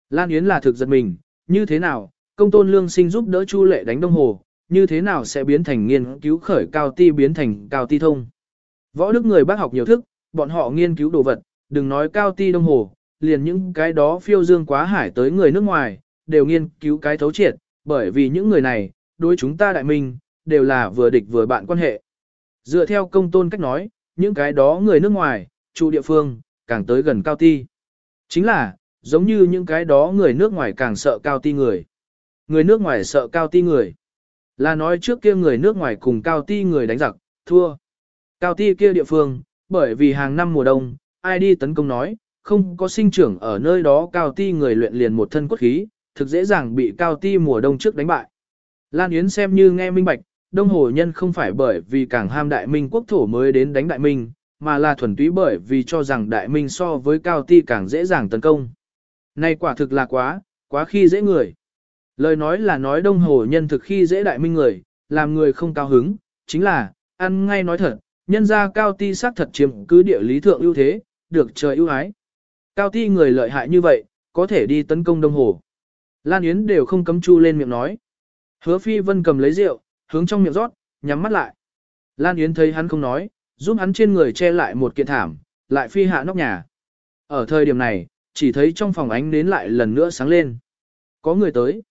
Lan Yến là thực giật mình, như thế nào, công tôn lương sinh giúp đỡ Chu lệ đánh đông hồ, như thế nào sẽ biến thành nghiên cứu khởi cao ti biến thành cao ti thông. Võ đức người bác học nhiều thức, bọn họ nghiên cứu đồ vật, đừng nói cao ti đông hồ, liền những cái đó phiêu dương quá hải tới người nước ngoài, đều nghiên cứu cái thấu triệt, bởi vì những người này, đối chúng ta đại minh, đều là vừa địch vừa bạn quan hệ. Dựa theo công tôn cách nói, những cái đó người nước ngoài, chủ địa phương, càng tới gần cao ti. Chính là, giống như những cái đó người nước ngoài càng sợ cao ti người. Người nước ngoài sợ cao ti người. Là nói trước kia người nước ngoài cùng cao ti người đánh giặc, thua. Cao ti kia địa phương, bởi vì hàng năm mùa đông, ai đi tấn công nói, không có sinh trưởng ở nơi đó cao ti người luyện liền một thân cốt khí, thực dễ dàng bị cao ti mùa đông trước đánh bại. Lan Yến xem như nghe minh bạch, đông hồ nhân không phải bởi vì càng ham đại minh quốc thổ mới đến đánh đại minh, mà là thuần túy bởi vì cho rằng đại minh so với cao ti càng dễ dàng tấn công. Này quả thực là quá, quá khi dễ người. Lời nói là nói đông hồ nhân thực khi dễ đại minh người, làm người không cao hứng, chính là, ăn ngay nói thật, nhân ra cao ti xác thật chiếm cứ địa lý thượng ưu thế, được trời ưu ái. Cao ti người lợi hại như vậy, có thể đi tấn công đông hồ. Lan Yến đều không cấm chu lên miệng nói. Hứa phi vân cầm lấy rượu, hướng trong miệng rót, nhắm mắt lại. Lan Yến thấy hắn không nói, giúp hắn trên người che lại một kiện thảm, lại phi hạ nóc nhà. Ở thời điểm này, chỉ thấy trong phòng ánh nến lại lần nữa sáng lên. Có người tới.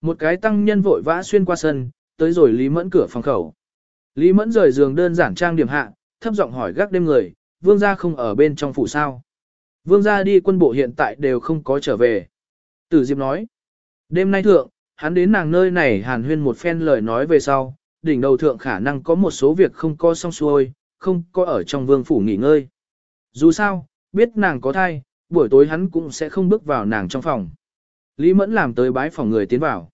Một cái tăng nhân vội vã xuyên qua sân, tới rồi Lý Mẫn cửa phòng khẩu. Lý Mẫn rời giường đơn giản trang điểm hạ, thấp giọng hỏi gác đêm người, vương gia không ở bên trong phủ sao. Vương gia đi quân bộ hiện tại đều không có trở về. Tử Diệp nói, đêm nay thượng, hắn đến nàng nơi này hàn huyên một phen lời nói về sau, đỉnh đầu thượng khả năng có một số việc không có xong xuôi, không có ở trong vương phủ nghỉ ngơi. Dù sao, biết nàng có thai, buổi tối hắn cũng sẽ không bước vào nàng trong phòng. Lý Mẫn làm tới bái phòng người tiến vào.